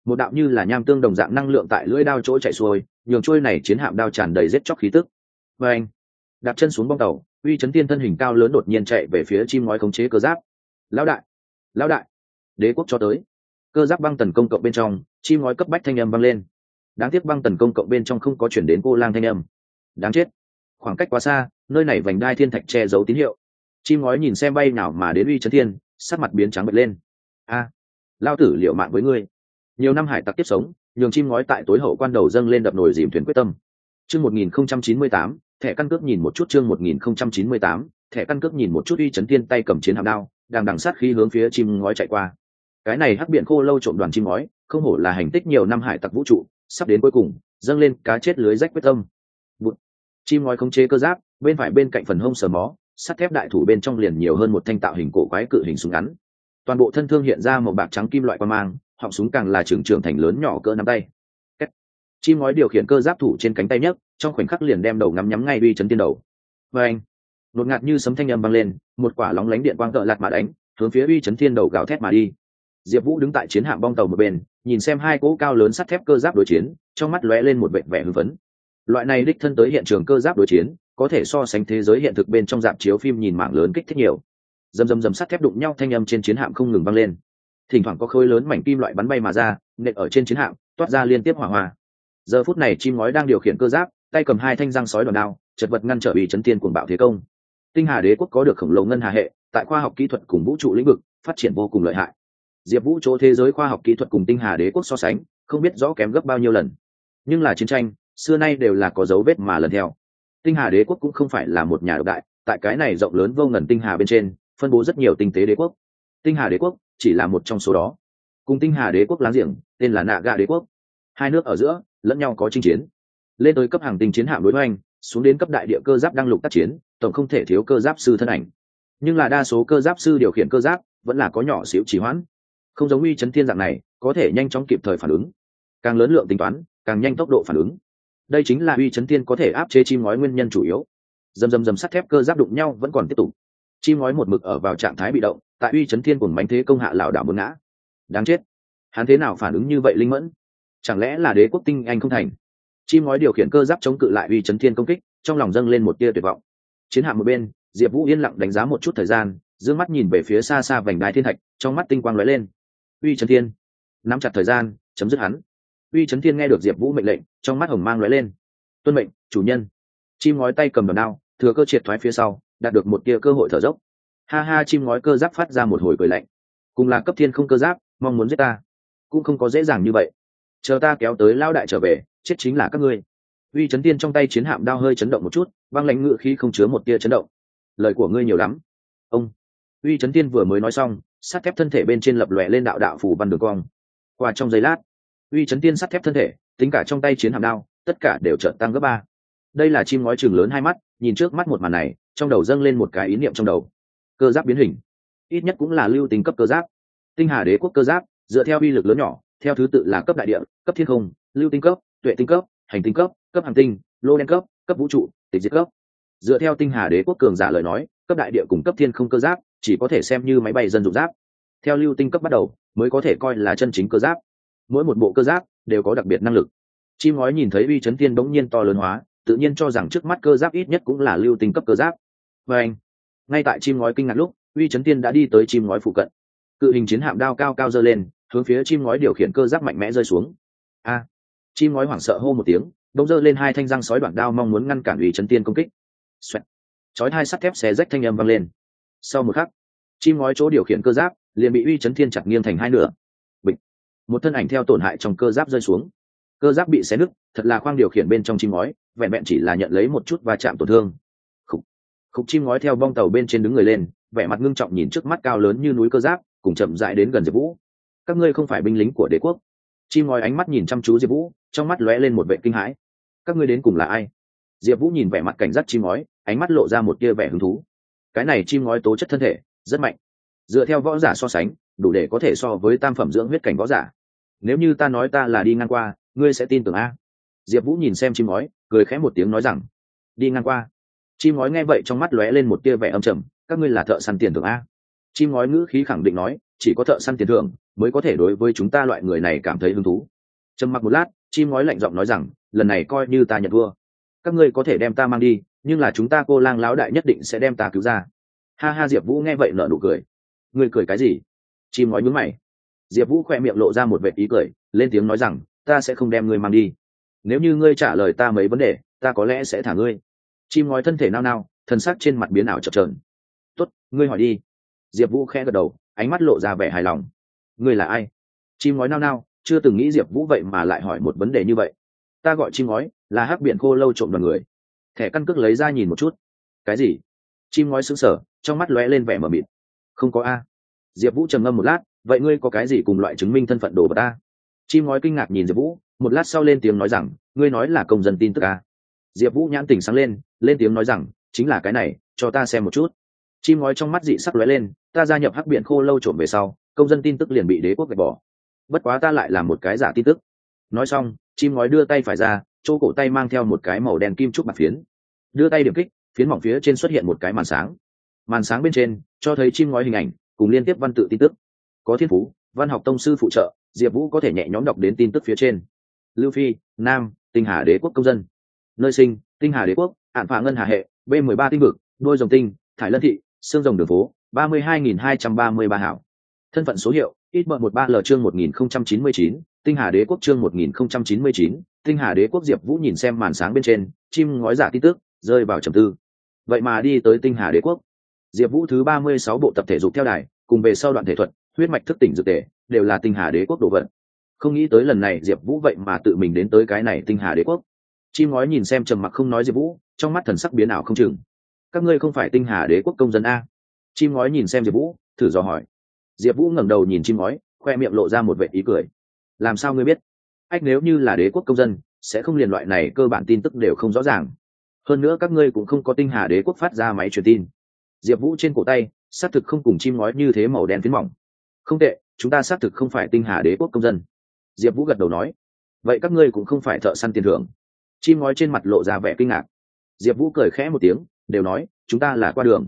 Một đạo như là nham tương đồng dạng năng lượng tại lưỡi đao chỗ chạy xuôi, nhường trôi này chiến hạm đao tràn đầy rết chóc khí tức. Vâng! Và anh đạp chân xuống bong tàu uy chấn tiên thân hình cao lớn đột nhiên chạy về phía chim ngói khống chế cơ giáp. Lão đại lão đại, đế quốc cho tới. Cơ giáp băng tần công cộng bên trong, chim ngói cấp bách thanh âm băng lên. Đáng tiếc băng tần công cộng bên trong không có chuyển đến cô lang thanh âm. Đáng chết. Khoảng cách quá xa, nơi này vành đai thiên thạch che giấu tín hiệu. Chim ngói nhìn xem bay nào mà đến uy chấn thiên, sắc mặt biến trắng bật lên. A lao tử liệu mạng với ngươi. Nhiều năm hải tặc tiếp sống, nhường chim ngói tại tối hậu quan đầu dâng lên đập nồi dìm thuyền quyết tâm. Chương một nghìn không trăm chín mươi tám thẻ căn cước nhìn một chút chương một nghìn không trăm chín mươi tám, thẻ căn cước nhìn một chút uy chấn tiên tay cầm chiến hạm đao, đang đằng sát khi hướng phía chim ngói chạy qua. Cái này hắc biển khô lâu trộm đoàn chim ngói, không hổ là hành tích nhiều năm hải tặc vũ trụ, sắp đến cuối cùng, dâng lên cá chết lưới rách quyết tâm. Bụt. chim ngói khống chế cơ giáp, bên phải bên cạnh phần hông sờ mó, sắt thép đại thủ bên trong liền nhiều hơn một thanh tạo hình cổ quái cự hình súng ngắn. Toàn bộ thân thương hiện ra màu bạc trắng kim loại qua mang, họng súng càng là trường trưởng thành lớn nhỏ cỡ nắm tay. Chim ngói điều khiển cơ giáp thủ trên cánh tay nhấc trong khoảnh khắc liền đem đầu ngắm nhắm ngay uy chấn tiên đầu. Và anh đột ngạt như sấm thanh âm băng lên, một quả lóng lánh điện quang cỡ lạt mà đánh, hướng phía uy chấn thiên đầu gào thét mà đi. Diệp vũ đứng tại chiến hạm bong tàu một bên, nhìn xem hai cỗ cao lớn sắt thép cơ giáp đối chiến, trong mắt lóe lên một vệ vẻ hưng phấn. Loại này đích thân tới hiện trường cơ giáp đối chiến, có thể so sánh thế giới hiện thực bên trong dạp chiếu phim nhìn mạng lớn kích thích nhiều. Dầm dầm dầm sắt thép đụng nhau thanh âm trên chiến hạm không ngừng vang lên. Thỉnh thoảng có khối lớn mảnh kim loại bắn bay mà ra, nện ở trên chiến hạm, toát ra liên tiếp hỏa hoa. Giờ phút này chim ngói đang điều khiển cơ giáp tay cầm hai thanh răng sói đòn đao, chật vật ngăn trở ủy chấn tiên cuồng bạo thế công. Tinh hà đế quốc có được khổng lồ ngân hà hệ, tại khoa học kỹ thuật cùng vũ trụ lĩnh vực, phát triển vô cùng lợi hại. Diệp vũ chỗ thế giới khoa học kỹ thuật cùng tinh hà đế quốc so sánh, không biết rõ kém gấp bao nhiêu lần. Nhưng là chiến tranh, xưa nay đều là có dấu vết mà lần theo. Tinh hà đế quốc cũng không phải là một nhà độc đại, tại cái này rộng lớn vô ngần tinh hà bên trên, phân bố rất nhiều tinh tế đế quốc. Tinh hà đế quốc chỉ là một trong số đó. Cùng tinh hà đế quốc láng giềng, tên là nạ gà đế quốc. Hai nước ở giữa, lẫn nhau có chinh chiến lên tới cấp hàng tinh chiến hạm đối hoành, xuống đến cấp đại địa cơ giáp đăng lục tác chiến, tổng không thể thiếu cơ giáp sư thân ảnh. Nhưng là đa số cơ giáp sư điều khiển cơ giáp, vẫn là có nhỏ xíu trì hoãn. Không giống uy chấn thiên dạng này, có thể nhanh chóng kịp thời phản ứng. Càng lớn lượng tính toán, càng nhanh tốc độ phản ứng. Đây chính là uy chấn thiên có thể áp chế chim ngói nguyên nhân chủ yếu. Dầm dầm dầm sắt thép cơ giáp đụng nhau vẫn còn tiếp tục. Chim ngói một mực ở vào trạng thái bị động, tại uy chấn thiên cùng bánh thế công hạ lảo đảo muốn ngã. Đáng chết. Hắn thế nào phản ứng như vậy linh mẫn? Chẳng lẽ là đế quốc tinh anh không thành? Chim ngói điều khiển cơ giáp chống cự lại uy chấn thiên công kích, trong lòng dâng lên một tia tuyệt vọng. Chiến hạm một bên, diệp vũ yên lặng đánh giá một chút thời gian d mắt nhìn về phía xa xa vành đai thiên thạch, trong mắt tinh quang lóe lên. Uy chấn thiên. Nắm chặt thời gian, chấm dứt hắn. Uy chấn thiên nghe được diệp vũ mệnh lệnh, trong mắt hồng mang lóe lên. Tuân mệnh, chủ nhân. Chim ngói tay cầm đòn đao, thừa cơ triệt thoái phía sau, đạt được một tia cơ hội thở dốc. Ha ha, chim ngói cơ giáp phát ra một hồi cười lạnh. Cùng là cấp thiên không cơ giáp, mong muốn giết ta. Cũng không có dễ dàng như vậy. Chờ ta kéo tới lao đại trở về chết chính là các ngươi. Uy chấn tiên trong tay chiến hạm đao hơi chấn động một chút, băng lãnh ngự khí không chứa một tia chấn động. Lời của ngươi nhiều lắm. Ông. Uy chấn tiên vừa mới nói xong, sắt thép thân thể bên trên lập lòe lên đạo đạo phủ văn đường cong. Qua trong giây lát, uy chấn tiên sắt thép thân thể, tính cả trong tay chiến hạm đao, tất cả đều trợn tăng gấp ba. Đây là chim ngói chừng lớn hai mắt, nhìn trước mắt một màn này, trong đầu dâng lên một cái ý niệm trong đầu. Cơ giáp biến hình. Ít nhất cũng là lưu tính cấp cơ giáp. Tinh hà đế quốc cơ giáp, dựa theo uy lực lớn nhỏ, theo thứ tự là cấp đại địa, cấp thiên không, lưu tinh cấp tuệ tinh cấp, hành tinh cấp cấp hàng tinh, lô đen cấp cấp vũ trụ, tịch diệt cấp. Dựa theo tinh hà đế quốc cường giả lời nói, cấp đại địa cùng cấp thiên không cơ giáp, chỉ có thể xem như máy bay dân dụng giáp. Theo lưu tinh cấp bắt đầu, mới có thể coi là chân chính cơ giáp. Mỗi một bộ cơ giáp đều có đặc biệt năng lực. Chim ngói nhìn thấy uy chấn tiên bỗng nhiên to lớn hóa, tự nhiên cho rằng trước mắt cơ giáp ít nhất cũng là lưu tinh cấp cơ giáp. Và anh, ngay tại chim ngói kinh ngạc lúc, uy chấn tiên đã đi tới chim ngói phụ cận. Cự hình chiến hạm đao cao cao dơ lên, hướng phía chim ngói điều khiển cơ giáp mạnh mẽ rơi xuống. A chim ngói hoảng sợ hô một tiếng đông dơ lên hai thanh răng sói đoạn đao mong muốn ngăn cản uy chấn tiên công kích. Xoẹt. chói hai sắt thép xé rách thanh âm vang lên. Sau một khắc chim ngói chỗ điều khiển cơ giáp liền bị uy chấn thiên chặt nghiêng thành hai nửa. Bịch. Một thân ảnh theo tổn hại trong cơ giáp rơi xuống. Cơ giáp bị xé nứt thật là khoang điều khiển bên trong chim ngói vẹn vẹn chỉ là nhận lấy một chút va chạm tổn thương. Khúc, khúc chim ngói theo bong tàu bên trên đứng người lên vẻ mặt ngưng trọng nhìn trước mắt cao lớn như núi cơ giáp cùng chậm dại đến gần diệp vũ. Các ngươi không phải binh lính của đế quốc chim ngói ánh mắt nhìn chăm chú diệp vũ, trong mắt lóe lên một vệ kinh hãi. Các ngươi đến cùng là ai? Diệp vũ nhìn vẻ mặt cảnh giác chim ngói, ánh mắt lộ ra một tia vẻ hứng thú. Cái này chim ngói tố chất thân thể, rất mạnh. Dựa theo võ giả so sánh, đủ để có thể so với tam phẩm dưỡng huyết cảnh võ giả. Nếu như ta nói ta là đi ngang qua, ngươi sẽ tin tưởng a? Diệp vũ nhìn xem chim ngói, cười khẽ một tiếng nói rằng, đi ngang qua. Chim ngói nghe vậy trong mắt lóe lên một tia vẻ âm trầm, các ngươi là thợ săn tiền thưởng a? Chim ngói ngữ khí khẳng định nói, chỉ có thợ săn tiền thưởng mới có thể đối với chúng ta loại người này cảm thấy hứng thú. Trầm mặc một lát, chim ngói lạnh giọng nói rằng, lần này coi như ta nhận thua. Các ngươi có thể đem ta mang đi, nhưng là chúng ta cô lang lão đại nhất định sẽ đem ta cứu ra. Ha ha, diệp vũ nghe vậy nở nụ cười. Ngươi cười cái gì? Chim ngói nhướng mày. Diệp vũ khoe miệng lộ ra một vệ ý cười, lên tiếng nói rằng, ta sẽ không đem ngươi mang đi. Nếu như ngươi trả lời ta mấy vấn đề, ta có lẽ sẽ thả ngươi. Chim ngói thân thể nao nao, thân xác trên mặt biến ảo chập trờn tốt, ngươi hỏi đi. Diệp vũ khẽ gật đầu, ánh mắt lộ ra vẻ hài lòng ngươi là ai? Chim ngói nao nao, chưa từng nghĩ diệp vũ vậy mà lại hỏi một vấn đề như vậy. Ta gọi chim ngói, là hắc biển khô lâu trộm đoàn người. Thẻ căn cước lấy ra nhìn một chút. Cái gì? Chim ngói xứng sở trong mắt lóe lên vẻ mờ mịt. Không có a. Diệp vũ trầm ngâm một lát, vậy ngươi có cái gì cùng loại chứng minh thân phận đồ vật ta chim ngói kinh ngạc nhìn diệp vũ, một lát sau lên tiếng nói rằng, ngươi nói là công dân tin tức a. Diệp vũ nhãn tình sáng lên lên tiếng nói rằng, chính là cái này, cho ta xem một chút. Chim ngói trong mắt dị sắc lóe lên, ta gia nhập hắc biển khô lâu trộm về sau công dân tin tức liền bị đế quốc gạch bỏ. Bất quá ta lại làm một cái giả tin tức. Nói xong, chim ngói đưa tay phải ra, chỗ cổ tay mang theo một cái màu đen kim trúc mặt phiến. Đưa tay điểm kích, phiến mỏng phía trên xuất hiện một cái màn sáng. Màn sáng bên trên, cho thấy chim ngói hình ảnh, cùng liên tiếp văn tự tin tức. Có thiên phú, văn học tông sư phụ trợ, diệp vũ có thể nhẹ nhõm đọc đến tin tức phía trên. Lưu phi, nam, tinh hà đế quốc công dân. Nơi sinh, tinh hà đế quốc ạn phạ ngân hà hệ, b mười ba tinh vực, đôi dòng tinh, thải lân thị xương rồng đường phố, ba mươi hai nghìn hai trăm ba mươi ba hảo thân phận số hiệu, ít bợ một ba l chương một nghìn không trăm chín mươi chín, tinh hà đế quốc chương một nghìn không trăm chín mươi chín, tinh hà đế quốc diệp vũ nhìn xem màn sáng bên trên, chim ngói giả tin tức, rơi vào trầm tư. Vậy mà đi tới tinh hà đế quốc. Diệp vũ thứ ba mươi sáu bộ tập thể dục theo đài, cùng về sau đoạn thể thuật, huyết mạch thức tỉnh dược tể đều là tinh hà đế quốc đồ vật. Không nghĩ tới lần này diệp vũ vậy mà tự mình đến tới cái này tinh hà đế quốc. Chim ngói nhìn xem trầm mặc không nói diệp vũ, trong mắt thần sắc biến ảo không chừng. Các ngươi không phải tinh hà đế quốc công dân a. Chim ngói nhìn xem diệp vũ, thử dò hỏi diệp vũ ngẩng đầu nhìn chim ngói, khoe miệng lộ ra một vệ ý cười. Làm sao ngươi biết? Ách, nếu như là đế quốc công dân, sẽ không liền loại này cơ bản tin tức đều không rõ ràng. Hơn nữa các ngươi cũng không có tinh hà đế quốc phát ra máy truyền tin. Diệp vũ trên cổ tay, xác thực không cùng chim ngói như thế màu đen phiến mỏng. Không tệ, chúng ta xác thực không phải tinh hà đế quốc công dân. Diệp vũ gật đầu nói. Vậy các ngươi cũng không phải thợ săn tiền thưởng. Chim ngói trên mặt lộ ra vẻ kinh ngạc. Diệp vũ cười khẽ một tiếng, đều nói, chúng ta là qua đường.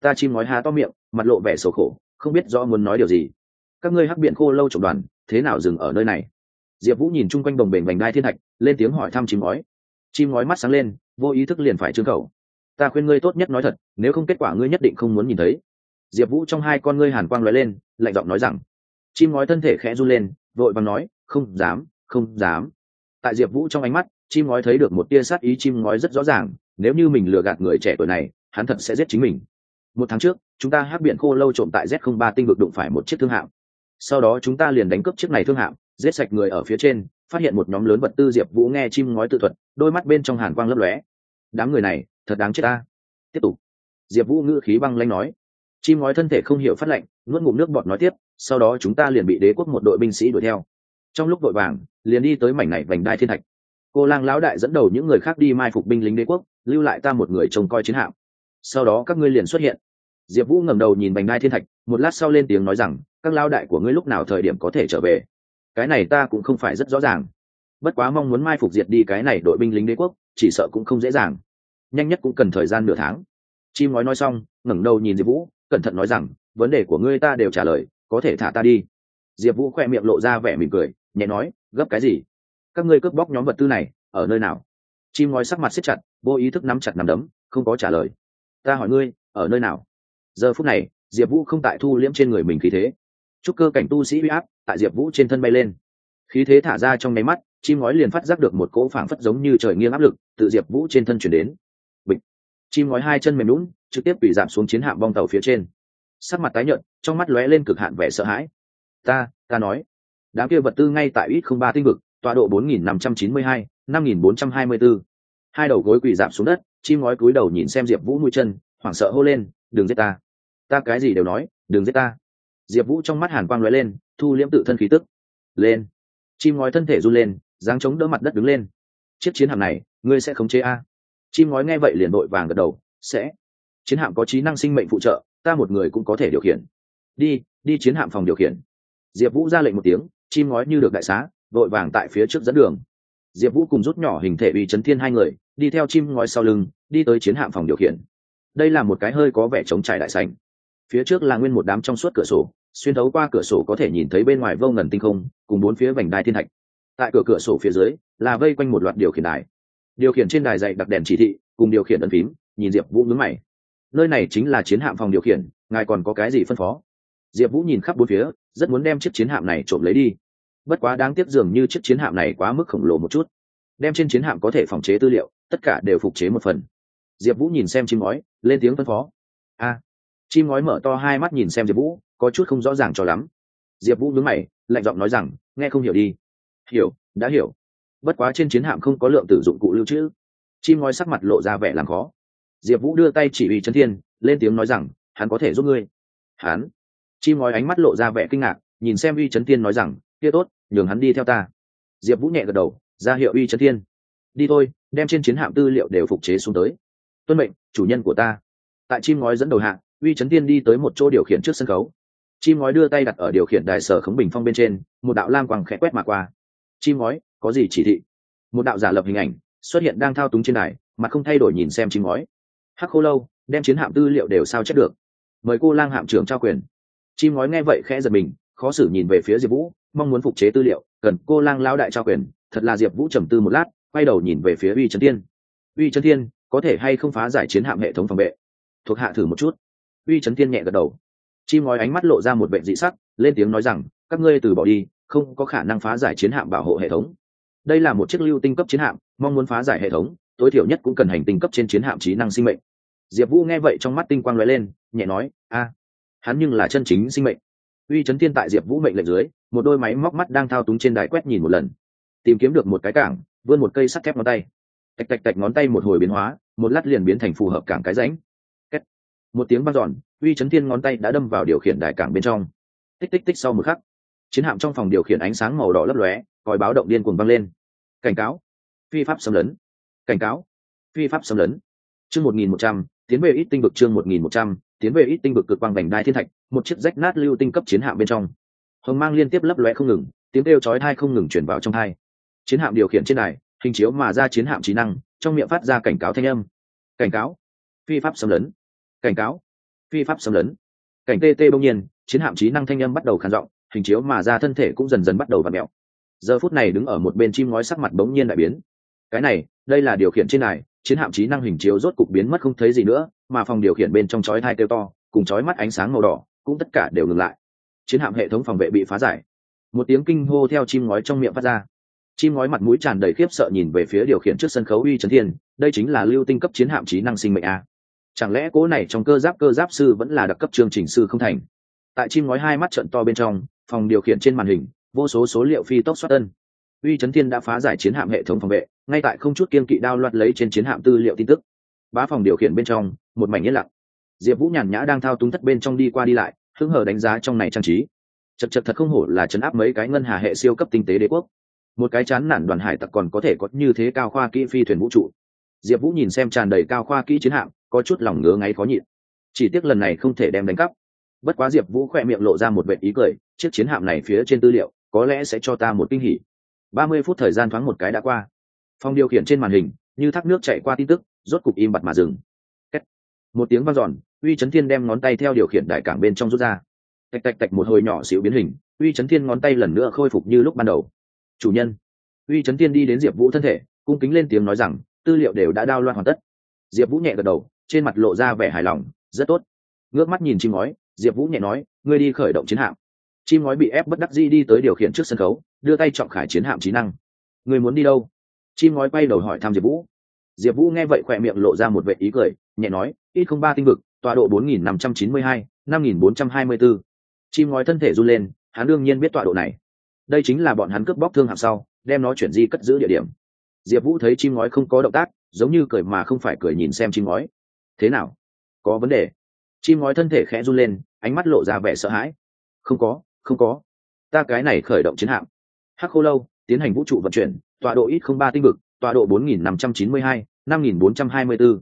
Ta chim ngói há to miệng, mặt lộ vẻ sầu khổ không biết rõ muốn nói điều gì. Các ngươi hắc biện khô lâu trộm đoàn, thế nào dừng ở nơi này? Diệp vũ nhìn chung quanh đồng bền vành đai thiên thạch, lên tiếng hỏi thăm chim ngói. Chim ngói mắt sáng lên, vô ý thức liền phải trương cầu. Ta khuyên ngươi tốt nhất nói thật, nếu không kết quả ngươi nhất định không muốn nhìn thấy. Diệp vũ trong hai con ngươi hàn quang lóe lên, lạnh giọng nói rằng, chim ngói thân thể khẽ run lên, vội bằng nói, không dám không dám. Tại diệp vũ trong ánh mắt, chim ngói thấy được một tia sát ý chim ngói rất rõ ràng, nếu như mình lừa gạt người trẻ tuổi này, hắn thật sẽ giết chính mình. Một tháng trước chúng ta hát biện khô lâu trộm tại z 03 tinh vực đụng phải một chiếc thương hạm. Sau đó chúng ta liền đánh cướp chiếc này thương hạm, giết sạch người ở phía trên, phát hiện một nhóm lớn vật tư diệp vũ nghe chim ngói tự thuật, đôi mắt bên trong hàn quang lấp lóe. Đám người này, thật đáng chết ta. Tiếp tục. Diệp vũ ngữ khí băng lanh nói. Chim ngói thân thể không hiểu phát lệnh nuốt ngụm nước bọt nói tiếp, sau đó chúng ta liền bị đế quốc một đội binh sĩ đuổi theo. Trong lúc vội vàng, liền đi tới mảnh này vành đai thiên thạch. Cô lang lão đại dẫn đầu những người khác đi mai phục binh lính đế quốc, lưu lại ta một người trông coi chiến hạm. Sau đó các ngươi liền xuất hiện diệp vũ ngẩng đầu nhìn bành đai thiên thạch, một lát sau lên tiếng nói rằng, các lao đại của ngươi lúc nào thời điểm có thể trở về? Cái này ta cũng không phải rất rõ ràng. Bất quá mong muốn mai phục diệt đi cái này đội binh lính đế quốc, chỉ sợ cũng không dễ dàng. Nhanh nhất cũng cần thời gian nửa tháng. Chim nói nói xong, ngẩng đầu nhìn diệp vũ, cẩn thận nói rằng, vấn đề của ngươi ta đều trả lời, có thể thả ta đi. Diệp vũ khoe miệng lộ ra vẻ mỉm cười, nhẹ nói, gấp cái gì? Các ngươi cướp bóc nhóm vật tư này, ở nơi nào? Chim nói sắc mặt xếp chặt, vô ý thức nắm chặt nằm đấm, không có trả lời. Ta hỏi ngươi, ở nơi nào? Giờ phút này, diệp vũ không tại thu liễm trên người mình khí thế. Chúc cơ cảnh tu sĩ huy áp tại diệp vũ trên thân bay lên. Khí thế thả ra trong nháy mắt, chim ngói liền phát giác được một cỗ phảng phất giống như trời nghiêng áp lực tự diệp vũ trên thân chuyển đến. Bịch! Chim ngói hai chân mềm lún trực tiếp bị giảm xuống chiến hạm bong tàu phía trên. Sắc mặt tái nhợt, trong mắt lóe lên cực hạn vẻ sợ hãi. Ta ta nói, đám kia vật tư ngay tại ít không ba tinh vực, tọa độ bốn nghìn năm trăm chín mươi hai, năm nghìn bốn trăm hai mươi bốn hai đầu gối quỳ giảm xuống đất, chim ngói cúi đầu nhìn xem diệp vũ nuôi chân, hoảng sợ hô lên, đừng giết ta ta cái gì đều nói, đừng giết ta. Diệp vũ trong mắt hàn quang lóe lên, thu liễm tự thân khí tức. Lên. Chim ngói thân thể run lên, dáng chống đỡ mặt đất đứng lên. Chiếc chiến hạm này, ngươi sẽ khống chế a? Chim ngói nghe vậy liền đội vàng gật đầu, sẽ. Chiến hạm có trí năng sinh mệnh phụ trợ, ta một người cũng có thể điều khiển. Đi đi chiến hạm phòng điều khiển. Diệp vũ ra lệnh một tiếng, chim ngói như được đại xá vội vàng tại phía trước dẫn đường. Diệp vũ cùng rút nhỏ hình thể bị chấn thiên hai người, đi theo chim ngói sau lưng, đi tới chiến hạm phòng điều khiển. Đây là một cái hơi có vẻ trống trải đại sành phía trước là nguyên một đám trong suốt cửa sổ, xuyên thấu qua cửa sổ có thể nhìn thấy bên ngoài vô ngần tinh không, cùng bốn phía vành đai thiên thạch. Tại cửa cửa sổ phía dưới, là vây quanh một loạt điều khiển đài. Điều khiển trên đài dạy đặc đèn chỉ thị, cùng điều khiển ấn phím, nhìn diệp vũ ngứng mày. Nơi này chính là chiến hạm phòng điều khiển, ngài còn có cái gì phân phó? Diệp vũ nhìn khắp bốn phía, rất muốn đem chiếc chiến hạm này trộm lấy đi. Bất quá đáng tiếc dường như chiếc chiến hạm này quá mức khổng lồ một chút. Đem trên chiến hạm có thể phòng chế tư liệu, tất cả đều phục chế một phần. Diệp vũ nhìn xem chim ngói, lên tiếng phân phó. A chim ngói mở to hai mắt nhìn xem diệp vũ, có chút không rõ ràng cho lắm. Diệp vũ nhớ mày, lạnh giọng nói rằng, nghe không hiểu đi. Hiểu, đã hiểu. Bất quá trên chiến hạm không có lượng tử dụng cụ lưu trữ. Chim ngói sắc mặt lộ ra vẻ làm khó. Diệp vũ đưa tay chỉ uy trấn thiên, lên tiếng nói rằng, hắn có thể giúp ngươi. Hắn? Chim ngói ánh mắt lộ ra vẻ kinh ngạc, nhìn xem uy trấn thiên nói rằng, kia tốt, nhường hắn đi theo ta. Diệp vũ nhẹ gật đầu, ra hiệu uy trấn thiên. Đi thôi, đem trên chiến hạm tư liệu đều phục chế xuống tới. Tuân mệnh, chủ nhân của ta. Tại chim ngói dẫn đầu hạng uy trấn thiên đi tới một chỗ điều khiển trước sân khấu. Chim ngói đưa tay đặt ở điều khiển đài sở khống bình phong bên trên, một đạo lam quang khẽ quét mà qua. Chim ngói, có gì chỉ thị? Một đạo giả lập hình ảnh, xuất hiện đang thao túng trên đài, mà không thay đổi nhìn xem chim ngói. Hắc khô lâu, đem chiến hạm tư liệu đều sao chép được. Mời cô lang hạm trưởng trao quyền. Chim ngói nghe vậy khẽ giật mình, khó xử nhìn về phía diệp vũ, mong muốn phục chế tư liệu, cần cô lang lao đại trao quyền. Thật là diệp vũ trầm tư một lát, quay đầu nhìn về phía uy trấn thiên. Uy trấn thiên, có thể hay không phá giải chiến hạm hệ thống phòng vệ? Thuộc hạ thử một chút uy trấn thiên nhẹ gật đầu. Chim ngói ánh mắt lộ ra một vệ dị sắc, lên tiếng nói rằng, các ngươi từ bỏ đi, không có khả năng phá giải chiến hạm bảo hộ hệ thống. Đây là một chiếc lưu tinh cấp chiến hạm, mong muốn phá giải hệ thống, tối thiểu nhất cũng cần hành tinh cấp trên chiến hạm trí năng sinh mệnh. Diệp vũ nghe vậy trong mắt tinh quang l ó e lên, nhẹ nói, a, hắn nhưng là chân chính sinh mệnh. Uy Trấn thiên tại diệp vũ mệnh lệnh dưới, một đôi máy móc mắt đang thao túng trên đài quét nhìn một lần. Tìm kiếm được một cái cảng, vươn một cây sắt thép ngón tay. Tạch tạch tạch ngón tay một hồi biến hóa, một lát liền biến thành phù hợp cảng cái ránh một tiếng vang dọn, uy chấn thiên ngón tay đã đâm vào điều khiển đài cảng bên trong. Tích tích tích sau một khắc, chiến hạm trong phòng điều khiển ánh sáng màu đỏ lấp lóe, còi báo động điên cuồng vang lên. Cảnh cáo, phi pháp xâm lấn. Cảnh cáo, phi pháp xâm lấn. Chương một nghìn một trăm, tiến về ít tinh vực chương một nghìn một trăm, tiến về ít tinh vực cực quang vành đai thiên thạch, một chiếc rách nát lưu tinh cấp chiến hạm bên trong. Hồng mang liên tiếp lấp lóe không ngừng, tiếng kêu chói thai không ngừng chuyển vào trong thai chiến hạm điều khiển trên này hình chiếu mà ra chiến hạm trí năng, trong miệng phát ra cảnh cáo thanh âm. Cảnh cáo, phi pháp xâm lấn cảnh cáo. Phi pháp xâm lấn. Cảnh tt bỗng nhiên, chiến hạm trí năng thanh âm bắt đầu khàn giọng, hình chiếu mà ra thân thể cũng dần dần bắt đầu v ặ mẹo. Giờ phút này đứng ở một bên chim ngói sắc mặt bỗng nhiên đại biến. Cái này, đây là điều khiển trên này, chiến hạm trí năng hình chiếu rốt cục biến mất không thấy gì nữa, mà phòng điều khiển bên trong chói thai kêu to, cùng chói mắt ánh sáng màu đỏ, cũng tất cả đều ngừng lại. Chiến hạm hệ thống phòng vệ bị phá giải. Một tiếng kinh hô theo chim ngói trong miệng phát ra. Chim ngói mặt mũi tràn đầy khiếp sợ nhìn về phía điều khiển trước sân khấu uy trấn thiên, đây chính là lưu tinh cấp chiến hạm trí năng sinh mệnh a chẳng lẽ cố này trong cơ giáp cơ giáp sư vẫn là đặc cấp chương trình sư không thành? Tại chim ngói hai mắt trận to bên trong, phòng điều khiển trên màn hình, vô số số liệu phi tốc xoát tân uy trấn thiên đã phá giải chiến hạm hệ thống phòng vệ, ngay tại không chút kiên kỵ đao loạt lấy trên chiến hạm tư liệu tin tức. Bá phòng điều khiển bên trong, một mảnh yên lặng. Diệp vũ nhàn nhã đang thao túng thất bên trong đi qua đi lại, hứng hờ đánh giá trong này trang trí. Chật chật thật không hổ là chấn áp mấy cái ngân hà hệ siêu cấp tinh tế đế quốc. Một cái chán nản đoàn hải tặc còn có thể có như thế cao khoa kỹ phi thuyền vũ trụ diệp vũ nhìn xem tràn đầy cao khoa kỹ chiến hạm, có chút lòng ngứa ngáy khó nhịn. Chỉ tiếc lần này không thể đem đánh cắp. Bất quá diệp vũ khỏe miệng lộ ra một vệ ý cười, chiếc chiến hạm này phía trên tư liệu, có lẽ sẽ cho ta một kinh hỉ. Ba mươi phút thời gian thoáng một cái đã qua. Phòng điều khiển trên màn hình, như thác nước chạy qua tin tức, rốt cục im bặt mà dừng. Một tiếng vang giòn uy Trấn thiên đem ngón tay theo điều khiển đại cảng bên trong rút ra. Tạch tạch tạch một hồi nhỏ xíu biến hình, uy Trấn thiên ngón tay lần nữa khôi phục như lúc ban đầu. Chủ nhân. Uy Trấn thiên đi đến diệp vũ thân thể, cung kính lên tiếng nói rằng tư liệu đều đã đao loan hoàn tất. Diệp vũ nhẹ gật đầu, trên mặt lộ ra vẻ hài lòng, rất tốt. Ngước mắt nhìn chim ngói, diệp vũ nhẹ nói, ngươi đi khởi động chiến hạm. Chim ngói bị ép bất đắc di đi tới điều khiển trước sân khấu, đưa tay trọng khải chiến hạm trí năng. Ngươi muốn đi đâu? Chim ngói quay đầu hỏi thăm diệp vũ. Diệp vũ nghe vậy khỏe miệng lộ ra một vệ ý cười, nhẹ nói, ít không ba tinh vực, tọa độ bốn nghìn năm trăm chín mươi hai, năm nghìn bốn trăm hai mươi b ố chim ngói thân thể run lên, hắn đương nhiên biết tọa độ này. Đây chính là bọn hắn cướp bóc thương hạng sau, đem nó chuyển di cất giữ địa điểm diệp vũ thấy chim ngói không có động tác, giống như cười mà không phải cười nhìn xem chim ngói. Thế nào? Có vấn đề? Chim ngói thân thể khẽ run lên, ánh mắt lộ ra vẻ sợ hãi. Không có không có. Ta cái này khởi động chiến hạm. Hắc khô lâu, tiến hành vũ trụ vận chuyển, tọa độ ít không ba tinh vực, tọa độ bốn nghìn năm trăm chín mươi hai, năm nghìn bốn trăm hai mươi bốn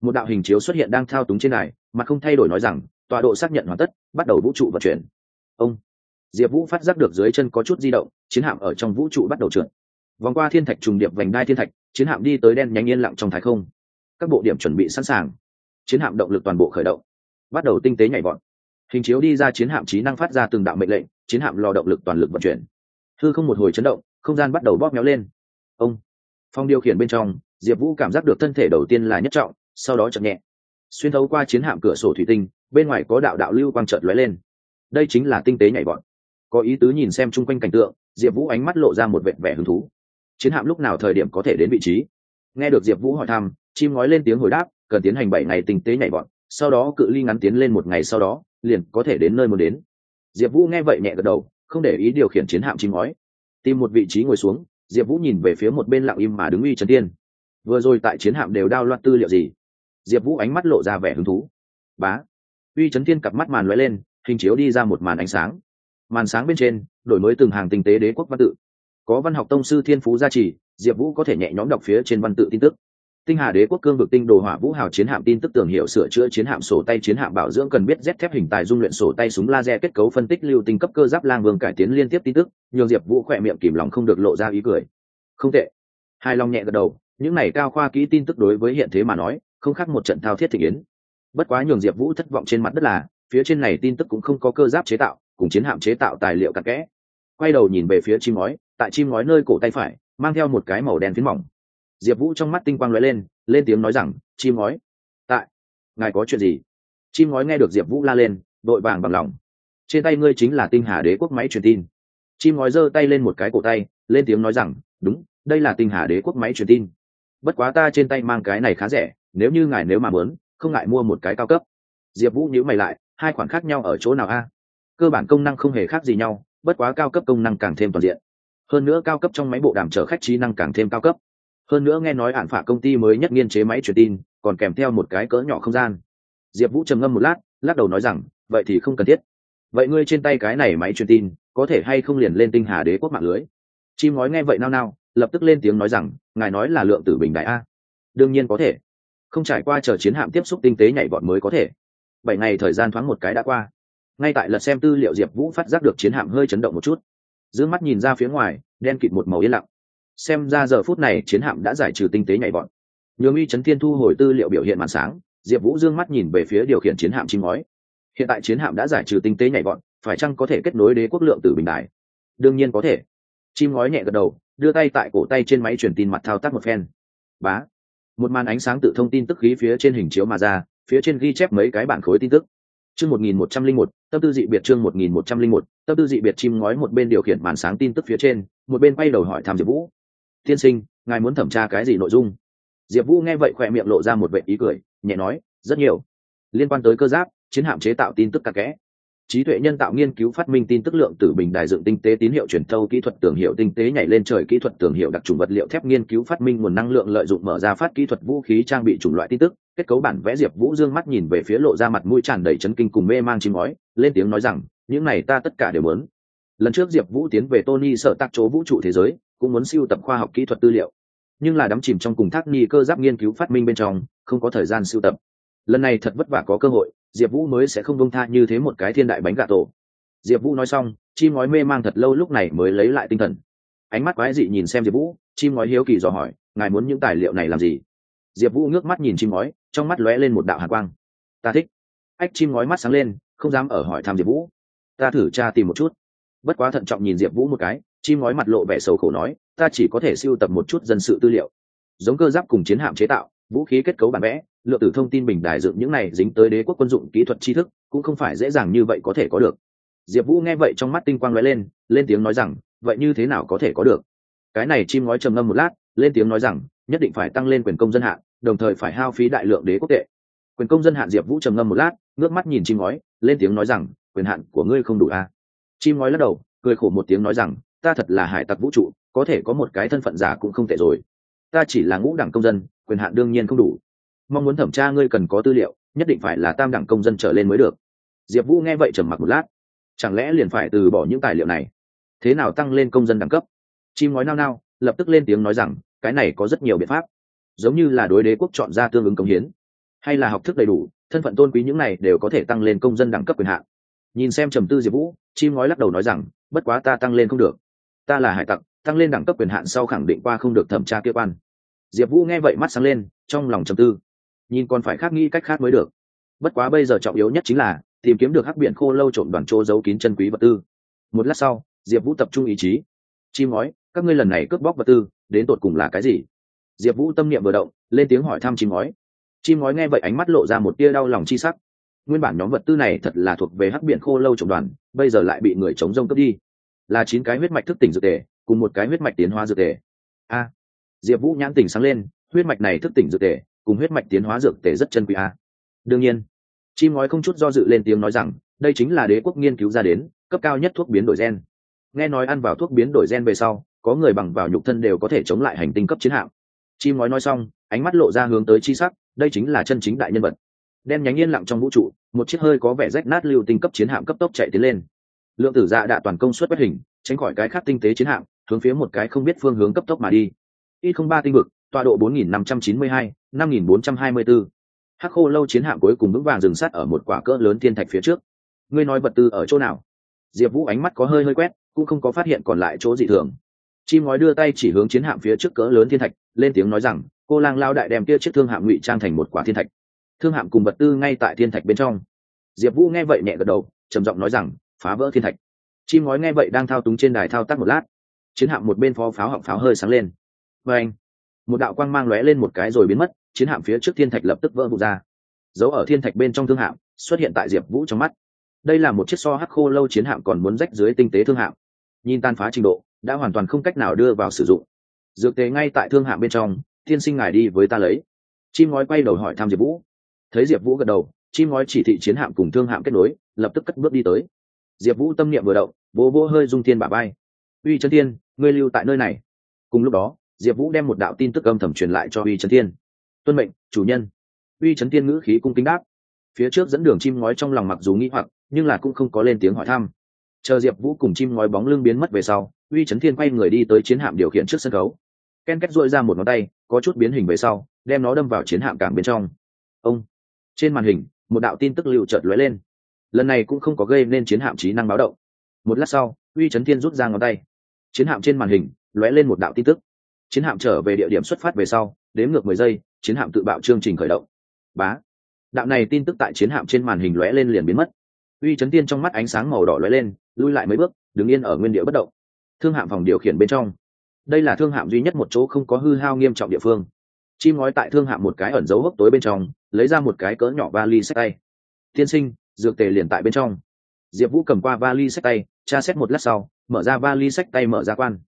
một đạo hình chiếu xuất hiện đang thao túng trên này mà không thay đổi nói rằng, tọa độ xác nhận hoàn tất, bắt đầu vũ trụ vận chuyển. Ông. Diệp vũ phát giác được dưới chân có chút di động, chiến hạm ở trong vũ trụ bắt đầu trượt vòng qua thiên thạch trùng điệp vành đai thiên thạch, chiến hạm đi tới đen nhanh yên lặng trong thái không. Các bộ điểm chuẩn bị sẵn sàng. Chiến hạm động lực toàn bộ khởi động. Bắt đầu tinh tế nhảy vọt. Hình chiếu đi ra chiến hạm trí năng phát ra từng đạo mệnh lệnh, chiến hạm lò động lực toàn lực vận chuyển. Thư không một hồi chấn động, không gian bắt đầu bóp méo lên. Ông. Phong điều khiển bên trong, diệp vũ cảm giác được thân thể đầu tiên là nhất trọng, sau đó chậm nhẹ. Xuyên thấu qua chiến hạm cửa sổ thủy tinh, bên ngoài có đạo đạo lưu quang trợt lóe lên. Đây chính là tinh tế nhảy vọt. Có ý tứ nhìn xem chung quanh cảnh tượng, diệp vũ ánh mắt lộ ra một vẻ vẻ hứng thú chiến hạm lúc nào thời điểm có thể đến vị trí? Nghe được diệp vũ hỏi thăm, chim ngói lên tiếng hồi đáp, cần tiến hành bảy ngày tinh tế nhảy bọn sau đó cự ly ngắn tiến lên một ngày sau đó, liền có thể đến nơi muốn đến. Diệp vũ nghe vậy nhẹ gật đầu, không để ý điều khiển chiến hạm chim ngói. Tìm một vị trí ngồi xuống, diệp vũ nhìn về phía một bên lặng im mà đứng uy trấn tiên. Vừa rồi tại chiến hạm đều đao loạn tư liệu gì? Diệp vũ ánh mắt lộ ra vẻ hứng thú. Bá. Uy trấn tiên cặp mắt màn l lên, hình chiếu đi ra một màn ánh sáng. Màn sáng bên trên, đổi mới từng hàng tinh tế đế quốc văn tự có văn học tông sư thiên phú gia trì, diệp vũ có thể nhẹ nhõm đọc phía trên văn tự tin tức. Tinh hà đế quốc cương vực tinh đồ hỏa vũ hào chiến hạm tin tức tưởng hiệu sửa chữa chiến hạm sổ tay chiến hạm bảo dưỡng cần biết z thép hình tài dung luyện sổ tay súng laser kết cấu phân tích lưu tinh cấp cơ giáp lang vương cải tiến liên tiếp tin tức, nhường diệp vũ khỏe miệng kìm lòng không được lộ ra ý cười. Không tệ. Hai long nhẹ gật đầu, những này cao khoa kỹ tin tức đối với hiện thế mà nói, không khác một trận thao thiết thị yến. Bất quá nhường diệp vũ thất vọng trên mặt đất là, phía trên này tin tức cũng không có cơ giáp chế tạo, cùng chiến hạm chế tạo tài liệu cặn kẽ. Quay đầu nhìn về phía chim ngói tại chim ngói nơi cổ tay phải, mang theo một cái màu đen phiến mỏng. Diệp vũ trong mắt tinh quang lóe lên lên tiếng nói rằng, chim ngói. Tại, ngài có chuyện gì? Chim ngói nghe được diệp vũ la lên, đội vàng bằng lòng. Trên tay ngươi chính là tinh hà đế quốc máy truyền tin. Chim ngói giơ tay lên một cái cổ tay, lên tiếng nói rằng, đúng, đây là tinh hà đế quốc máy truyền tin. Bất quá ta trên tay mang cái này khá rẻ, nếu như ngài nếu mà muốn, không ngại mua một cái cao cấp. Diệp vũ nhữ mày lại, hai khoản khác nhau ở chỗ nào a? Cơ bản công năng không hề khác gì nhau, bất quá cao cấp công năng càng thêm toàn diện hơn nữa cao cấp trong máy bộ đàm chở khách trí năng càng thêm cao cấp. Hơn nữa nghe nói hạn phả công ty mới nhất nghiên chế máy truyền tin, còn kèm theo một cái cỡ nhỏ không gian. Diệp vũ trầm ngâm một lát, lắc đầu nói rằng, vậy thì không cần thiết. Vậy ngươi trên tay cái này máy truyền tin, có thể hay không liền lên tinh hà đế quốc mạng lưới? Chim nói nghe vậy nao nao, lập tức lên tiếng nói rằng, ngài nói là lượng tử bình đại a. Đương nhiên có thể. Không trải qua chờ chiến hạm tiếp xúc tinh tế nhảy vọt mới có thể. Bảy ngày thời gian thoáng một cái đã qua. Ngay tại lật xem tư liệu, diệp vũ phát giác được chiến hạm hơi chấn động một chút d mắt nhìn ra phía ngoài, đen kịt một màu yên lặng. Xem ra giờ phút này chiến hạm đã giải trừ tinh tế nhảy bọn nhường uy trấn thiên thu hồi tư liệu biểu hiện màn sáng, diệp vũ d mắt nhìn về phía điều khiển chiến hạm chim ngói. Hiện tại chiến hạm đã giải trừ tinh tế nhảy bọn phải chăng có thể kết nối đế quốc lượng tử bình đại? Đương nhiên có thể. Chim ngói nhẹ gật đầu, đưa tay tại cổ tay trên máy truyền tin mặt thao tác một phen. Bá. Một màn ánh sáng tự thông tin tức khí phía trên hình chiếu mà ra, phía trên ghi chép mấy cái bản khối tin tức chương một nghìn một trăm linh một, tâm tư dị biệt chương một nghìn một trăm linh một, tâm tư dị biệt chim ngói một bên điều khiển màn sáng tin tức phía trên, một bên quay đầu hỏi thăm diệp vũ. Tiên sinh, ngài muốn thẩm tra cái gì nội dung? Diệp vũ nghe vậy khỏe miệng lộ ra một vẻ ý cười, nhẹ nói, rất nhiều. Liên quan tới cơ giáp, chiến hạm chế tạo tin tức cả kẽ. Trí tuệ nhân tạo nghiên cứu phát minh tin tức lượng tử bình đại dựng tinh tế tín hiệu truyền thâu kỹ thuật tưởng hiệu tinh tế nhảy lên trời kỹ thuật tưởng hiệu đặc trùng vật liệu thép nghiên cứu phát minh nguồn năng lượng lợi dụng mở ra phát kỹ thuật vũ khí trang bị chủng loại tin tức kết cấu bản vẽ diệp vũ dương mắt nhìn về phía lộ ra mặt mũi tràn đầy chấn kinh cùng mê mang chim ngói, lên tiếng nói rằng, những này ta tất cả đều muốn. Lần trước diệp vũ tiến về tony sợ tác chỗ vũ trụ thế giới, cũng muốn siêu tập khoa học kỹ thuật tư liệu. Nhưng là đắm chìm trong cùng thác ni cơ giáp nghiên cứu phát minh bên trong, không có thời gian siêu tập. Lần này thật vất vả có cơ hội, diệp vũ mới sẽ không bông tha như thế một cái thiên đại bánh gà tổ. Diệp vũ nói xong, chim ngói mê mang thật lâu lúc này mới lấy lại tinh thần. Ánh mắt quái dị nhìn xem diệp vũ, chim ngói hiếu kỳ dò hỏi, ngài muốn những tài liệu này làm gì? Diệp vũ ngước mắt nhìn chim ngói, trong mắt lóe lên một đạo hạ quang. Ta thích. Ách, chim ngói mắt sáng lên, không dám ở hỏi thăm diệp vũ. Ta thử tra tìm một chút. Bất quá thận trọng nhìn diệp vũ một cái, chim ngói mặt lộ vẻ sầu khổ nói, ta chỉ có thể siêu tập một chút dân sự tư liệu. Giống cơ giáp cùng chiến hạm chế tạo, vũ khí kết cấu bản vẽ, lượng tử thông tin bình đài dựng những này dính tới đế quốc quân dụng kỹ thuật tri thức, cũng không phải dễ dàng như vậy có thể có được. Diệp vũ nghe vậy trong mắt tinh quang lóe lên lên tiếng nói rằng, vậy như thế nào có thể có được? Cái này chim ngói trầm ngâm một lát, lên tiếng nói rằng, nhất định phải tăng lên quyền công dân hạ đồng thời phải hao phí đại lượng đế quốc tệ. Quyền công dân hạn diệp vũ trầm ngâm một lát, ngước mắt nhìn chim ngói, lên tiếng nói rằng, quyền hạn của ngươi không đủ a à? chim ngói lắc đầu, cười khổ một tiếng nói rằng, ta thật là hải tặc vũ trụ, có thể có một cái thân phận giả cũng không tệ rồi. Ta chỉ là ngũ đẳng công dân, quyền hạn đương nhiên không đủ. Mong muốn thẩm tra ngươi cần có tư liệu, nhất định phải là tam đẳng công dân trở lên mới được. Diệp vũ nghe vậy trầm mặc một lát. Chẳng lẽ liền phải từ bỏ những tài liệu này? Thế nào tăng lên công dân đẳng cấp? Chim nói nao nao, lập tức lên tiếng nói rằng, cái này có rất nhiều biện pháp giống như là đối đế quốc chọn ra tương ứng công hiến. Hay là học thức đầy đủ, thân phận tôn quý những này đều có thể tăng lên công dân đẳng cấp quyền hạn. Nhìn xem trầm tư diệp vũ, chim ngói lắc đầu nói rằng, bất quá ta tăng lên không được. Ta là hải tặc, tăng lên đẳng cấp quyền hạn sau khẳng định qua không được thẩm tra kia quan. Diệp vũ nghe vậy mắt sáng lên, trong lòng trầm tư. Nhìn còn phải khác nghĩ cách khác mới được. Bất quá bây giờ trọng yếu nhất chính là, tìm kiếm được hắc biển khô lâu trộm đoàn chỗ giấu kín chân quý vật tư. Một lát sau, diệp vũ tập trung ý chí. Chim ngói, các ngươi lần này cướp bóc vật tư, đến tột cùng là cái gì? Diệp vũ tâm niệm vừa động, lên tiếng hỏi thăm chim ngói. Chim ngói nghe vậy ánh mắt lộ ra một tia đau lòng chi sắc. Nguyên bản nhóm vật tư này thật là thuộc về hắc biển khô lâu trồng đoàn, bây giờ lại bị người chống rông cướp đi. Là chín cái huyết mạch thức tỉnh dược tề cùng một cái huyết mạch tiến hóa dược tề a. Diệp vũ nhãn tỉnh sáng lên, huyết mạch này thức tỉnh dược tề cùng huyết mạch tiến hóa dược tề rất chân quý a. Đương nhiên, chim ngói không chút do dự lên tiếng nói rằng, đây chính là đế quốc nghiên cứu ra đến, cấp cao nhất thuốc biến đổi gen. Nghe nói ăn vào thuốc biến đổi gen về sau, có người bằng vào nhục thân đều có thể chống lại hành tinh cấp chiến hạm chim nói nói xong, ánh mắt lộ ra hướng tới chi sắc, đây chính là chân chính đại nhân vật. Đen nhánh yên lặng trong vũ trụ, một chiếc hơi có vẻ rách nát lưu tinh cấp chiến hạm cấp tốc chạy tiến lên. Lượng tử dạ đã toàn công suất quét hình, tránh khỏi cái khác tinh tế chiến hạm, hướng phía một cái không biết phương hướng cấp tốc mà đi. Y không ba tinh vực, tọa độ bốn nghìn năm trăm chín mươi hai, năm nghìn bốn trăm hai mươi bốn. Hắc khô lâu chiến hạm cuối cùng vững vàng dừng sát ở một quả cỡ lớn thiên thạch phía trước. Ngươi nói vật tư ở chỗ nào? Diệp vũ ánh mắt có hơi hơi quét, cũng không có phát hiện còn lại chỗ dị thường chim ngói đưa tay chỉ hướng chiến hạm phía trước cỡ lớn thiên thạch, lên tiếng nói rằng, cô lang lao đại đem kia chiếc thương hạm ngụy trang thành một quả thiên thạch. Thương hạm cùng vật tư ngay tại thiên thạch bên trong. Diệp vũ nghe vậy nhẹ gật đầu, trầm giọng nói rằng, phá vỡ thiên thạch. Chim ngói nghe vậy đang thao túng trên đài thao tác một lát. Chiến hạm một bên phó pháo họng pháo hơi sáng lên. Và anh, một đạo quang mang lóe lên một cái rồi biến mất, chiến hạm phía trước thiên thạch lập tức vỡ vụt ra. Giấu ở thiên thạch bên trong thương hạm, xuất hiện tại diệp vũ trong mắt. Đây là một chiếc so hắc khô lâu chiến hạm còn muốn rách dưới tinh tế thương hạm. Nhìn tan phá trình độ đã hoàn toàn không cách nào đưa vào sử dụng. Dược tế ngay tại thương hạ bên trong, tiên sinh ngài đi với ta lấy. Chim ngói quay đầu hỏi thăm diệp vũ. Thấy diệp vũ gật đầu, chim ngói chỉ thị chiến hạm cùng thương hạm kết nối, lập tức cất bước đi tới. Diệp vũ tâm niệm vừa động bố vô hơi dung thiên bả bay uy Trấn thiên, ngươi lưu tại nơi này. Cùng lúc đó, diệp vũ đem một đạo tin tức âm thầm truyền lại cho uy trấn thiên. Tuân mệnh, chủ nhân. Uy trấn thiên ngữ khí cung kính đáp. Phía trước dẫn đường chim ngói trong lòng mặc dù nghĩ hoặc, nhưng là cũng không có lên tiếng hỏi thăm chờ diệp vũ cùng chim ngói bóng lưng biến mất về sau, uy trấn thiên quay người đi tới chiến hạm điều khiển trước sân khấu. Ken két dội ra một ngón tay, có chút biến hình về sau, đem nó đâm vào chiến hạm cảng bên trong. Ông! Trên màn hình, một đạo tin tức lưu chợt lóe lên. Lần này cũng không có gây nên chiến hạm trí năng báo động. Một lát sau, uy trấn thiên rút ra ngón tay. Chiến hạm trên màn hình, lóe lên một đạo tin tức. Chiến hạm trở về địa điểm xuất phát về sau đếm ngược mười giây, chiến hạm tự bạo chương trình khởi động. Bá! Đạo này tin tức tại chiến hạm trên màn hình lóe lên liền biến mất. Uy Trấn tiên trong mắt ánh sáng màu đỏ lóe lên lui lại mấy bước, đứng yên ở nguyên địa bất động. Thương hạm phòng điều khiển bên trong. Đây là thương hạm duy nhất một chỗ không có hư hao nghiêm trọng địa phương. Chim ngói tại thương hạm một cái ẩn dấu hốc tối bên trong, lấy ra một cái cỡ nhỏ vali sách tay. Tiên sinh, dược tề liền tại bên trong. Diệp vũ cầm qua vali sách tay, tra xét một lát sau, mở ra vali sách tay mở ra quan.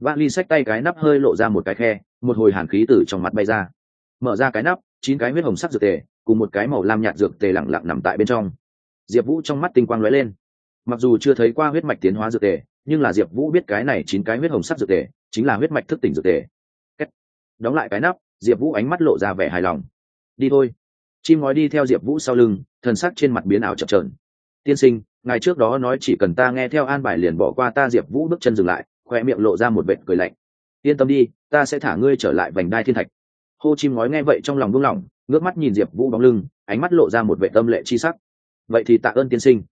Vali sách tay cái nắp hơi lộ ra một cái khe, một hồi hàn khí từ trong mặt bay ra. Mở ra cái nắp, chín cái huyết hồng sắc dược tề, cùng một cái màu lam nhạt dược tề lẳng lặng nằm tại bên trong. Diệp vũ trong mắt tinh quang lóe lên mặc dù chưa thấy qua huyết mạch tiến hóa dược tề, nhưng là diệp vũ biết cái này chín cái huyết hồng sắc dược tề, chính là huyết mạch thức tỉnh dược tề. Đóng lại cái nắp, diệp vũ ánh mắt lộ ra vẻ hài lòng. Đi thôi. Chim ngói đi theo diệp vũ sau lưng, thần sắc trên mặt biến ảo chập trờn tiên sinh, ngài trước đó nói chỉ cần ta nghe theo an bài liền bỏ qua ta. Diệp vũ bước chân dừng lại, khoe miệng lộ ra một vệt cười lạnh. Yên tâm đi, ta sẽ thả ngươi trở lại vành đai thiên thạch. Hô chim ngói nghe vậy trong lòng buông lỏng, ngước mắt nhìn diệp vũ bóng lưng, ánh mắt lộ ra một vệ tâm lệ chi sắc. Vậy thì tạ ơn tiên sinh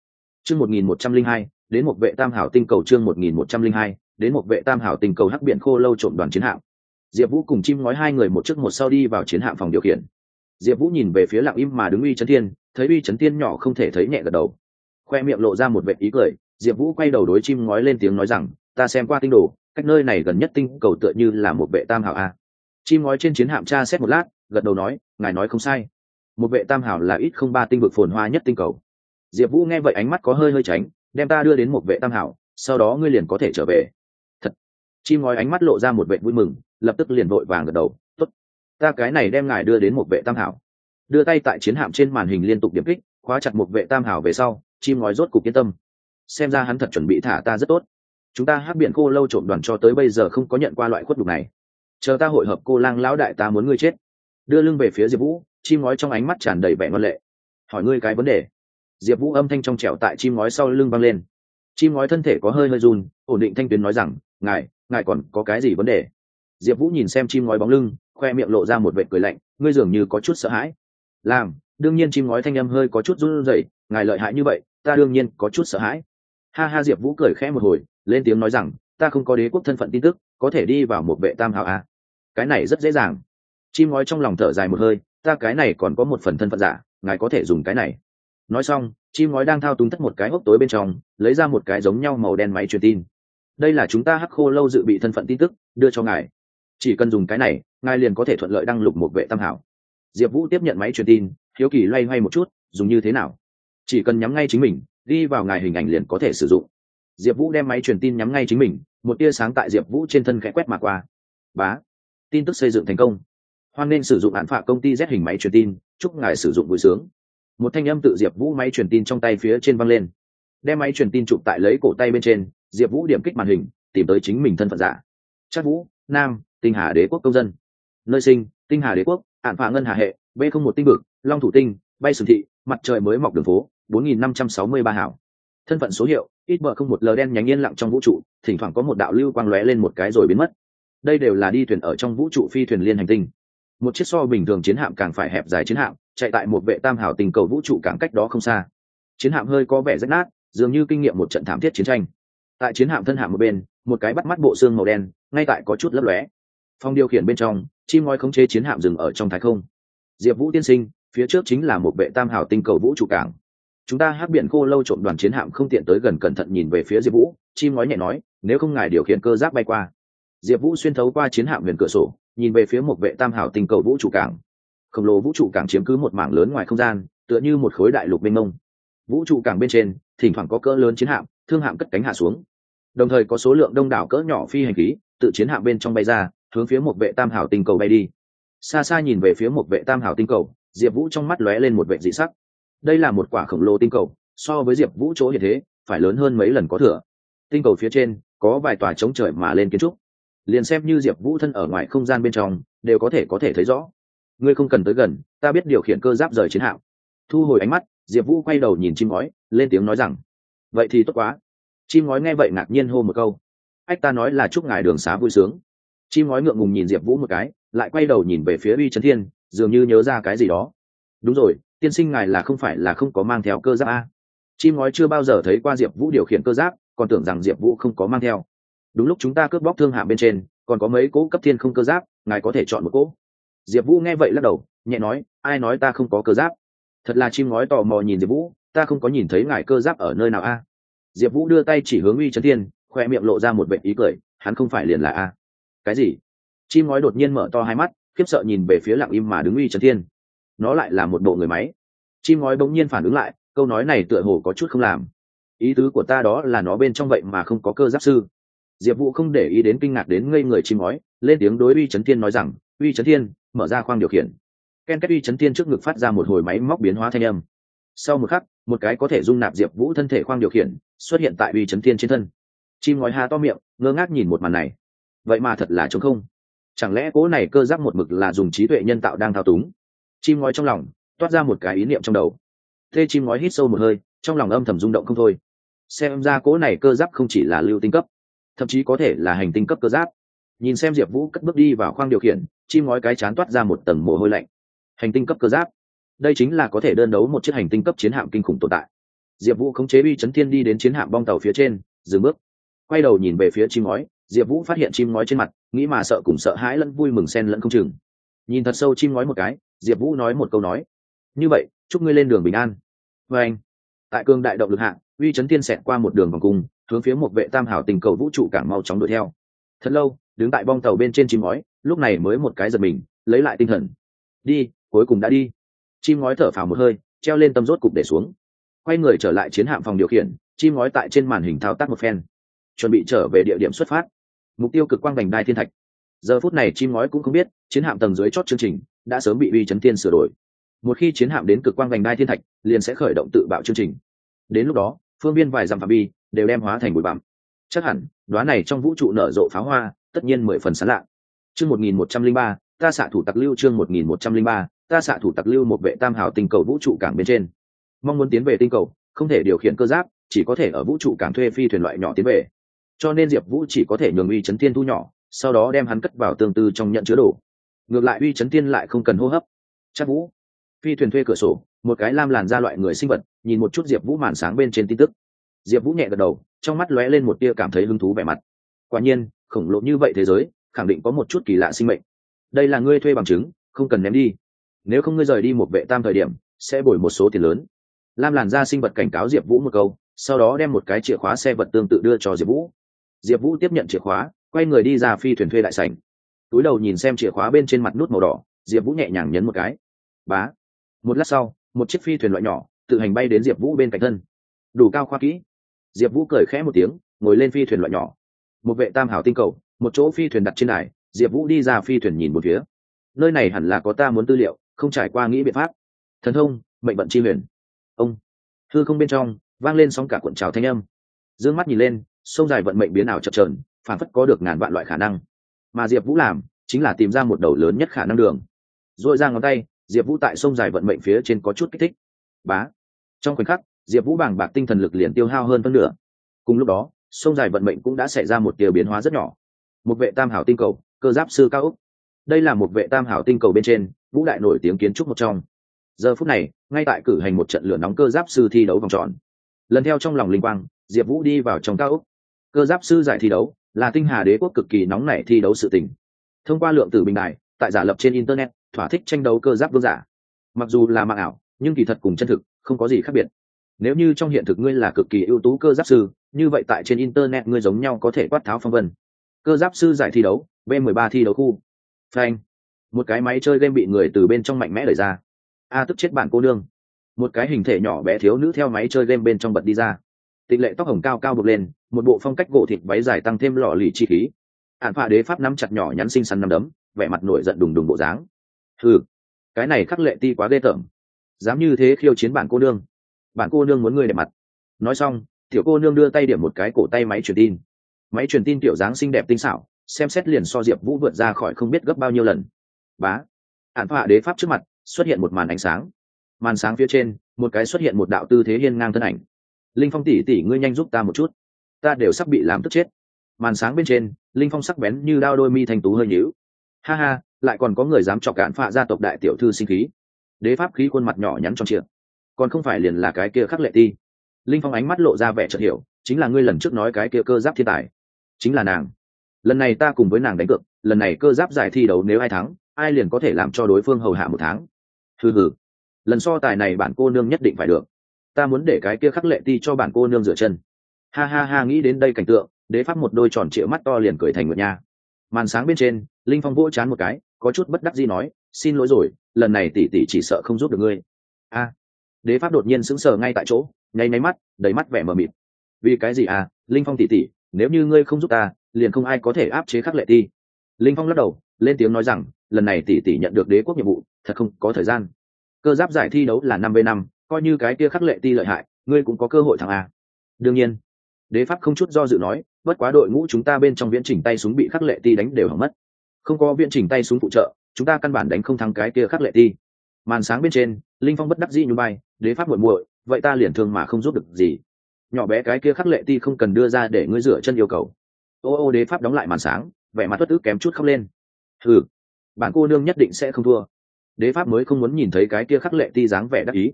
chương một nghìn một trăm linh hai, đến một vệ tam hảo tinh cầu chương một nghìn một trăm linh hai, đến một vệ tam hảo tinh cầu hắc biển khô lâu trộm đoàn chiến hạm. Diệp vũ cùng chim ngói hai người một trước một sau đi vào chiến hạm phòng điều khiển. Diệp vũ nhìn về phía lặng im mà đứng uy trấn thiên, thấy uy trấn thiên nhỏ không thể thấy nhẹ gật đầu. Khoe miệng lộ ra một vệ ý cười, diệp vũ quay đầu đối chim ngói lên tiếng nói rằng, ta xem qua tinh đồ, cách nơi này gần nhất tinh cầu tựa như là một vệ tam hảo a. Chim ngói trên chiến hạm tra xét một lát, gật đầu nói, ngài nói không sai. Một vệ tam hảo là ít không ba tinh vực phồn hoa nhất tinh cầu diệp vũ nghe vậy ánh mắt có hơi hơi tránh, đem ta đưa đến một vệ tam hảo, sau đó ngươi liền có thể trở về. Thật. Chim ngói ánh mắt lộ ra một vệ vui mừng, lập tức liền vội vàng gật đầu, tốt. Ta cái này đem ngài đưa đến một vệ tam hảo. Đưa tay tại chiến hạm trên màn hình liên tục điểm kích, khóa chặt một vệ tam hảo về sau, chim ngói rốt cục yên tâm. Xem ra hắn thật chuẩn bị thả ta rất tốt. Chúng ta hát biển cô lâu trộm đoàn cho tới bây giờ không có nhận qua loại khuất đục này. Chờ ta hội hợp cô lang lão đại ta muốn ngươi chết. Đưa lưng về phía diệp vũ, chim ngói trong ánh mắt tràn đầy vẻ ngon lệ. Hỏi ngươi cái vấn đề diệp vũ âm thanh trong trẻo tại chim ngói sau lưng văng lên. Chim ngói thân thể có hơi hơi run, ổn định thanh tuyến nói rằng, ngài ngài còn có cái gì vấn đề? Diệp vũ nhìn xem chim ngói bóng lưng, khoe miệng lộ ra một vệ cười lạnh, ngươi dường như có chút sợ hãi. Làm, đương nhiên chim ngói thanh âm hơi có chút run rẩy, ngài lợi hại như vậy, ta đương nhiên có chút sợ hãi. Ha ha, diệp vũ cười khẽ một hồi, lên tiếng nói rằng, ta không có đế quốc thân phận tin tức, có thể đi vào một vệ tam hào à? cái này rất dễ dàng. Chim ngói trong lòng thở dài một hơi, ta cái này còn có một phần thân phận giả, ngài có thể dùng cái này nói xong, chim ngói đang thao túng thất một cái hốc tối bên trong, lấy ra một cái giống nhau màu đen máy truyền tin. Đây là chúng ta hắc khô lâu dự bị thân phận tin tức, đưa cho ngài. Chỉ cần dùng cái này, ngài liền có thể thuận lợi đăng lục một vệ tam hảo. Diệp vũ tiếp nhận máy truyền tin, hiếu kỳ loay hoay một chút, dùng như thế nào? Chỉ cần nhắm ngay chính mình đi vào ngài hình ảnh liền có thể sử dụng. Diệp vũ đem máy truyền tin nhắm ngay chính mình, một tia sáng tại diệp vũ trên thân khẽ quét mà qua. Bá, tin tức xây dựng thành công. Hoan nên sử dụng án phạ công ty z hình máy truyền tin, chúc ngài sử dụng vui sướng một thanh âm tự diệp vũ máy truyền tin trong tay phía trên văng lên. Đem máy truyền tin chụp tại lấy cổ tay bên trên, diệp vũ điểm kích màn hình, tìm tới chính mình thân phận giả. Chắc vũ, nam, tinh hà đế quốc công dân. Nơi sinh, tinh hà đế quốc ạn phạ ngân hà hệ, b không một tinh vực, long thủ tinh, bay sừng thị, mặt trời mới mọc đường phố, bốn nghìn năm trăm sáu mươi ba hảo. Thân phận số hiệu, ít bờ không một lờ đen nhánh yên lặng trong vũ trụ, thỉnh thoảng có một đạo lưu quang lóe lên một cái rồi biến mất. Đây đều là đi thuyền ở trong vũ trụ phi thuyền liên hành tinh một chiếc so bình thường chiến hạm càng phải hẹp dài chiến hạm, chạy tại một vệ tam hảo tình cầu vũ trụ cảng cách đó không xa. Chiến hạm hơi có vẻ rách nát, dường như kinh nghiệm một trận thảm thiết chiến tranh. Tại chiến hạm thân hạm một bên, một cái bắt mắt bộ xương màu đen, ngay tại có chút lấp lóe. Phong điều khiển bên trong, chim ngói khống chế chiến hạm dừng ở trong thái không. Diệp vũ tiên sinh, phía trước chính là một vệ tam hảo tinh cầu vũ trụ cảng. Chúng ta hát biển khô lâu trộm đoàn chiến hạm không tiện tới gần cẩn thận nhìn về phía diệp vũ, chim ngói nhẹ nói, nếu không ngài điều khiển cơ giáp bay qua. Diệp vũ xuyên thấu qua chiến hạm huyền cửa sổ nhìn về phía một vệ tam hảo tinh cầu vũ trụ cảng. Khổng lồ vũ trụ cảng chiếm cứ một mảng lớn ngoài không gian, tựa như một khối đại lục mênh mông. Vũ trụ cảng bên trên, thỉnh thoảng có cỡ lớn chiến hạm, thương hạm cất cánh hạ xuống. Đồng thời có số lượng đông đảo cỡ nhỏ phi hành khí, tự chiến hạm bên trong bay ra, hướng phía một vệ tam hảo tinh cầu bay đi. Xa xa nhìn về phía một vệ tam hảo tinh cầu, diệp vũ trong mắt lóe lên một vệ dị sắc. Đây là một quả khổng lồ tinh cầu, so với diệp vũ chỗ hiện thế, phải lớn hơn mấy lần có thừa. Tinh cầu phía trên, có vài tòa chống trời mà lên kiến trúc liền xem như diệp vũ thân ở ngoài không gian bên trong, đều có thể có thể thấy rõ. Ngươi không cần tới gần, ta biết điều khiển cơ giáp rời chiến hạm. Thu hồi ánh mắt, diệp vũ quay đầu nhìn chim ngói, lên tiếng nói rằng, vậy thì tốt quá. Chim ngói nghe vậy ngạc nhiên hô một câu. Ách, ta nói là chúc ngài đường xá vui sướng. Chim ngói ngượng ngùng nhìn diệp vũ một cái, lại quay đầu nhìn về phía uy trấn thiên, dường như nhớ ra cái gì đó. Đúng rồi, tiên sinh ngài là không phải là không có mang theo cơ giáp a? Chim ngói chưa bao giờ thấy qua diệp vũ điều khiển cơ giáp, còn tưởng rằng diệp vũ không có mang theo đúng lúc chúng ta cướp bóc thương hạng bên trên, còn có mấy cỗ cấp thiên không cơ giáp, ngài có thể chọn một cỗ. Diệp vũ nghe vậy lắc đầu, nhẹ nói, ai nói ta không có cơ giáp? Thật là chim ngói tò mò nhìn diệp vũ, ta không có nhìn thấy ngài cơ giáp ở nơi nào a? Diệp vũ đưa tay chỉ hướng uy trấn thiên, khoe miệng lộ ra một vệ ý cười, hắn không phải liền là a. Cái gì? Chim ngói đột nhiên mở to hai mắt, khiếp sợ nhìn về phía lặng im mà đứng uy trấn thiên. Nó lại là một bộ người máy. Chim ngói bỗng nhiên phản ứng lại, câu nói này tựa hồ có chút không làm. Ý tứ của ta đó là nó bên trong vậy mà không có cơ giáp sư diệp vũ không để ý đến kinh ngạc đến ngây người chim ngói, lên tiếng đối uy trấn thiên nói rằng, uy trấn thiên, mở ra khoang điều khiển. Ken kết uy trấn thiên trước ngực phát ra một hồi máy móc biến hóa thanh âm. Sau một khắc, một cái có thể dung nạp diệp vũ thân thể khoang điều khiển xuất hiện tại uy trấn thiên trên thân. Chim ngói hà to miệng, ngơ ngác nhìn một màn này. Vậy mà thật là chống không. Chẳng lẽ cố này cơ giáp một mực là dùng trí tuệ nhân tạo đang thao túng? Chim ngói trong lòng toát ra một cái ý niệm trong đầu. Thê chim ngói hít sâu một hơi, trong lòng âm thầm rung động không thôi. Xem ra cố này cơ giáp không chỉ là lưu tinh cấp thậm chí có thể là hành tinh cấp cơ giáp. Nhìn xem diệp vũ cất bước đi vào khoang điều khiển, chim ngói cái chán toát ra một tầng mồ hôi lạnh. Hành tinh cấp cơ giáp. Đây chính là có thể đơn đấu một chiếc hành tinh cấp chiến hạm kinh khủng tồn tại. Diệp vũ khống chế uy chấn thiên đi đến chiến hạm bong tàu phía trên, dừng bước. Quay đầu nhìn về phía chim ngói, diệp vũ phát hiện chim ngói trên mặt, nghĩ mà sợ cùng sợ hãi lẫn vui mừng sen lẫn không chừng. Nhìn thật sâu chim ngói một cái, diệp vũ nói một câu nói. Như vậy, chúc ngươi lên đường bình an. Vê anh tại cương đại động lực hạng, uy chấn thiên xẹt qua một đường vòng cung, hướng phía một vệ tam hảo tình cầu vũ trụ cảng mau chóng đuổi theo. Thật lâu, đứng tại bong tàu bên trên chim ngói, lúc này mới một cái giật mình, lấy lại tinh thần. Đi, cuối cùng đã đi. Chim ngói thở phào một hơi, treo lên tâm rốt cục để xuống. Quay người trở lại chiến hạm phòng điều khiển, chim ngói tại trên màn hình thao tác một phen. Chuẩn bị trở về địa điểm xuất phát. Mục tiêu cực quang vành đai thiên thạch. Giờ phút này chim ngói cũng không biết, chiến hạm tầng dưới chót chương trình đã sớm bị uy chấn thiên sửa đổi một khi chiến hạm đến cực quang vành đai thiên thạch, liền sẽ khởi động tự bạo chương trình. Đến lúc đó, phương viên vài dặm phạm vi đều đem hóa thành bụi bặm. Chắc hẳn đoán này trong vũ trụ nở rộ pháo hoa, tất nhiên mười phần sán lạ. Chương một nghìn một trăm linh ba, ta xạ thủ tặc lưu chương một nghìn một trăm linh ba, ta xạ thủ tặc lưu một vệ tam hào tinh cầu vũ trụ cảng bên trên. Mong muốn tiến về tinh cầu, không thể điều khiển cơ giáp, chỉ có thể ở vũ trụ cảng thuê phi thuyền loại nhỏ tiến về. Cho nên diệp vũ chỉ có thể nhường uy chấn thiên thu nhỏ, sau đó đem hắn cất vào tương tư trong nhận chứa đồ. Ngược lại uy chấn thiên lại không cần hô hấp. Chắc vũ phi thuyền thuê cửa sổ, một cái lam làn ra loại người sinh vật, nhìn một chút diệp vũ màn sáng bên trên tin tức. Diệp vũ nhẹ gật đầu, trong mắt lóe lên một tia cảm thấy hứng thú vẻ mặt. Quả nhiên, khổng lồ như vậy thế giới, khẳng định có một chút kỳ lạ sinh mệnh. Đây là ngươi thuê bằng chứng, không cần ném đi. Nếu không ngươi rời đi một vệ tam thời điểm, sẽ bồi một số tiền lớn. Lam làn ra sinh vật cảnh cáo diệp vũ một câu, sau đó đem một cái chìa khóa xe vật tương tự đưa cho diệp vũ. Diệp vũ tiếp nhận chìa khóa, quay người đi ra phi thuyền thuê đại sảnh. Túi đầu nhìn xem chìa khóa bên trên mặt nút màu đỏ, diệp vũ nhẹ nhàng nhấn một cái. Bá một lát sau, một chiếc phi thuyền loại nhỏ, tự hành bay đến diệp vũ bên cạnh thân. Đủ cao khoa kỹ. Diệp vũ cười khẽ một tiếng, ngồi lên phi thuyền loại nhỏ. Một vệ tam hảo tinh cầu, một chỗ phi thuyền đặt trên đài, diệp vũ đi ra phi thuyền nhìn một phía. Nơi này hẳn là có ta muốn tư liệu, không trải qua nghĩ biện pháp. Thần thông, mệnh vận chi huyền. Ông. Thư không bên trong, vang lên sóng cả cuộn trào thanh âm. D ư ơ n g mắt nhìn lên, sông dài vận mệnh biến ảo chập trờn phản phất có được ngàn vạn loại khả năng. Mà diệp vũ làm, chính là tìm ra một đầu lớn nhất khả năng đường. R ồ i ra ngón tay diệp vũ tại sông dài vận mệnh phía trên có chút kích thích. Bá. Trong khoảnh khắc, diệp vũ bàng bạc tinh thần lực liền tiêu hao hơn phân nửa. Cùng lúc đó, sông dài vận mệnh cũng đã xảy ra một điều biến hóa rất nhỏ. Một vệ tam hảo tinh cầu, cơ giáp sư cao úc đây là một vệ tam hảo tinh cầu bên trên, vũ đại nổi tiếng kiến trúc một trong. Giờ phút này, ngay tại cử hành một trận lửa nóng cơ giáp sư thi đấu vòng tròn. Lần theo trong lòng linh quang, diệp vũ đi vào trong cao úc cơ giáp sư giải thi đấu là tinh hà đế quốc cực kỳ nóng nảy thi đấu sự tình. Thông qua lượng tử bình đại tại giả lập trên internet thỏa thích tranh đấu cơ giáp vương giả. Mặc dù là mạng ảo, nhưng kỳ thật cùng chân thực, không có gì khác biệt. Nếu như trong hiện thực ngươi là cực kỳ ưu tú cơ giáp sư, như vậy tại trên internet ngươi giống nhau có thể quát tháo phong vân. Cơ giáp sư giải thi đấu, b 13 thi đấu khu. Phanh. Một cái máy chơi game bị người từ bên trong mạnh mẽ đẩy ra. A tức chết bản cô nương. Một cái hình thể nhỏ bé thiếu nữ theo máy chơi game bên trong bật đi ra. Tịch lệ tóc hồng cao cao bực lên, một bộ phong cách gỗ thịt váy dài tăng thêm lò lì chi khí. Hạn phạ đế pháp nắm chặt nhỏ nhắn xinh xắn nắm đấm, vẻ mặt nổi giận đùng đùng bộ dáng thử cái này khắc lệ ti quá ghê tởm. Dám như thế khiêu chiến bản cô nương. Bản cô nương muốn ngươi đẹp mặt. Nói xong, tiểu cô nương đưa tay điểm một cái cổ tay máy truyền tin. Máy truyền tin tiểu dáng xinh đẹp tinh xảo, xem xét liền so diệp vũ vượt ra khỏi không biết gấp bao nhiêu lần. Bá ạn phạ đế pháp trước mặt xuất hiện một màn ánh sáng. Màn sáng phía trên, một cái xuất hiện một đạo tư thế hiên ngang thân ảnh. Linh phong tỉ tỉ ngươi nhanh giúp ta một chút. Ta đều sắp bị làm tức chết. Màn sáng bên trên, linh phong sắc bén như đao đôi mi thành tú hơi nhíu. Ha ha lại còn có người dám chọc cản phạ gia tộc đại tiểu thư sinh khí. Đế pháp khí khuôn mặt nhỏ nhắn trong trịa. Còn không phải liền là cái kia khắc lệ ti. Linh phong ánh mắt lộ ra vẻ chợt hiểu, chính là ngươi lần trước nói cái kia cơ giáp thiên tài. Chính là nàng. Lần này ta cùng với nàng đánh cược, lần này cơ giáp giải thi đấu nếu ai thắng, ai liền có thể làm cho đối phương hầu hạ một tháng. Thư hử lần so tài này bản cô nương nhất định phải được. Ta muốn để cái kia khắc lệ ti cho bản cô nương rửa chân. Ha ha ha, nghĩ đến đây cảnh tượng, đế pháp một đôi tròn trịa mắt to liền cười thành ngựa nha. Màn sáng bên trên, linh phong vỗ chán một cái có chút bất đắc gì nói, xin lỗi rồi, lần này tỷ tỷ chỉ sợ không giúp được ngươi. A, đế pháp đột nhiên sững sờ ngay tại chỗ, nháy máy mắt, đầy mắt vẻ mờ mịt. Vì cái gì à linh phong tỷ tỷ, nếu như ngươi không giúp ta, liền không ai có thể áp chế khắc lệ ti. Linh phong lắc đầu, lên tiếng nói rằng, lần này tỷ tỷ nhận được đế quốc nhiệm vụ, thật không có thời gian. Cơ giáp giải thi đấu là năm v năm, coi như cái kia khắc lệ ti lợi hại, ngươi cũng có cơ hội thắng a. Đương nhiên, đế pháp không chút do dự nói, bất quá đội ngũ chúng ta bên trong viễn chỉnh tay súng bị khắc lệ ti đánh đều hỏng mất không có viện chỉnh tay súng phụ trợ, chúng ta căn bản đánh không thắng cái kia khắc lệ ti. Màn sáng bên trên, linh phong bất đắc dĩ như bay đế pháp muội muội, vậy ta liền thương mà không giúp được gì. Nhỏ bé cái kia khắc lệ ti không cần đưa ra để ngươi rửa chân yêu cầu. Ô ô, đế pháp đóng lại màn sáng, vẻ mặt thất ức kém chút khóc lên. Ừ bản cô nương nhất định sẽ không thua. Đế pháp mới không muốn nhìn thấy cái kia khắc lệ ti dáng vẻ đắc ý.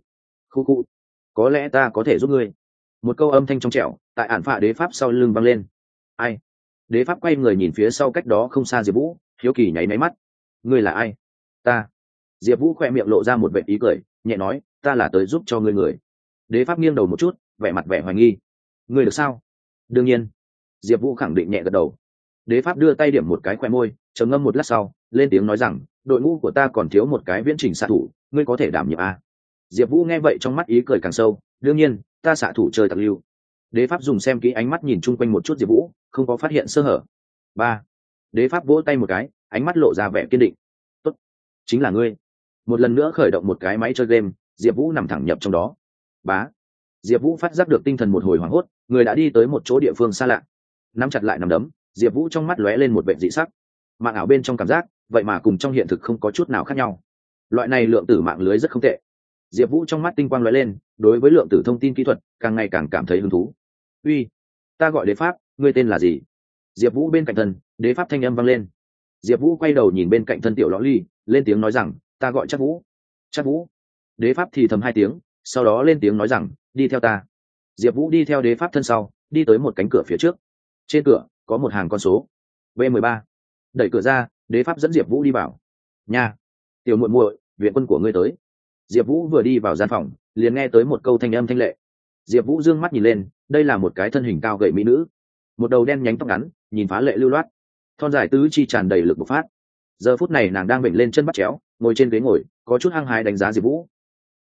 Khu khu, có lẽ ta có thể giúp ngươi. Một câu âm thanh trong trẻo, tại ản phạ đế pháp sau lưng văng lên. Ai? Đế pháp quay người nhìn phía sau cách đó không xa diệp vũ hiếu kỳ nháy máy mắt. Ngươi là ai? Ta. Diệp vũ khoe miệng lộ ra một vệ ý cười, nhẹ nói, ta là tới giúp cho ngươi người. Đế pháp nghiêng đầu một chút, vẻ mặt vẻ hoài nghi. Ngươi được sao? Đương nhiên. Diệp vũ khẳng định nhẹ gật đầu. Đế pháp đưa tay điểm một cái khoe môi, trầm ngâm một lát sau, lên tiếng nói rằng, đội ngũ của ta còn thiếu một cái viễn trình xạ thủ, ngươi có thể đảm nhiệm a diệp vũ nghe vậy trong mắt ý cười càng sâu, đương nhiên, ta xạ thủ chơi tặc lưu. Đế pháp dùng xem kỹ ánh mắt nhìn chung quanh một chút diệp vũ, không có phát hiện sơ hở. Ba đế pháp vỗ tay một cái, ánh mắt lộ ra vẻ kiên định. Tốt, chính là ngươi. Một lần nữa khởi động một cái máy chơi game, diệp vũ nằm thẳng nhập trong đó. Bá. Diệp vũ phát giác được tinh thần một hồi hoảng hốt, người đã đi tới một chỗ địa phương xa lạ. Nắm chặt lại nằm đấm, diệp vũ trong mắt lóe lên một vệ dị sắc. Mạng ảo bên trong cảm giác, vậy mà cùng trong hiện thực không có chút nào khác nhau. Loại này lượng tử mạng lưới rất không tệ. Diệp vũ trong mắt tinh quang lóe lên, đối với lượng tử thông tin kỹ thuật, càng ngày càng cảm thấy hứng thú. Uy, ta gọi đế pháp, ngươi tên là gì? Diệp vũ bên cạnh thân, đế pháp thanh âm vang lên. Diệp vũ quay đầu nhìn bên cạnh thân tiểu lõ ly, lên tiếng nói rằng, ta gọi chắc vũ. Chắc vũ? Đế pháp thì thầm hai tiếng, sau đó lên tiếng nói rằng, đi theo ta. Diệp vũ đi theo đế pháp thân sau, đi tới một cánh cửa phía trước. Trên cửa, có một hàng con số. B mười ba. Đẩy cửa ra, đế pháp dẫn diệp vũ đi vào. Nhà tiểu muội muội, viện quân của ngươi tới. Diệp vũ vừa đi vào gian phòng, liền nghe tới một câu thanh âm thanh lệ. Diệp vũ d ư ơ n g mắt nhìn lên, đây là một cái thân hình cao gậy mỹ nữ. Một đầu đen nhánh tóc ngắn nhìn phá lệ lưu loát. Thon dài tứ chi tràn đầy lực bộc phát. Giờ phút này nàng đang bệnh lên chân bắt chéo, ngồi trên ghế ngồi, có chút hăng hái đánh giá diệp vũ.